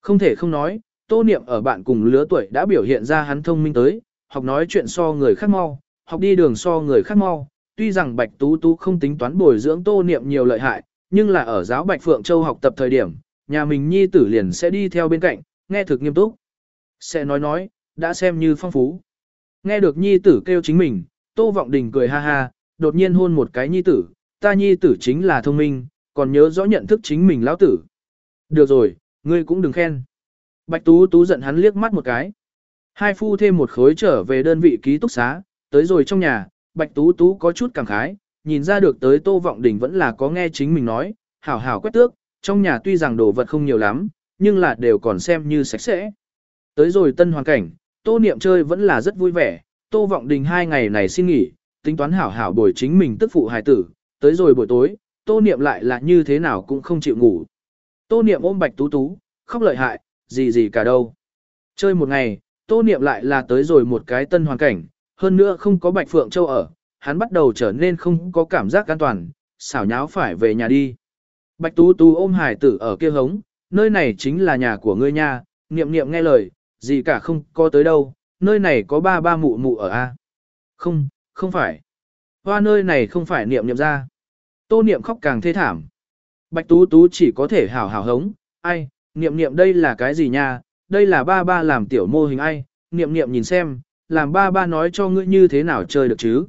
Không thể không nói, Tô Niệm ở bạn cùng lứa tuổi đã biểu hiện ra hắn thông minh tới, học nói chuyện so người khác mau, học đi đường so người khác mau. Tuy rằng Bạch Tú Tú không tính toán bồi dưỡng Tô Niệm nhiều lợi hại, nhưng là ở giáo Bạch Phượng Châu học tập thời điểm, nhà mình nhi tử liền sẽ đi theo bên cạnh, nghe thực nghiêm túc. Sẽ nói nói, đã xem như phong phú. Nghe được nhi tử kêu chính mình, Tô Vọng Đình cười ha ha, đột nhiên hôn một cái nhi tử, ta nhi tử chính là thông minh, còn nhớ rõ nhận thức chính mình lão tử. Được rồi, ngươi cũng đừng khen. Bạch Tú Tú giận hắn liếc mắt một cái. Hai phu thêm một khối trở về đơn vị ký túc xá, tới rồi trong nhà, Bạch Tú Tú có chút cảm khái, nhìn ra được tới Tô Vọng Đình vẫn là có nghe chính mình nói, hảo hảo quét tước, trong nhà tuy rằng đồ vật không nhiều lắm, nhưng là đều còn xem như sạch sẽ. Tới rồi tân hoàn cảnh, Tô Niệm chơi vẫn là rất vui vẻ, Tô Vọng Đình hai ngày này xin nghỉ, tính toán hảo hảo bồi chính mình tức phụ hài tử, tới rồi buổi tối, Tô Niệm lại là như thế nào cũng không chịu ngủ. Tô Niệm ôm Bạch Tú Tú, khóc lợi hại, gì gì cả đâu. Chơi một ngày, tô niệm lại là tới rồi một cái tân hoàn cảnh, hơn nữa không có Bạch Phượng Châu ở, hắn bắt đầu trở nên không có cảm giác an toàn, xảo nháo phải về nhà đi. Bạch Tú Tú ôm hải tử ở kia hống, nơi này chính là nhà của ngươi nha, niệm niệm nghe lời, gì cả không có tới đâu, nơi này có ba ba mụ mụ ở a. Không, không phải. Hoa nơi này không phải niệm niệm ra. Tô niệm khóc càng thê thảm. Bạch Tú Tú chỉ có thể hảo hảo hống, ai, niệm niệm đây là cái gì nha, đây là ba ba làm tiểu mô hình ai, niệm niệm nhìn xem, làm ba ba nói cho ngươi như thế nào chơi được chứ.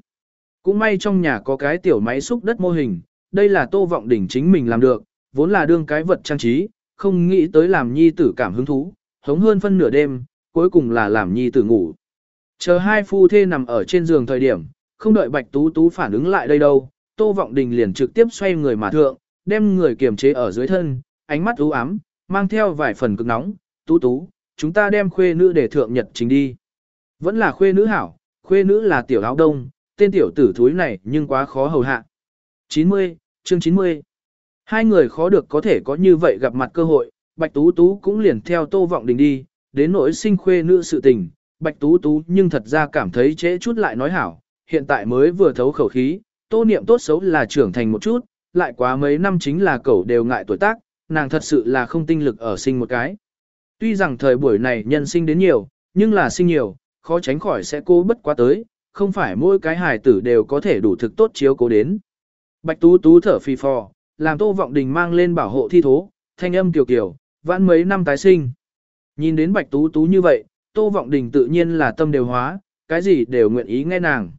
Cũng may trong nhà có cái tiểu máy xúc đất mô hình, đây là tô vọng đỉnh chính mình làm được, vốn là đương cái vật trang trí, không nghĩ tới làm nhi tử cảm hứng thú, hống hơn phân nửa đêm, cuối cùng là làm nhi tử ngủ. Chờ hai phu thê nằm ở trên giường thời điểm, không đợi bạch tú tú phản ứng lại đây đâu, tô vọng đình liền trực tiếp xoay người mà thượng, đem người kiềm chế ở dưới thân, ánh mắt u ám, mang theo vài phần cực nóng, tú tú, chúng ta đem khuê nữ để thượng nhật trình đi. Vẫn là khuê nữ hảo, khuê nữ là tiểu áo đông, tên tiểu tử thúi này nhưng quá khó hầu hạ. 90, chương 90. Hai người khó được có thể có như vậy gặp mặt cơ hội, Bạch Tú Tú cũng liền theo Tô Vọng Đình đi, đến nỗi sinh khuê nữ sự tình, Bạch Tú Tú nhưng thật ra cảm thấy trễ chút lại nói hảo, hiện tại mới vừa thấu khẩu khí, Tô Niệm tốt xấu là trưởng thành một chút, lại quá mấy năm chính là cậu đều ngại tuổi tác, nàng thật sự là không tinh lực ở sinh một cái. Tuy rằng thời buổi này nhân sinh đến nhiều, nhưng là sinh nhiều, khó tránh khỏi sẽ cố bất quá tới, không phải mỗi cái hài tử đều có thể đủ thực tốt chiếu cố đến. Bạch Tú Tú thở phì phò, làm Tô Vọng Đình mang lên bảo hộ thi thố, thanh âm kiều kiều, vãn mấy năm tái sinh. Nhìn đến Bạch Tú Tú như vậy, Tô Vọng Đình tự nhiên là tâm đều hóa, cái gì đều nguyện ý nghe nàng.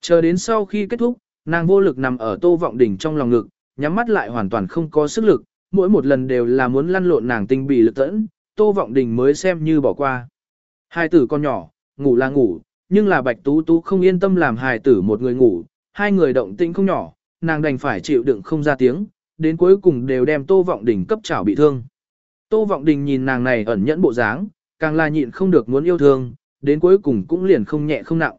Chờ đến sau khi kết thúc, nàng vô lực nằm ở Tô Vọng Đình trong lòng ngực, nhắm mắt lại hoàn toàn không có sức lực, mỗi một lần đều là muốn lăn lộn nàng tinh bị lực tẫn, Tô Vọng Đình mới xem như bỏ qua. Hai tử con nhỏ, ngủ là ngủ, nhưng là Bạch Tú Tú không yên tâm làm hài tử một người ngủ, hai người động tĩnh không nhỏ, nàng đành phải chịu đựng không ra tiếng, đến cuối cùng đều đem Tô Vọng Đình cấp chảo bị thương. Tô Vọng Đình nhìn nàng này ẩn nhẫn bộ dáng, càng là nhịn không được muốn yêu thương, đến cuối cùng cũng liền không nhẹ không nặng.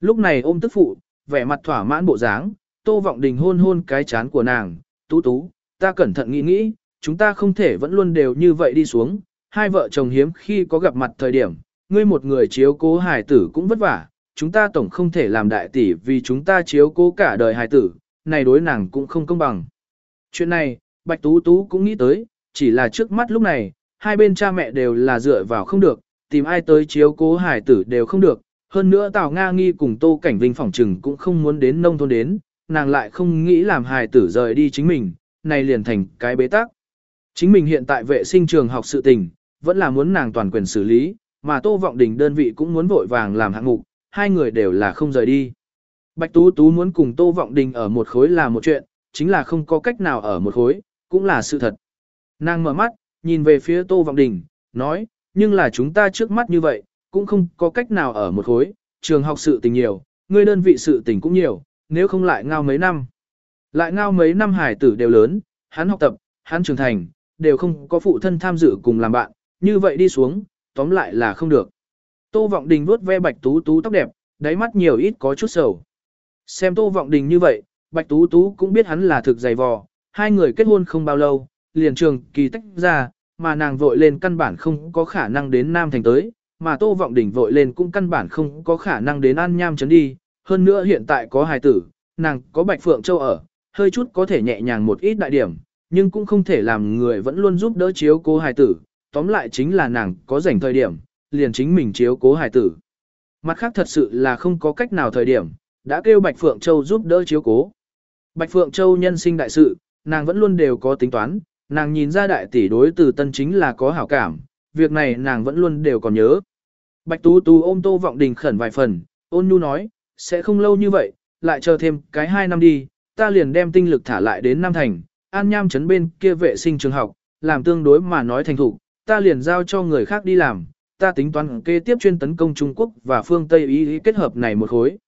Lúc này ôm tức phụ, vẻ mặt thỏa mãn bộ dáng, Tô Vọng Đình hôn hôn cái chán của nàng, "Tú Tú, ta cẩn thận nghĩ nghĩ, chúng ta không thể vẫn luôn đều như vậy đi xuống, hai vợ chồng hiếm khi có gặp mặt thời điểm, ngươi một người chiếu cố hài tử cũng vất vả, chúng ta tổng không thể làm đại tỷ vì chúng ta chiếu cố cả đời hài tử, này đối nàng cũng không công bằng." Chuyện này, Bạch Tú Tú cũng nghĩ tới, chỉ là trước mắt lúc này, hai bên cha mẹ đều là dựa vào không được, tìm ai tới chiếu cố hải tử đều không được. Hơn nữa Tào Nga Nghi cùng Tô Cảnh Vinh phỏng trừng cũng không muốn đến nông thôn đến, nàng lại không nghĩ làm hài tử rời đi chính mình, này liền thành cái bế tắc. Chính mình hiện tại vệ sinh trường học sự tình, vẫn là muốn nàng toàn quyền xử lý, mà Tô Vọng Đình đơn vị cũng muốn vội vàng làm hạng mục, hai người đều là không rời đi. Bạch Tú Tú muốn cùng Tô Vọng Đình ở một khối là một chuyện, chính là không có cách nào ở một khối, cũng là sự thật. Nàng mở mắt, nhìn về phía Tô Vọng Đình, nói, nhưng là chúng ta trước mắt như vậy, cũng không có cách nào ở một khối, trường học sự tình nhiều, người đơn vị sự tình cũng nhiều, nếu không lại ngao mấy năm. Lại ngao mấy năm hải tử đều lớn, hắn học tập, hắn trưởng thành, đều không có phụ thân tham dự cùng làm bạn, như vậy đi xuống, tóm lại là không được. Tô Vọng Đình vuốt ve bạch tú tú tóc đẹp, đáy mắt nhiều ít có chút sầu. Xem Tô Vọng Đình như vậy, Bạch Tú Tú cũng biết hắn là thực dày vò, hai người kết hôn không bao lâu, liền trường kỳ tách ra, mà nàng vội lên căn bản không có khả năng đến Nam Thành tới, mà Tô Vọng Đình vội lên cũng căn bản không có khả năng đến An Nham trấn đi, hơn nữa hiện tại có hài tử, nàng có Bạch Phượng Châu ở, hơi chút có thể nhẹ nhàng một ít đại điểm, nhưng cũng không thể làm người vẫn luôn giúp đỡ chiếu cố hài tử, tóm lại chính là nàng có rảnh thời điểm, liền chính mình chiếu cố hài tử. Mặt khác thật sự là không có cách nào thời điểm, đã kêu Bạch Phượng Châu giúp đỡ chiếu cố. Bạch Phượng Châu nhân sinh đại sự, nàng vẫn luôn đều có tính toán, nàng nhìn ra đại tỷ đối từ tân chính là có hảo cảm, việc này nàng vẫn luôn đều còn nhớ. Bạch Tú Tú ôm Tô Vọng Đình khẩn vài phần, ôn nhu nói, sẽ không lâu như vậy, lại chờ thêm cái hai năm đi, ta liền đem tinh lực thả lại đến Nam Thành, an nham trấn bên kia vệ sinh trường học, làm tương đối mà nói thành thủ, ta liền giao cho người khác đi làm, ta tính toán kế tiếp chuyên tấn công Trung Quốc và phương Tây ý kết hợp này một khối.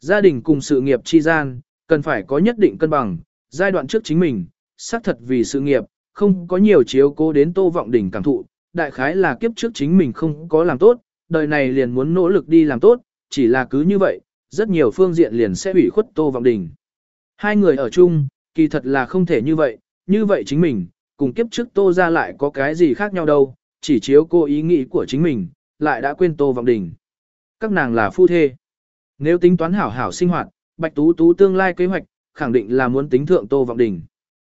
Gia đình cùng sự nghiệp chi gian, cần phải có nhất định cân bằng, giai đoạn trước chính mình, xác thật vì sự nghiệp, không có nhiều chiếu cố đến tô vọng đỉnh cảm thụ, đại khái là kiếp trước chính mình không có làm tốt, đời này liền muốn nỗ lực đi làm tốt, chỉ là cứ như vậy, rất nhiều phương diện liền sẽ bị khuất tô vọng đỉnh. Hai người ở chung, kỳ thật là không thể như vậy, như vậy chính mình, cùng kiếp trước Tô ra lại có cái gì khác nhau đâu, chỉ chiếu cô ý nghĩ của chính mình, lại đã quên Tô Vọng Đình. Các nàng là phu thê. Nếu tính toán hảo hảo sinh hoạt, Bạch Tú Tú tương lai kế hoạch, khẳng định là muốn tính thượng Tô Vọng Đình.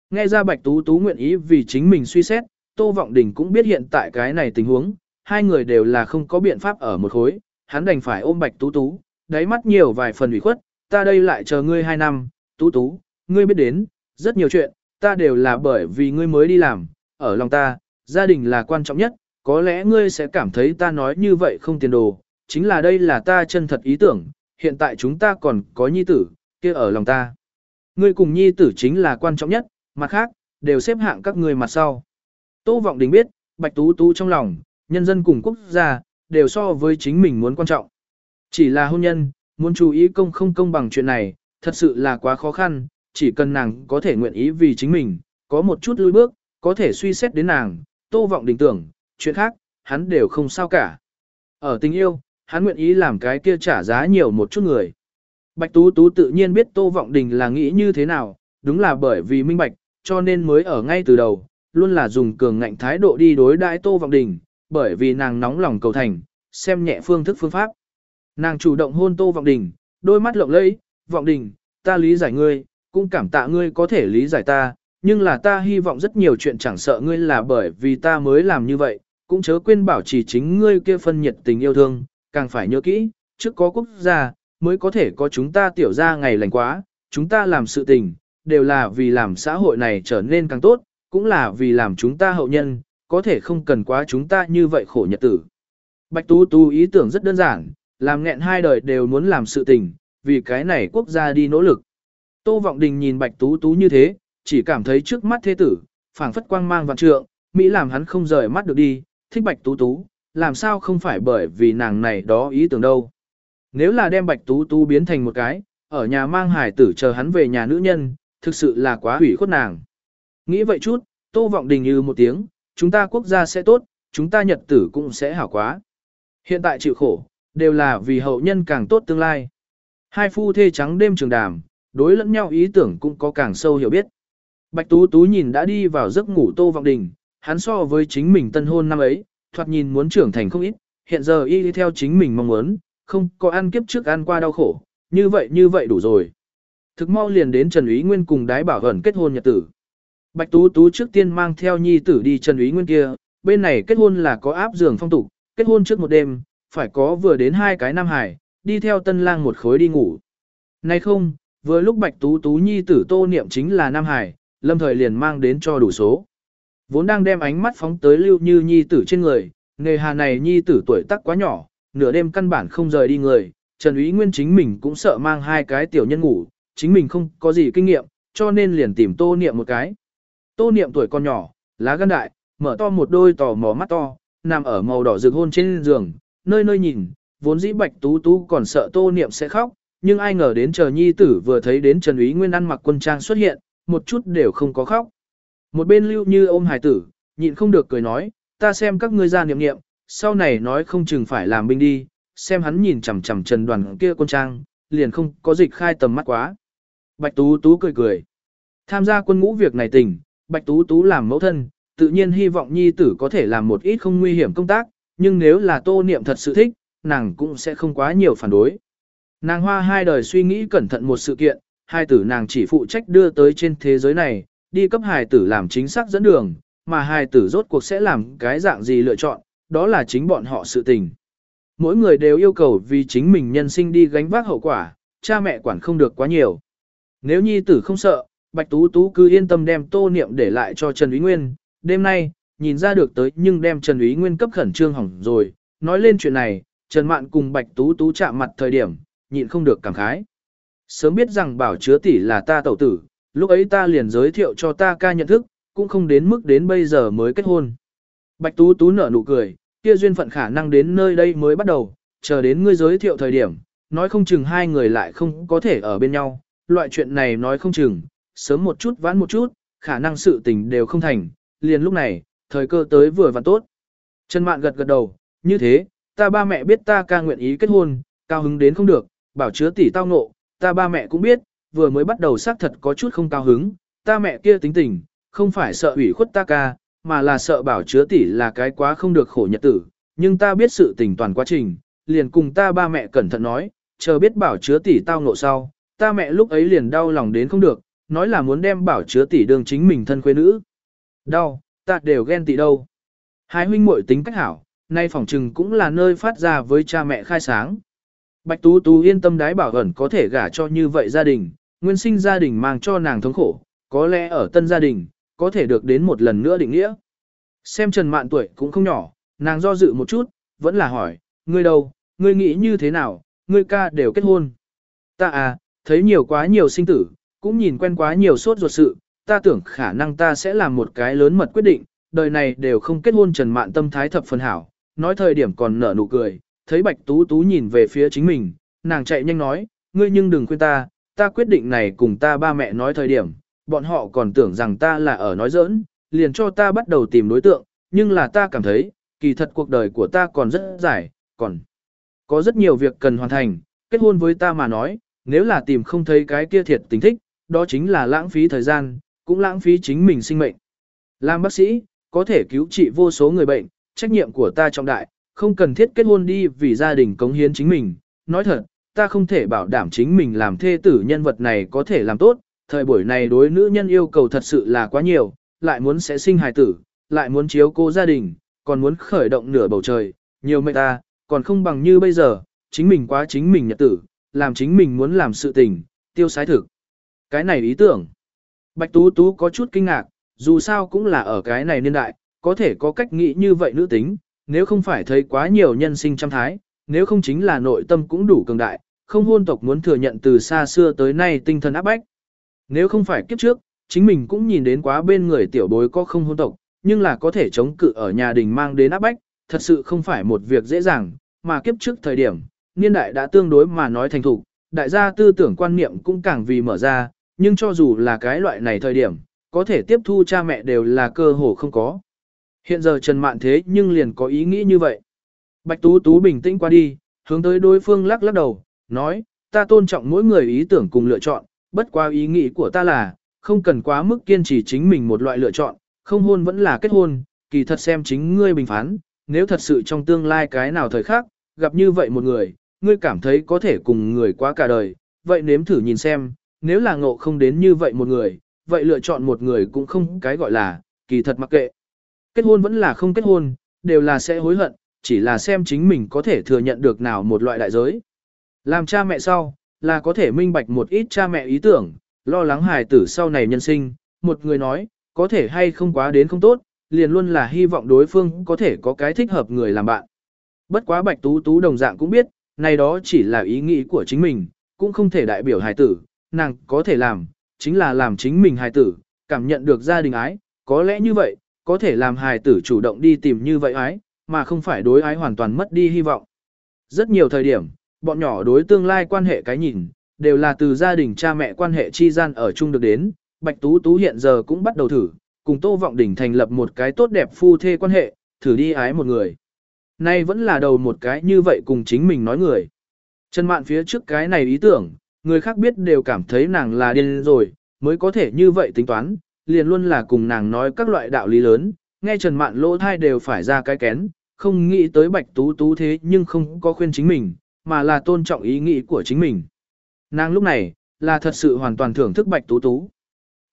Nghe ra Bạch Tú Tú nguyện ý vì chính mình suy xét, Tô Vọng Đình cũng biết hiện tại cái này tình huống, hai người đều là không có biện pháp ở một khối, hắn đành phải ôm Bạch Tú Tú, đáy mắt nhiều vài phần ủy khuất, ta đây lại chờ ngươi hai năm, Tú Tú, ngươi biết đến, rất nhiều chuyện, ta đều là bởi vì ngươi mới đi làm, ở lòng ta, gia đình là quan trọng nhất, có lẽ ngươi sẽ cảm thấy ta nói như vậy không tiền đồ, chính là đây là ta chân thật ý tưởng, hiện tại chúng ta còn có nhi tử, kia ở lòng ta. Ngươi cùng nhi tử chính là quan trọng nhất, mặt khác, đều xếp hạng các ngươi mặt sau. Tô Vọng Đình biết, Bạch Tú Tú trong lòng, nhân dân cùng quốc gia, đều so với chính mình muốn quan trọng. Chỉ là hôn nhân, muốn chú ý công không công bằng chuyện này, thật sự là quá khó khăn, chỉ cần nàng có thể nguyện ý vì chính mình, có một chút lùi bước, có thể suy xét đến nàng, Tô Vọng Đình tưởng, chuyện khác, hắn đều không sao cả. Ở tình yêu, hắn nguyện ý làm cái kia trả giá nhiều một chút người. Bạch Tú Tú tự nhiên biết Tô Vọng Đình là nghĩ như thế nào, đúng là bởi vì minh bạch, cho nên mới ở ngay từ đầu, luôn là dùng cường ngạnh thái độ đi đối đãi Tô Vọng Đình, bởi vì nàng nóng lòng cầu thành, xem nhẹ phương thức phương pháp. Nàng chủ động hôn Tô Vọng Đình, đôi mắt lộng lẫy, "Vọng Đình, ta lý giải ngươi, cũng cảm tạ ngươi có thể lý giải ta, nhưng là ta hy vọng rất nhiều chuyện chẳng sợ ngươi là bởi vì ta mới làm như vậy, cũng chớ quên bảo trì chính ngươi kia phân nhiệt tình yêu thương, càng phải nhớ kỹ, trước có quốc gia, mới có thể có chúng ta tiểu ra ngày lành quá, chúng ta làm sự tình, đều là vì làm xã hội này trở nên càng tốt, cũng là vì làm chúng ta hậu nhân, có thể không cần quá chúng ta như vậy khổ nhật tử. Bạch Tú Tú ý tưởng rất đơn giản, làm nghẹn hai đời đều muốn làm sự tình, vì cái này quốc gia đi nỗ lực. Tô Vọng Đình nhìn Bạch Tú Tú như thế, chỉ cảm thấy trước mắt thế tử, phảng phất quang mang vạn trượng, Mỹ làm hắn không rời mắt được đi, thích Bạch Tú Tú, làm sao không phải bởi vì nàng này đó ý tưởng đâu. Nếu là đem Bạch Tú Tú biến thành một cái, ở nhà mang hải tử chờ hắn về nhà nữ nhân, thực sự là quá hủy khuất nàng. Nghĩ vậy chút, Tô Vọng Đình như một tiếng, chúng ta quốc gia sẽ tốt, chúng ta nhật tử cũng sẽ hảo quá. Hiện tại chịu khổ, đều là vì hậu nhân càng tốt tương lai. Hai phu thê trắng đêm trường đàm, đối lẫn nhau ý tưởng cũng có càng sâu hiểu biết. Bạch Tú Tú nhìn đã đi vào giấc ngủ Tô Vọng Đình, hắn so với chính mình tân hôn năm ấy, thoạt nhìn muốn trưởng thành không ít, hiện giờ y đi theo chính mình mong muốn, không có ăn kiếp trước ăn qua đau khổ, như vậy như vậy đủ rồi. Thực mau liền đến Trần Úy Nguyên cùng đái bảo hẩn kết hôn nhật tử. Bạch Tú Tú trước tiên mang theo nhi tử đi Trần Úy Nguyên kia, bên này kết hôn là có áp giường phong tục, kết hôn trước một đêm, phải có vừa đến hai cái nam hải, đi theo tân lang một khối đi ngủ. Nay không, vừa lúc Bạch Tú Tú nhi tử tô niệm chính là nam hải, lâm thời liền mang đến cho đủ số. Vốn đang đem ánh mắt phóng tới lưu như nhi tử trên người, nghề hà này nhi tử tuổi tác quá nhỏ, nửa đêm căn bản không rời đi người, Trần Úy Nguyên chính mình cũng sợ mang hai cái tiểu nhân ngủ, chính mình không có gì kinh nghiệm, cho nên liền tìm tô niệm một cái. Tô niệm tuổi còn nhỏ, lá gan đại, mở to một đôi tò mò mắt to, nằm ở màu đỏ rực hôn trên giường, nơi nơi nhìn, vốn dĩ bạch tú tú còn sợ tô niệm sẽ khóc, nhưng ai ngờ đến chờ nhi tử vừa thấy đến Trần Úy Nguyên ăn mặc quân trang xuất hiện, một chút đều không có khóc. Một bên lưu như ôm hải tử, nhịn không được cười nói, ta xem các ngươi ra niệm niệm, sau này nói không chừng phải làm binh đi, xem hắn nhìn chằm chằm trần đoàn kia quân trang, liền không có dịch khai tầm mắt quá. Bạch Tú Tú cười cười. Tham gia quân ngũ việc này tình, Bạch Tú Tú làm mẫu thân, tự nhiên hy vọng nhi tử có thể làm một ít không nguy hiểm công tác, nhưng nếu là tô niệm thật sự thích, nàng cũng sẽ không quá nhiều phản đối. Nàng hoa hai đời suy nghĩ cẩn thận một sự kiện, hai tử nàng chỉ phụ trách đưa tới trên thế giới này, đi cấp hài tử làm chính xác dẫn đường, mà hài tử rốt cuộc sẽ làm cái dạng gì lựa chọn, đó là chính bọn họ sự tình. Mỗi người đều yêu cầu vì chính mình nhân sinh đi gánh vác hậu quả, cha mẹ quản không được quá nhiều. Nếu nhi tử không sợ, Bạch Tú Tú cứ yên tâm đem tô niệm để lại cho Trần Úy Nguyên, đêm nay, nhìn ra được tới nhưng đem Trần Úy Nguyên cấp khẩn trương hỏng rồi, nói lên chuyện này, Trần Mạn cùng Bạch Tú Tú chạm mặt thời điểm, nhịn không được cảm khái. Sớm biết rằng bảo chứa tỷ là ta tẩu tử, lúc ấy ta liền giới thiệu cho ta ca nhận thức, cũng không đến mức đến bây giờ mới kết hôn. Bạch Tú Tú nở nụ cười, kia duyên phận khả năng đến nơi đây mới bắt đầu, chờ đến ngươi giới thiệu thời điểm, nói không chừng hai người lại không có thể ở bên nhau, loại chuyện này nói không chừng, sớm một chút vãn một chút, khả năng sự tình đều không thành, liền lúc này, thời cơ tới vừa và tốt. Trần Mạn gật gật đầu, như thế, ta ba mẹ biết ta ca nguyện ý kết hôn, cao hứng đến không được, bảo chứa tỷ tao ngộ, ta ba mẹ cũng biết, vừa mới bắt đầu xác thật có chút không cao hứng, ta mẹ kia tính tình, không phải sợ ủy khuất ta ca, mà là sợ bảo chứa tỷ là cái quá không được khổ nhật tử, nhưng ta biết sự tình toàn quá trình, liền cùng ta ba mẹ cẩn thận nói, chờ biết bảo chứa tỷ tao ngộ sau, ta mẹ lúc ấy liền đau lòng đến không được, nói là muốn đem bảo chứa tỷ đường chính mình thân quê nữ. Đau, ta đều ghen tị đâu. Hai huynh muội tính cách hảo, nay phòng trừng cũng là nơi phát ra với cha mẹ khai sáng. Bạch Tú Tú yên tâm đái bảo ẩn có thể gả cho như vậy gia đình, nguyên sinh gia đình mang cho nàng thống khổ, có lẽ ở tân gia đình, có thể được đến một lần nữa định nghĩa. Xem Trần Mạn tuổi cũng không nhỏ, nàng do dự một chút, vẫn là hỏi, ngươi đâu, ngươi nghĩ như thế nào, ngươi ca đều kết hôn. Ta à, thấy nhiều quá nhiều sinh tử, cũng nhìn quen quá nhiều sốt ruột sự, ta tưởng khả năng ta sẽ làm một cái lớn mật quyết định, đời này đều không kết hôn Trần Mạn tâm thái thập phần hảo, nói thời điểm còn nở nụ cười, thấy Bạch Tú Tú nhìn về phía chính mình, nàng chạy nhanh nói, ngươi nhưng đừng khuyên ta, ta quyết định này cùng ta ba mẹ nói thời điểm, bọn họ còn tưởng rằng ta là ở nói giỡn, liền cho ta bắt đầu tìm đối tượng, nhưng là ta cảm thấy, kỳ thật cuộc đời của ta còn rất dài, còn có rất nhiều việc cần hoàn thành, kết hôn với ta mà nói, nếu là tìm không thấy cái kia thiệt tình thích, đó chính là lãng phí thời gian, cũng lãng phí chính mình sinh mệnh. Làm bác sĩ, có thể cứu trị vô số người bệnh, trách nhiệm của ta trọng đại, không cần thiết kết hôn đi vì gia đình cống hiến chính mình. Nói thật, ta không thể bảo đảm chính mình làm thê tử nhân vật này có thể làm tốt, thời buổi này đối nữ nhân yêu cầu thật sự là quá nhiều, lại muốn sẽ sinh hài tử, lại muốn chiếu cố gia đình, còn muốn khởi động nửa bầu trời, nhiều mệnh ta, còn không bằng như bây giờ, chính mình quá chính mình nhật tử, làm chính mình muốn làm sự tình, tiêu sái thực. Cái này ý tưởng. Bạch Tú Tú có chút kinh ngạc, dù sao cũng là ở cái này niên đại, có thể có cách nghĩ như vậy nữ tính, nếu không phải thấy quá nhiều nhân sinh trăm thái, nếu không chính là nội tâm cũng đủ cường đại, không hôn tộc muốn thừa nhận từ xa xưa tới nay tinh thần áp bách. Nếu không phải kiếp trước, chính mình cũng nhìn đến quá bên người tiểu bối có không hôn tộc, nhưng là có thể chống cự ở nhà đình mang đến áp bách, thật sự không phải một việc dễ dàng, mà kiếp trước thời điểm, niên đại đã tương đối mà nói thành thục, đại gia tư tưởng quan niệm cũng càng vì mở ra, nhưng cho dù là cái loại này thời điểm, có thể tiếp thu cha mẹ đều là cơ hồ không có. Hiện giờ Trần Mạn thế nhưng liền có ý nghĩ như vậy. Bạch Tú Tú bình tĩnh qua đi, hướng tới đối phương lắc lắc đầu, nói, ta tôn trọng mỗi người ý tưởng cùng lựa chọn, bất qua ý nghĩ của ta là, không cần quá mức kiên trì chính mình một loại lựa chọn, không hôn vẫn là kết hôn, kỳ thật xem chính ngươi bình phán, nếu thật sự trong tương lai cái nào thời khác, gặp như vậy một người, ngươi cảm thấy có thể cùng người quá cả đời, vậy nếm thử nhìn xem, nếu là ngộ không đến như vậy một người, vậy lựa chọn một người cũng không cái gọi là, kỳ thật mặc kệ. Kết hôn vẫn là không kết hôn, đều là sẽ hối hận, chỉ là xem chính mình có thể thừa nhận được nào một loại đại giới. Làm cha mẹ sau, là có thể minh bạch một ít cha mẹ ý tưởng, lo lắng hài tử sau này nhân sinh, một người nói, có thể hay không quá đến không tốt, liền luôn là hy vọng đối phương có thể có cái thích hợp người làm bạn. Bất quá bạch tú tú đồng dạng cũng biết, này đó chỉ là ý nghĩ của chính mình, cũng không thể đại biểu hài tử, nàng có thể làm, chính là làm chính mình hài tử, cảm nhận được gia đình ái, có lẽ như vậy, có thể làm hài tử chủ động đi tìm như vậy ái, mà không phải đối ái hoàn toàn mất đi hy vọng. Rất nhiều thời điểm, bọn nhỏ đối tương lai quan hệ cái nhìn, đều là từ gia đình cha mẹ quan hệ chi gian ở chung được đến, Bạch Tú Tú hiện giờ cũng bắt đầu thử, cùng Tô Vọng Đình thành lập một cái tốt đẹp phu thê quan hệ, thử đi ái một người. Nay vẫn là đầu một cái như vậy cùng chính mình nói người. Trần Mạn phía trước cái này ý tưởng, người khác biết đều cảm thấy nàng là điên rồi, mới có thể như vậy tính toán, liền luôn là cùng nàng nói các loại đạo lý lớn, nghe Trần Mạn lỗ thai đều phải ra cái kén, không nghĩ tới Bạch Tú Tú thế nhưng không có khuyên chính mình, mà là tôn trọng ý nghĩ của chính mình. Nàng lúc này, là thật sự hoàn toàn thưởng thức Bạch Tú Tú.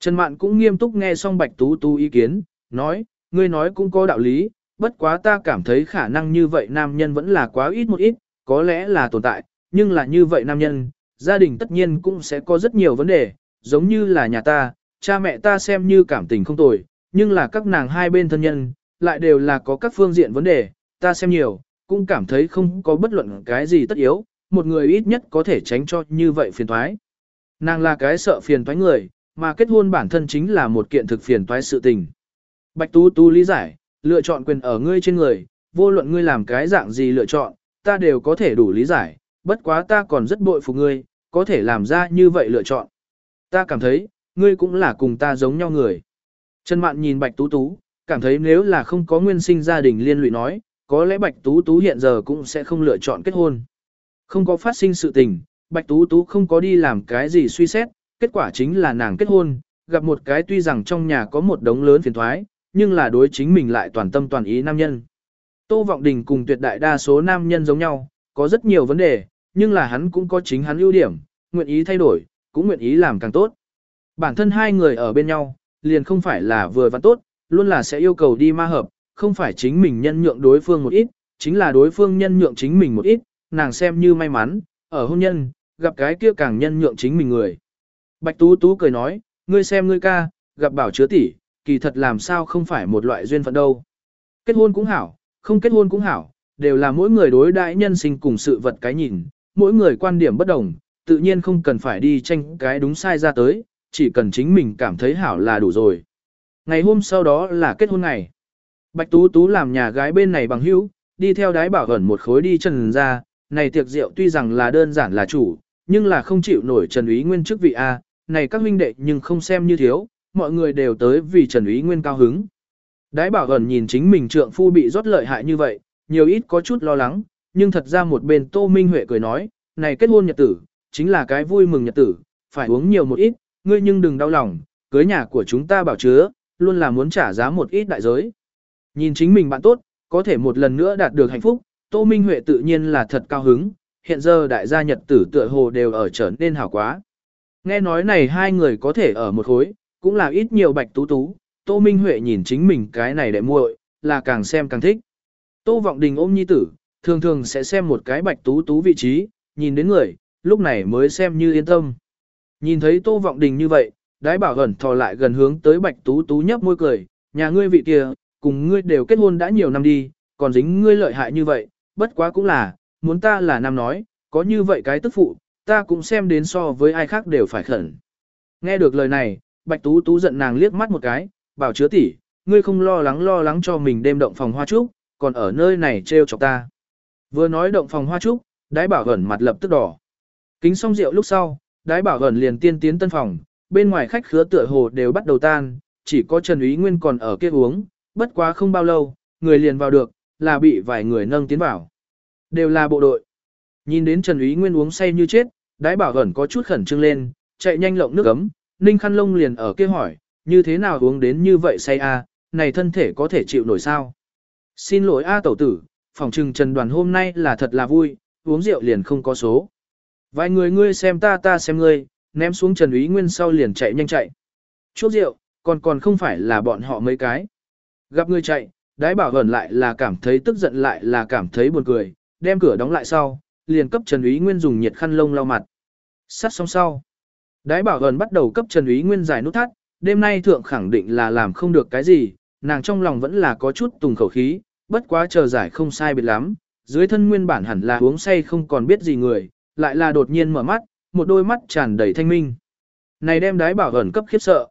Trần Mạn cũng nghiêm túc nghe xong Bạch Tú Tú ý kiến, nói, ngươi nói cũng có đạo lý, bất quá ta cảm thấy khả năng như vậy nam nhân vẫn là quá ít một ít, có lẽ là tồn tại, nhưng là như vậy nam nhân, gia đình tất nhiên cũng sẽ có rất nhiều vấn đề, giống như là nhà ta, cha mẹ ta xem như cảm tình không tồi, nhưng là các nàng hai bên thân nhân, lại đều là có các phương diện vấn đề, ta xem nhiều, cũng cảm thấy không có bất luận cái gì tất yếu, một người ít nhất có thể tránh cho như vậy phiền toái. Nàng là cái sợ phiền toái người, mà kết hôn bản thân chính là một kiện thực phiền toái sự tình. Bạch Tú Tú lý giải, lựa chọn quyền ở ngươi trên người, vô luận ngươi làm cái dạng gì lựa chọn, ta đều có thể đủ lý giải, bất quá ta còn rất bội phục ngươi, có thể làm ra như vậy lựa chọn. Ta cảm thấy, ngươi cũng là cùng ta giống nhau người. Trần Mạn nhìn Bạch Tú Tú, cảm thấy nếu là không có nguyên sinh gia đình liên lụy nói, có lẽ Bạch Tú Tú hiện giờ cũng sẽ không lựa chọn kết hôn. Không có phát sinh sự tình, Bạch Tú Tú không có đi làm cái gì suy xét, kết quả chính là nàng kết hôn, gặp một cái tuy rằng trong nhà có một đống lớn phiền thoái, nhưng là đối chính mình lại toàn tâm toàn ý nam nhân. Tô Vọng Đình cùng tuyệt đại đa số nam nhân giống nhau, có rất nhiều vấn đề, nhưng là hắn cũng có chính hắn ưu điểm, nguyện ý thay đổi, cũng nguyện ý làm càng tốt. Bản thân hai người ở bên nhau, liền không phải là vừa và tốt, luôn là sẽ yêu cầu đi ma hợp, không phải chính mình nhân nhượng đối phương một ít, chính là đối phương nhân nhượng chính mình một ít, nàng xem như may mắn, ở hôn nhân, gặp cái kia càng nhân nhượng chính mình người. Bạch Tú Tú cười nói, ngươi xem ngươi ca, gặp bảo chứa tỷ, kỳ thật làm sao không phải một loại duyên phận đâu. Kết hôn cũng hảo, không kết hôn cũng hảo, đều là mỗi người đối đãi nhân sinh cùng sự vật cái nhìn, mỗi người quan điểm bất đồng, tự nhiên không cần phải đi tranh cái đúng sai ra tới, chỉ cần chính mình cảm thấy hảo là đủ rồi. Ngày hôm sau đó là kết hôn ngày. Bạch Tú Tú làm nhà gái bên này bằng hữu, đi theo đái bảo ẩn một khối đi trần ra, này tiệc rượu tuy rằng là đơn giản là chủ, nhưng là không chịu nổi Trần Úy Nguyên chức vị A, này các huynh đệ nhưng không xem như thiếu, mọi người đều tới vì Trần Úy Nguyên cao hứng. Đái bảo ẩn nhìn chính mình trượng phu bị rót lợi hại như vậy, nhiều ít có chút lo lắng, nhưng thật ra một bên Tô Minh Huệ cười nói, này kết hôn nhật tử, chính là cái vui mừng nhật tử, phải uống nhiều một ít, ngươi nhưng đừng đau lòng, cưới nhà của chúng ta bảo chứa, luôn là muốn trả giá một ít đại giới. Nhìn chính mình bạn tốt, có thể một lần nữa đạt được hạnh phúc, Tô Minh Huệ tự nhiên là thật cao hứng, hiện giờ đại gia nhật tử tựa hồ đều ở trở nên hảo quá. Nghe nói này hai người có thể ở một khối, cũng là ít nhiều bạch tú tú, Tô Minh Huệ nhìn chính mình cái này đệ muội, là càng xem càng thích. Tô Vọng Đình ôm nhi tử, thường thường sẽ xem một cái bạch tú tú vị trí, nhìn đến người, lúc này mới xem như yên tâm. Nhìn thấy Tô Vọng Đình như vậy, đái bảo hẩn thò lại gần hướng tới bạch tú tú nhấp môi cười, nhà ngươi vị kia, cùng ngươi đều kết hôn đã nhiều năm đi, còn dính ngươi lợi hại như vậy, bất quá cũng là, muốn ta là nam nói, có như vậy cái tức phụ, ta cũng xem đến so với ai khác đều phải khẩn. Nghe được lời này, Bạch Tú Tú giận nàng liếc mắt một cái, bảo chứa tỷ, ngươi không lo lắng lo lắng cho mình đêm động phòng hoa trúc, còn ở nơi này trêu chọc ta. Vừa nói động phòng hoa trúc, đái bảo hẩn mặt lập tức đỏ. Kính xong rượu lúc sau, đái bảo ẩn liền tiên tiến tân phòng, bên ngoài khách khứa tựa hồ đều bắt đầu tan, chỉ có Trần Úy Nguyên còn ở kia uống, bất quá không bao lâu, người liền vào được, là bị vài người nâng tiến vào. Đều là bộ đội. Nhìn đến Trần Úy Nguyên uống say như chết, đái bảo ẩn có chút khẩn trương lên, chạy nhanh lộng nước ấm, ninh khăn lông liền ở kia hỏi, như thế nào uống đến như vậy say a, này thân thể có thể chịu nổi sao? Xin lỗi a tẩu tử, phòng trừng Trần Đoàn hôm nay là thật là vui, uống rượu liền không có số. Vài người ngươi xem ta ta xem ngươi, ném xuống Trần Úy Nguyên sau liền chạy nhanh chạy. Chuốc rượu, còn còn không phải là bọn họ mấy cái. Gặp ngươi chạy, đái bảo ẩn lại là cảm thấy tức giận lại là cảm thấy buồn cười, đem cửa đóng lại sau, liền cấp Trần Úy Nguyên dùng nhiệt khăn lông lau mặt. Sát xong sau, đái bảo ẩn bắt đầu cấp Trần Úy Nguyên giải nút thắt, đêm nay thượng khẳng định là làm không được cái gì, nàng trong lòng vẫn là có chút tùng khẩu khí, bất quá chờ giải không sai biệt lắm, dưới thân nguyên bản hẳn là uống say không còn biết gì người, lại là đột nhiên mở mắt, một đôi mắt tràn đầy thanh minh. Này đem đái bảo ẩn cấp khiếp sợ.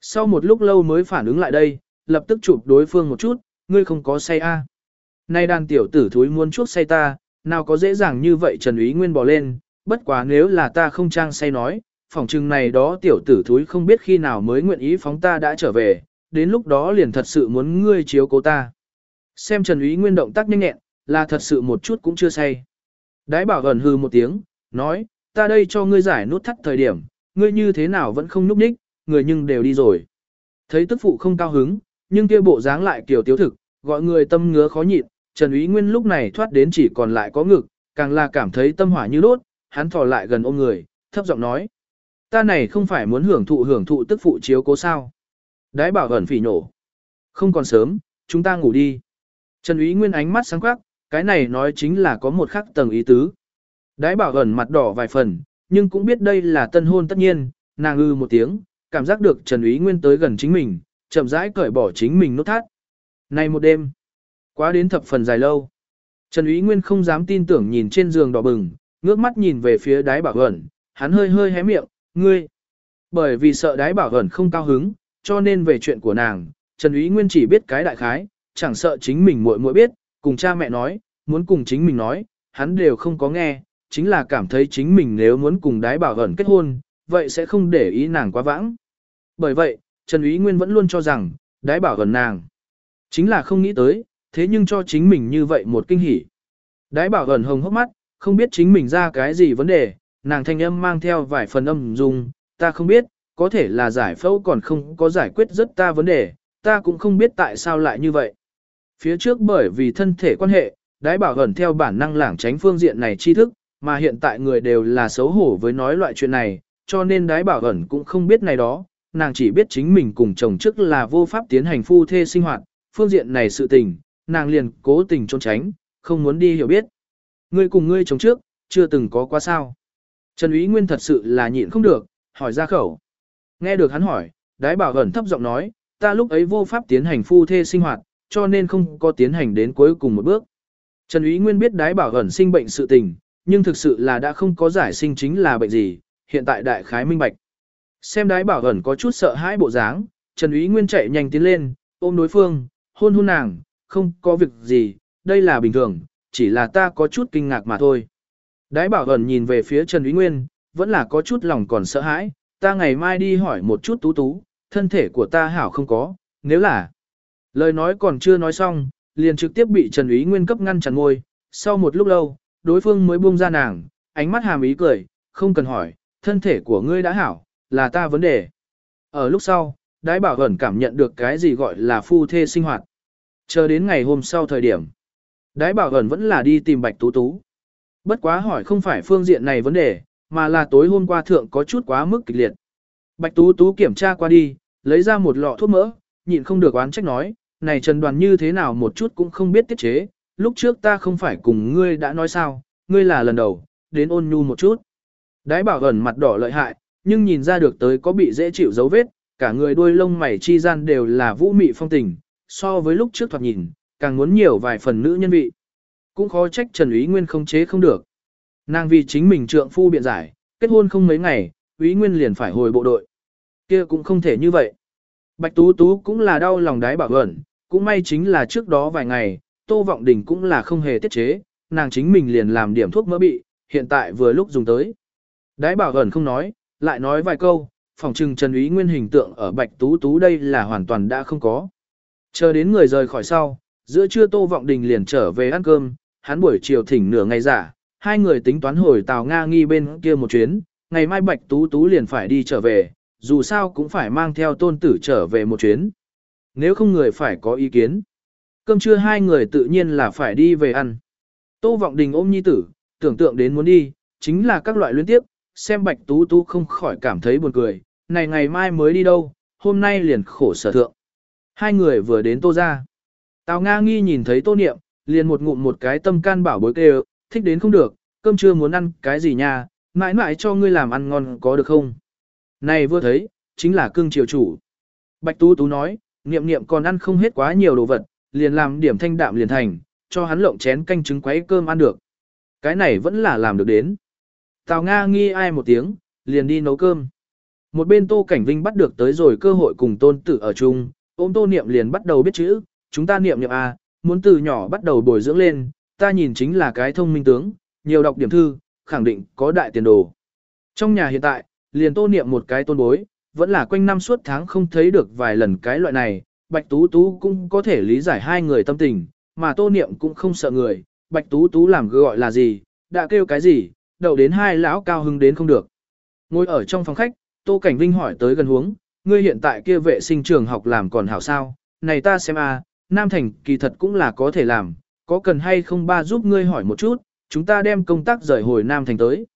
Sau một lúc lâu mới phản ứng lại đây, lập tức chụp đối phương một chút, ngươi không có say a? À. Nay đàn tiểu tử thúi muốn chuốc say ta, nào có dễ dàng như vậy Trần Úy Nguyên bỏ lên, bất quá nếu là ta không trang say nói, phỏng chừng này đó tiểu tử thúi không biết khi nào mới nguyện ý phóng ta đã trở về, đến lúc đó liền thật sự muốn ngươi chiếu cố ta. Xem Trần Úy Nguyên động tác nhanh nhẹn, là thật sự một chút cũng chưa say. Đái bảo gần hư một tiếng, nói, ta đây cho ngươi giải nút thắt thời điểm, ngươi như thế nào vẫn không núp đích, người nhưng đều đi rồi. Thấy tức phụ không cao hứng, nhưng kia bộ dáng lại kiểu tiếu thực, gọi người tâm ngứa khó nhịn, Trần Úy Nguyên lúc này thoát đến chỉ còn lại có ngực, càng là cảm thấy tâm hỏa như đốt, hắn thò lại gần ôm người, thấp giọng nói. Ta này không phải muốn hưởng thụ hưởng thụ tức phụ chiếu cố sao. Đái bảo ẩn phỉ nổ. Không còn sớm, chúng ta ngủ đi. Trần Úy Nguyên ánh mắt sáng quắc, cái này nói chính là có một khắc tầng ý tứ. Đái bảo ẩn mặt đỏ vài phần, nhưng cũng biết đây là tân hôn tất nhiên, nàng ư một tiếng, cảm giác được Trần Ý Nguyên tới gần chính mình, chậm rãi cởi bỏ chính mình nút thắt. Này một đêm, quá đến thập phần dài lâu. Trần Ý Nguyên không dám tin tưởng nhìn trên giường đỏ bừng, ngước mắt nhìn về phía đái bảo ẩn, hắn hơi hơi hé miệng, ngươi. Bởi vì sợ đái bảo ẩn không cao hứng, cho nên về chuyện của nàng, Trần Ý Nguyên chỉ biết cái đại khái, chẳng sợ chính mình muội muội biết, cùng cha mẹ nói, muốn cùng chính mình nói, hắn đều không có nghe, chính là cảm thấy chính mình nếu muốn cùng đái bảo ẩn kết hôn, vậy sẽ không để ý nàng quá vãng. Bởi vậy, Trần Ý Nguyên vẫn luôn cho rằng, đái bảo ẩn nàng. Chính là không nghĩ tới, thế nhưng cho chính mình như vậy một kinh hỉ. Đái bảo ẩn hồng hốc mắt, không biết chính mình ra cái gì vấn đề, nàng thanh âm mang theo vài phần âm dung, ta không biết, có thể là giải phẫu còn không có giải quyết rất ta vấn đề, ta cũng không biết tại sao lại như vậy. Phía trước bởi vì thân thể quan hệ, đái bảo ẩn theo bản năng lảng tránh phương diện này tri thức, mà hiện tại người đều là xấu hổ với nói loại chuyện này, cho nên đái bảo ẩn cũng không biết này đó, nàng chỉ biết chính mình cùng chồng trước là vô pháp tiến hành phu thê sinh hoạt, phương diện này sự tình, nàng liền cố tình trốn tránh, không muốn đi hiểu biết. Ngươi cùng ngươi chồng trước, chưa từng có qua sao. Trần Ý Nguyên thật sự là nhịn không được, hỏi ra khẩu. Nghe được hắn hỏi, đái bảo ẩn thấp giọng nói, ta lúc ấy vô pháp tiến hành phu thê sinh hoạt, cho nên không có tiến hành đến cuối cùng một bước. Trần Ý Nguyên biết đái bảo ẩn sinh bệnh sự tình, nhưng thực sự là đã không có giải sinh chính là bệnh gì, hiện tại đại khái minh bạch. Xem đái bảo ẩn có chút sợ hãi bộ dáng, Trần Ý Nguyên chạy nhanh tiến lên, ôm đối phương, hôn hôn nàng, không có việc gì, đây là bình thường, chỉ là ta có chút kinh ngạc mà thôi. Đái bảo ẩn nhìn về phía Trần Ý Nguyên, vẫn là có chút lòng còn sợ hãi, ta ngày mai đi hỏi một chút tú tú, thân thể của ta hảo không có, nếu là... Lời nói còn chưa nói xong, liền trực tiếp bị Trần Úy Nguyên cấp ngăn chặn ngôi, sau một lúc lâu, đối phương mới buông ra nàng, ánh mắt hàm ý cười, không cần hỏi, thân thể của ngươi đã hảo, là ta vấn đề. Ở lúc sau, đái bảo ẩn cảm nhận được cái gì gọi là phu thê sinh hoạt. Chờ đến ngày hôm sau thời điểm, đái bảo ẩn vẫn là đi tìm bạch tú tú. Bất quá hỏi không phải phương diện này vấn đề, mà là tối hôm qua thượng có chút quá mức kịch liệt. Bạch tú tú kiểm tra qua đi, lấy ra một lọ thuốc mỡ, nhịn không được oán trách nói, này trần đoàn như thế nào một chút cũng không biết tiết chế, lúc trước ta không phải cùng ngươi đã nói sao, ngươi là lần đầu, đến ôn nhu một chút. Đái bảo ẩn mặt đỏ lợi hại, nhưng nhìn ra được tới có bị dễ chịu dấu vết, cả người đuôi lông mày chi gian đều là vũ mị phong tình, so với lúc trước thoạt nhìn, càng muốn nhiều vài phần nữ nhân vị. Cũng khó trách Trần Úy Nguyên không chế không được. Nàng vì chính mình trượng phu biện giải, kết hôn không mấy ngày, Úy Nguyên liền phải hồi bộ đội. Kia cũng không thể như vậy. Bạch Tú Tú cũng là đau lòng đái bảo ẩn, cũng may chính là trước đó vài ngày, Tô Vọng Đình cũng là không hề tiết chế, nàng chính mình liền làm điểm thuốc mỡ bị, hiện tại vừa lúc dùng tới. Đái bảo ẩn không nói, lại nói vài câu, phòng trừng Trần Úy Nguyên hình tượng ở Bạch Tú Tú đây là hoàn toàn đã không có. Chờ đến người rời khỏi sau, giữa trưa Tô Vọng Đình liền trở về ăn cơm, hắn buổi chiều thỉnh nửa ngày giả, hai người tính toán hồi Tàu Nga nghi bên kia một chuyến, ngày mai Bạch Tú Tú liền phải đi trở về, dù sao cũng phải mang theo tôn tử trở về một chuyến. Nếu không người phải có ý kiến. Cơm trưa hai người tự nhiên là phải đi về ăn. Tô Vọng Đình ôm nhi tử, tưởng tượng đến muốn đi, chính là các loại liên tiếp, xem Bạch Tú Tú không khỏi cảm thấy buồn cười, này ngày mai mới đi đâu, hôm nay liền khổ sở thượng. Hai người vừa đến Tô gia, Tào Nga nghi nhìn thấy Tô Niệm, liền một ngụm một cái tâm can bảo bối kêu, thích đến không được, cơm trưa muốn ăn cái gì nha, mãi mãi cho ngươi làm ăn ngon có được không? Này vừa thấy, chính là cưng triều chủ. Bạch Tú Tú nói, niệm niệm còn ăn không hết quá nhiều đồ vật, liền làm điểm thanh đạm liền thành, cho hắn lộng chén canh trứng quấy cơm ăn được. Cái này vẫn là làm được đến. Tào Nga nghi ai một tiếng, liền đi nấu cơm. Một bên Tô Cảnh Vinh bắt được tới rồi cơ hội cùng tôn tử ở chung, ôm Tô Niệm liền bắt đầu biết chữ, chúng ta niệm niệm à, muốn từ nhỏ bắt đầu bồi dưỡng lên, ta nhìn chính là cái thông minh tướng, nhiều đọc điểm thư, khẳng định có đại tiền đồ. Trong nhà hiện tại, liền Tô Niệm một cái tôn bối, vẫn là quanh năm suốt tháng không thấy được vài lần cái loại này, Bạch Tú Tú cũng có thể lý giải hai người tâm tình, mà Tô Niệm cũng không sợ người, Bạch Tú Tú làm gọi là gì, đã kêu cái gì, đậu đến hai lão cao hứng đến không được. Ngồi ở trong phòng khách, Tô Cảnh Vinh hỏi tới gần huống, ngươi hiện tại kia vệ sinh trường học làm còn hảo sao, này ta xem a, Nam Thành kỳ thật cũng là có thể làm, có cần hay không ba giúp ngươi hỏi một chút, chúng ta đem công tác rời hồi Nam Thành tới.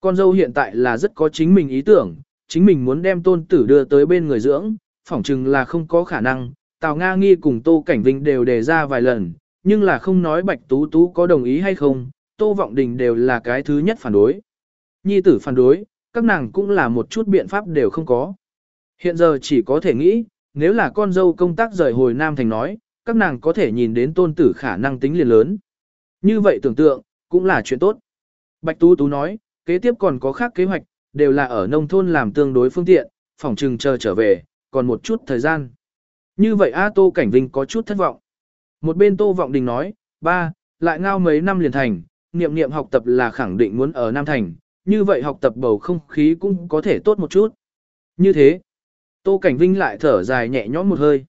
Con dâu hiện tại là rất có chính mình ý tưởng, chính mình muốn đem tôn tử đưa tới bên người dưỡng, phỏng chừng là không có khả năng, Tào Nga Nghi cùng Tô Cảnh Vinh đều đề ra vài lần, nhưng là không nói Bạch Tú Tú có đồng ý hay không, Tô Vọng Đình đều là cái thứ nhất phản đối. Nhi tử phản đối, các nàng cũng là một chút biện pháp đều không có. Hiện giờ chỉ có thể nghĩ, nếu là con dâu công tác rời hồi Nam Thành nói, các nàng có thể nhìn đến tôn tử khả năng tính liền lớn. Như vậy tưởng tượng, cũng là chuyện tốt. Bạch Tú Tú nói, kế tiếp còn có khác kế hoạch, đều là ở nông thôn làm tương đối phương tiện, phòng trừng chờ trở về, còn một chút thời gian. Như vậy A Tô Cảnh Vinh có chút thất vọng. Một bên Tô Vọng Đình nói, ba, lại ngao mấy năm liền thành, niệm niệm học tập là khẳng định muốn ở Nam Thành, như vậy học tập bầu không khí cũng có thể tốt một chút. Như thế, Tô Cảnh Vinh lại thở dài nhẹ nhõm một hơi.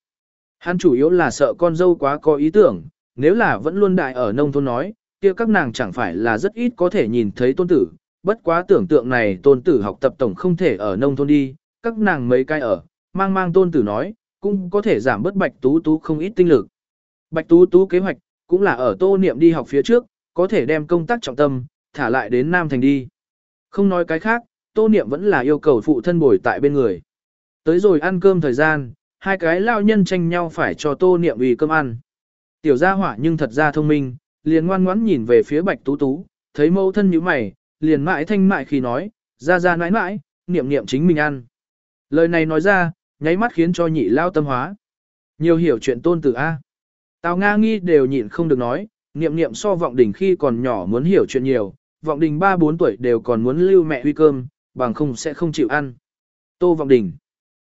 Hắn chủ yếu là sợ con dâu quá có ý tưởng, nếu là vẫn luôn đại ở nông thôn nói, kia các nàng chẳng phải là rất ít có thể nhìn thấy tôn tử, bất quá tưởng tượng này tôn tử học tập tổng không thể ở nông thôn đi, các nàng mấy cái ở, mang mang tôn tử nói, cũng có thể giảm bớt bạch tú tú không ít tinh lực. Bạch tú tú kế hoạch, cũng là ở tô niệm đi học phía trước, có thể đem công tác trọng tâm, thả lại đến Nam Thành đi. Không nói cái khác, tô niệm vẫn là yêu cầu phụ thân bồi tại bên người. Tới rồi ăn cơm thời gian, hai cái lao nhân tranh nhau phải cho tô niệm ủy cơm ăn. Tiểu gia hỏa nhưng thật ra thông minh, liền ngoan ngoãn nhìn về phía bạch tú tú, thấy mâu thân như mày, liền mãi thanh mại khi nói, ra ra nãi nãi, niệm niệm chính mình ăn. Lời này nói ra, nháy mắt khiến cho nhị lao tâm hóa. Nhiều hiểu chuyện tôn tử A. Tào Nga nghi đều nhịn không được nói, niệm niệm so vọng đình khi còn nhỏ muốn hiểu chuyện nhiều, vọng đình 3-4 tuổi đều còn muốn lưu mẹ huy cơm, bằng không sẽ không chịu ăn. Tô vọng đình.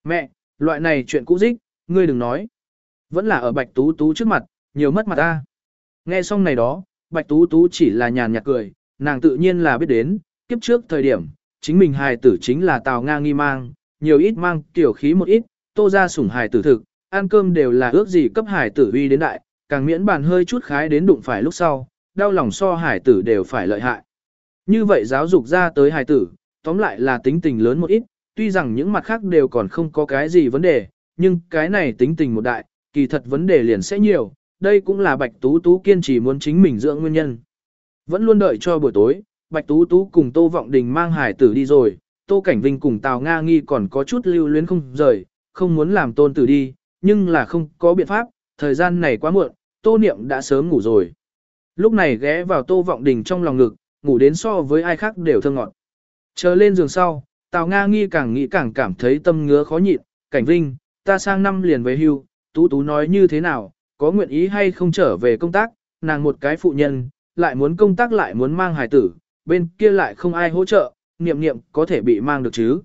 Mẹ, loại này chuyện cũ dích, ngươi đừng nói. Vẫn là ở bạch tú tú trước mặt, nhiều mất mặt ta. Nghe xong này đó, bạch tú tú chỉ là nhàn nhạt cười, nàng tự nhiên là biết đến, kiếp trước thời điểm, chính mình hài tử chính là Tào Nga nghi mang, nhiều ít mang tiểu khí một ít, tô ra sủng hài tử thực, ăn cơm đều là ước gì cấp hài tử uy đến đại, càng miễn bàn hơi chút khái đến đụng phải lúc sau, đau lòng so hài tử đều phải lợi hại. Như vậy giáo dục ra tới hài tử, tóm lại là tính tình lớn một ít, tuy rằng những mặt khác đều còn không có cái gì vấn đề, nhưng cái này tính tình một đại, kỳ thật vấn đề liền sẽ nhiều, đây cũng là Bạch Tú Tú kiên trì muốn chính mình dưỡng nguyên nhân. Vẫn luôn đợi cho buổi tối, Bạch Tú Tú cùng Tô Vọng Đình mang hải tử đi rồi, Tô Cảnh Vinh cùng Tào Nga Nghi còn có chút lưu luyến không rời, không muốn làm tôn tử đi, nhưng là không có biện pháp, thời gian này quá muộn, Tô Niệm đã sớm ngủ rồi. Lúc này ghé vào Tô Vọng Đình trong lòng ngực, ngủ đến so với ai khác đều thơ ngọt. Chờ lên giường sau, Tào Nga Nghi càng nghĩ càng cảm thấy tâm ngứa khó nhịn, Cảnh Vinh, ta sang năm liền về hưu, Tú Tú nói như thế nào, có nguyện ý hay không trở về công tác, nàng một cái phụ nhân, lại muốn công tác lại muốn mang hài tử, bên kia lại không ai hỗ trợ, niệm niệm có thể bị mang được chứ.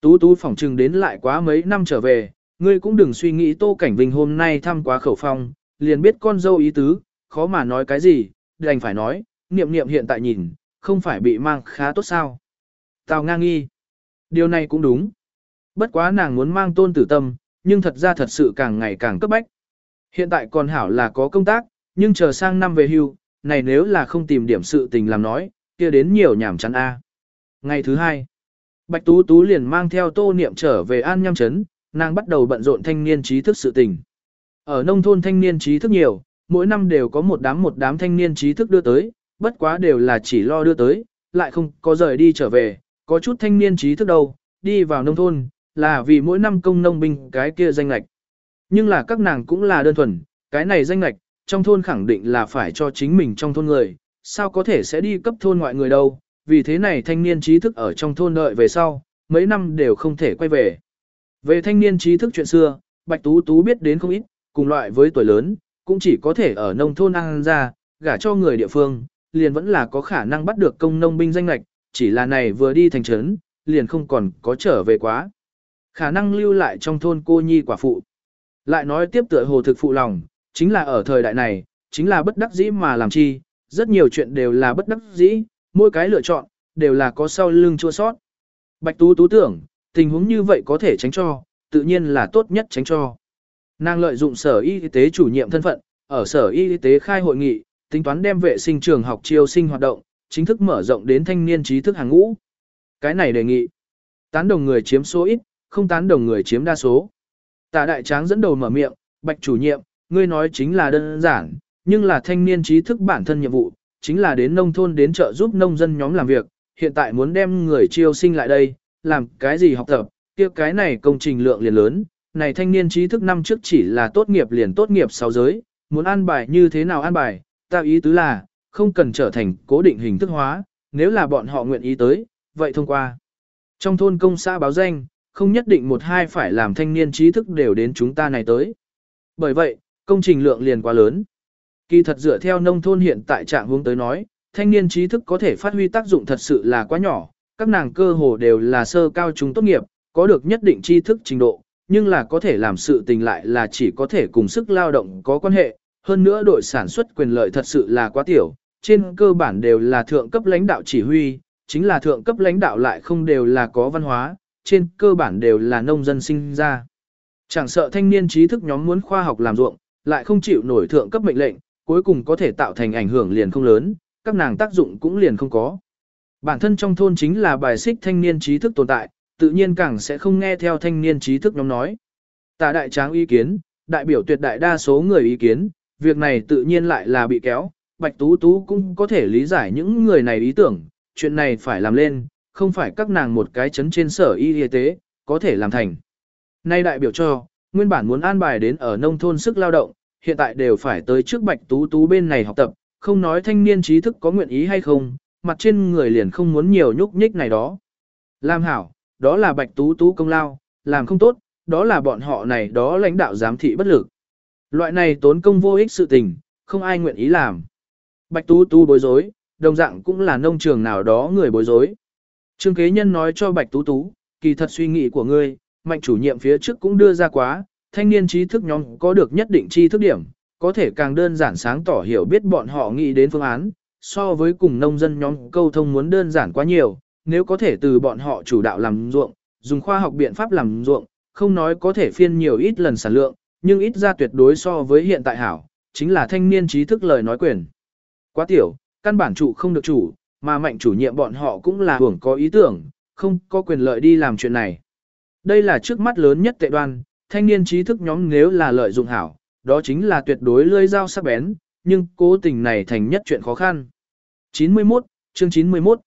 Tú tú phỏng trừng đến lại quá mấy năm trở về, ngươi cũng đừng suy nghĩ Tô Cảnh Vinh hôm nay thăm quá khẩu phong, liền biết con dâu ý tứ, khó mà nói cái gì, đành phải nói, niệm niệm hiện tại nhìn, không phải bị mang khá tốt sao. Tào ngang nghi. Điều này cũng đúng. Bất quá nàng muốn mang tôn tử tâm, nhưng thật ra thật sự càng ngày càng cấp bách. Hiện tại còn hảo là có công tác, nhưng chờ sang năm về hưu, này nếu là không tìm điểm sự tình làm nói, kia đến nhiều nhảm chán a. Ngày thứ hai, Bạch Tú Tú liền mang theo tô niệm trở về An Nham Trấn, nàng bắt đầu bận rộn thanh niên trí thức sự tình. Ở nông thôn thanh niên trí thức nhiều, mỗi năm đều có một đám một đám thanh niên trí thức đưa tới, bất quá đều là chỉ lo đưa tới, lại không có rời đi trở về, có chút thanh niên trí thức đâu, đi vào nông thôn, là vì mỗi năm công nông binh cái kia danh lạch. Nhưng là các nàng cũng là đơn thuần, cái này danh lạch, trong thôn khẳng định là phải cho chính mình trong thôn người, sao có thể sẽ đi cấp thôn ngoại người đâu, vì thế này thanh niên trí thức ở trong thôn đợi về sau, mấy năm đều không thể quay về. Về thanh niên trí thức chuyện xưa, Bạch Tú Tú biết đến không ít, cùng loại với tuổi lớn, cũng chỉ có thể ở nông thôn ăn ra, gả cho người địa phương, liền vẫn là có khả năng bắt được công nông binh danh lạch, chỉ là này vừa đi thành trấn, liền không còn có trở về quá. Khả năng lưu lại trong thôn cô nhi quả phụ. Lại nói tiếp tựa hồ thực phụ lòng, chính là ở thời đại này, chính là bất đắc dĩ mà làm chi, rất nhiều chuyện đều là bất đắc dĩ, mỗi cái lựa chọn, đều là có sau lưng chua sót. Bạch Tú Tú tưởng, tình huống như vậy có thể tránh cho, tự nhiên là tốt nhất tránh cho. Nàng lợi dụng sở y tế chủ nhiệm thân phận, ở sở y tế khai hội nghị, tính toán đem vệ sinh trường học chiêu sinh hoạt động, chính thức mở rộng đến thanh niên trí thức hàng ngũ. Cái này đề nghị, tán đồng người chiếm số ít, không tán đồng người chiếm đa số. Tạ đại tráng dẫn đầu mở miệng, bạch chủ nhiệm, ngươi nói chính là đơn giản, nhưng là thanh niên trí thức bản thân nhiệm vụ, chính là đến nông thôn đến chợ giúp nông dân nhóm làm việc, hiện tại muốn đem người chiêu sinh lại đây, làm cái gì học tập, kia cái này công trình lượng liền lớn, này thanh niên trí thức năm trước chỉ là tốt nghiệp liền tốt nghiệp sáu giới, muốn an bài như thế nào an bài, ta ý tứ là, không cần trở thành cố định hình thức hóa, nếu là bọn họ nguyện ý tới, vậy thông qua. Trong thôn công xã báo danh, không nhất định một hai phải làm thanh niên trí thức đều đến chúng ta này tới. Bởi vậy, công trình lượng liền quá lớn. Kỳ thật dựa theo nông thôn hiện tại trạng hướng tới nói, thanh niên trí thức có thể phát huy tác dụng thật sự là quá nhỏ, các nàng cơ hồ đều là sơ cao trung tốt nghiệp, có được nhất định tri thức trình độ, nhưng là có thể làm sự tình lại là chỉ có thể cùng sức lao động có quan hệ, hơn nữa đội sản xuất quyền lợi thật sự là quá tiểu, trên cơ bản đều là thượng cấp lãnh đạo chỉ huy, chính là thượng cấp lãnh đạo lại không đều là có văn hóa, trên cơ bản đều là nông dân sinh ra. Chẳng sợ thanh niên trí thức nhóm muốn khoa học làm ruộng, lại không chịu nổi thượng cấp mệnh lệnh, cuối cùng có thể tạo thành ảnh hưởng liền không lớn, các nàng tác dụng cũng liền không có. Bản thân trong thôn chính là bài xích thanh niên trí thức tồn tại, tự nhiên càng sẽ không nghe theo thanh niên trí thức nhóm nói. Tà đại tráng ý kiến, đại biểu tuyệt đại đa số người ý kiến, việc này tự nhiên lại là bị kéo, Bạch Tú Tú cũng có thể lý giải những người này ý tưởng, chuyện này phải làm lên, không phải các nàng một cái chấn trên sở y y tế, có thể làm thành. Nay đại biểu cho, nguyên bản muốn an bài đến ở nông thôn sức lao động, hiện tại đều phải tới trước Bạch Tú Tú bên này học tập, không nói thanh niên trí thức có nguyện ý hay không, mặt trên người liền không muốn nhiều nhúc nhích này đó. Làm hảo, đó là Bạch Tú Tú công lao, làm không tốt, đó là bọn họ này đó lãnh đạo giám thị bất lực. Loại này tốn công vô ích sự tình, không ai nguyện ý làm. Bạch Tú Tú bối rối, đồng dạng cũng là nông trường nào đó người bối rối. Trương kế nhân nói cho Bạch Tú Tú, kỳ thật suy nghĩ của ngươi, mạnh chủ nhiệm phía trước cũng đưa ra quá, thanh niên trí thức nhóm có được nhất định tri thức điểm, có thể càng đơn giản sáng tỏ hiểu biết bọn họ nghĩ đến phương án, so với cùng nông dân nhóm câu thông muốn đơn giản quá nhiều, nếu có thể từ bọn họ chủ đạo làm ruộng, dùng khoa học biện pháp làm ruộng, không nói có thể phiên nhiều ít lần sản lượng, nhưng ít ra tuyệt đối so với hiện tại hảo, chính là thanh niên trí thức lời nói quyền. Quá tiểu, căn bản chủ không được chủ, mà mạnh chủ nhiệm bọn họ cũng là hưởng có ý tưởng, không có quyền lợi đi làm chuyện này. Đây là trước mắt lớn nhất tệ đoan, thanh niên trí thức nhóm nếu là lợi dụng hảo, đó chính là tuyệt đối lưỡi dao sắc bén, nhưng cố tình này thành nhất chuyện khó khăn. 91, chương 91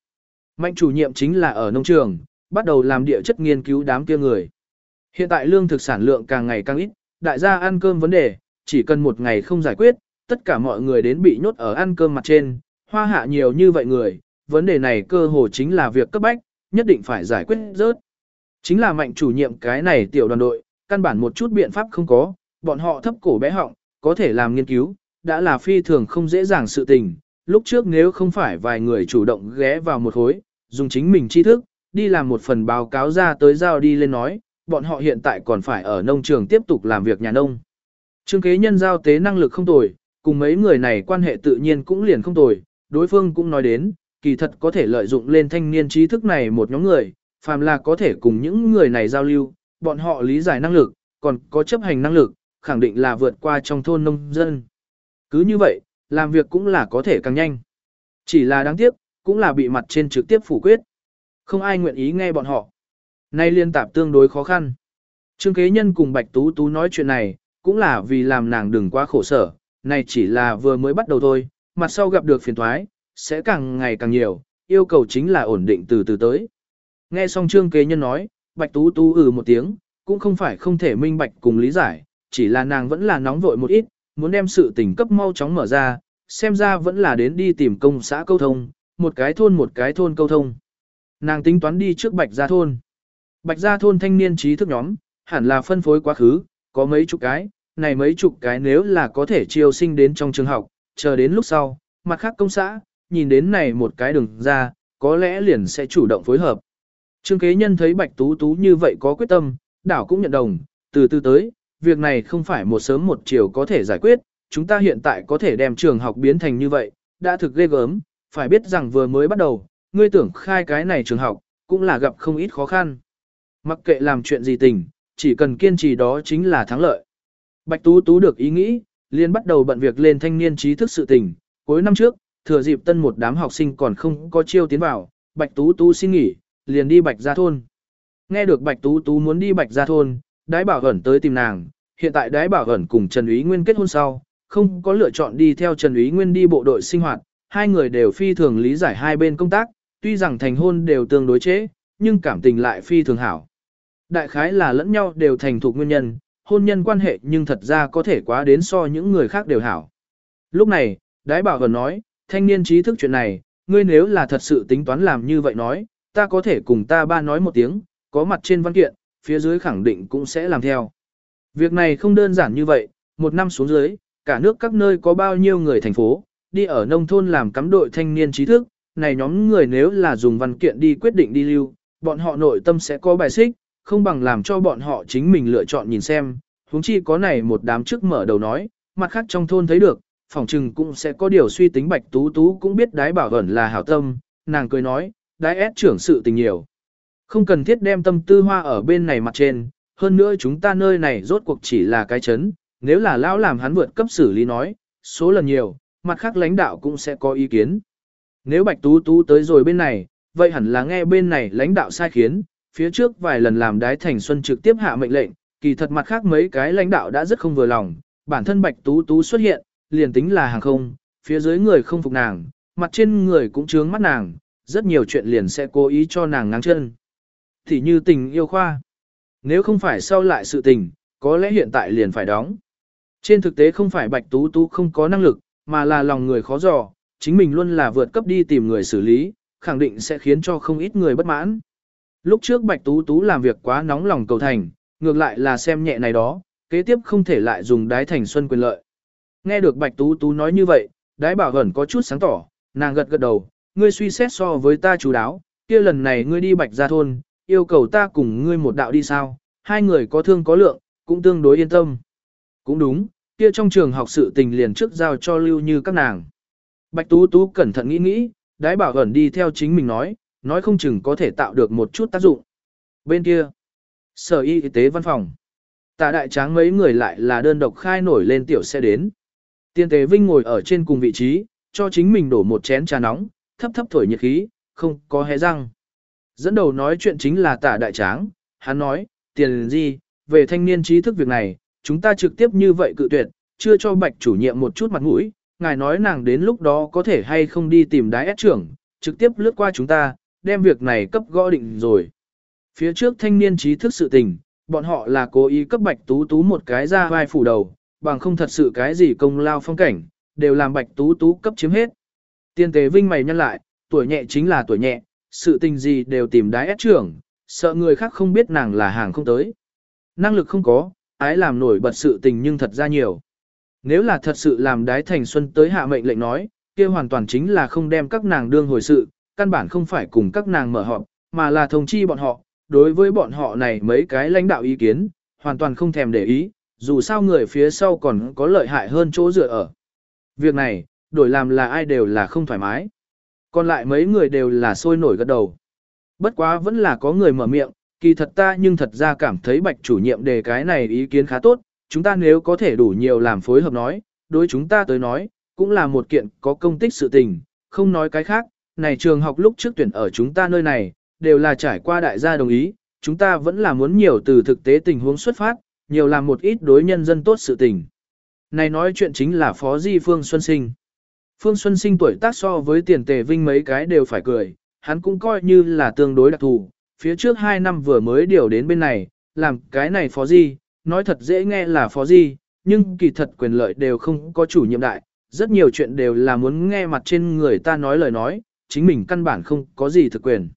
Mạnh chủ nhiệm chính là ở nông trường, bắt đầu làm địa chất nghiên cứu đám kia người. Hiện tại lương thực sản lượng càng ngày càng ít, đại gia ăn cơm vấn đề, chỉ cần một ngày không giải quyết, tất cả mọi người đến bị nhốt ở ăn cơm mặt trên, hoa hạ nhiều như vậy người, vấn đề này cơ hồ chính là việc cấp bách, nhất định phải giải quyết rớt. Chính là mạnh chủ nhiệm cái này tiểu đoàn đội, căn bản một chút biện pháp không có, bọn họ thấp cổ bé họng, có thể làm nghiên cứu, đã là phi thường không dễ dàng sự tình. Lúc trước nếu không phải vài người chủ động ghé vào một hối dùng chính mình tri thức, đi làm một phần báo cáo ra tới giao đi lên nói, bọn họ hiện tại còn phải ở nông trường tiếp tục làm việc nhà nông. Trương kế nhân giao tế năng lực không tồi, cùng mấy người này quan hệ tự nhiên cũng liền không tồi, đối phương cũng nói đến, kỳ thật có thể lợi dụng lên thanh niên trí thức này một nhóm người, phàm là có thể cùng những người này giao lưu, bọn họ lý giải năng lực, còn có chấp hành năng lực, khẳng định là vượt qua trong thôn nông dân. Cứ như vậy, làm việc cũng là có thể càng nhanh. Chỉ là đáng tiếc, cũng là bị mặt trên trực tiếp phủ quyết. Không ai nguyện ý nghe bọn họ. Nay liên tạp tương đối khó khăn. Trương kế nhân cùng Bạch Tú Tú nói chuyện này, cũng là vì làm nàng đừng quá khổ sở, này chỉ là vừa mới bắt đầu thôi, mặt sau gặp được phiền thoái, sẽ càng ngày càng nhiều, yêu cầu chính là ổn định từ từ tới. Nghe xong trương kế nhân nói, Bạch Tú Tú ừ một tiếng, cũng không phải không thể minh bạch cùng lý giải, chỉ là nàng vẫn là nóng vội một ít, muốn đem sự tình cấp mau chóng mở ra, xem ra vẫn là đến đi tìm công xã câu thông, một cái thôn một cái thôn câu thông. Nàng tính toán đi trước Bạch Gia Thôn. Bạch Gia Thôn thanh niên trí thức nhóm, hẳn là phân phối quá khứ, có mấy chục cái, này mấy chục cái nếu là có thể chiêu sinh đến trong trường học, chờ đến lúc sau, mặt khác công xã, nhìn đến này một cái đường ra, có lẽ liền sẽ chủ động phối hợp. Trương kế nhân thấy Bạch Tú Tú như vậy có quyết tâm, đảo cũng nhận đồng, từ từ tới, việc này không phải một sớm một chiều có thể giải quyết, chúng ta hiện tại có thể đem trường học biến thành như vậy, đã thực ghê gớm, phải biết rằng vừa mới bắt đầu, ngươi tưởng khai cái này trường học, cũng là gặp không ít khó khăn. Mặc kệ làm chuyện gì tình, chỉ cần kiên trì đó chính là thắng lợi. Bạch Tú Tú được ý nghĩ, liền bắt đầu bận việc lên thanh niên trí thức sự tình. Cuối năm trước, thừa dịp tân một đám học sinh còn không có chiêu tiến vào, Bạch Tú Tú xin nghỉ, liền đi Bạch Gia Thôn. Nghe được Bạch Tú Tú muốn đi Bạch Gia Thôn, Đái Bảo Hẩn tới tìm nàng, hiện tại Đái Bảo Hẩn cùng Trần Úy Nguyên kết hôn sau, không có lựa chọn đi theo Trần Úy Nguyên đi bộ đội sinh hoạt, hai người đều phi thường lý giải hai bên công tác, tuy rằng thành hôn đều tương đối chế, nhưng cảm tình lại phi thường hảo. Đại khái là lẫn nhau đều thành thuộc nguyên nhân, hôn nhân quan hệ nhưng thật ra có thể quá đến so những người khác đều hảo. Lúc này, Đái Bảo Hẩn nói, thanh niên trí thức chuyện này, ngươi nếu là thật sự tính toán làm như vậy nói, ta có thể cùng ta ba nói một tiếng, có mặt trên văn kiện, phía dưới khẳng định cũng sẽ làm theo. Việc này không đơn giản như vậy, một năm xuống dưới, cả nước các nơi có bao nhiêu người thành phố, đi ở nông thôn làm cắm đội thanh niên trí thức, này nhóm người nếu là dùng văn kiện đi quyết định đi lưu, bọn họ nội tâm sẽ có bài xích, không bằng làm cho bọn họ chính mình lựa chọn nhìn xem, huống chi có này một đám trước mở đầu nói, mặt khác trong thôn thấy được, phòng trừng cũng sẽ có điều suy tính bạch tú tú cũng biết đái bảo ẩn là hảo tâm, nàng cười nói, đái ép trưởng sự tình nhiều. Không cần thiết đem tâm tư hoa ở bên này mặt trên, hơn nữa chúng ta nơi này rốt cuộc chỉ là cái chấn, nếu là lão làm hắn vượt cấp xử lý nói, số lần nhiều, mặt khác lãnh đạo cũng sẽ có ý kiến. Nếu Bạch Tú Tú tới rồi bên này, vậy hẳn là nghe bên này lãnh đạo sai khiến, phía trước vài lần làm đái thành xuân trực tiếp hạ mệnh lệnh, kỳ thật mặt khác mấy cái lãnh đạo đã rất không vừa lòng, bản thân Bạch Tú Tú xuất hiện, liền tính là hàng không, phía dưới người không phục nàng, mặt trên người cũng trướng mắt nàng, rất nhiều chuyện liền sẽ cố ý cho nàng ngáng chân. Thì như tình yêu khoa. Nếu không phải sau lại sự tình, có lẽ hiện tại liền phải đóng. Trên thực tế không phải Bạch Tú Tú không có năng lực, mà là lòng người khó dò, chính mình luôn là vượt cấp đi tìm người xử lý, khẳng định sẽ khiến cho không ít người bất mãn. Lúc trước Bạch Tú Tú làm việc quá nóng lòng cầu thành, ngược lại là xem nhẹ này đó, kế tiếp không thể lại dùng đái thành xuân quyền lợi. Nghe được Bạch Tú Tú nói như vậy, đái bảo hẩn có chút sáng tỏ, nàng gật gật đầu, ngươi suy xét so với ta chú đáo, kia lần này ngươi đi Bạch gia thôn, yêu cầu ta cùng ngươi một đạo đi sao, hai người có thương có lượng, cũng tương đối yên tâm. Cũng đúng, kia trong trường học sự tình liền trước giao cho lưu như các nàng. Bạch Tú Tú cẩn thận nghĩ nghĩ, đái bảo ẩn đi theo chính mình nói, nói không chừng có thể tạo được một chút tác dụng. Bên kia, sở y tế văn phòng. Tạ đại tráng mấy người lại là đơn độc khai nổi lên tiểu xe đến. Tiên tế Vinh ngồi ở trên cùng vị trí, cho chính mình đổ một chén trà nóng, thấp thấp thổi nhiệt khí, không có hé răng. Dẫn đầu nói chuyện chính là Tả đại tráng, hắn nói, tiền gì, về thanh niên trí thức việc này, chúng ta trực tiếp như vậy cự tuyệt, chưa cho bạch chủ nhiệm một chút mặt mũi, ngài nói nàng đến lúc đó có thể hay không đi tìm đái ép trưởng, trực tiếp lướt qua chúng ta, đem việc này cấp gõ định rồi. Phía trước thanh niên trí thức sự tình, bọn họ là cố ý cấp bạch tú tú một cái ra vai phủ đầu, bằng không thật sự cái gì công lao phong cảnh, đều làm bạch tú tú cấp chiếm hết. Tiên tế vinh mày nhân lại, tuổi nhẹ chính là tuổi nhẹ, sự tình gì đều tìm đái ép trưởng, sợ người khác không biết nàng là hàng không tới. Năng lực không có, ái làm nổi bật sự tình nhưng thật ra nhiều. Nếu là thật sự làm đái thành xuân tới hạ mệnh lệnh nói, kia hoàn toàn chính là không đem các nàng đương hồi sự, căn bản không phải cùng các nàng mở họp, mà là thông chi bọn họ, đối với bọn họ này mấy cái lãnh đạo ý kiến, hoàn toàn không thèm để ý, dù sao người phía sau còn có lợi hại hơn chỗ dựa ở. Việc này, đổi làm là ai đều là không thoải mái. Còn lại mấy người đều là sôi nổi gật đầu. Bất quá vẫn là có người mở miệng, kỳ thật ta nhưng thật ra cảm thấy bạch chủ nhiệm đề cái này ý kiến khá tốt, chúng ta nếu có thể đủ nhiều làm phối hợp nói, đối chúng ta tới nói, cũng là một kiện có công tích sự tình, không nói cái khác, này trường học lúc trước tuyển ở chúng ta nơi này, đều là trải qua đại gia đồng ý, chúng ta vẫn là muốn nhiều từ thực tế tình huống xuất phát, nhiều làm một ít đối nhân dân tốt sự tình. Này nói chuyện chính là Phó Di Phương Xuân Sinh. Phương Xuân Sinh tuổi tác so với tiền tề vinh mấy cái đều phải cười, hắn cũng coi như là tương đối đặc thù, phía trước 2 năm vừa mới điều đến bên này, làm cái này Phó gì? nói thật dễ nghe là Phó gì, nhưng kỳ thật quyền lợi đều không có chủ nhiệm đại, rất nhiều chuyện đều là muốn nghe mặt trên người ta nói lời nói, chính mình căn bản không có gì thực quyền.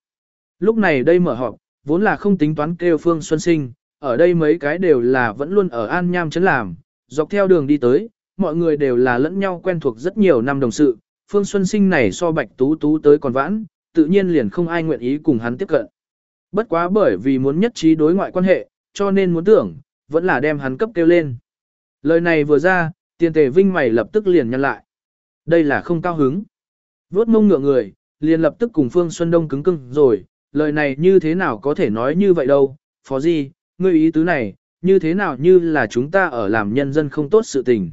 Lúc này đây mở họp, vốn là không tính toán kêu Phương Xuân Sinh, ở đây mấy cái đều là vẫn luôn ở An Nham chấn làm, dọc theo đường đi tới, mọi người đều là lẫn nhau quen thuộc rất nhiều năm đồng sự, Phương Xuân Sinh này so Bạch Tú Tú tới còn vãn, tự nhiên liền không ai nguyện ý cùng hắn tiếp cận. Bất quá bởi vì muốn nhất trí đối ngoại quan hệ, cho nên muốn tưởng, vẫn là đem hắn cấp kêu lên. Lời này vừa ra, tiền tề vinh mày lập tức liền nhăn lại. Đây là không cao hứng. Vốt mông ngựa người, liền lập tức cùng Phương Xuân Đông cứng cưng rồi, lời này như thế nào có thể nói như vậy đâu, phó gì, ngươi ý tứ này, như thế nào như là chúng ta ở làm nhân dân không tốt sự tình.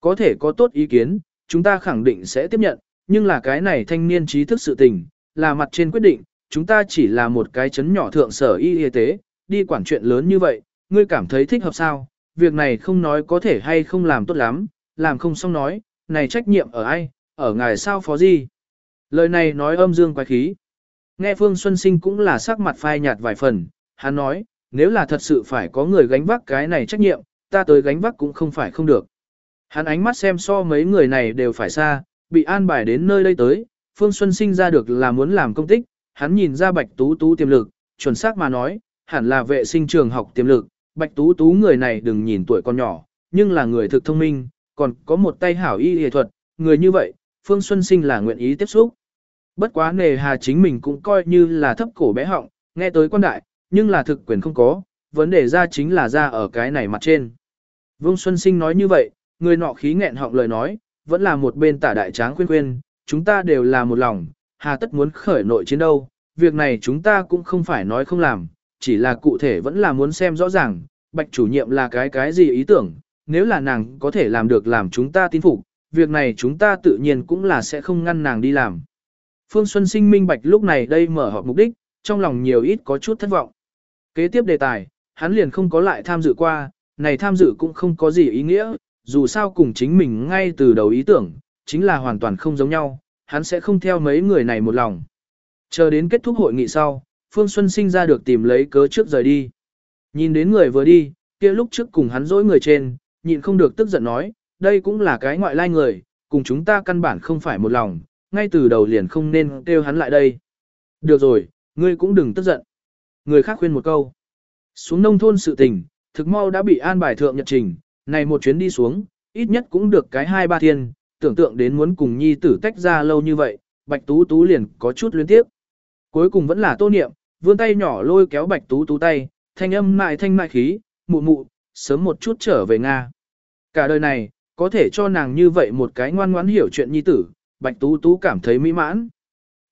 Có thể có tốt ý kiến, chúng ta khẳng định sẽ tiếp nhận, nhưng là cái này thanh niên trí thức sự tình, là mặt trên quyết định, chúng ta chỉ là một cái chấn nhỏ thượng sở y y tế, đi quản chuyện lớn như vậy, ngươi cảm thấy thích hợp sao, việc này không nói có thể hay không làm tốt lắm, làm không xong nói, này trách nhiệm ở ai, ở ngài sao phó gì. Lời này nói âm dương quái khí. Nghe Phương Xuân Sinh cũng là sắc mặt phai nhạt vài phần, hắn nói, nếu là thật sự phải có người gánh vác cái này trách nhiệm, ta tới gánh vác cũng không phải không được. Hắn ánh mắt xem so mấy người này đều phải xa, bị an bài đến nơi đây tới, Phương Xuân Sinh ra được là muốn làm công tích, hắn nhìn ra Bạch Tú Tú tiềm lực, chuẩn xác mà nói, hẳn là vệ sinh trường học tiềm lực, Bạch Tú Tú người này đừng nhìn tuổi còn nhỏ, nhưng là người thực thông minh, còn có một tay hảo y y thuật, người như vậy, Phương Xuân Sinh là nguyện ý tiếp xúc. Bất quá nề hà chính mình cũng coi như là thấp cổ bé họng, nghe tới quan đại, nhưng là thực quyền không có, vấn đề ra chính là ra ở cái này mặt trên. Vương Xuân Sinh nói như vậy, người nọ khí nghẹn họng lời nói, vẫn là một bên tả đại tráng khuyên khuyên, chúng ta đều là một lòng, hà tất muốn khởi nội chiến đâu, việc này chúng ta cũng không phải nói không làm, chỉ là cụ thể vẫn là muốn xem rõ ràng, bạch chủ nhiệm là cái cái gì ý tưởng, nếu là nàng có thể làm được làm chúng ta tin phục, việc này chúng ta tự nhiên cũng là sẽ không ngăn nàng đi làm. Phương Xuân Sinh minh bạch lúc này đây mở họp mục đích, trong lòng nhiều ít có chút thất vọng. Kế tiếp đề tài, hắn liền không có lại tham dự qua, này tham dự cũng không có gì ý nghĩa, dù sao cùng chính mình ngay từ đầu ý tưởng, chính là hoàn toàn không giống nhau, hắn sẽ không theo mấy người này một lòng. Chờ đến kết thúc hội nghị sau, Phương Xuân sinh ra được tìm lấy cớ trước rời đi. Nhìn đến người vừa đi, kia lúc trước cùng hắn dỗi người trên, nhịn không được tức giận nói, đây cũng là cái ngoại lai người, cùng chúng ta căn bản không phải một lòng, ngay từ đầu liền không nên kêu hắn lại đây. Được rồi, ngươi cũng đừng tức giận. Người khác khuyên một câu. Xuống nông thôn sự tình, thực mau đã bị an bài thượng nhật trình, này một chuyến đi xuống, ít nhất cũng được cái hai ba thiên, tưởng tượng đến muốn cùng nhi tử tách ra lâu như vậy, bạch tú tú liền có chút luyến tiếp. Cuối cùng vẫn là tô niệm, vươn tay nhỏ lôi kéo bạch tú tú tay, thanh âm mại thanh mại khí, mụ mụ, sớm một chút trở về Nga. Cả đời này, có thể cho nàng như vậy một cái ngoan ngoãn hiểu chuyện nhi tử, bạch tú tú cảm thấy mỹ mãn.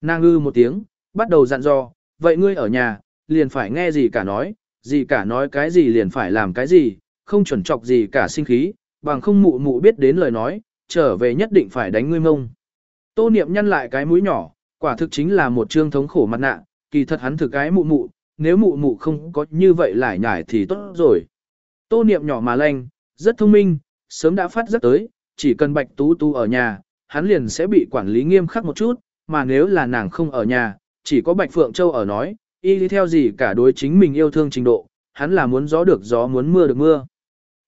Nàng ư một tiếng, bắt đầu dặn dò, vậy ngươi ở nhà, liền phải nghe gì cả nói, gì cả nói cái gì liền phải làm cái gì, không chuẩn chọc gì cả sinh khí, bằng không mụ mụ biết đến lời nói, trở về nhất định phải đánh ngươi mông. Tô niệm nhăn lại cái mũi nhỏ, quả thực chính là một trương thống khổ mặt nạ, kỳ thật hắn thực cái mụ mụ, nếu mụ mụ không có như vậy lại nhải thì tốt rồi. Tô niệm nhỏ mà lanh, rất thông minh, sớm đã phát rất tới, chỉ cần bạch tú tú ở nhà, hắn liền sẽ bị quản lý nghiêm khắc một chút, mà nếu là nàng không ở nhà, chỉ có bạch phượng châu ở nói, y theo gì cả đối chính mình yêu thương trình độ, hắn là muốn gió được gió muốn mưa được mưa.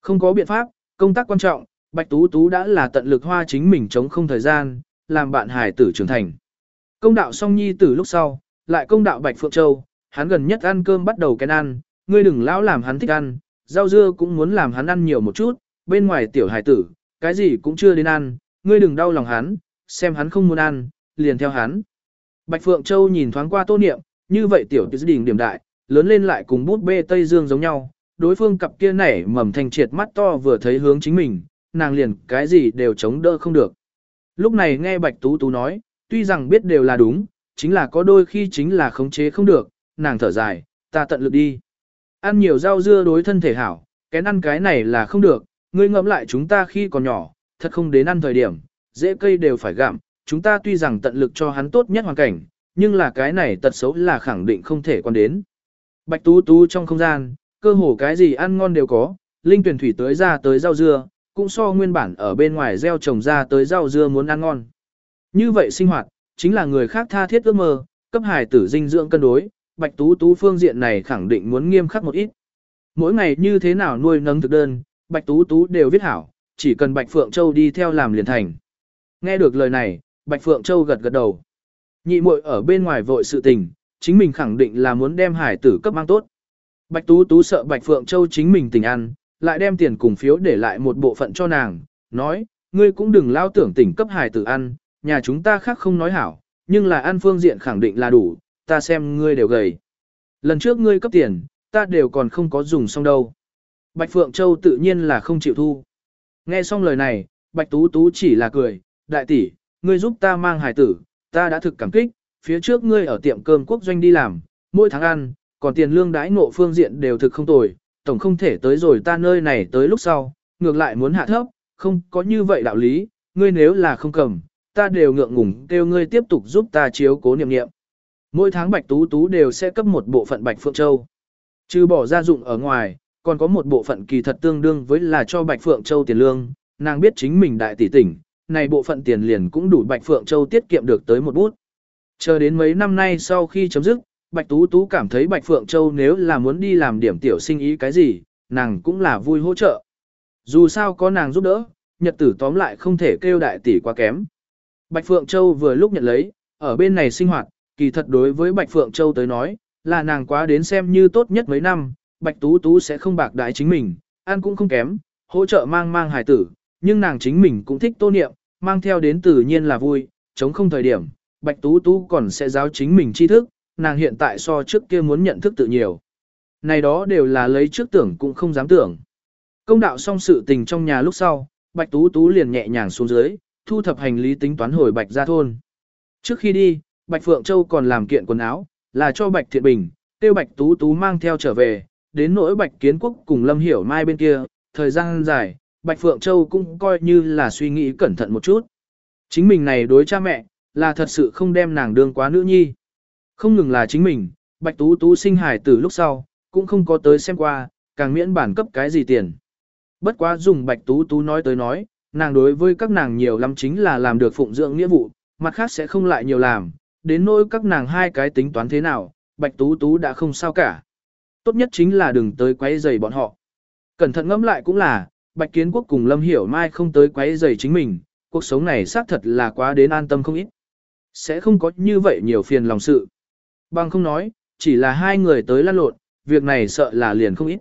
Không có biện pháp, công tác quan trọng, Bạch Tú Tú đã là tận lực hoa chính mình chống không thời gian, làm bạn hài tử trưởng thành. Công đạo song nhi tử lúc sau, lại công đạo Bạch Phượng Châu, hắn gần nhất ăn cơm bắt đầu cái ăn, ngươi đừng lão làm hắn thích ăn, rau dưa cũng muốn làm hắn ăn nhiều một chút, bên ngoài tiểu hài tử, cái gì cũng chưa đến ăn, ngươi đừng đau lòng hắn, xem hắn không muốn ăn, liền theo hắn. Bạch Phượng Châu nhìn thoáng qua tô niệm, như vậy tiểu tử đình điểm đại, lớn lên lại cùng bút bê Tây Dương giống nhau, đối phương cặp kia nảy mầm thành triệt mắt to vừa thấy hướng chính mình, nàng liền cái gì đều chống đỡ không được. Lúc này nghe Bạch Tú Tú nói, tuy rằng biết đều là đúng, chính là có đôi khi chính là khống chế không được, nàng thở dài, ta tận lực đi. Ăn nhiều rau dưa đối thân thể hảo, cái ăn cái này là không được, ngươi ngẫm lại chúng ta khi còn nhỏ, thật không đến ăn thời điểm, dễ cây đều phải gặm, chúng ta tuy rằng tận lực cho hắn tốt nhất hoàn cảnh, nhưng là cái này tật xấu là khẳng định không thể quan đến. Bạch Tú Tú trong không gian, cơ hồ cái gì ăn ngon đều có, linh tuyển thủy tới ra tới rau dưa, cũng so nguyên bản ở bên ngoài gieo trồng ra tới rau dưa muốn ăn ngon. Như vậy sinh hoạt, chính là người khác tha thiết ước mơ, cấp hài tử dinh dưỡng cân đối, Bạch Tú Tú phương diện này khẳng định muốn nghiêm khắc một ít. Mỗi ngày như thế nào nuôi nấng thực đơn, Bạch Tú Tú đều viết hảo, chỉ cần Bạch Phượng Châu đi theo làm liền thành. Nghe được lời này, Bạch Phượng Châu gật gật đầu. Nhị muội ở bên ngoài vội sự tình, chính mình khẳng định là muốn đem hải tử cấp mang tốt. Bạch Tú Tú sợ Bạch Phượng Châu chính mình tình ăn, lại đem tiền cùng phiếu để lại một bộ phận cho nàng, nói, ngươi cũng đừng lao tưởng tỉnh cấp hải tử ăn, nhà chúng ta khác không nói hảo, nhưng là ăn phương diện khẳng định là đủ, ta xem ngươi đều gầy. Lần trước ngươi cấp tiền, ta đều còn không có dùng xong đâu. Bạch Phượng Châu tự nhiên là không chịu thu. Nghe xong lời này, Bạch Tú Tú chỉ là cười, đại tỷ, ngươi giúp ta mang hài tử, ta đã thực cảm kích, phía trước ngươi ở tiệm cơm quốc doanh đi làm, mỗi tháng ăn, còn tiền lương đãi ngộ phương diện đều thực không tồi, tổng không thể tới rồi ta nơi này tới lúc sau, ngược lại muốn hạ thấp, không có như vậy đạo lý, ngươi nếu là không cầm, ta đều ngượng ngùng kêu ngươi tiếp tục giúp ta chiếu cố niệm niệm. Mỗi tháng Bạch Tú Tú đều sẽ cấp một bộ phận Bạch Phượng Châu. Trừ bỏ gia dụng ở ngoài, còn có một bộ phận kỳ thật tương đương với là cho Bạch Phượng Châu tiền lương, nàng biết chính mình đại tỷ tỉnh, này bộ phận tiền liền cũng đủ Bạch Phượng Châu tiết kiệm được tới một bút. Chờ đến mấy năm nay sau khi chấm dứt, Bạch Tú Tú cảm thấy Bạch Phượng Châu nếu là muốn đi làm điểm tiểu sinh ý cái gì, nàng cũng là vui hỗ trợ. Dù sao có nàng giúp đỡ, nhật tử tóm lại không thể kêu đại tỷ quá kém. Bạch Phượng Châu vừa lúc nhận lấy, ở bên này sinh hoạt, kỳ thật đối với Bạch Phượng Châu tới nói, là nàng quá đến xem như tốt nhất mấy năm, Bạch Tú Tú sẽ không bạc đái chính mình, ăn cũng không kém, hỗ trợ mang mang hài tử, nhưng nàng chính mình cũng thích tô niệm, mang theo đến tự nhiên là vui, chống không thời điểm, Bạch Tú Tú còn sẽ giáo chính mình tri thức, nàng hiện tại so trước kia muốn nhận thức tự nhiều. Này đó đều là lấy trước tưởng cũng không dám tưởng. Công đạo xong sự tình trong nhà lúc sau, Bạch Tú Tú liền nhẹ nhàng xuống dưới, thu thập hành lý tính toán hồi Bạch ra thôn. Trước khi đi, Bạch Phượng Châu còn làm kiện quần áo, là cho Bạch Thiện Bình, tiêu Bạch Tú Tú mang theo trở về, đến nỗi Bạch Kiến Quốc cùng Lâm Hiểu Mai bên kia, thời gian dài, Bạch Phượng Châu cũng coi như là suy nghĩ cẩn thận một chút. Chính mình này đối cha mẹ, là thật sự không đem nàng đương quá nữ nhi. Không ngừng là chính mình, Bạch Tú Tú sinh hài từ lúc sau, cũng không có tới xem qua, càng miễn bản cấp cái gì tiền. Bất quá dùng Bạch Tú Tú nói tới nói, nàng đối với các nàng nhiều lắm chính là làm được phụng dưỡng nghĩa vụ, mặt khác sẽ không lại nhiều làm, đến nỗi các nàng hai cái tính toán thế nào, Bạch Tú Tú đã không sao cả. Tốt nhất chính là đừng tới quấy rầy bọn họ. Cẩn thận ngẫm lại cũng là, Bạch Kiến Quốc cùng Lâm Hiểu Mai không tới quấy rầy chính mình, cuộc sống này xác thật là quá đến an tâm không ít. Sẽ không có như vậy nhiều phiền lòng sự. Bằng không nói, chỉ là hai người tới lăn lộn, việc này sợ là liền không ít.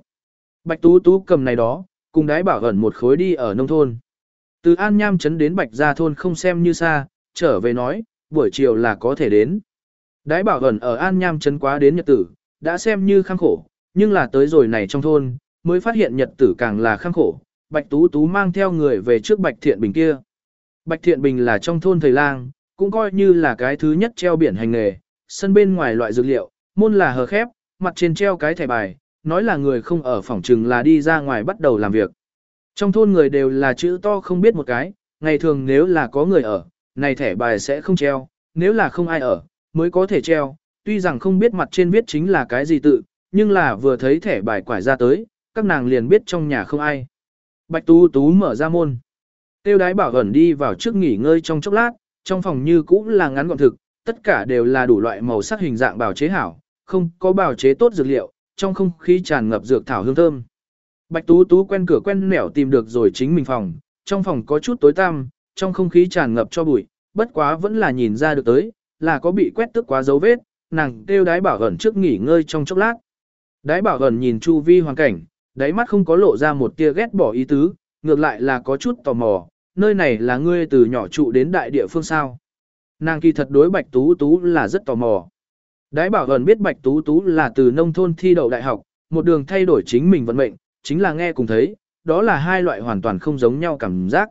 Bạch Tú Tú cầm này đó, cùng đái bảo ẩn một khối đi ở nông thôn. Từ An Nham trấn đến Bạch Gia thôn không xem như xa, trở về nói, buổi chiều là có thể đến. Đái bảo ẩn ở An Nham trấn quá đến nhật tử, đã xem như khăng khổ, nhưng là tới rồi này trong thôn, mới phát hiện nhật tử càng là khăng khổ. Bạch Tú Tú mang theo người về trước Bạch Thiện Bình kia. Bạch Thiện Bình là trong thôn thầy lang, cũng coi như là cái thứ nhất treo biển hành nghề, sân bên ngoài loại dược liệu, môn là hờ khép, mặt trên treo cái thẻ bài, nói là người không ở phòng trừng là đi ra ngoài bắt đầu làm việc. Trong thôn người đều là chữ to không biết một cái, ngày thường nếu là có người ở, này thẻ bài sẽ không treo, nếu là không ai ở, mới có thể treo, tuy rằng không biết mặt trên viết chính là cái gì tự, nhưng là vừa thấy thẻ bài quải ra tới, các nàng liền biết trong nhà không ai. Bạch Tú Tú mở ra môn. Tiêu đái bảo ẩn đi vào trước nghỉ ngơi trong chốc lát, trong phòng như cũ là ngắn gọn thực, tất cả đều là đủ loại màu sắc hình dạng bào chế hảo, không có bào chế tốt dược liệu, trong không khí tràn ngập dược thảo hương thơm. Bạch Tú Tú quen cửa quen nẻo tìm được rồi chính mình phòng, trong phòng có chút tối tăm, trong không khí tràn ngập cho bụi, bất quá vẫn là nhìn ra được tới, là có bị quét tức quá dấu vết, nàng kêu đái bảo ẩn trước nghỉ ngơi trong chốc lát. Đái bảo ẩn nhìn chu vi hoàn cảnh, đáy mắt không có lộ ra một tia ghét bỏ ý tứ, ngược lại là có chút tò mò, nơi này là ngươi từ nhỏ trụ đến đại địa phương sao. Nàng kỳ thật đối Bạch Tú Tú là rất tò mò. Đái bảo gần biết Bạch Tú Tú là từ nông thôn thi đậu đại học, một đường thay đổi chính mình vận mệnh, chính là nghe cùng thấy, đó là hai loại hoàn toàn không giống nhau cảm giác.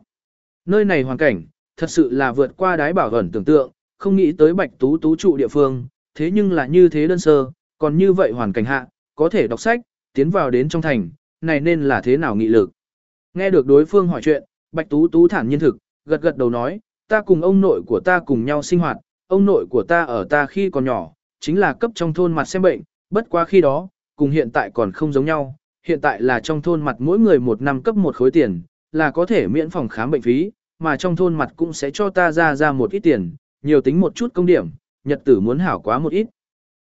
Nơi này hoàn cảnh, thật sự là vượt qua đái bảo gần tưởng tượng, không nghĩ tới Bạch Tú Tú trụ địa phương, thế nhưng là như thế đơn sơ, còn như vậy hoàn cảnh hạ, có thể đọc sách, tiến vào đến trong thành, này nên là thế nào nghị lực. Nghe được đối phương hỏi chuyện, Bạch Tú Tú thản nhiên thực, gật gật đầu nói, ta cùng ông nội của ta cùng nhau sinh hoạt, ông nội của ta ở ta khi còn nhỏ, chính là cấp trong thôn mặt xem bệnh, bất quá khi đó, cùng hiện tại còn không giống nhau, hiện tại là trong thôn mặt mỗi người một năm cấp một khối tiền, là có thể miễn phòng khám bệnh phí, mà trong thôn mặt cũng sẽ cho ta ra ra một ít tiền, nhiều tính một chút công điểm, nhật tử muốn hảo quá một ít.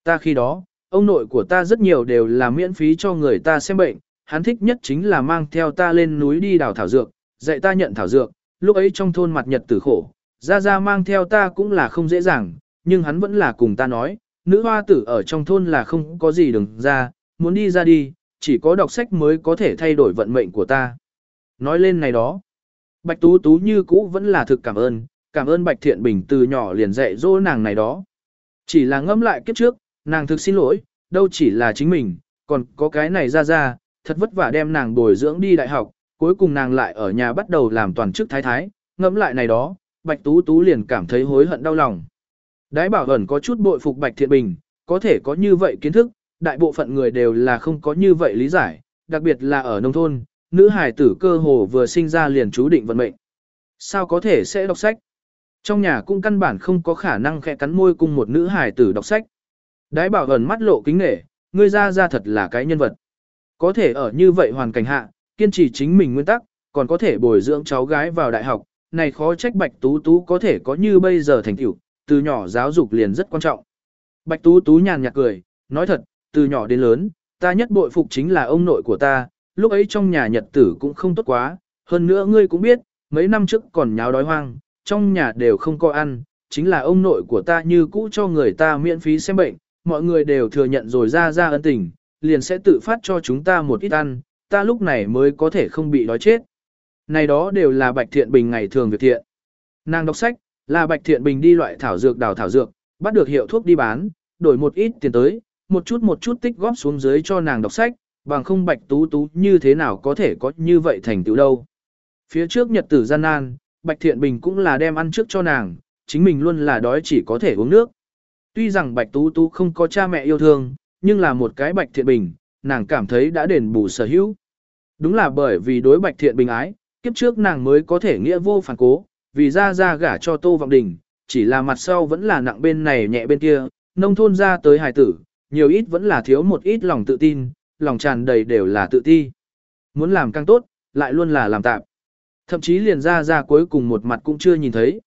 Ta khi đó, ông nội của ta rất nhiều đều là miễn phí cho người ta xem bệnh, hắn thích nhất chính là mang theo ta lên núi đi đào thảo dược, dạy ta nhận thảo dược, lúc ấy trong thôn mặt nhật tử khổ, ra ra mang theo ta cũng là không dễ dàng, nhưng hắn vẫn là cùng ta nói, nữ hoa tử ở trong thôn là không có gì đừng ra, muốn đi ra đi, chỉ có đọc sách mới có thể thay đổi vận mệnh của ta. Nói lên này đó, Bạch Tú Tú như cũ vẫn là thực cảm ơn, cảm ơn Bạch Thiện Bình từ nhỏ liền dạy dỗ nàng này đó. Chỉ là ngâm lại kiếp trước, nàng thực xin lỗi, đâu chỉ là chính mình, còn có cái này ra ra, thật vất vả đem nàng bồi dưỡng đi đại học, cuối cùng nàng lại ở nhà bắt đầu làm toàn chức thái thái, ngẫm lại này đó, Bạch Tú Tú liền cảm thấy hối hận đau lòng. Đái bảo ẩn có chút bội phục Bạch Thiện Bình, có thể có như vậy kiến thức, đại bộ phận người đều là không có như vậy lý giải, đặc biệt là ở nông thôn, nữ hài tử cơ hồ vừa sinh ra liền chú định vận mệnh. Sao có thể sẽ đọc sách? Trong nhà cũng căn bản không có khả năng khẽ cắn môi cùng một nữ hài tử đọc sách. Đái bảo ẩn mắt lộ kính nể, ngươi ra ra thật là cái nhân vật. Có thể ở như vậy hoàn cảnh hạ, kiên trì chính mình nguyên tắc, còn có thể bồi dưỡng cháu gái vào đại học, này khó trách Bạch Tú Tú có thể có như bây giờ thành tựu, từ nhỏ giáo dục liền rất quan trọng. Bạch Tú Tú nhàn nhạt cười, nói thật, từ nhỏ đến lớn, ta nhất bội phục chính là ông nội của ta, lúc ấy trong nhà nhật tử cũng không tốt quá, hơn nữa ngươi cũng biết, mấy năm trước còn nháo đói hoang, trong nhà đều không có ăn, chính là ông nội của ta như cũ cho người ta miễn phí xem bệnh, mọi người đều thừa nhận rồi ra ra ân tình, liền sẽ tự phát cho chúng ta một ít ăn, ta lúc này mới có thể không bị đói chết. Này đó đều là Bạch Thiện Bình ngày thường việc thiện. Nàng đọc sách, là Bạch Thiện Bình đi loại thảo dược đào thảo dược, bắt được hiệu thuốc đi bán, đổi một ít tiền tới, một chút một chút tích góp xuống dưới cho nàng đọc sách, bằng không Bạch Tú Tú như thế nào có thể có như vậy thành tựu đâu. Phía trước nhật tử gian nan, Bạch Thiện Bình cũng là đem ăn trước cho nàng, chính mình luôn là đói chỉ có thể uống nước. Tuy rằng Bạch Tú Tú không có cha mẹ yêu thương, nhưng là một cái Bạch Thiện Bình, nàng cảm thấy đã đền bù sở hữu. Đúng là bởi vì đối Bạch Thiện Bình ái, kiếp trước nàng mới có thể nghĩa vô phản cố, vì ra ra gả cho Tô Vọng Đình, chỉ là mặt sau vẫn là nặng bên này nhẹ bên kia, nông thôn ra tới hài tử, nhiều ít vẫn là thiếu một ít lòng tự tin, lòng tràn đầy đều là tự ti. Muốn làm càng tốt, lại luôn là làm tạm. Thậm chí liền ra ra cuối cùng một mặt cũng chưa nhìn thấy.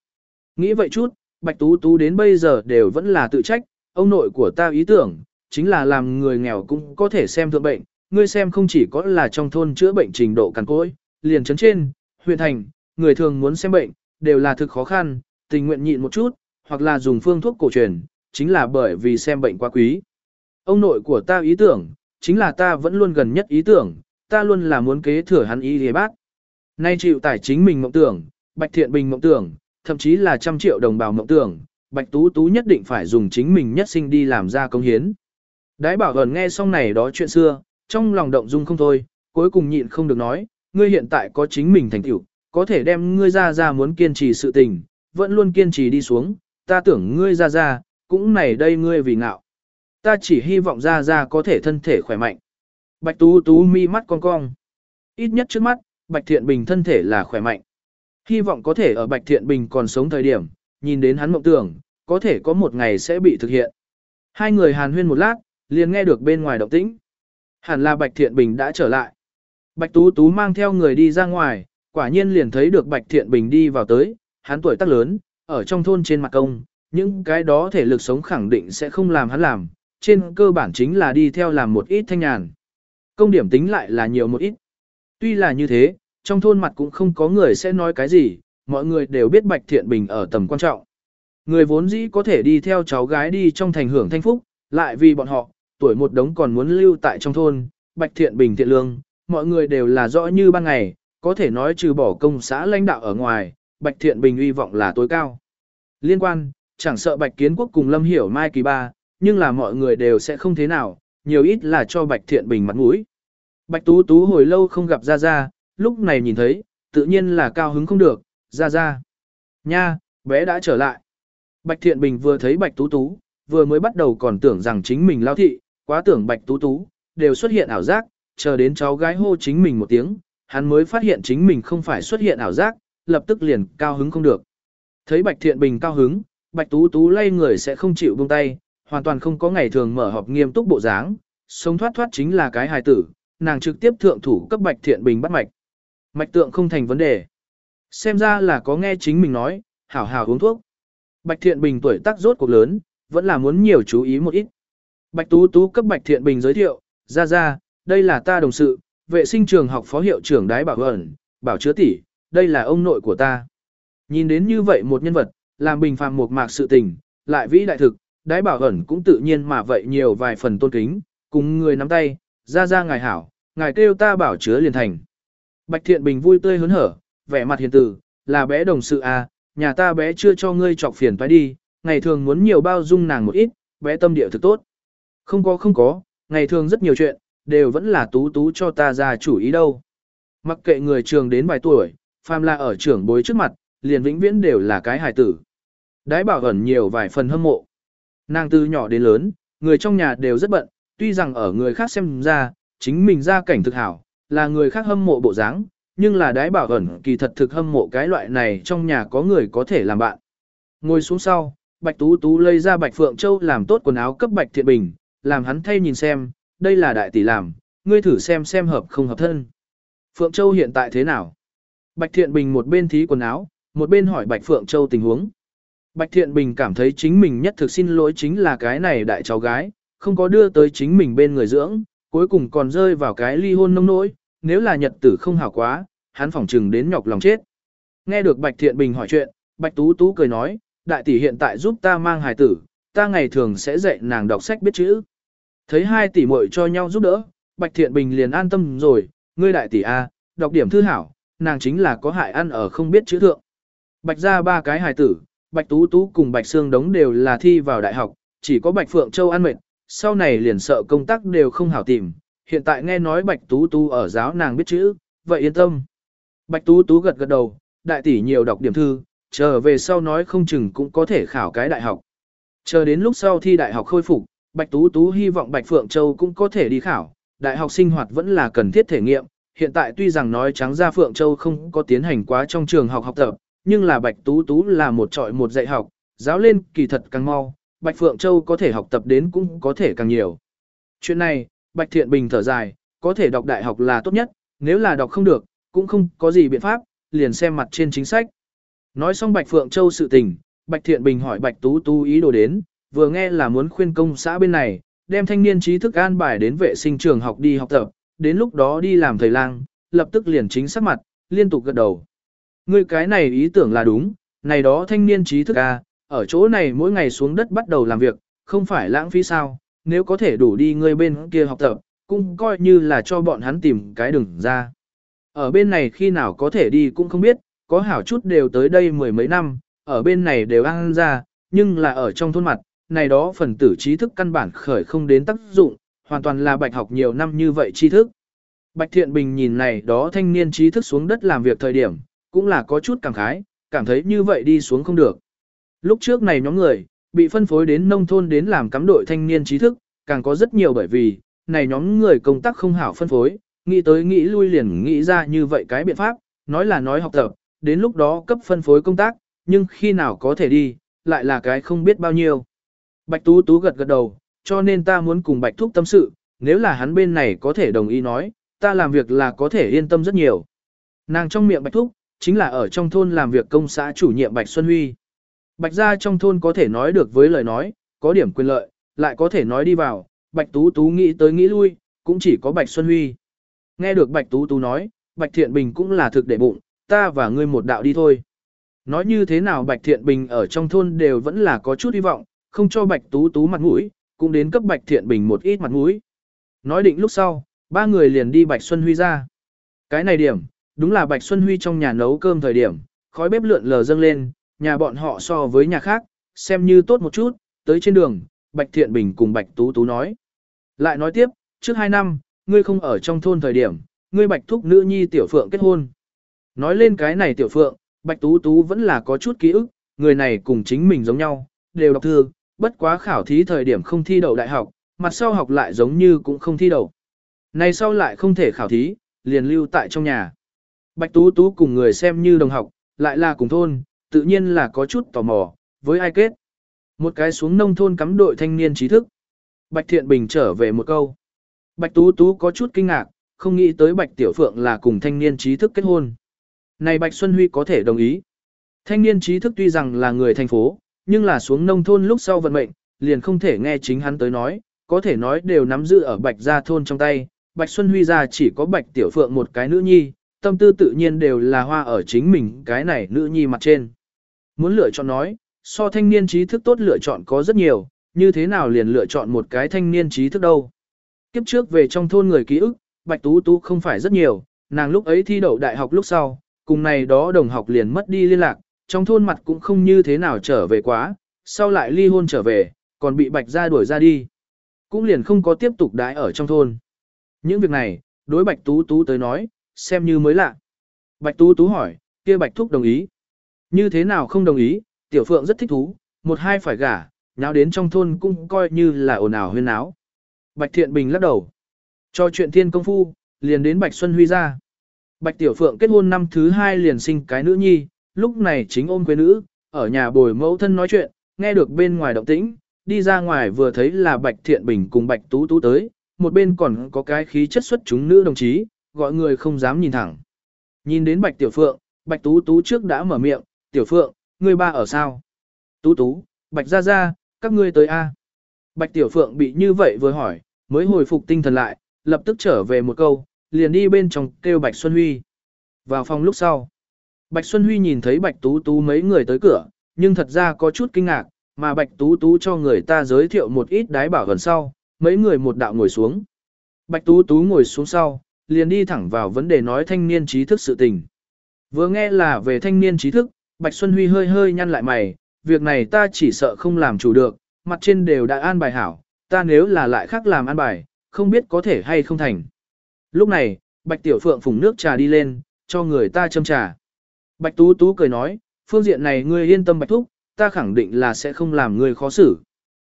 Nghĩ vậy chút, Bạch Tú Tú đến bây giờ đều vẫn là tự trách, ông nội của ta ý tưởng, chính là làm người nghèo cũng có thể xem thượng bệnh, ngươi xem không chỉ có là trong thôn chữa bệnh trình độ cằn cỗi, liền chấn trên, huyện thành, người thường muốn xem bệnh, đều là thực khó khăn, tình nguyện nhịn một chút, hoặc là dùng phương thuốc cổ truyền, chính là bởi vì xem bệnh quá quý. Ông nội của ta ý tưởng, chính là ta vẫn luôn gần nhất ý tưởng, ta luôn là muốn kế thừa hắn ý hề bác. Nay chịu tải chính mình mộng tưởng, Bạch Thiện Bình mộng tưởng, thậm chí là trăm triệu đồng bào mộng tưởng, Bạch Tú Tú nhất định phải dùng chính mình nhất sinh đi làm ra công hiến. Đái bảo ẩn nghe xong này đó chuyện xưa, trong lòng động dung không thôi, cuối cùng nhịn không được nói, ngươi hiện tại có chính mình thành tựu, có thể đem ngươi ra ra muốn kiên trì sự tình, vẫn luôn kiên trì đi xuống, ta tưởng ngươi ra ra, cũng này đây ngươi vì ngạo. Ta chỉ hy vọng ra ra có thể thân thể khỏe mạnh. Bạch Tú Tú mi mắt cong cong. Ít nhất trước mắt, Bạch Thiện Bình thân thể là khỏe mạnh. Hy vọng có thể ở Bạch Thiện Bình còn sống thời điểm, nhìn đến hắn mộng tưởng, có thể có một ngày sẽ bị thực hiện. Hai người hàn huyên một lát, liền nghe được bên ngoài động tĩnh. Hẳn là Bạch Thiện Bình đã trở lại. Bạch Tú Tú mang theo người đi ra ngoài, quả nhiên liền thấy được Bạch Thiện Bình đi vào tới, hắn tuổi tác lớn, ở trong thôn trên mặt công, những cái đó thể lực sống khẳng định sẽ không làm hắn làm, trên cơ bản chính là đi theo làm một ít thanh nhàn. Công điểm tính lại là nhiều một ít. Tuy là như thế, trong thôn mặt cũng không có người sẽ nói cái gì, mọi người đều biết Bạch Thiện Bình ở tầm quan trọng. Người vốn dĩ có thể đi theo cháu gái đi trong thành hưởng thanh phúc, lại vì bọn họ, tuổi một đống còn muốn lưu tại trong thôn, Bạch Thiện Bình thiện lương, mọi người đều là rõ như ban ngày, có thể nói trừ bỏ công xã lãnh đạo ở ngoài, Bạch Thiện Bình uy vọng là tối cao. Liên quan, chẳng sợ Bạch Kiến Quốc cùng Lâm Hiểu Mai kỳ ba, nhưng là mọi người đều sẽ không thế nào, nhiều ít là cho Bạch Thiện Bình mặt mũi. Bạch Tú Tú hồi lâu không gặp Ra Ra, lúc này nhìn thấy, tự nhiên là cao hứng không được, Ra Ra. Nha, bé đã trở lại. Bạch Thiện Bình vừa thấy Bạch Tú Tú, vừa mới bắt đầu còn tưởng rằng chính mình lao thị, quá tưởng Bạch Tú Tú, đều xuất hiện ảo giác, chờ đến cháu gái hô chính mình một tiếng, hắn mới phát hiện chính mình không phải xuất hiện ảo giác, lập tức liền cao hứng không được. Thấy Bạch Thiện Bình cao hứng, Bạch Tú Tú lay người sẽ không chịu buông tay, hoàn toàn không có ngày thường mở họp nghiêm túc bộ dáng, sống thoát thoát chính là cái hài tử, nàng trực tiếp thượng thủ cấp Bạch Thiện Bình bắt mạch. Mạch tượng không thành vấn đề. Xem ra là có nghe chính mình nói, hảo hảo uống thuốc. Bạch Thiện Bình tuổi tác rốt cuộc lớn, vẫn là muốn nhiều chú ý một ít. Bạch Tú Tú cấp Bạch Thiện Bình giới thiệu, ra ra, đây là ta đồng sự, vệ sinh trường học phó hiệu trưởng đái bảo ẩn, bảo chứa tỷ, đây là ông nội của ta. Nhìn đến như vậy một nhân vật, làm bình phàm một mạc sự tình, lại vĩ đại thực, đái bảo ẩn cũng tự nhiên mà vậy nhiều vài phần tôn kính, cùng người nắm tay, ra ra ngài hảo, ngài kêu ta bảo chứa liền thành. Bạch Thiện Bình vui tươi hớn hở, vẻ mặt hiền từ, là bé đồng sự à, nhà ta bé chưa cho ngươi chọc phiền phải đi, ngày thường muốn nhiều bao dung nàng một ít, bé tâm địa thực tốt. Không có không có, ngày thường rất nhiều chuyện, đều vẫn là tú tú cho ta ra chủ ý đâu. Mặc kệ người trường đến vài tuổi, phàm là ở trưởng bối trước mặt, liền vĩnh viễn đều là cái hài tử. Đái bảo ẩn nhiều vài phần hâm mộ. Nàng từ nhỏ đến lớn, người trong nhà đều rất bận, tuy rằng ở người khác xem ra, chính mình ra cảnh thực hảo, là người khác hâm mộ bộ dáng, nhưng là đái bảo ẩn kỳ thật thực hâm mộ cái loại này trong nhà có người có thể làm bạn. Ngồi xuống sau, Bạch Tú Tú lấy ra Bạch Phượng Châu làm tốt quần áo cấp Bạch Thiện Bình, làm hắn thay nhìn xem, đây là đại tỷ làm, ngươi thử xem xem hợp không hợp thân. Phượng Châu hiện tại thế nào? Bạch Thiện Bình một bên thí quần áo, một bên hỏi Bạch Phượng Châu tình huống. Bạch Thiện Bình cảm thấy chính mình nhất thực xin lỗi chính là cái này đại cháu gái, không có đưa tới chính mình bên người dưỡng, cuối cùng còn rơi vào cái ly hôn nông nỗi, nếu là nhật tử không hảo quá, hắn phỏng trừng đến nhọc lòng chết. Nghe được Bạch Thiện Bình hỏi chuyện, Bạch Tú Tú cười nói, đại tỷ hiện tại giúp ta mang hài tử, ta ngày thường sẽ dạy nàng đọc sách biết chữ. Thấy hai tỷ muội cho nhau giúp đỡ, Bạch Thiện Bình liền an tâm rồi, ngươi đại tỷ A, đọc điểm thư hảo, nàng chính là có hại ăn ở không biết chữ thượng. Bạch ra ba cái hài tử, Bạch Tú Tú cùng Bạch Sương Đống đều là thi vào đại học, chỉ có Bạch Phượng Châu ăn mệt, sau này liền sợ công tác đều không hảo tìm. Hiện tại nghe nói Bạch Tú Tú ở giáo nàng biết chữ, vậy yên tâm. Bạch Tú Tú gật gật đầu, đại tỷ nhiều đọc điểm thư, chờ về sau nói không chừng cũng có thể khảo cái đại học. Chờ đến lúc sau thi đại học khôi phục, Bạch Tú Tú hy vọng Bạch Phượng Châu cũng có thể đi khảo, đại học sinh hoạt vẫn là cần thiết thể nghiệm. Hiện tại tuy rằng nói trắng ra Phượng Châu không có tiến hành quá trong trường học học tập, nhưng là Bạch Tú Tú là một trọi một dạy học, giáo lên kỳ thật càng mau, Bạch Phượng Châu có thể học tập đến cũng có thể càng nhiều. Chuyện này, Bạch Thiện Bình thở dài, có thể đọc đại học là tốt nhất, nếu là đọc không được, cũng không có gì biện pháp, liền xem mặt trên chính sách. Nói xong Bạch Phượng Châu sự tình, Bạch Thiện Bình hỏi Bạch Tú Tú ý đồ đến, vừa nghe là muốn khuyên công xã bên này, đem thanh niên trí thức an bài đến vệ sinh trường học đi học tập, đến lúc đó đi làm thầy lang, lập tức liền chính sắc mặt, liên tục gật đầu. Ngươi cái này ý tưởng là đúng, này đó thanh niên trí thức A, ở chỗ này mỗi ngày xuống đất bắt đầu làm việc, không phải lãng phí sao, nếu có thể đủ đi ngươi bên kia học tập, cũng coi như là cho bọn hắn tìm cái đường ra. Ở bên này khi nào có thể đi cũng không biết, có hảo chút đều tới đây mười mấy năm, ở bên này đều ăn ra, nhưng là ở trong thôn mặt, này đó phần tử trí thức căn bản khởi không đến tác dụng, hoàn toàn là bạch học nhiều năm như vậy trí thức. Bạch Thiện Bình nhìn này đó thanh niên trí thức xuống đất làm việc thời điểm, cũng là có chút cảm khái, cảm thấy như vậy đi xuống không được. Lúc trước này nhóm người, bị phân phối đến nông thôn đến làm cắm đội thanh niên trí thức, càng có rất nhiều bởi vì, này nhóm người công tác không hảo phân phối, nghĩ tới nghĩ lui liền nghĩ ra như vậy cái biện pháp, nói là nói học tập, đến lúc đó cấp phân phối công tác, nhưng khi nào có thể đi, lại là cái không biết bao nhiêu. Bạch Tú Tú gật gật đầu, cho nên ta muốn cùng Bạch Thúc tâm sự, nếu là hắn bên này có thể đồng ý nói, ta làm việc là có thể yên tâm rất nhiều. Nàng trong miệng Bạch Thúc, chính là ở trong thôn làm việc công xã chủ nhiệm Bạch Xuân Huy. Bạch gia trong thôn có thể nói được với lời nói, có điểm quyền lợi, lại có thể nói đi vào, Bạch Tú Tú nghĩ tới nghĩ lui, cũng chỉ có Bạch Xuân Huy. Nghe được Bạch Tú Tú nói, Bạch Thiện Bình cũng là thực để bụng, ta và ngươi một đạo đi thôi. Nói như thế nào Bạch Thiện Bình ở trong thôn đều vẫn là có chút hy vọng, không cho Bạch Tú Tú mặt mũi, cũng đến cấp Bạch Thiện Bình một ít mặt mũi. Nói định lúc sau, ba người liền đi Bạch Xuân Huy ra. Cái này điểm, đúng là Bạch Xuân Huy trong nhà nấu cơm thời điểm, khói bếp lượn lờ dâng lên, nhà bọn họ so với nhà khác, xem như tốt một chút, tới trên đường, Bạch Thiện Bình cùng Bạch Tú Tú nói. Lại nói tiếp, trước hai năm, ngươi không ở trong thôn thời điểm, ngươi Bạch Thúc nữ nhi Tiểu Phượng kết hôn. Nói lên cái này Tiểu Phượng, Bạch Tú Tú vẫn là có chút ký ức, người này cùng chính mình giống nhau, đều đọc thư, bất quá khảo thí thời điểm không thi đậu đại học, mặt sau học lại giống như cũng không thi đậu. Này sau lại không thể khảo thí, liền lưu tại trong nhà. Bạch Tú Tú cùng người xem như đồng học, lại là cùng thôn, tự nhiên là có chút tò mò, với ai kết. Một cái xuống nông thôn cắm đội thanh niên trí thức. Bạch Thiện Bình trở về một câu. Bạch Tú Tú có chút kinh ngạc, không nghĩ tới Bạch Tiểu Phượng là cùng thanh niên trí thức kết hôn. Này Bạch Xuân Huy có thể đồng ý. Thanh niên trí thức tuy rằng là người thành phố, nhưng là xuống nông thôn lúc sau vận mệnh, liền không thể nghe chính hắn tới nói, có thể nói đều nắm giữ ở Bạch gia thôn trong tay. Bạch Xuân Huy gia chỉ có Bạch Tiểu Phượng một cái nữ nhi, tâm tư tự nhiên đều là hoa ở chính mình cái này nữ nhi mặt trên. Muốn lựa chọn nói, so thanh niên trí thức tốt lựa chọn có rất nhiều, như thế nào liền lựa chọn một cái thanh niên trí thức đâu. Kiếp trước về trong thôn người ký ức, Bạch Tú Tú không phải rất nhiều, nàng lúc ấy thi đậu đại học lúc sau, cùng này đó đồng học liền mất đi liên lạc, trong thôn mặt cũng không như thế nào trở về quá, sau lại ly hôn trở về, còn bị Bạch gia đuổi ra đi. Cũng liền không có tiếp tục đái ở trong thôn. Những việc này, đối Bạch Tú Tú tới nói, xem như mới lạ. Bạch Tú Tú hỏi, kia Bạch Thúc đồng ý. Như thế nào không đồng ý, Tiểu Phượng rất thích thú, một hai phải gả, nháo đến trong thôn cũng coi như là ồn ào huyên náo. Bạch Thiện Bình lắc đầu. Cho chuyện thiên công phu, liền đến Bạch Xuân Huy ra. Bạch Tiểu Phượng kết hôn năm thứ hai liền sinh cái nữ nhi, lúc này chính ôm quê nữ, ở nhà bồi mẫu thân nói chuyện, nghe được bên ngoài động tĩnh, đi ra ngoài vừa thấy là Bạch Thiện Bình cùng Bạch Tú Tú tới, một bên còn có cái khí chất xuất chúng nữ đồng chí, gọi người không dám nhìn thẳng. Nhìn đến Bạch Tiểu Phượng, Bạch Tú Tú trước đã mở miệng, Tiểu Phượng, ngươi ba ở sao? Tú Tú, Bạch Gia Gia, các ngươi tới A. Bạch Tiểu Phượng bị như vậy vừa hỏi, mới hồi phục tinh thần lại, lập tức trở về một câu, liền đi bên trong kêu Bạch Xuân Huy. Vào phòng lúc sau, Bạch Xuân Huy nhìn thấy Bạch Tú Tú mấy người tới cửa, nhưng thật ra có chút kinh ngạc, mà Bạch Tú Tú cho người ta giới thiệu một ít đái bảo gần sau, mấy người một đạo ngồi xuống. Bạch Tú Tú ngồi xuống sau, liền đi thẳng vào vấn đề nói thanh niên trí thức sự tình. Vừa nghe là về thanh niên trí thức, Bạch Xuân Huy hơi hơi nhăn lại mày, việc này ta chỉ sợ không làm chủ được, mặt trên đều đã an bài hảo, ta nếu là lại khác làm an bài, không biết có thể hay không thành. Lúc này, Bạch Tiểu Phượng phùng nước trà đi lên, cho người ta châm trà. Bạch Tú Tú cười nói, phương diện này ngươi yên tâm Bạch Thúc, ta khẳng định là sẽ không làm ngươi khó xử.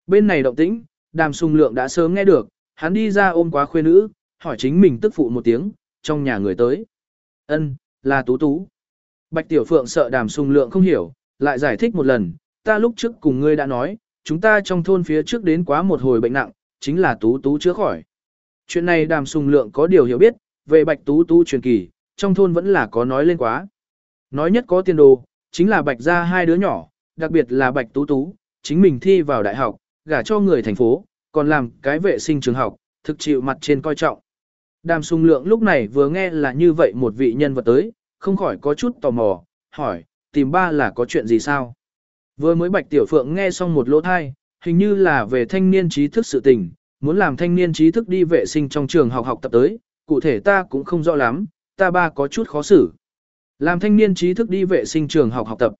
Bên này động tĩnh, đàm sung lượng đã sớm nghe được, hắn đi ra ôm quá khuê nữ, hỏi chính mình tức phụ một tiếng, trong nhà người tới. Ân, là Tú Tú. Bạch Tiểu Phượng sợ đàm sung lượng không hiểu, lại giải thích một lần, ta lúc trước cùng ngươi đã nói, chúng ta trong thôn phía trước đến quá một hồi bệnh nặng, chính là tú tú chữa khỏi. Chuyện này đàm sùng lượng có điều hiểu biết, về bạch tú tú truyền kỳ, trong thôn vẫn là có nói lên quá. Nói nhất có tiền đồ, chính là bạch ra hai đứa nhỏ, đặc biệt là bạch tú tú, chính mình thi vào đại học, gả cho người thành phố, còn làm cái vệ sinh trường học, thực chịu mặt trên coi trọng. Đàm sùng lượng lúc này vừa nghe là như vậy một vị nhân vật tới, không khỏi có chút tò mò, hỏi, tìm ba là có chuyện gì sao? Vừa mới Bạch Tiểu Phượng nghe xong một lỗ thai, hình như là về thanh niên trí thức sự tình, muốn làm thanh niên trí thức đi vệ sinh trong trường học học tập tới, cụ thể ta cũng không rõ lắm, ta ba có chút khó xử. Làm thanh niên trí thức đi vệ sinh trường học học tập.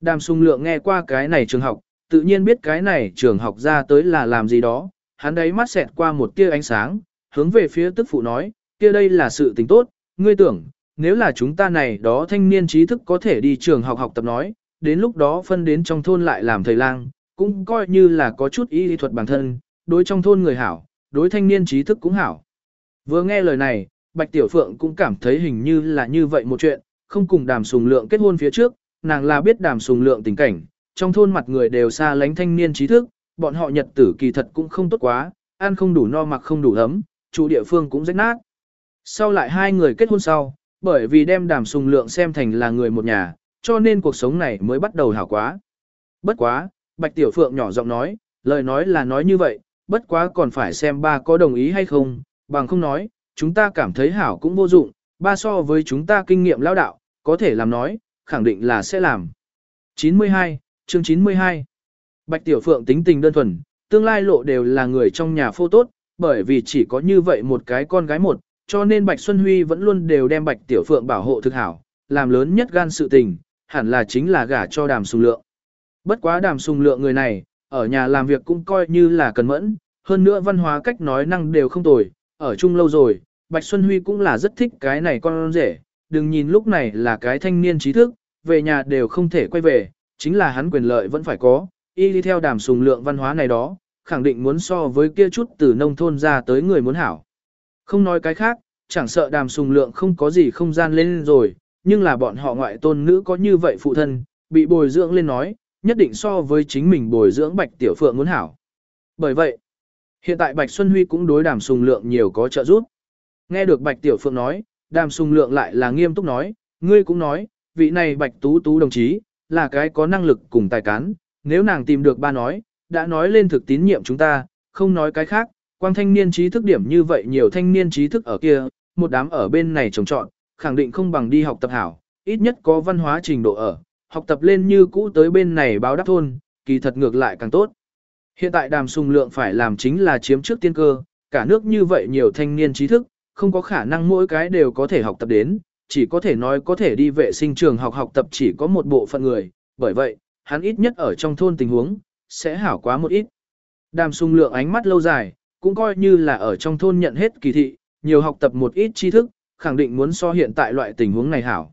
Đàm sung lượng nghe qua cái này trường học, tự nhiên biết cái này trường học ra tới là làm gì đó, hắn đấy mắt xẹt qua một tia ánh sáng, hướng về phía tức phụ nói, kia đây là sự tình tốt, ngươi tưởng, nếu là chúng ta này đó thanh niên trí thức có thể đi trường học học tập nói, đến lúc đó phân đến trong thôn lại làm thầy lang, cũng coi như là có chút y lý thuật bản thân, đối trong thôn người hảo, đối thanh niên trí thức cũng hảo. Vừa nghe lời này, Bạch Tiểu Phượng cũng cảm thấy hình như là như vậy một chuyện, không cùng đàm sùng lượng kết hôn phía trước, nàng là biết đàm sùng lượng tình cảnh, trong thôn mặt người đều xa lánh thanh niên trí thức, bọn họ nhật tử kỳ thật cũng không tốt quá, ăn không đủ no mặc không đủ ấm, chủ địa phương cũng rách nát. Sau lại hai người kết hôn sau, bởi vì đem đàm sùng lượng xem thành là người một nhà, cho nên cuộc sống này mới bắt đầu hảo quá. Bất quá, Bạch Tiểu Phượng nhỏ giọng nói, lời nói là nói như vậy, bất quá còn phải xem ba có đồng ý hay không, bằng không nói, chúng ta cảm thấy hảo cũng vô dụng, ba so với chúng ta kinh nghiệm lao đạo, có thể làm nói, khẳng định là sẽ làm. 92, chương 92 Bạch Tiểu Phượng tính tình đơn thuần, tương lai lộ đều là người trong nhà phô tốt, bởi vì chỉ có như vậy một cái con gái một, cho nên Bạch Xuân Huy vẫn luôn đều đem Bạch Tiểu Phượng bảo hộ thực hảo, làm lớn nhất gan sự tình, hẳn là chính là gả cho đàm sùng lượng. Bất quá đàm sùng lượng người này, ở nhà làm việc cũng coi như là cần mẫn, hơn nữa văn hóa cách nói năng đều không tồi, ở chung lâu rồi, Bạch Xuân Huy cũng là rất thích cái này con rể, đừng nhìn lúc này là cái thanh niên trí thức, về nhà đều không thể quay về, chính là hắn quyền lợi vẫn phải có, y đi theo đàm sùng lượng văn hóa này đó, khẳng định muốn so với kia chút từ nông thôn ra tới người muốn hảo. Không nói cái khác, chẳng sợ đàm sùng lượng không có gì không gian lên rồi, nhưng là bọn họ ngoại tôn nữ có như vậy phụ thân, bị bồi dưỡng lên nói, nhất định so với chính mình bồi dưỡng Bạch Tiểu Phượng muốn hảo. Bởi vậy, hiện tại Bạch Xuân Huy cũng đối đàm sùng lượng nhiều có trợ giúp. Nghe được Bạch Tiểu Phượng nói, đàm sùng lượng lại là nghiêm túc nói, ngươi cũng nói, vị này Bạch Tú Tú đồng chí, là cái có năng lực cùng tài cán, nếu nàng tìm được ba nói, đã nói lên thực tín nhiệm chúng ta, không nói cái khác, quang thanh niên trí thức điểm như vậy nhiều thanh niên trí thức ở kia, một đám ở bên này trồng trọn, khẳng định không bằng đi học tập hảo, ít nhất có văn hóa trình độ ở, học tập lên như cũ tới bên này báo đáp thôn, kỳ thật ngược lại càng tốt. Hiện tại đàm sùng lượng phải làm chính là chiếm trước tiên cơ, cả nước như vậy nhiều thanh niên trí thức, không có khả năng mỗi cái đều có thể học tập đến, chỉ có thể nói có thể đi vệ sinh trường học học tập chỉ có một bộ phận người, bởi vậy, hắn ít nhất ở trong thôn tình huống, sẽ hảo quá một ít. Đàm sung lượng ánh mắt lâu dài, cũng coi như là ở trong thôn nhận hết kỳ thị, nhiều học tập một ít tri thức, khẳng định muốn so hiện tại loại tình huống này hảo.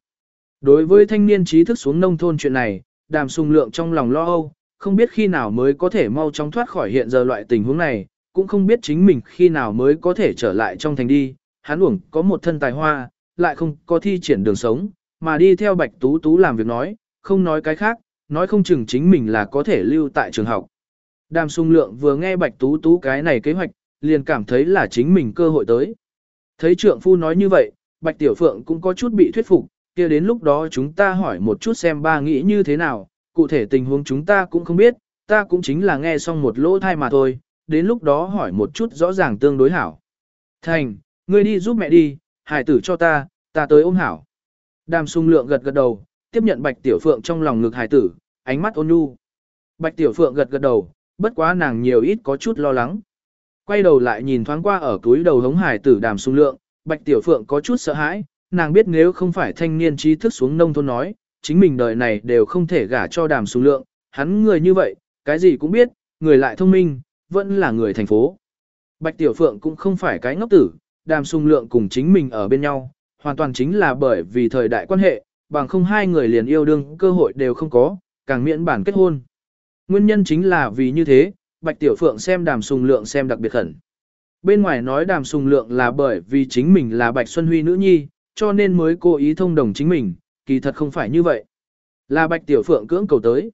Đối với thanh niên trí thức xuống nông thôn chuyện này, đàm sung lượng trong lòng lo âu, không biết khi nào mới có thể mau chóng thoát khỏi hiện giờ loại tình huống này, cũng không biết chính mình khi nào mới có thể trở lại trong thành đi, hắn uổng có một thân tài hoa, lại không có thi triển đường sống, mà đi theo bạch tú tú làm việc nói, không nói cái khác, nói không chừng chính mình là có thể lưu tại trường học. Đàm sung lượng vừa nghe bạch tú tú cái này kế hoạch, liền cảm thấy là chính mình cơ hội tới. Thấy trượng phu nói như vậy, bạch tiểu phượng cũng có chút bị thuyết phục, kia đến lúc đó chúng ta hỏi một chút xem ba nghĩ như thế nào, cụ thể tình huống chúng ta cũng không biết, ta cũng chính là nghe xong một lỗ thai mà thôi, đến lúc đó hỏi một chút rõ ràng tương đối hảo. Thành, ngươi đi giúp mẹ đi, hải tử cho ta, ta tới ôm hảo. Đàm sung lượng gật gật đầu, tiếp nhận bạch tiểu phượng trong lòng ngực hải tử, ánh mắt ôn nhu. Bạch tiểu phượng gật gật đầu, bất quá nàng nhiều ít có chút lo lắng. Quay đầu lại nhìn thoáng qua ở túi đầu hống hải tử đàm sung lượng, bạch tiểu phượng có chút sợ hãi, nàng biết nếu không phải thanh niên trí thức xuống nông thôn nói, chính mình đời này đều không thể gả cho đàm sung lượng, hắn người như vậy, cái gì cũng biết, người lại thông minh, vẫn là người thành phố. Bạch Tiểu Phượng cũng không phải cái ngốc tử, đàm sung lượng cùng chính mình ở bên nhau, hoàn toàn chính là bởi vì thời đại quan hệ, bằng không hai người liền yêu đương cơ hội đều không có, càng miễn bản kết hôn. Nguyên nhân chính là vì như thế, Bạch Tiểu Phượng xem đàm sùng lượng xem đặc biệt khẩn. Bên ngoài nói đàm sùng lượng là bởi vì chính mình là Bạch Xuân Huy nữ nhi, cho nên mới cố ý thông đồng chính mình, kỳ thật không phải như vậy. Là Bạch Tiểu Phượng cưỡng cầu tới.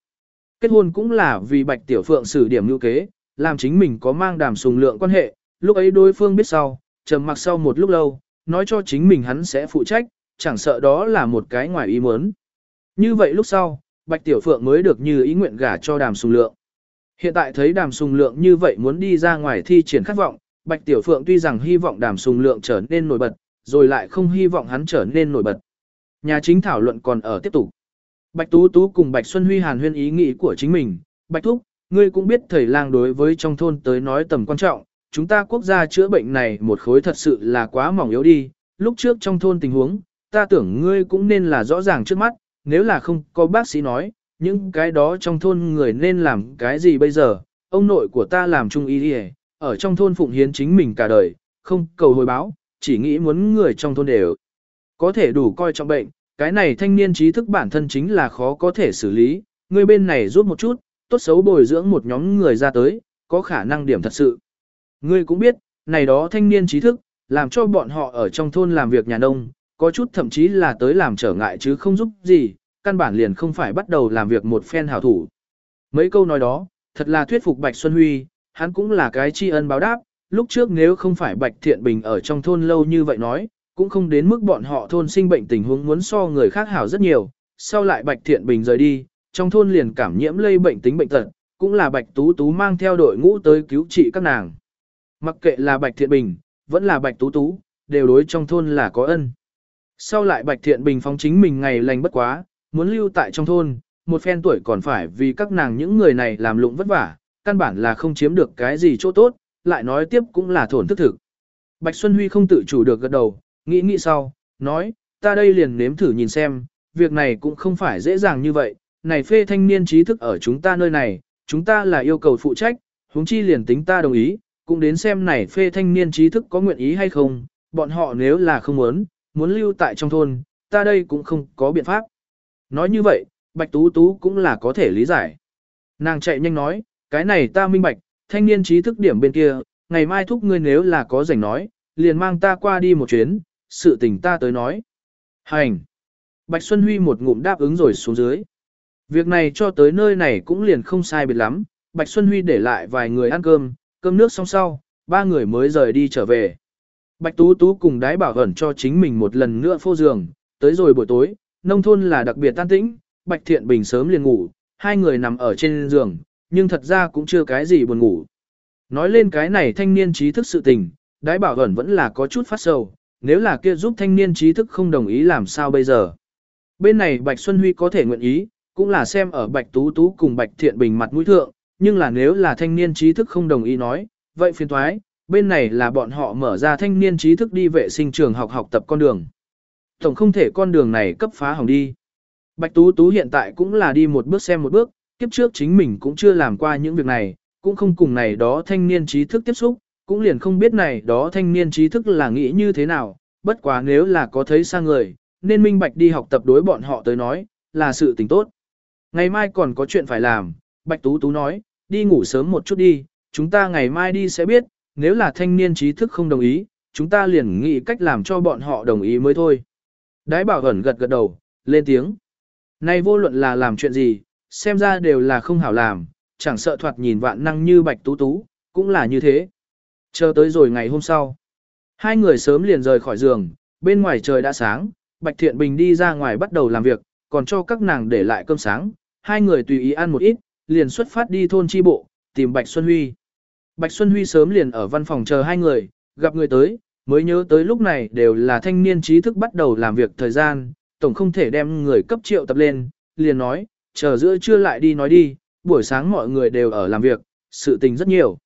kết hôn cũng là vì Bạch Tiểu Phượng xử điểm lưu kế, làm chính mình có mang đàm sùng lượng quan hệ, lúc ấy đối phương biết sau, trầm mặc sau một lúc lâu, nói cho chính mình hắn sẽ phụ trách, chẳng sợ đó là một cái ngoài ý muốn. Như vậy lúc sau, Bạch Tiểu Phượng mới được như ý nguyện gả cho đàm sùng lượng. Hiện tại thấy đàm sùng lượng như vậy muốn đi ra ngoài thi triển khát vọng, Bạch Tiểu Phượng tuy rằng hy vọng đàm sùng lượng trở nên nổi bật, rồi lại không hy vọng hắn trở nên nổi bật. Nhà chính thảo luận còn ở tiếp tục. Bạch Tú Tú cùng Bạch Xuân Huy hàn huyên ý nghĩ của chính mình. Bạch Thúc, ngươi cũng biết thầy lang đối với trong thôn tới nói tầm quan trọng. Chúng ta quốc gia chữa bệnh này một khối thật sự là quá mỏng yếu đi. Lúc trước trong thôn tình huống, ta tưởng ngươi cũng nên là rõ ràng trước mắt. Nếu là không có bác sĩ nói, những cái đó trong thôn người nên làm cái gì bây giờ. Ông nội của ta làm trung y đi ở trong thôn phụng hiến chính mình cả đời, không cầu hồi báo, chỉ nghĩ muốn người trong thôn đều có thể đủ coi trọng bệnh, cái này thanh niên trí thức bản thân chính là khó có thể xử lý, người bên này giúp một chút, tốt xấu bồi dưỡng một nhóm người ra tới, có khả năng điểm thật sự. Ngươi cũng biết, này đó thanh niên trí thức, làm cho bọn họ ở trong thôn làm việc nhà nông, có chút thậm chí là tới làm trở ngại chứ không giúp gì, căn bản liền không phải bắt đầu làm việc một phen hảo thủ. Mấy câu nói đó, thật là thuyết phục Bạch Xuân Huy, hắn cũng là cái tri ân báo đáp, lúc trước nếu không phải Bạch Thiện Bình ở trong thôn lâu như vậy nói, cũng không đến mức bọn họ thôn sinh bệnh tình huống muốn so người khác hảo rất nhiều, sau lại Bạch Thiện Bình rời đi, trong thôn liền cảm nhiễm lây bệnh tính bệnh tật, cũng là Bạch Tú Tú mang theo đội ngũ tới cứu trị các nàng. Mặc kệ là Bạch Thiện Bình, vẫn là Bạch Tú Tú, đều đối trong thôn là có ân. Sau lại Bạch Thiện Bình phóng chính mình ngày lành bất quá, muốn lưu tại trong thôn, một phen tuổi còn phải vì các nàng những người này làm lụng vất vả, căn bản là không chiếm được cái gì chỗ tốt, lại nói tiếp cũng là thổn thức thực. Bạch Xuân Huy không tự chủ được gật đầu, Nghĩ nghĩ sau, nói, ta đây liền nếm thử nhìn xem, việc này cũng không phải dễ dàng như vậy, này phê thanh niên trí thức ở chúng ta nơi này, chúng ta là yêu cầu phụ trách, huống chi liền tính ta đồng ý, cũng đến xem này phê thanh niên trí thức có nguyện ý hay không, bọn họ nếu là không muốn, muốn lưu tại trong thôn, ta đây cũng không có biện pháp. Nói như vậy, Bạch Tú Tú cũng là có thể lý giải. Nàng chạy nhanh nói, cái này ta minh bạch, thanh niên trí thức điểm bên kia, ngày mai thúc ngươi nếu là có rảnh nói, liền mang ta qua đi một chuyến, sự tình ta tới nói. Hành! Bạch Xuân Huy một ngụm đáp ứng rồi xuống dưới. Việc này cho tới nơi này cũng liền không sai biệt lắm, Bạch Xuân Huy để lại vài người ăn cơm, cơm nước xong sau, ba người mới rời đi trở về. Bạch Tú Tú cùng đái bảo ẩn cho chính mình một lần nữa phô giường, tới rồi buổi tối, nông thôn là đặc biệt tan tĩnh, Bạch Thiện Bình sớm liền ngủ, hai người nằm ở trên giường, nhưng thật ra cũng chưa cái gì buồn ngủ. Nói lên cái này thanh niên trí thức sự tình, đái bảo ẩn vẫn là có chút phát sầu, nếu là kia giúp thanh niên trí thức không đồng ý làm sao bây giờ. Bên này Bạch Xuân Huy có thể nguyện ý, cũng là xem ở Bạch Tú Tú cùng Bạch Thiện Bình mặt mũi thượng, nhưng là nếu là thanh niên trí thức không đồng ý nói, vậy phiền thoái, bên này là bọn họ mở ra thanh niên trí thức đi vệ sinh trường học học tập con đường. Tổng không thể con đường này cấp phá hỏng đi. Bạch Tú Tú hiện tại cũng là đi một bước xem một bước, kiếp trước chính mình cũng chưa làm qua những việc này, cũng không cùng này đó thanh niên trí thức tiếp xúc, cũng liền không biết này đó thanh niên trí thức là nghĩ như thế nào, bất quá nếu là có thấy sang người, nên minh bạch đi học tập đối bọn họ tới nói, là sự tình tốt. Ngày mai còn có chuyện phải làm, Bạch Tú Tú nói, đi ngủ sớm một chút đi, chúng ta ngày mai đi sẽ biết, nếu là thanh niên trí thức không đồng ý, chúng ta liền nghĩ cách làm cho bọn họ đồng ý mới thôi. Đái bảo ẩn gật gật đầu, lên tiếng. Này vô luận là làm chuyện gì, xem ra đều là không hảo làm, chẳng sợ thoạt nhìn vạn năng như Bạch Tú Tú, cũng là như thế. Chờ tới rồi ngày hôm sau. Hai người sớm liền rời khỏi giường, bên ngoài trời đã sáng, Bạch Thiện Bình đi ra ngoài bắt đầu làm việc, còn cho các nàng để lại cơm sáng. Hai người tùy ý ăn một ít, liền xuất phát đi thôn chi bộ, tìm Bạch Xuân Huy. Bạch Xuân Huy sớm liền ở văn phòng chờ hai người, gặp người tới, mới nhớ tới lúc này đều là thanh niên trí thức bắt đầu làm việc thời gian, tổng không thể đem người cấp triệu tập lên, liền nói, chờ giữa trưa lại đi nói đi, buổi sáng mọi người đều ở làm việc, sự tình rất nhiều.